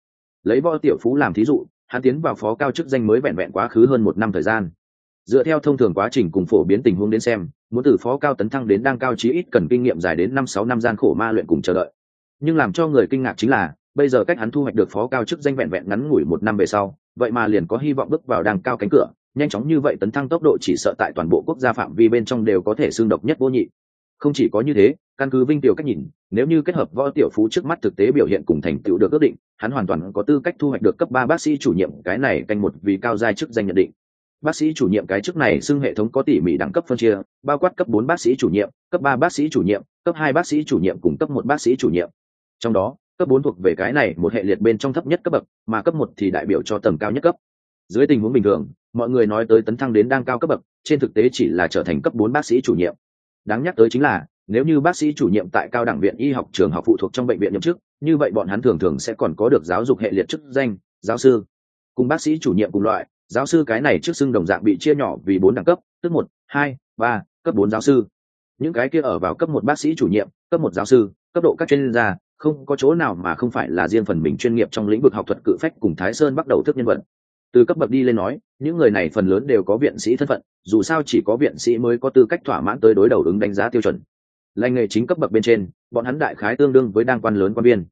Lấy võ tiểu phú làm thí dụ hắn tiến vào phó cao chức danh mới vẹn vẹn quá khứ hơn một năm thời gian. Dựa theo thông thường quá trình cùng phổ biến tình huống đến xem, muốn từ phó cao tấn thăng đến đang cao chí ít cần kinh nghiệm dài đến năm sáu năm gian khổ ma luyện cùng chờ đợi. Nhưng làm cho người kinh ngạc chính là, bây giờ cách hắn thu hoạch được phó cao chức danh vẹn vẹn ngắn ngủi một năm về sau, vậy mà liền có hy vọng bước vào đang cao cánh cửa, nhanh chóng như vậy tấn thăng tốc độ chỉ sợ tại toàn bộ quốc gia phạm vi bên trong đều có thể xương độc nhất vô nhị không chỉ có như thế, căn cứ vinh tiểu cách nhìn, nếu như kết hợp võ tiểu phú trước mắt thực tế biểu hiện cùng thành tựu được ước định, hắn hoàn toàn có tư cách thu hoạch được cấp ba bác sĩ chủ nhiệm cái này canh một vì cao giai chức danh nhận định. Bác sĩ chủ nhiệm cái chức này xưng hệ thống có tỉ mỉ đẳng cấp phân chia, bao quát cấp bốn bác sĩ chủ nhiệm, cấp ba bác sĩ chủ nhiệm, cấp hai bác sĩ chủ nhiệm cùng cấp một bác sĩ chủ nhiệm. Trong đó, cấp bốn thuộc về cái này một hệ liệt bên trong thấp nhất cấp bậc, mà cấp một thì đại biểu cho tầng cao nhất cấp. Dưới tình huống bình thường, mọi người nói tới tấn thăng đến đang cao cấp bậc, trên thực tế chỉ là trở thành cấp bốn bác sĩ chủ nhiệm đáng nhắc tới chính là, nếu như bác sĩ chủ nhiệm tại cao đẳng viện y học trường học phụ thuộc trong bệnh viện nhậm chức, như vậy bọn hắn thường thường sẽ còn có được giáo dục hệ liệt chức danh, giáo sư. Cùng bác sĩ chủ nhiệm cùng loại, giáo sư cái này trước xưng đồng dạng bị chia nhỏ vì bốn đẳng cấp, tức một, hai, ba, cấp bốn giáo sư. Những cái kia ở vào cấp một bác sĩ chủ nhiệm, cấp một giáo sư, cấp độ các chuyên gia, không có chỗ nào mà không phải là riêng phần mình chuyên nghiệp trong lĩnh vực học thuật cự phách cùng thái sơn bắt đầu thức nhân vật từ cấp bậc đi lên nói, những người này phần lớn đều có viện sĩ thân phận, dù sao chỉ có viện sĩ mới có tư cách thỏa mãn tới đối đầu ứng đánh giá tiêu chuẩn. Lành nghề chính cấp bậc bên trên, bọn hắn đại khái tương đương với đăng quan lớn quan viên.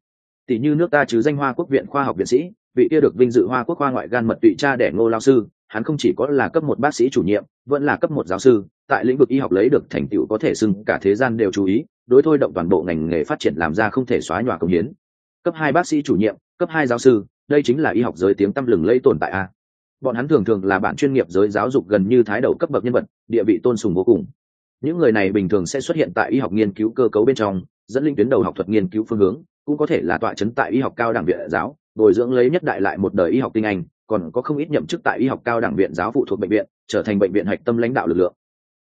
Tỷ như nước ta chứ danh hoa quốc viện khoa học viện sĩ, vị kia được vinh dự hoa quốc khoa ngoại gan mật tụy cha đẻ ngô lao sư, hắn không chỉ có là cấp một bác sĩ chủ nhiệm, vẫn là cấp một giáo sư, tại lĩnh vực y học lấy được thành tựu có thể xưng cả thế gian đều chú ý, đối thôi động toàn bộ ngành nghề phát triển làm ra không thể xóa nhòa công hiến. Cấp hai bác sĩ chủ nhiệm, cấp hai giáo sư đây chính là y học giới tiếng tăm lừng lẫy tồn tại a. Bọn hắn thường thường là bạn chuyên nghiệp giới giáo dục gần như thái đầu cấp bậc nhân vật, địa vị tôn sùng vô cùng. Những người này bình thường sẽ xuất hiện tại y học nghiên cứu cơ cấu bên trong, dẫn linh tuyến đầu học thuật nghiên cứu phương hướng, cũng có thể là tọa chấn tại y học cao đẳng viện giáo, bồi dưỡng lấy nhất đại lại một đời y học tinh anh, còn có không ít nhậm chức tại y học cao đẳng viện giáo phụ thuộc bệnh viện, trở thành bệnh viện hạch tâm lãnh đạo lực lượng.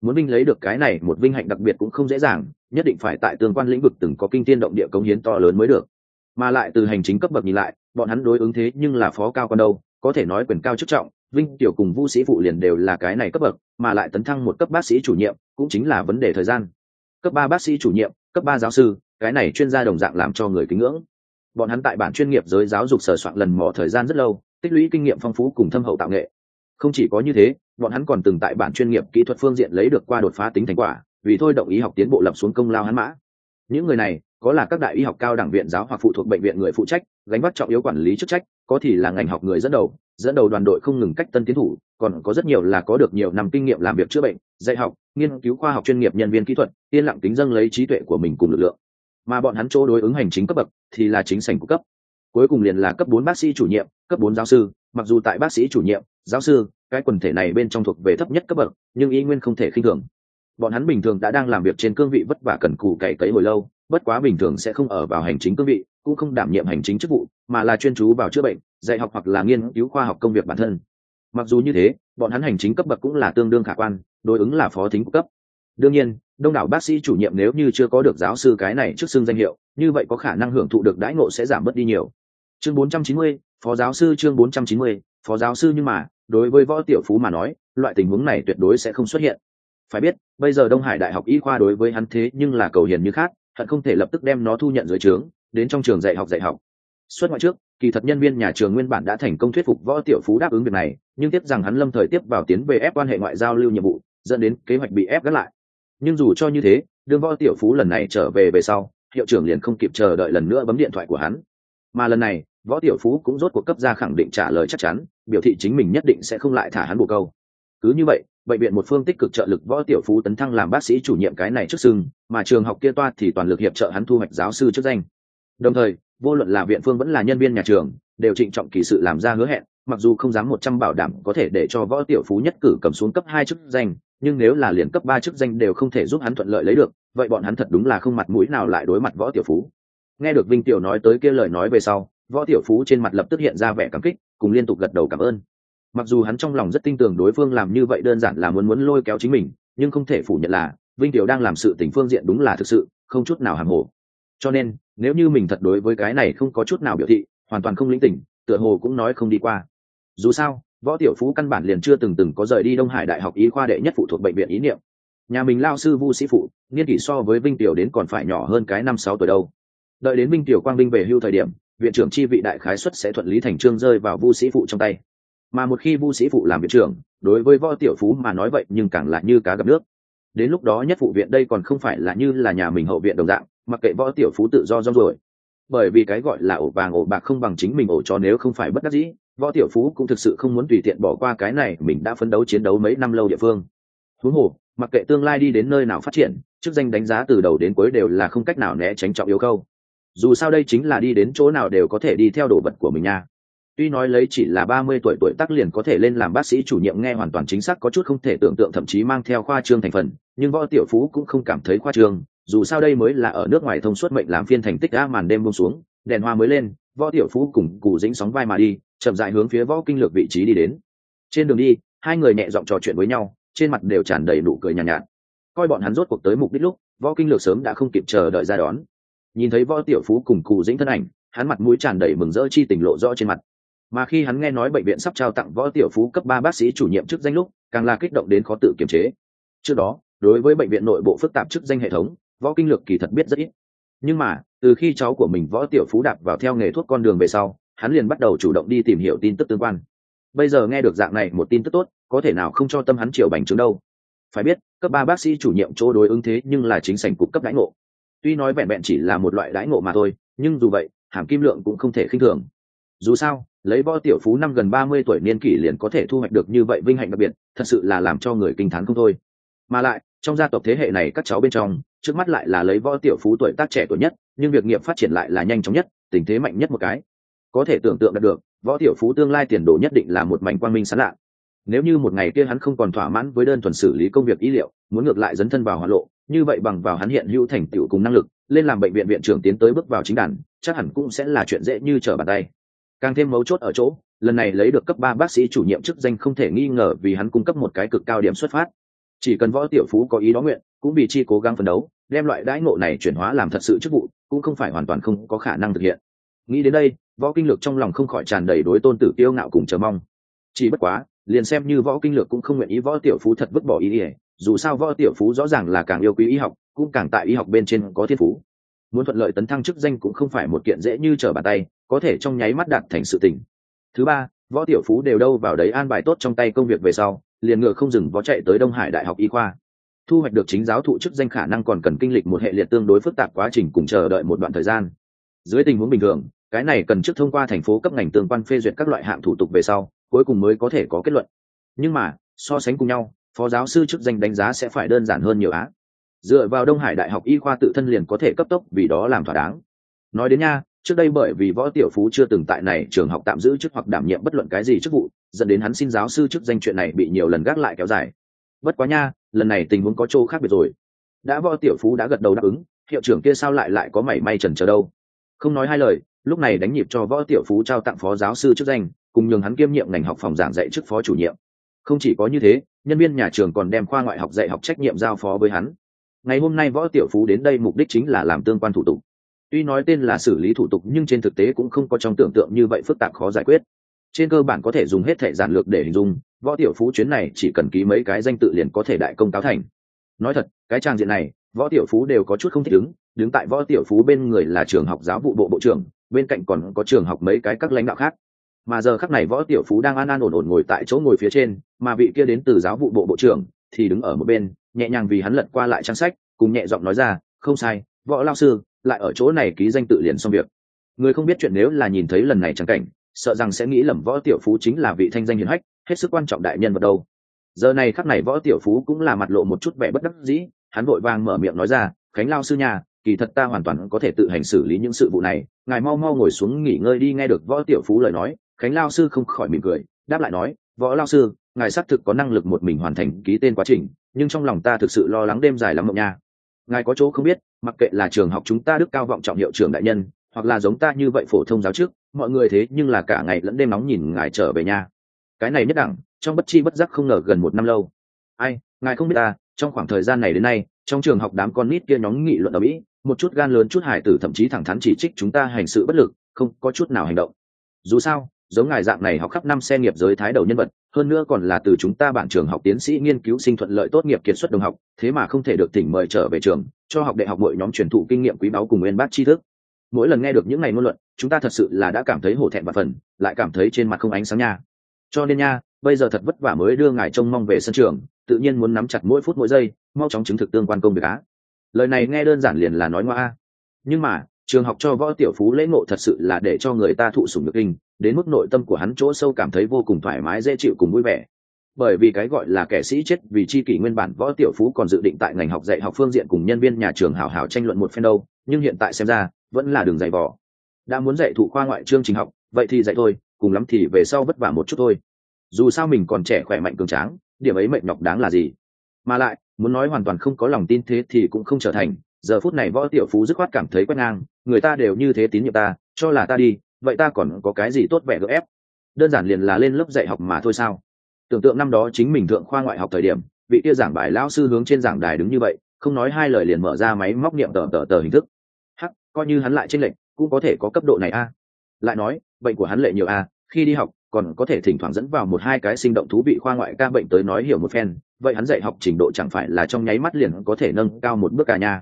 Muốn vinh lấy được cái này một vinh hạnh đặc biệt cũng không dễ dàng, nhất định phải tại tương quan lĩnh vực từng có kinh tiên động địa cống hiến to lớn mới được mà lại từ hành chính cấp bậc nhìn lại, bọn hắn đối ứng thế nhưng là phó cao còn đâu, có thể nói quyền cao chức trọng, vinh, tiểu cùng vu sĩ phụ liền đều là cái này cấp bậc, mà lại tấn thăng một cấp bác sĩ chủ nhiệm cũng chính là vấn đề thời gian. Cấp ba bác sĩ chủ nhiệm, cấp ba giáo sư, cái này chuyên gia đồng dạng làm cho người kính ngưỡng. Bọn hắn tại bản chuyên nghiệp giới giáo dục sở soạn lần mò thời gian rất lâu, tích lũy kinh nghiệm phong phú cùng thâm hậu tạo nghệ. Không chỉ có như thế, bọn hắn còn từng tại bản chuyên nghiệp kỹ thuật phương diện lấy được qua đột phá tính thành quả, vì thôi động ý học tiến bộ lập xuống công lao hắn mã những người này, có là các đại y học cao đẳng viện giáo hoặc phụ thuộc bệnh viện người phụ trách, gánh vác trọng yếu quản lý chức trách, có thì là ngành học người dẫn đầu dẫn đầu đoàn đội không ngừng cách tân tiến thủ, còn có rất nhiều là có được nhiều năm kinh nghiệm làm việc chữa bệnh, dạy học, nghiên cứu khoa học chuyên nghiệp nhân viên kỹ thuật, yên lặng tính dâng lấy trí tuệ của mình cùng lực lượng. Mà bọn hắn chỗ đối ứng hành chính cấp bậc thì là chính sảnh của cấp. Cuối cùng liền là cấp bốn bác sĩ chủ nhiệm, cấp bốn giáo sư. Mặc dù tại bác sĩ chủ nhiệm, giáo sư, cái quần thể này bên trong thuộc về thấp nhất cấp bậc, nhưng y nguyên không thể khinh thường bọn hắn bình thường đã đang làm việc trên cương vị vất vả cần cù cày cấy hồi lâu bất quá bình thường sẽ không ở vào hành chính cương vị cũng không đảm nhiệm hành chính chức vụ mà là chuyên chú vào chữa bệnh dạy học hoặc là nghiên cứu khoa học công việc bản thân. Mặc dù như thế bọn hắn hành chính cấp bậc cũng là tương đương khả quan đối ứng là phó thính cấp. Đương nhiên đông đảo bác sĩ chủ nhiệm nếu như chưa có được giáo sư cái này trước xưng danh hiệu như vậy có khả năng hưởng thụ được đãi ngộ sẽ giảm bớt đi nhiều. Chương 490, phó giáo sư chương 490, phó giáo sư nhưng mà đối với võ tiểu phú mà nói loại tình huống này tuyệt đối sẽ không xuất hiện phải biết, bây giờ đông hải đại học y khoa đối với hắn thế nhưng là cầu hiền như khác hận không thể lập tức đem nó thu nhận dưới trướng, đến trong trường dạy học dạy học. Xuất ngoại trước, kỳ thật nhân viên nhà trường nguyên bản đã thành công thuyết phục võ tiểu phú đáp ứng việc này, nhưng tiếc rằng hắn lâm thời tiếp vào tiến về ép quan hệ ngoại giao lưu nhiệm vụ, dẫn đến kế hoạch bị ép gác lại. Nhưng dù cho như thế, đương võ tiểu phú lần này trở về về sau, hiệu trưởng liền không kịp chờ đợi lần nữa bấm điện thoại của hắn. Mà lần này, võ tiểu phú cũng rốt cuộc cấp ra khẳng định trả lời chắc chắn, biểu thị chính mình nhất định sẽ không lại thả hắn bồ câu. Cứ như vậy bệnh viện một phương tích cực trợ lực võ tiểu phú tấn thăng làm bác sĩ chủ nhiệm cái này trước sưng mà trường học kia toa thì toàn lực hiệp trợ hắn thu hoạch giáo sư chức danh. Đồng thời, vô luận là viện phương vẫn là nhân viên nhà trường, đều trịnh trọng kỳ sự làm ra hứa hẹn, mặc dù không dám một trăm bảo đảm có thể để cho võ tiểu phú nhất cử cầm xuống cấp hai chức danh, nhưng nếu là liền cấp ba chức danh đều không thể giúp hắn thuận lợi lấy được, vậy bọn hắn thật đúng là không mặt mũi nào lại đối mặt võ tiểu phú. Nghe được vinh tiểu nói tới kia lời nói về sau, võ tiểu phú trên mặt lập tức hiện ra vẻ cảm kích, cùng liên tục gật đầu cảm ơn mặc dù hắn trong lòng rất tin tưởng đối phương làm như vậy đơn giản là muốn muốn lôi kéo chính mình, nhưng không thể phủ nhận là vinh tiểu đang làm sự tình phương diện đúng là thực sự, không chút nào hàm hồ. Cho nên, nếu như mình thật đối với cái này không có chút nào biểu thị, hoàn toàn không linh tỉnh tựa hồ cũng nói không đi qua. Dù sao, võ tiểu phú căn bản liền chưa từng từng có rời đi đông hải đại học y khoa đệ nhất phụ thuộc bệnh viện ý niệm. Nhà mình lao sư vu sĩ phụ niên kỷ so với vinh tiểu đến còn phải nhỏ hơn cái năm sáu tuổi đâu. Đợi đến vinh tiểu quang vinh về hưu thời điểm, viện trưởng chi vị đại khái xuất sẽ thuận lý thành trương rơi vào vu sĩ phụ trong tay mà một khi vu sĩ phụ làm viện trưởng, đối với võ tiểu phú mà nói vậy nhưng càng là như cá gặp nước. Đến lúc đó nhất phụ viện đây còn không phải là như là nhà mình hậu viện đồng dạng, mặc kệ võ tiểu phú tự do rong rồi bởi vì cái gọi là ổ vàng ổ bạc không bằng chính mình ổ cho nếu không phải bất đắc dĩ, võ tiểu phú cũng thực sự không muốn tùy tiện bỏ qua cái này mình đã phấn đấu chiến đấu mấy năm lâu địa phương. Huống hồ, mặc kệ tương lai đi đến nơi nào phát triển, chức danh đánh giá từ đầu đến cuối đều là không cách nào né tránh trọng yếu câu. Dù sao đây chính là đi đến chỗ nào đều có thể đi theo đồ vật của mình nha tuy nói lấy chỉ là ba mươi tuổi tuổi tác liền có thể lên làm bác sĩ chủ nhiệm nghe hoàn toàn chính xác có chút không thể tưởng tượng thậm chí mang theo khoa trương thành phần nhưng võ tiểu phú cũng không cảm thấy khoa trương dù sao đây mới là ở nước ngoài thông suốt mệnh làm phiên thành tích đã màn đêm buông xuống đèn hoa mới lên võ tiểu phú cùng cụ dĩnh sóng vai mà đi chậm dại hướng phía võ kinh lược vị trí đi đến. Trên đường đi hai người nhẹ giọng trò chuyện với nhau trên mặt đều tràn đầy nụ cười nhàn nhạt, nhạt. Coi bọn hắn rốt cuộc tới mục đích lúc võ kinh lược sớm đã không kịp chờ đợi ra đón. Nhìn thấy võ tiểu phú cùng cụ dĩnh thân ảnh hắn mặt mũi tràn đầy mừng rỡ chi tình lộ rõ trên mặt mà khi hắn nghe nói bệnh viện sắp trao tặng võ tiểu phú cấp ba bác sĩ chủ nhiệm chức danh lúc, càng là kích động đến khó tự kiềm chế. Trước đó, đối với bệnh viện nội bộ phức tạp chức danh hệ thống, võ kinh lược kỳ thật biết rất ít. Nhưng mà, từ khi cháu của mình võ tiểu phú đạp vào theo nghề thuốc con đường về sau, hắn liền bắt đầu chủ động đi tìm hiểu tin tức tương quan. Bây giờ nghe được dạng này một tin tức tốt, có thể nào không cho tâm hắn chiều bành trướng đâu. Phải biết, cấp ba bác sĩ chủ nhiệm chỗ đối ứng thế nhưng là chính sảnh cục cấp đãi ngộ. Tuy nói vẹn vẹn chỉ là một loại đãi ngộ mà thôi, nhưng dù vậy, hàm kim lượng cũng không thể khinh thường. Dù sao lấy võ tiểu phú năm gần ba mươi tuổi niên kỷ liền có thể thu hoạch được như vậy vinh hạnh đặc biệt, thật sự là làm cho người kinh t h á n không thôi. Mà lại, trong gia tộc thế hệ này các cháu bên trong, trước mắt lại là lấy võ tiểu phú tuổi tác trẻ tuổi nhất, nhưng việc nghiệp phát triển lại là nhanh chóng nhất, tình thế mạnh nhất một cái. Có thể tưởng tượng được, võ tiểu phú tương lai tiền đồ nhất định là một mảnh quang minh sán lạ. Nếu như một ngày kia hắn không còn thỏa mãn với đơn thuần xử lý công việc ý liệu, muốn ngược lại dấn thân vào hoa lộ, như vậy bằng vào hắn hiện hữu thành tựu cùng năng lực, lên làm bệnh viện viện trưởng tiến tới bước vào chính đàn, chắc hẳn cũng sẽ là chuyện dễ như trở bàn tay càng thêm mấu chốt ở chỗ, lần này lấy được cấp ba bác sĩ chủ nhiệm chức danh không thể nghi ngờ vì hắn cung cấp một cái cực cao điểm xuất phát. Chỉ cần võ tiểu phú có ý đó nguyện, cũng vì chi cố gắng phấn đấu, đem loại đãi ngộ này chuyển hóa làm thật sự chức vụ, cũng không phải hoàn toàn không có khả năng thực hiện. Nghĩ đến đây, võ kinh lược trong lòng không khỏi tràn đầy đối tôn tử tiêu ngạo cùng chờ mong. Chỉ bất quá, liền xem như võ kinh lược cũng không nguyện ý võ tiểu phú thật vứt bỏ ý ỉa dù sao võ tiểu phú rõ ràng là càng yêu quý y học, cũng càng tại y học bên trên có thiên phú muốn thuận lợi tấn thăng chức danh cũng không phải một kiện dễ như trở bàn tay, có thể trong nháy mắt đạt thành sự tình. Thứ ba, võ tiểu phú đều đâu vào đấy an bài tốt trong tay công việc về sau, liền ngựa không dừng võ chạy tới đông hải đại học y khoa. Thu hoạch được chính giáo thụ chức danh khả năng còn cần kinh lịch một hệ liệt tương đối phức tạp quá trình cùng chờ đợi một đoạn thời gian. Dưới tình huống bình thường, cái này cần trước thông qua thành phố cấp ngành tương quan phê duyệt các loại hạng thủ tục về sau, cuối cùng mới có thể có kết luận. Nhưng mà, so sánh cùng nhau, phó giáo sư chức danh đánh giá sẽ phải đơn giản hơn nhiều á dựa vào đông hải đại học y khoa tự thân liền có thể cấp tốc vì đó làm thỏa đáng. Nói đến nha, trước đây bởi vì võ tiểu phú chưa từng tại này trường học tạm giữ chức hoặc đảm nhiệm bất luận cái gì chức vụ, dẫn đến hắn xin giáo sư chức danh chuyện này bị nhiều lần gác lại kéo dài. Bất quá nha, lần này tình huống có chỗ khác biệt rồi. Đã võ tiểu phú đã gật đầu đáp ứng, hiệu trưởng kia sao lại lại có mảy may trần chờ đâu? Không nói hai lời, lúc này đánh nhịp cho võ tiểu phú trao tặng phó giáo sư chức danh, cùng nhường hắn kiêm nhiệm ngành học phòng giảng dạy chức phó chủ nhiệm. Không chỉ có như thế, nhân viên nhà trường còn đem khoa ngoại học dạy học trách nhiệm giao phó với hắn ngày hôm nay võ tiểu phú đến đây mục đích chính là làm tương quan thủ tục. Tuy nói tên là xử lý thủ tục nhưng trên thực tế cũng không có trong tưởng tượng như vậy phức tạp khó giải quyết. Trên cơ bản có thể dùng hết thẻ giản lược để hình dung, võ tiểu phú chuyến này chỉ cần ký mấy cái danh tự liền có thể đại công cáo thành. Nói thật, cái trang diện này, võ tiểu phú đều có chút không thích ứng đứng tại võ tiểu phú bên người là trường học giáo vụ bộ bộ trưởng, bên cạnh còn có trường học mấy cái các lãnh đạo khác. Mà giờ khắc này võ tiểu phú đang an an ổn ổn ngồi tại chỗ ngồi phía trên, mà vị kia đến từ giáo vụ bộ bộ trưởng thì đứng ở một bên nhẹ nhàng vì hắn lật qua lại trang sách, cùng nhẹ giọng nói ra, không sai, võ lao sư, lại ở chỗ này ký danh tự liền xong việc. Người không biết chuyện nếu là nhìn thấy lần này chẳng cảnh, sợ rằng sẽ nghĩ lầm võ tiểu phú chính là vị thanh danh hiền hách, hết sức quan trọng đại nhân vật đâu. Giờ này khắc này võ tiểu phú cũng là mặt lộ một chút vẻ bất đắc dĩ, hắn vội vàng mở miệng nói ra, khánh lao sư nhà, kỳ thật ta hoàn toàn có thể tự hành xử lý những sự vụ này, ngài mau mau ngồi xuống nghỉ ngơi đi. Nghe được võ tiểu phú lời nói, khánh lao sư không khỏi mỉm cười, đáp lại nói, võ lao sư, ngài xác thực có năng lực một mình hoàn thành ký tên quá trình nhưng trong lòng ta thực sự lo lắng đêm dài lắm mộng nha. Ngài có chỗ không biết, mặc kệ là trường học chúng ta đức cao vọng trọng hiệu trưởng đại nhân, hoặc là giống ta như vậy phổ thông giáo trước mọi người thế nhưng là cả ngày lẫn đêm nóng nhìn ngài trở về nhà. Cái này nhất đẳng, trong bất chi bất giác không ngờ gần một năm lâu. Ai, ngài không biết ta, trong khoảng thời gian này đến nay, trong trường học đám con nít kia nhóm nghị luận ở mỹ, một chút gan lớn chút hải tử thậm chí thẳng thắn chỉ trích chúng ta hành sự bất lực, không có chút nào hành động. Dù sao giống ngài dạng này học khắp năm xe nghiệp giới thái đầu nhân vật, hơn nữa còn là từ chúng ta bản trường học tiến sĩ nghiên cứu sinh thuận lợi tốt nghiệp kiệt xuất đồng học, thế mà không thể được tỉnh mời trở về trường, cho học đại học mỗi nhóm truyền thụ kinh nghiệm quý báu cùng nguyên bác tri thức. Mỗi lần nghe được những ngày ngôn luận, chúng ta thật sự là đã cảm thấy hổ thẹn và phần, lại cảm thấy trên mặt không ánh sáng nha. Cho nên nha, bây giờ thật vất vả mới đưa ngài trông mong về sân trường, tự nhiên muốn nắm chặt mỗi phút mỗi giây, mau chóng chứng thực tương quan công việc á. Lời này nghe đơn giản liền là nói ngoa. Nhưng mà, trường học cho võ tiểu phú lễ ngộ thật sự là để cho người ta thụ sủng nhược kinh đến mức nội tâm của hắn chỗ sâu cảm thấy vô cùng thoải mái, dễ chịu cùng vui vẻ. Bởi vì cái gọi là kẻ sĩ chết vì chi kỷ nguyên bản võ tiểu phú còn dự định tại ngành học dạy học phương diện cùng nhân viên nhà trường hảo hảo tranh luận một phen đâu, nhưng hiện tại xem ra, vẫn là đường dạy vỏ đã muốn dạy thụ khoa ngoại chương trình học, vậy thì dạy thôi, cùng lắm thì về sau vất vả một chút thôi. Dù sao mình còn trẻ khỏe mạnh cường tráng, điểm ấy mệnh nhọc đáng là gì? Mà lại, muốn nói hoàn toàn không có lòng tin thế thì cũng không trở thành. Giờ phút này võ tiểu phú dứt khoát cảm thấy quét ngang, người ta đều như thế tín nhiệm ta, cho là ta đi vậy ta còn có cái gì tốt vẻ gỡ ép? Đơn giản liền là lên lớp dạy học mà thôi sao? Tưởng tượng năm đó chính mình thượng khoa ngoại học thời điểm, vị kia giảng bài lão sư hướng trên giảng đài đứng như vậy, không nói hai lời liền mở ra máy móc niệm tờ tờ tờ hình thức. Hắc, coi như hắn lại tranh lệch, cũng có thể có cấp độ này a. Lại nói, bệnh của hắn lệ nhiều a, khi đi học, còn có thể thỉnh thoảng dẫn vào một hai cái sinh động thú vị khoa ngoại ca bệnh tới nói hiểu một phen, vậy hắn dạy học trình độ chẳng phải là trong nháy mắt liền có thể nâng cao một bước cả nhà.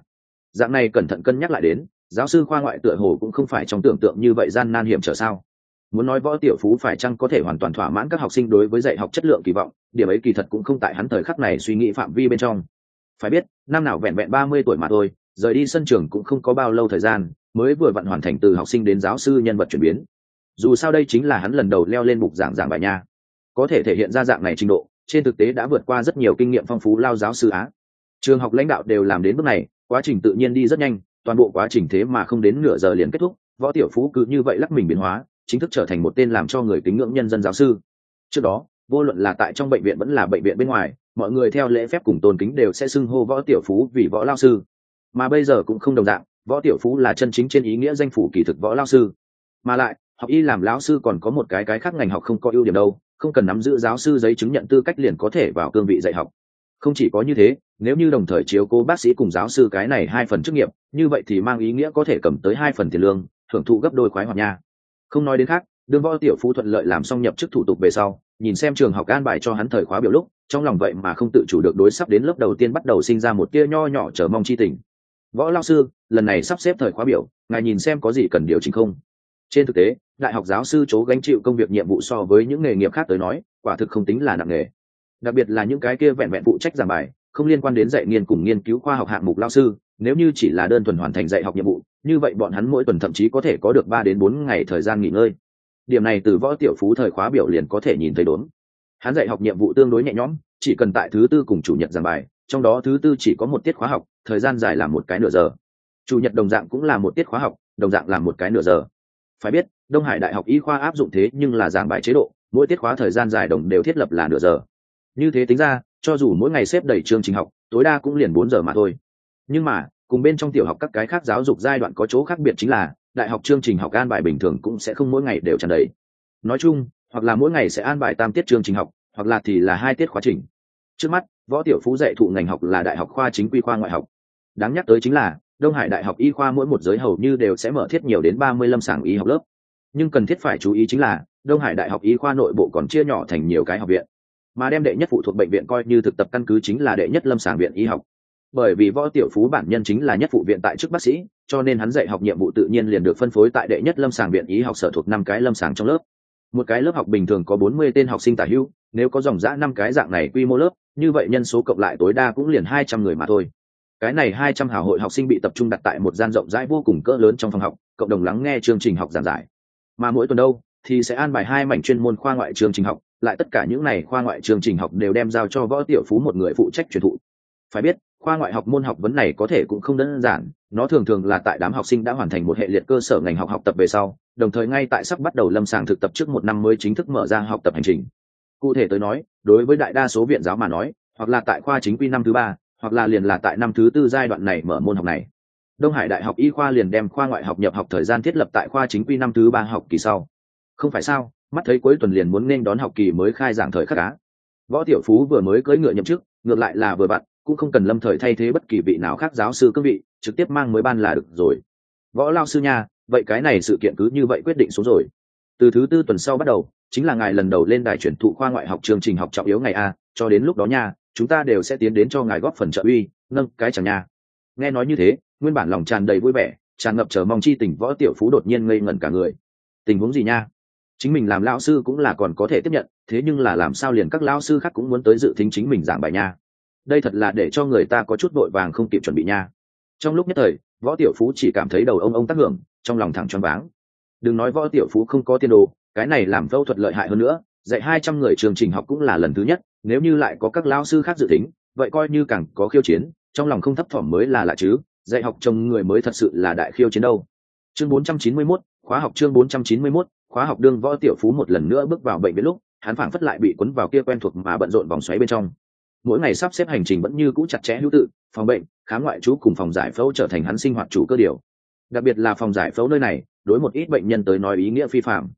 Dạng này cẩn thận cân nhắc lại đến giáo sư khoa ngoại tựa hồ cũng không phải trong tưởng tượng như vậy gian nan hiểm trở sao? Muốn nói võ tiểu phú phải chăng có thể hoàn toàn thỏa mãn các học sinh đối với dạy học chất lượng kỳ vọng, điểm ấy kỳ thật cũng không tại hắn thời khắc này suy nghĩ phạm vi bên trong. Phải biết, năm nào vẹn vẹn ba mươi tuổi mà thôi, rời đi sân trường cũng không có bao lâu thời gian, mới vừa vặn hoàn thành từ học sinh đến giáo sư nhân vật chuyển biến. Dù sao đây chính là hắn lần đầu leo lên bục giảng giảng bài nha. Có thể thể hiện ra dạng này trình độ, trên thực tế đã vượt qua rất nhiều kinh nghiệm phong phú lao giáo sư á. Trường học lãnh đạo đều làm đến bước này, quá trình tự nhiên đi rất nhanh toàn bộ quá trình thế mà không đến nửa giờ liền kết thúc, võ tiểu phú cứ như vậy lắc mình biến hóa, chính thức trở thành một tên làm cho người kính ngưỡng nhân dân giáo sư. Trước đó, vô luận là tại trong bệnh viện vẫn là bệnh viện bên ngoài, mọi người theo lễ phép cùng tôn kính đều sẽ xưng hô võ tiểu phú vì võ lao sư. Mà bây giờ cũng không đồng dạng, võ tiểu phú là chân chính trên ý nghĩa danh phủ kỳ thực võ lao sư. Mà lại, học y làm lão sư còn có một cái cái khác ngành học không có ưu điểm đâu, không cần nắm giữ giáo sư giấy chứng nhận tư cách liền có thể vào cương vị dạy học. Không chỉ có như thế nếu như đồng thời chiếu cố bác sĩ cùng giáo sư cái này hai phần chức nghiệp, như vậy thì mang ý nghĩa có thể cầm tới hai phần tiền lương, thưởng thụ gấp đôi khoái hoạt nha. Không nói đến khác, đương võ tiểu phú thuận lợi làm xong nhập chức thủ tục về sau, nhìn xem trường học an bài cho hắn thời khóa biểu lúc, trong lòng vậy mà không tự chủ được đối sắp đến lớp đầu tiên bắt đầu sinh ra một tia nho nhỏ chờ mong chi tình. Võ lao sư, lần này sắp xếp thời khóa biểu, ngài nhìn xem có gì cần điều chỉnh không? Trên thực tế, đại học giáo sư chố gánh chịu công việc nhiệm vụ so với những nghề nghiệp khác tới nói, quả thực không tính là nặng nghề đặc biệt là những cái kia vẹn vẹn phụ trách giảng bài không liên quan đến dạy nghiên cùng nghiên cứu khoa học hạng mục lao sư, nếu như chỉ là đơn thuần hoàn thành dạy học nhiệm vụ, như vậy bọn hắn mỗi tuần thậm chí có thể có được ba đến bốn ngày thời gian nghỉ ngơi. Điểm này từ võ tiểu phú thời khóa biểu liền có thể nhìn thấy đốn. Hắn dạy học nhiệm vụ tương đối nhẹ nhõm, chỉ cần tại thứ tư cùng chủ nhật giảng bài, trong đó thứ tư chỉ có một tiết khóa học, thời gian dài là một cái nửa giờ. Chủ nhật đồng dạng cũng là một tiết khóa học, đồng dạng là một cái nửa giờ. Phải biết, đông hải đại học y khoa áp dụng thế nhưng là giảng bài chế độ, mỗi tiết khóa thời gian dài đồng đều thiết lập là nửa giờ. Như thế tính ra cho dù mỗi ngày xếp đầy chương trình học, tối đa cũng liền bốn giờ mà thôi. Nhưng mà, cùng bên trong tiểu học các cái khác giáo dục giai đoạn có chỗ khác biệt chính là, đại học chương trình học an bài bình thường cũng sẽ không mỗi ngày đều tràn đầy. Nói chung, hoặc là mỗi ngày sẽ an bài tam tiết chương trình học, hoặc là thì là hai tiết khóa trình. Trước mắt, võ tiểu phú dạy thụ ngành học là đại học khoa chính quy khoa ngoại học. Đáng nhắc tới chính là, đông hải đại học y khoa mỗi một giới hầu như đều sẽ mở thiết nhiều đến ba mươi lâm sàng y học lớp. Nhưng cần thiết phải chú ý chính là, đông hải đại học y khoa nội bộ còn chia nhỏ thành nhiều cái học viện mà đem đệ nhất phụ thuộc bệnh viện coi như thực tập căn cứ chính là đệ nhất lâm sàng viện y học. Bởi vì võ tiểu phú bản nhân chính là nhất phụ viện tại chức bác sĩ, cho nên hắn dạy học nhiệm vụ tự nhiên liền được phân phối tại đệ nhất lâm sàng viện y học sở thuộc năm cái lâm sàng trong lớp. Một cái lớp học bình thường có bốn mươi tên học sinh tả hữu, nếu có dòng giã năm cái dạng này quy mô lớp, như vậy nhân số cộng lại tối đa cũng liền hai trăm người mà thôi. Cái này hai trăm hào hội học sinh bị tập trung đặt tại một gian rộng rãi vô cùng cỡ lớn trong phòng học, cộng đồng lắng nghe chương trình học giảng giải. Mà mỗi tuần đâu, thì sẽ an bài hai mảnh chuyên môn khoa ngoại chương trình học lại tất cả những này khoa ngoại chương trình học đều đem giao cho võ tiểu phú một người phụ trách truyền thụ. Phải biết, khoa ngoại học môn học vấn này có thể cũng không đơn giản, nó thường thường là tại đám học sinh đã hoàn thành một hệ liệt cơ sở ngành học học tập về sau, đồng thời ngay tại sắp bắt đầu lâm sàng thực tập trước một năm mới chính thức mở ra học tập hành trình. Cụ thể tới nói, đối với đại đa số viện giáo mà nói, hoặc là tại khoa chính quy năm thứ ba, hoặc là liền là tại năm thứ tư giai đoạn này mở môn học này. Đông hải đại học y khoa liền đem khoa ngoại học nhập học thời gian thiết lập tại khoa chính quy năm thứ ba học kỳ sau. Không phải sao? Mắt thấy cuối tuần liền muốn nên đón học kỳ mới khai giảng thời khắc cá võ tiểu phú vừa mới cưỡi ngựa nhậm chức, ngược lại là vừa vặn, cũng không cần lâm thời thay thế bất kỳ vị nào khác giáo sư cương vị, trực tiếp mang mới ban là được rồi. Võ lao sư nha, vậy cái này sự kiện cứ như vậy quyết định xuống rồi. Từ thứ tư tuần sau bắt đầu, chính là ngài lần đầu lên đài chuyển thụ khoa ngoại học chương trình học trọng yếu ngày a, cho đến lúc đó nha, chúng ta đều sẽ tiến đến cho ngài góp phần trợ uy, nâng cái chẳng nha. Nghe nói như thế, nguyên bản lòng tràn đầy vui vẻ, tràn ngập chờ mong chi tình võ tiểu phú đột nhiên ngây ngẩn cả người. Tình huống gì nha? Chính mình làm lao sư cũng là còn có thể tiếp nhận thế nhưng là làm sao liền các lao sư khác cũng muốn tới dự thính chính mình giảng bài nha. Đây thật là để cho người ta có chút vội vàng không kịp chuẩn bị nha. Trong lúc nhất thời võ tiểu phú chỉ cảm thấy đầu ông ông tác hưởng trong lòng thẳng choáng váng. Đừng nói võ tiểu phú không có tiên đồ cái này làm phẫu thuật lợi hại hơn nữa dạy hai trăm người trường trình học cũng là lần thứ nhất nếu như lại có các lao sư khác dự tính vậy coi như càng có khiêu chiến trong lòng không thấp thỏm mới là lạ chứ dạy học chồng người mới thật sự là đại khiêu chiến đâu. Chương 491, khóa học chương 491, khóa học đương võ tiểu phú một lần nữa bước vào bệnh viện lúc, hắn phảng phất lại bị cuốn vào kia quen thuộc mà bận rộn vòng xoáy bên trong. Mỗi ngày sắp xếp hành trình vẫn như cũ chặt chẽ hữu tự, phòng bệnh, khám ngoại trú cùng phòng giải phẫu trở thành hắn sinh hoạt chủ cơ điều. Đặc biệt là phòng giải phẫu nơi này, đối một ít bệnh nhân tới nói ý nghĩa phi phạm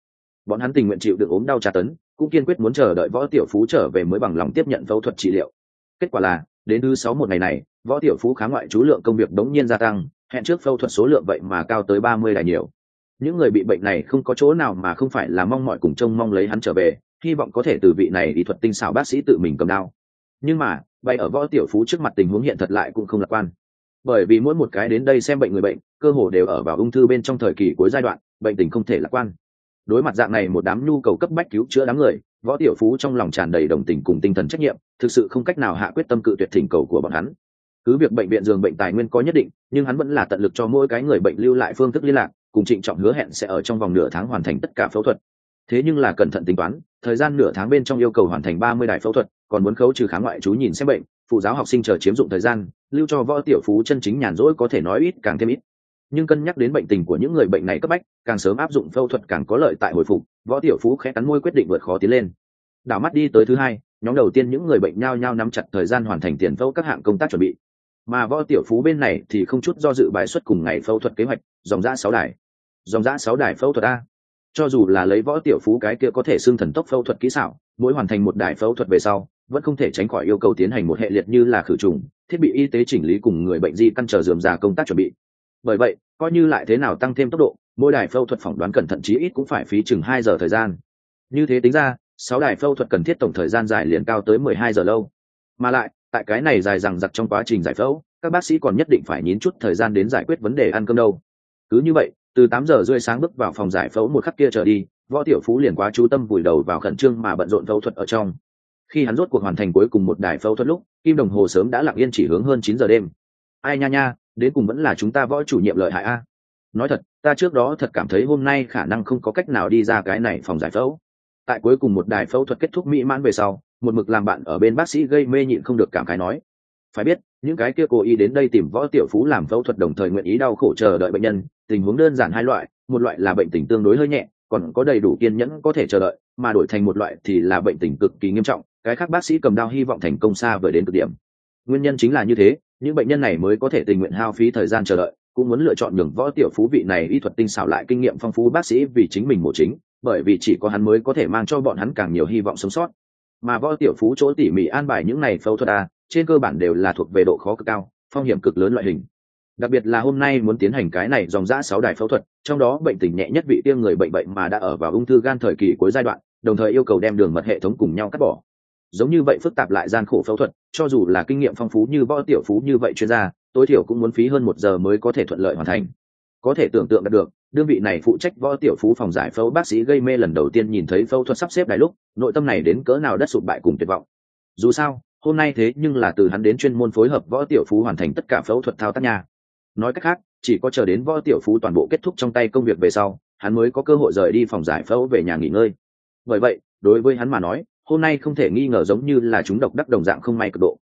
bọn hắn tình nguyện chịu được ốm đau tra tấn, cũng kiên quyết muốn chờ đợi võ tiểu phú trở về mới bằng lòng tiếp nhận phẫu thuật trị liệu. Kết quả là, đến thứ sáu một ngày này, võ tiểu phú khám ngoại trú lượng công việc đống nhiên gia tăng, hẹn trước phẫu thuật số lượng vậy mà cao tới ba mươi là nhiều những người bị bệnh này không có chỗ nào mà không phải là mong mọi cùng trông mong lấy hắn trở về, hy vọng có thể từ vị này đi thuật tinh xảo bác sĩ tự mình cầm đao. Nhưng mà bay ở võ tiểu phú trước mặt tình huống hiện thật lại cũng không lạc quan. Bởi vì mỗi một cái đến đây xem bệnh người bệnh, cơ hồ đều ở vào ung thư bên trong thời kỳ cuối giai đoạn, bệnh tình không thể lạc quan. Đối mặt dạng này một đám nhu cầu cấp bách cứu chữa đám người, võ tiểu phú trong lòng tràn đầy đồng tình cùng tinh thần trách nhiệm, thực sự không cách nào hạ quyết tâm cự tuyệt thỉnh cầu của bọn hắn. Cứ việc bệnh viện giường bệnh tài nguyên có nhất định, nhưng hắn vẫn là tận lực cho mỗi cái người bệnh lưu lại phương thức liên lạc cùng trịnh trọng hứa hẹn sẽ ở trong vòng nửa tháng hoàn thành tất cả phẫu thuật. Thế nhưng là cẩn thận tính toán, thời gian nửa tháng bên trong yêu cầu hoàn thành ba mươi đài phẫu thuật, còn muốn khấu trừ kháng ngoại chú nhìn xem bệnh, phụ giáo học sinh chờ chiếm dụng thời gian, lưu cho võ tiểu phú chân chính nhàn rỗi có thể nói ít càng thêm ít. Nhưng cân nhắc đến bệnh tình của những người bệnh này cấp bách, càng sớm áp dụng phẫu thuật càng có lợi tại hồi phục, võ tiểu phú khẽ cắn môi quyết định vượt khó tiến lên. Đảo mắt đi tới thứ hai, nhóm đầu tiên những người bệnh nhao nhao nắm chặt thời gian hoàn thành tiền phẫu các hạng công tác chuẩn bị. Mà võ tiểu phú bên này thì không chút do dự bài xuất cùng ngày phẫu thuật kế hoạch, dòng ra sáu đài dòng dã sáu đài phẫu thuật a. Cho dù là lấy võ tiểu phú cái kia có thể xưng thần tốc phẫu thuật kỹ xảo, mỗi hoàn thành một đài phẫu thuật về sau, vẫn không thể tránh khỏi yêu cầu tiến hành một hệ liệt như là khử trùng, thiết bị y tế chỉnh lý cùng người bệnh di căn trở dườm già công tác chuẩn bị. Bởi vậy, coi như lại thế nào tăng thêm tốc độ, mỗi đài phẫu thuật phỏng đoán cẩn thận chí ít cũng phải phí chừng hai giờ thời gian. Như thế tính ra, sáu đài phẫu thuật cần thiết tổng thời gian dài liền cao tới mười hai giờ lâu. Mà lại, tại cái này dài rằng giặc trong quá trình giải phẫu, các bác sĩ còn nhất định phải nhín chút thời gian đến giải quyết vấn đề ăn cơm đâu. Cứ như vậy từ tám giờ rưỡi sáng bước vào phòng giải phẫu một khắc kia trở đi, võ tiểu phú liền quá chú tâm vùi đầu vào khẩn trương mà bận rộn phẫu thuật ở trong. Khi hắn rốt cuộc hoàn thành cuối cùng một đài phẫu thuật lúc, kim đồng hồ sớm đã lặng yên chỉ hướng hơn chín giờ đêm. Ai nha nha, đến cùng vẫn là chúng ta võ chủ nhiệm lợi hại a? Nói thật, ta trước đó thật cảm thấy hôm nay khả năng không có cách nào đi ra cái này phòng giải phẫu. Tại cuối cùng một đài phẫu thuật kết thúc mỹ mãn về sau, một mực làm bạn ở bên bác sĩ gây mê nhịn không được cảm khái nói, phải biết, những cái kia cố ý đến đây tìm võ tiểu phú làm phẫu thuật đồng thời nguyện ý đau khổ chờ đợi bệnh nhân tình huống đơn giản hai loại, một loại là bệnh tình tương đối hơi nhẹ, còn có đầy đủ kiên nhẫn có thể chờ đợi, mà đổi thành một loại thì là bệnh tình cực kỳ nghiêm trọng, cái khác bác sĩ cầm đao hy vọng thành công xa vời đến cực điểm. Nguyên nhân chính là như thế, những bệnh nhân này mới có thể tình nguyện hao phí thời gian chờ đợi, cũng muốn lựa chọn nhường võ tiểu phú vị này y thuật tinh xảo lại kinh nghiệm phong phú bác sĩ vì chính mình mổ chính, bởi vì chỉ có hắn mới có thể mang cho bọn hắn càng nhiều hy vọng sống sót. Mà võ tiểu phú chỗ tỉ mỉ an bài những này phẫu thuật a, trên cơ bản đều là thuộc về độ khó cực cao, phong hiểm cực lớn loại hình đặc biệt là hôm nay muốn tiến hành cái này dòng giã sáu đài phẫu thuật, trong đó bệnh tình nhẹ nhất vị tiêm người bệnh bệnh mà đã ở vào ung thư gan thời kỳ cuối giai đoạn, đồng thời yêu cầu đem đường mật hệ thống cùng nhau cắt bỏ. Giống như vậy phức tạp lại gian khổ phẫu thuật, cho dù là kinh nghiệm phong phú như võ tiểu phú như vậy chuyên gia, tối thiểu cũng muốn phí hơn một giờ mới có thể thuận lợi hoàn thành. Có thể tưởng tượng được, đơn vị này phụ trách võ tiểu phú phòng giải phẫu bác sĩ gây mê lần đầu tiên nhìn thấy phẫu thuật sắp xếp đài lúc, nội tâm này đến cỡ nào đất sụp bại cùng tuyệt vọng. Dù sao, hôm nay thế nhưng là từ hắn đến chuyên môn phối hợp võ tiểu phú hoàn thành tất cả phẫu thuật thao tác nhà nói cách khác, chỉ có chờ đến võ tiểu phú toàn bộ kết thúc trong tay công việc về sau, hắn mới có cơ hội rời đi phòng giải phẫu về nhà nghỉ ngơi. Bởi vậy, đối với hắn mà nói, hôm nay không thể nghi ngờ giống như là chúng độc đắc đồng dạng không may cực độ.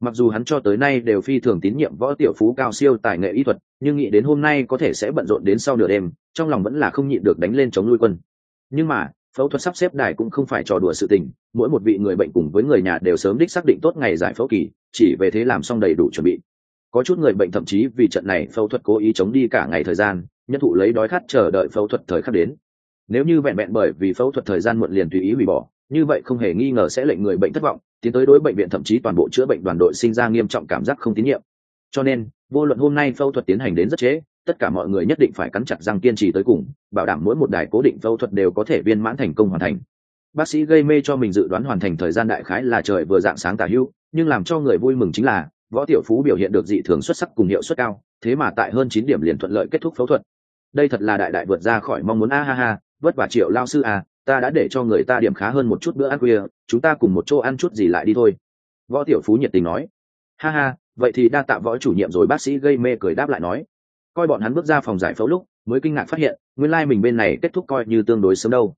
Mặc dù hắn cho tới nay đều phi thường tín nhiệm võ tiểu phú cao siêu tài nghệ y thuật, nhưng nghĩ đến hôm nay có thể sẽ bận rộn đến sau nửa đêm, trong lòng vẫn là không nhịn được đánh lên chống nuôi quân. Nhưng mà, phẫu thuật sắp xếp đài cũng không phải trò đùa sự tình, mỗi một vị người bệnh cùng với người nhà đều sớm đích xác định tốt ngày giải phẫu kỳ, chỉ về thế làm xong đầy đủ chuẩn bị có chút người bệnh thậm chí vì trận này phẫu thuật cố ý chống đi cả ngày thời gian nhân thụ lấy đói khát chờ đợi phẫu thuật thời khắc đến. Nếu như vẹn vẹn bởi vì phẫu thuật thời gian muộn liền tùy ý hủy bỏ, như vậy không hề nghi ngờ sẽ lệnh người bệnh thất vọng, tiến tới đối bệnh viện thậm chí toàn bộ chữa bệnh đoàn đội sinh ra nghiêm trọng cảm giác không tín nhiệm. Cho nên, vô luận hôm nay phẫu thuật tiến hành đến rất chế tất cả mọi người nhất định phải cắn chặt răng kiên trì tới cùng, bảo đảm mỗi một đài cố định phẫu thuật đều có thể viên mãn thành công hoàn thành. Bác sĩ gây mê cho mình dự đoán hoàn thành thời gian đại khái là trời vừa dạng sáng tả hưu, nhưng làm cho người vui mừng chính là võ tiểu phú biểu hiện được dị thường xuất sắc cùng hiệu suất cao, thế mà tại hơn chín điểm liền thuận lợi kết thúc phẫu thuật. Đây thật là đại đại vượt ra khỏi mong muốn, a ha ha, vất vả triệu lao sư à ta đã để cho người ta điểm khá hơn một chút bữa ăn khuya, chúng ta cùng một chỗ ăn chút gì lại đi thôi. Võ tiểu phú nhiệt tình nói. Ha ha, vậy thì đa tạ võ chủ nhiệm rồi, bác sĩ gây mê cười đáp lại nói. Coi bọn hắn bước ra phòng giải phẫu lúc, mới kinh ngạc phát hiện, nguyên lai、like、mình bên này kết thúc coi như tương đối sớm đâu.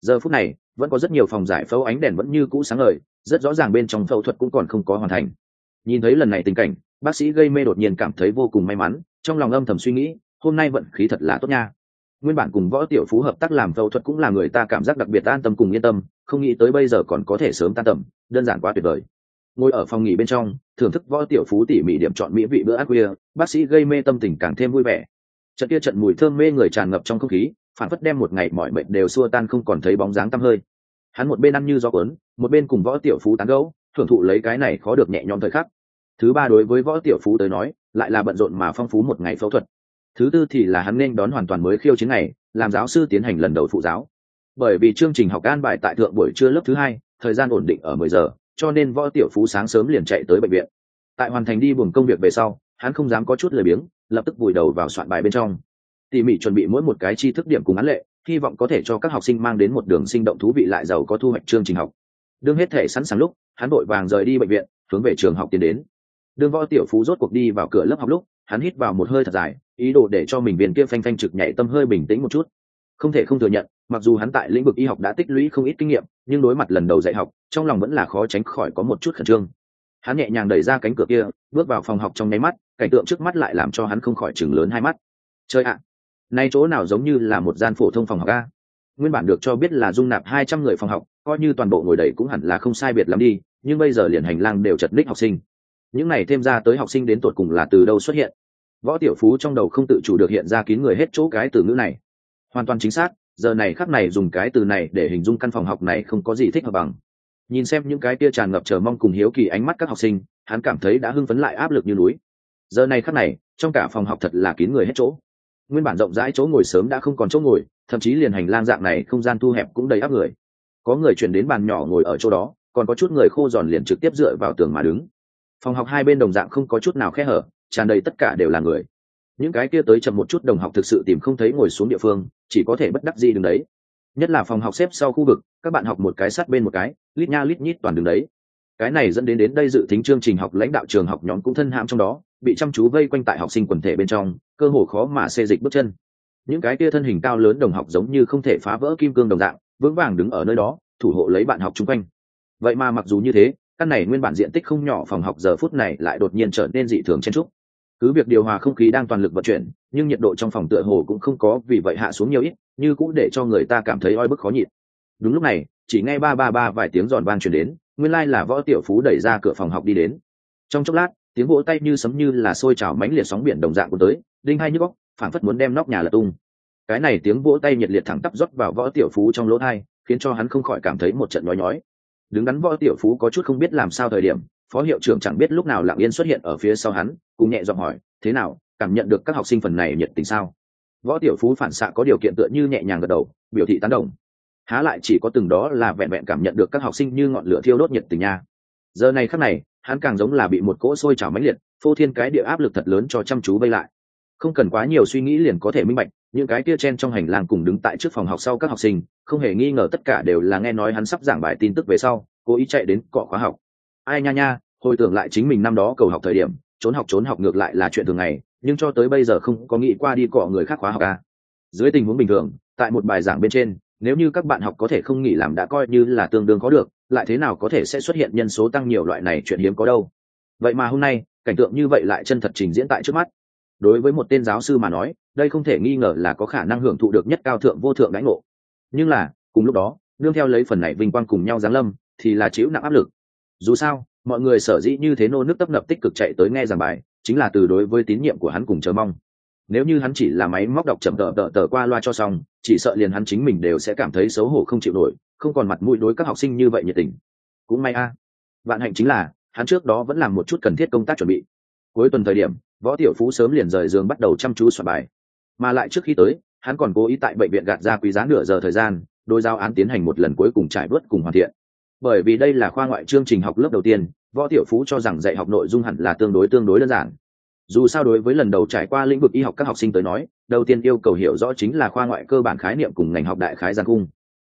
Giờ phút này, vẫn có rất nhiều phòng giải phẫu ánh đèn vẫn như cũ sáng ngời, rất rõ ràng bên trong phẫu thuật cũng còn không có hoàn thành nhìn thấy lần này tình cảnh, bác sĩ gây mê đột nhiên cảm thấy vô cùng may mắn, trong lòng âm thầm suy nghĩ, hôm nay vận khí thật là tốt nha. Nguyên bản cùng võ tiểu phú hợp tác làm phẫu thuật cũng là người ta cảm giác đặc biệt an tâm cùng yên tâm, không nghĩ tới bây giờ còn có thể sớm tan tầm, đơn giản quá tuyệt vời. Ngồi ở phòng nghỉ bên trong, thưởng thức võ tiểu phú tỉ mỉ điểm chọn mỹ vị bữa ăn khuya, bác sĩ gây mê tâm tình càng thêm vui vẻ. Trận kia trận mùi thơm mê người tràn ngập trong không khí, phản phất đem một ngày mọi mệnh đều xua tan không còn thấy bóng dáng tăm hơi. Hắn một bên ăn như gió cuốn, một bên cùng võ tiểu phú tán gẫu thưởng thụ lấy cái này khó được nhẹ nhõm thời khắc. Thứ ba đối với võ tiểu phú tới nói, lại là bận rộn mà phong phú một ngày phẫu thuật. Thứ tư thì là hắn nên đón hoàn toàn mới khiêu chiến này làm giáo sư tiến hành lần đầu phụ giáo. Bởi vì chương trình học an bài tại thượng buổi trưa lớp thứ hai, thời gian ổn định ở mười giờ, cho nên võ tiểu phú sáng sớm liền chạy tới bệnh viện. Tại hoàn thành đi buồng công việc về sau, hắn không dám có chút lười biếng, lập tức vùi đầu vào soạn bài bên trong. Tỉ mỉ chuẩn bị mỗi một cái chi thức điểm cùng án lệ, hy vọng có thể cho các học sinh mang đến một đường sinh động thú vị lại giàu có thu hoạch chương trình học. Đương hết thể sẵn sàng lúc hắn vội vàng rời đi bệnh viện, hướng về trường học tiến đến. Đương võ tiểu phú rốt cuộc đi vào cửa lớp học lúc, hắn hít vào một hơi thật dài, ý đồ để cho mình viên kia phanh phanh trực nhảy tâm hơi bình tĩnh một chút. Không thể không thừa nhận, mặc dù hắn tại lĩnh vực y học đã tích lũy không ít kinh nghiệm, nhưng đối mặt lần đầu dạy học, trong lòng vẫn là khó tránh khỏi có một chút khẩn trương. Hắn nhẹ nhàng đẩy ra cánh cửa kia, bước vào phòng học trong nháy mắt, cảnh tượng trước mắt lại làm cho hắn không khỏi chừng lớn hai mắt. Chơi ạ, nay chỗ nào giống như là một gian phổ thông phòng học a? Nguyên bản được cho biết là dung nạp hai trăm người phòng học, coi như toàn bộ ngồi đầy cũng hẳn là không sai biệt lắm đi nhưng bây giờ liền hành lang đều chật ních học sinh. Những này thêm ra tới học sinh đến tột cùng là từ đâu xuất hiện? Võ tiểu phú trong đầu không tự chủ được hiện ra kín người hết chỗ cái từ ngữ này. Hoàn toàn chính xác, giờ này khắc này dùng cái từ này để hình dung căn phòng học này không có gì thích hợp bằng. Nhìn xem những cái tia tràn ngập chờ mong cùng hiếu kỳ ánh mắt các học sinh, hắn cảm thấy đã hưng phấn lại áp lực như núi. Giờ này khắc này, trong cả phòng học thật là kín người hết chỗ. Nguyên bản rộng rãi chỗ ngồi sớm đã không còn chỗ ngồi, thậm chí liền hành lang dạng này không gian thu hẹp cũng đầy áp người. Có người chuyển đến bàn nhỏ ngồi ở chỗ đó còn có chút người khô giòn liền trực tiếp dựa vào tường mà đứng. Phòng học hai bên đồng dạng không có chút nào khe hở, tràn đầy tất cả đều là người. Những cái kia tới chậm một chút đồng học thực sự tìm không thấy ngồi xuống địa phương, chỉ có thể bất đắc gì đứng đấy. Nhất là phòng học xếp sau khu vực, các bạn học một cái sát bên một cái, lít nha lít nhít toàn đứng đấy. Cái này dẫn đến đến đây dự tính chương trình học lãnh đạo trường học nhóm cũng thân hãm trong đó, bị chăm chú vây quanh tại học sinh quần thể bên trong, cơ hồ khó mà xê dịch bước chân. Những cái kia thân hình cao lớn đồng học giống như không thể phá vỡ kim cương đồng dạng, vững vàng đứng ở nơi đó, thủ hộ lấy bạn học chung quanh vậy mà mặc dù như thế, căn này nguyên bản diện tích không nhỏ phòng học giờ phút này lại đột nhiên trở nên dị thường chen trúc cứ việc điều hòa không khí đang toàn lực vận chuyển, nhưng nhiệt độ trong phòng tựa hồ cũng không có vì vậy hạ xuống nhiều ít, như cũng để cho người ta cảm thấy oi bức khó nhịn. Đúng lúc này, chỉ nghe ba ba ba vài tiếng giòn vang chuyển đến, nguyên lai、like、là võ tiểu phú đẩy ra cửa phòng học đi đến. Trong chốc lát, tiếng vỗ tay như sấm như là xôi trào mánh liệt sóng biển đồng dạng của tới, đinh hai nhức góc phảng phất muốn đem nóc nhà lật tung. Cái này tiếng vỗ tay nhiệt liệt thẳng tắp rót vào võ tiểu phú trong lỗ thai khiến cho hắn không khỏi cảm thấy một trận nhói nhói đứng đắn võ tiểu phú có chút không biết làm sao thời điểm, phó hiệu trưởng chẳng biết lúc nào lặng yên xuất hiện ở phía sau hắn, cùng nhẹ giọng hỏi, thế nào, cảm nhận được các học sinh phần này nhiệt tình sao? Võ tiểu phú phản xạ có điều kiện tựa như nhẹ nhàng gật đầu, biểu thị tán đồng. Há lại chỉ có từng đó là vẹn vẹn cảm nhận được các học sinh như ngọn lửa thiêu đốt nhiệt tình nha. Giờ này khắc này, hắn càng giống là bị một cỗ sôi trào mãnh liệt, phô thiên cái địa áp lực thật lớn cho chăm chú vây lại. Không cần quá nhiều suy nghĩ liền có thể minh bạch những cái kia chen trong hành lang cùng đứng tại trước phòng học sau các học sinh, không hề nghi ngờ tất cả đều là nghe nói hắn sắp giảng bài tin tức về sau, cố ý chạy đến cọ khóa học. Ai nha nha, hồi tưởng lại chính mình năm đó cầu học thời điểm, trốn học trốn học ngược lại là chuyện thường ngày, nhưng cho tới bây giờ không có nghĩ qua đi cọ người khác khóa học à. dưới tình huống bình thường, tại một bài giảng bên trên, nếu như các bạn học có thể không nghỉ làm đã coi như là tương đương có được, lại thế nào có thể sẽ xuất hiện nhân số tăng nhiều loại này chuyện hiếm có đâu. Vậy mà hôm nay, cảnh tượng như vậy lại chân thật trình diễn tại trước mắt đối với một tên giáo sư mà nói, đây không thể nghi ngờ là có khả năng hưởng thụ được nhất cao thượng vô thượng đãi ngộ. Nhưng là, cùng lúc đó, nương theo lấy phần này vinh quang cùng nhau giáng lâm, thì là chịu nặng áp lực. Dù sao, mọi người sở dĩ như thế nô nước tấp nập tích cực chạy tới nghe giảng bài, chính là từ đối với tín nhiệm của hắn cùng chờ mong. Nếu như hắn chỉ là máy móc đọc chậm tờ tờ tờ qua loa cho xong, chỉ sợ liền hắn chính mình đều sẽ cảm thấy xấu hổ không chịu nổi, không còn mặt mũi đối các học sinh như vậy nhiệt tình. Cũng may a. À. vạn hạnh chính là, hắn trước đó vẫn làm một chút cần thiết công tác chuẩn bị. Cuối tuần thời điểm võ tiểu phú sớm liền rời giường bắt đầu chăm chú soạn bài. Mà lại trước khi tới, hắn còn cố ý tại bệnh viện gạt ra quý giá nửa giờ thời gian đôi giao án tiến hành một lần cuối cùng trải bớt cùng hoàn thiện. Bởi vì đây là khoa ngoại chương trình học lớp đầu tiên, võ tiểu phú cho rằng dạy học nội dung hẳn là tương đối tương đối đơn giản. Dù sao đối với lần đầu trải qua lĩnh vực y học các học sinh tới nói, đầu tiên yêu cầu hiểu rõ chính là khoa ngoại cơ bản khái niệm cùng ngành học đại khái giang cung.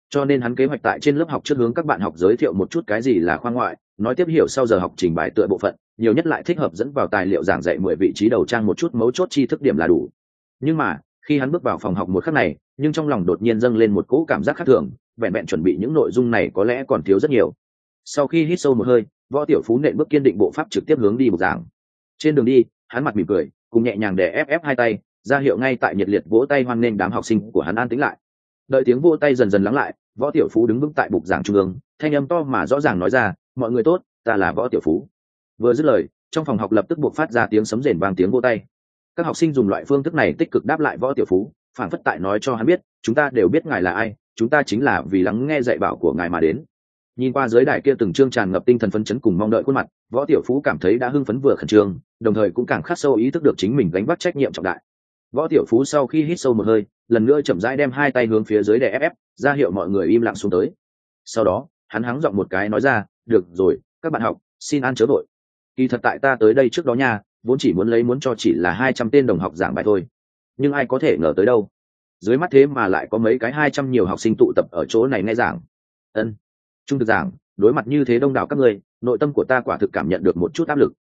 Cho nên hắn kế hoạch tại trên lớp học trước hướng các bạn học giới thiệu một chút cái gì là khoa ngoại, nói tiếp hiểu sau giờ học trình bài tựa bộ phận nhiều nhất lại thích hợp dẫn vào tài liệu giảng dạy mười vị trí đầu trang một chút mấu chốt chi thức điểm là đủ. Nhưng mà, khi hắn bước vào phòng học một khắc này, nhưng trong lòng đột nhiên dâng lên một cỗ cảm giác khác thường, vẹn vẹn chuẩn bị những nội dung này có lẽ còn thiếu rất nhiều. Sau khi hít sâu một hơi, võ tiểu phú nện bước kiên định bộ pháp trực tiếp hướng đi bục giảng. Trên đường đi, hắn mặt mỉm cười, cùng nhẹ nhàng để ép ép hai tay, ra hiệu ngay tại nhiệt liệt vỗ tay hoan nghênh đám học sinh của hắn an tĩnh lại. Đợi tiếng vỗ tay dần dần lắng lại, võ tiểu phú đứng vững tại bục giảng trung ương, thanh âm to mà rõ ràng nói ra, mọi người tốt, ta là võ tiểu phú vừa dứt lời, trong phòng học lập tức buộc phát ra tiếng sấm rền vang tiếng vỗ tay. Các học sinh dùng loại phương thức này tích cực đáp lại võ tiểu phú phản phất tại nói cho hắn biết, chúng ta đều biết ngài là ai, chúng ta chính là vì lắng nghe dạy bảo của ngài mà đến. Nhìn qua giới đài kia từng chương tràn ngập tinh thần phấn chấn cùng mong đợi khuôn mặt, võ tiểu phú cảm thấy đã hưng phấn vừa khẩn trương, đồng thời cũng càng khắc sâu ý thức được chính mình gánh vác trách nhiệm trọng đại. Võ tiểu phú sau khi hít sâu một hơi, lần nữa chậm rãi đem hai tay hướng phía dưới để ép ép, ra hiệu mọi người im lặng xuống tới. Sau đó, hắn hắng giọng một cái nói ra, được rồi, các bạn học, xin ăn chớ vội kỳ thật tại ta tới đây trước đó nha, vốn chỉ muốn lấy muốn cho chỉ là hai trăm tên đồng học giảng bài thôi. Nhưng ai có thể ngờ tới đâu. Dưới mắt thế mà lại có mấy cái hai trăm nhiều học sinh tụ tập ở chỗ này nghe giảng. Ân, trung thực giảng, đối mặt như thế đông đảo các người nội tâm của ta quả thực cảm nhận được một chút áp lực.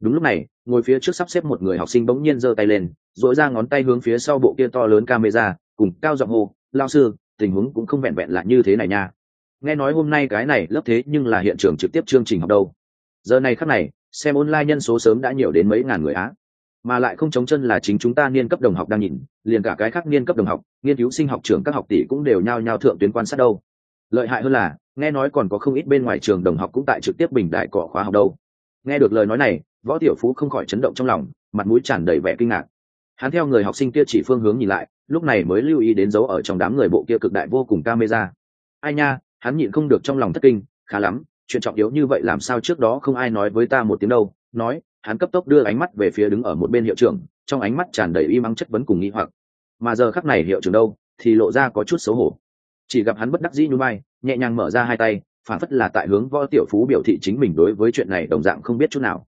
Đúng lúc này, ngồi phía trước sắp xếp một người học sinh bỗng nhiên giơ tay lên dội ra ngón tay hướng phía sau bộ kia to lớn camera, cùng cao giọng hô lao sư, tình huống cũng không vẹn vẹn là như thế này nha. Nghe nói hôm nay cái này lớp thế nhưng là hiện trường trực tiếp chương trình học đâu. Giờ này khắc này xem online nhân số sớm đã nhiều đến mấy ngàn người á. Mà lại không chống chân là chính chúng ta niên cấp đồng học đang nhìn, liền cả cái khác niên cấp đồng học, nghiên cứu sinh học trường các học tỷ cũng đều nhao nhao thượng tuyến quan sát đâu. Lợi hại hơn là, nghe nói còn có không ít bên ngoài trường đồng học cũng tại trực tiếp bình đại cọ khóa học đâu. Nghe được lời nói này, võ tiểu phú không khỏi chấn động trong lòng, mặt mũi tràn đầy vẻ kinh ngạc. Hắn theo người học sinh kia chỉ phương hướng nhìn lại, lúc này mới lưu ý đến dấu ở trong đám người bộ kia cực đại vô cùng camera. Ai nha, hắn nhịn không được trong lòng thất kinh, khá lắm chuyện trọng yếu như vậy làm sao trước đó không ai nói với ta một tiếng đâu. Nói, hắn cấp tốc đưa ánh mắt về phía đứng ở một bên hiệu trưởng, trong ánh mắt tràn đầy y mắng chất vấn cùng nghi hoặc. Mà giờ khắc này hiệu trưởng đâu, thì lộ ra có chút xấu hổ. Chỉ gặp hắn bất đắc dĩ như bay nhẹ nhàng mở ra hai tay, phản phất là tại hướng võ tiểu phú biểu thị chính mình đối với chuyện này đồng dạng không biết chút nào.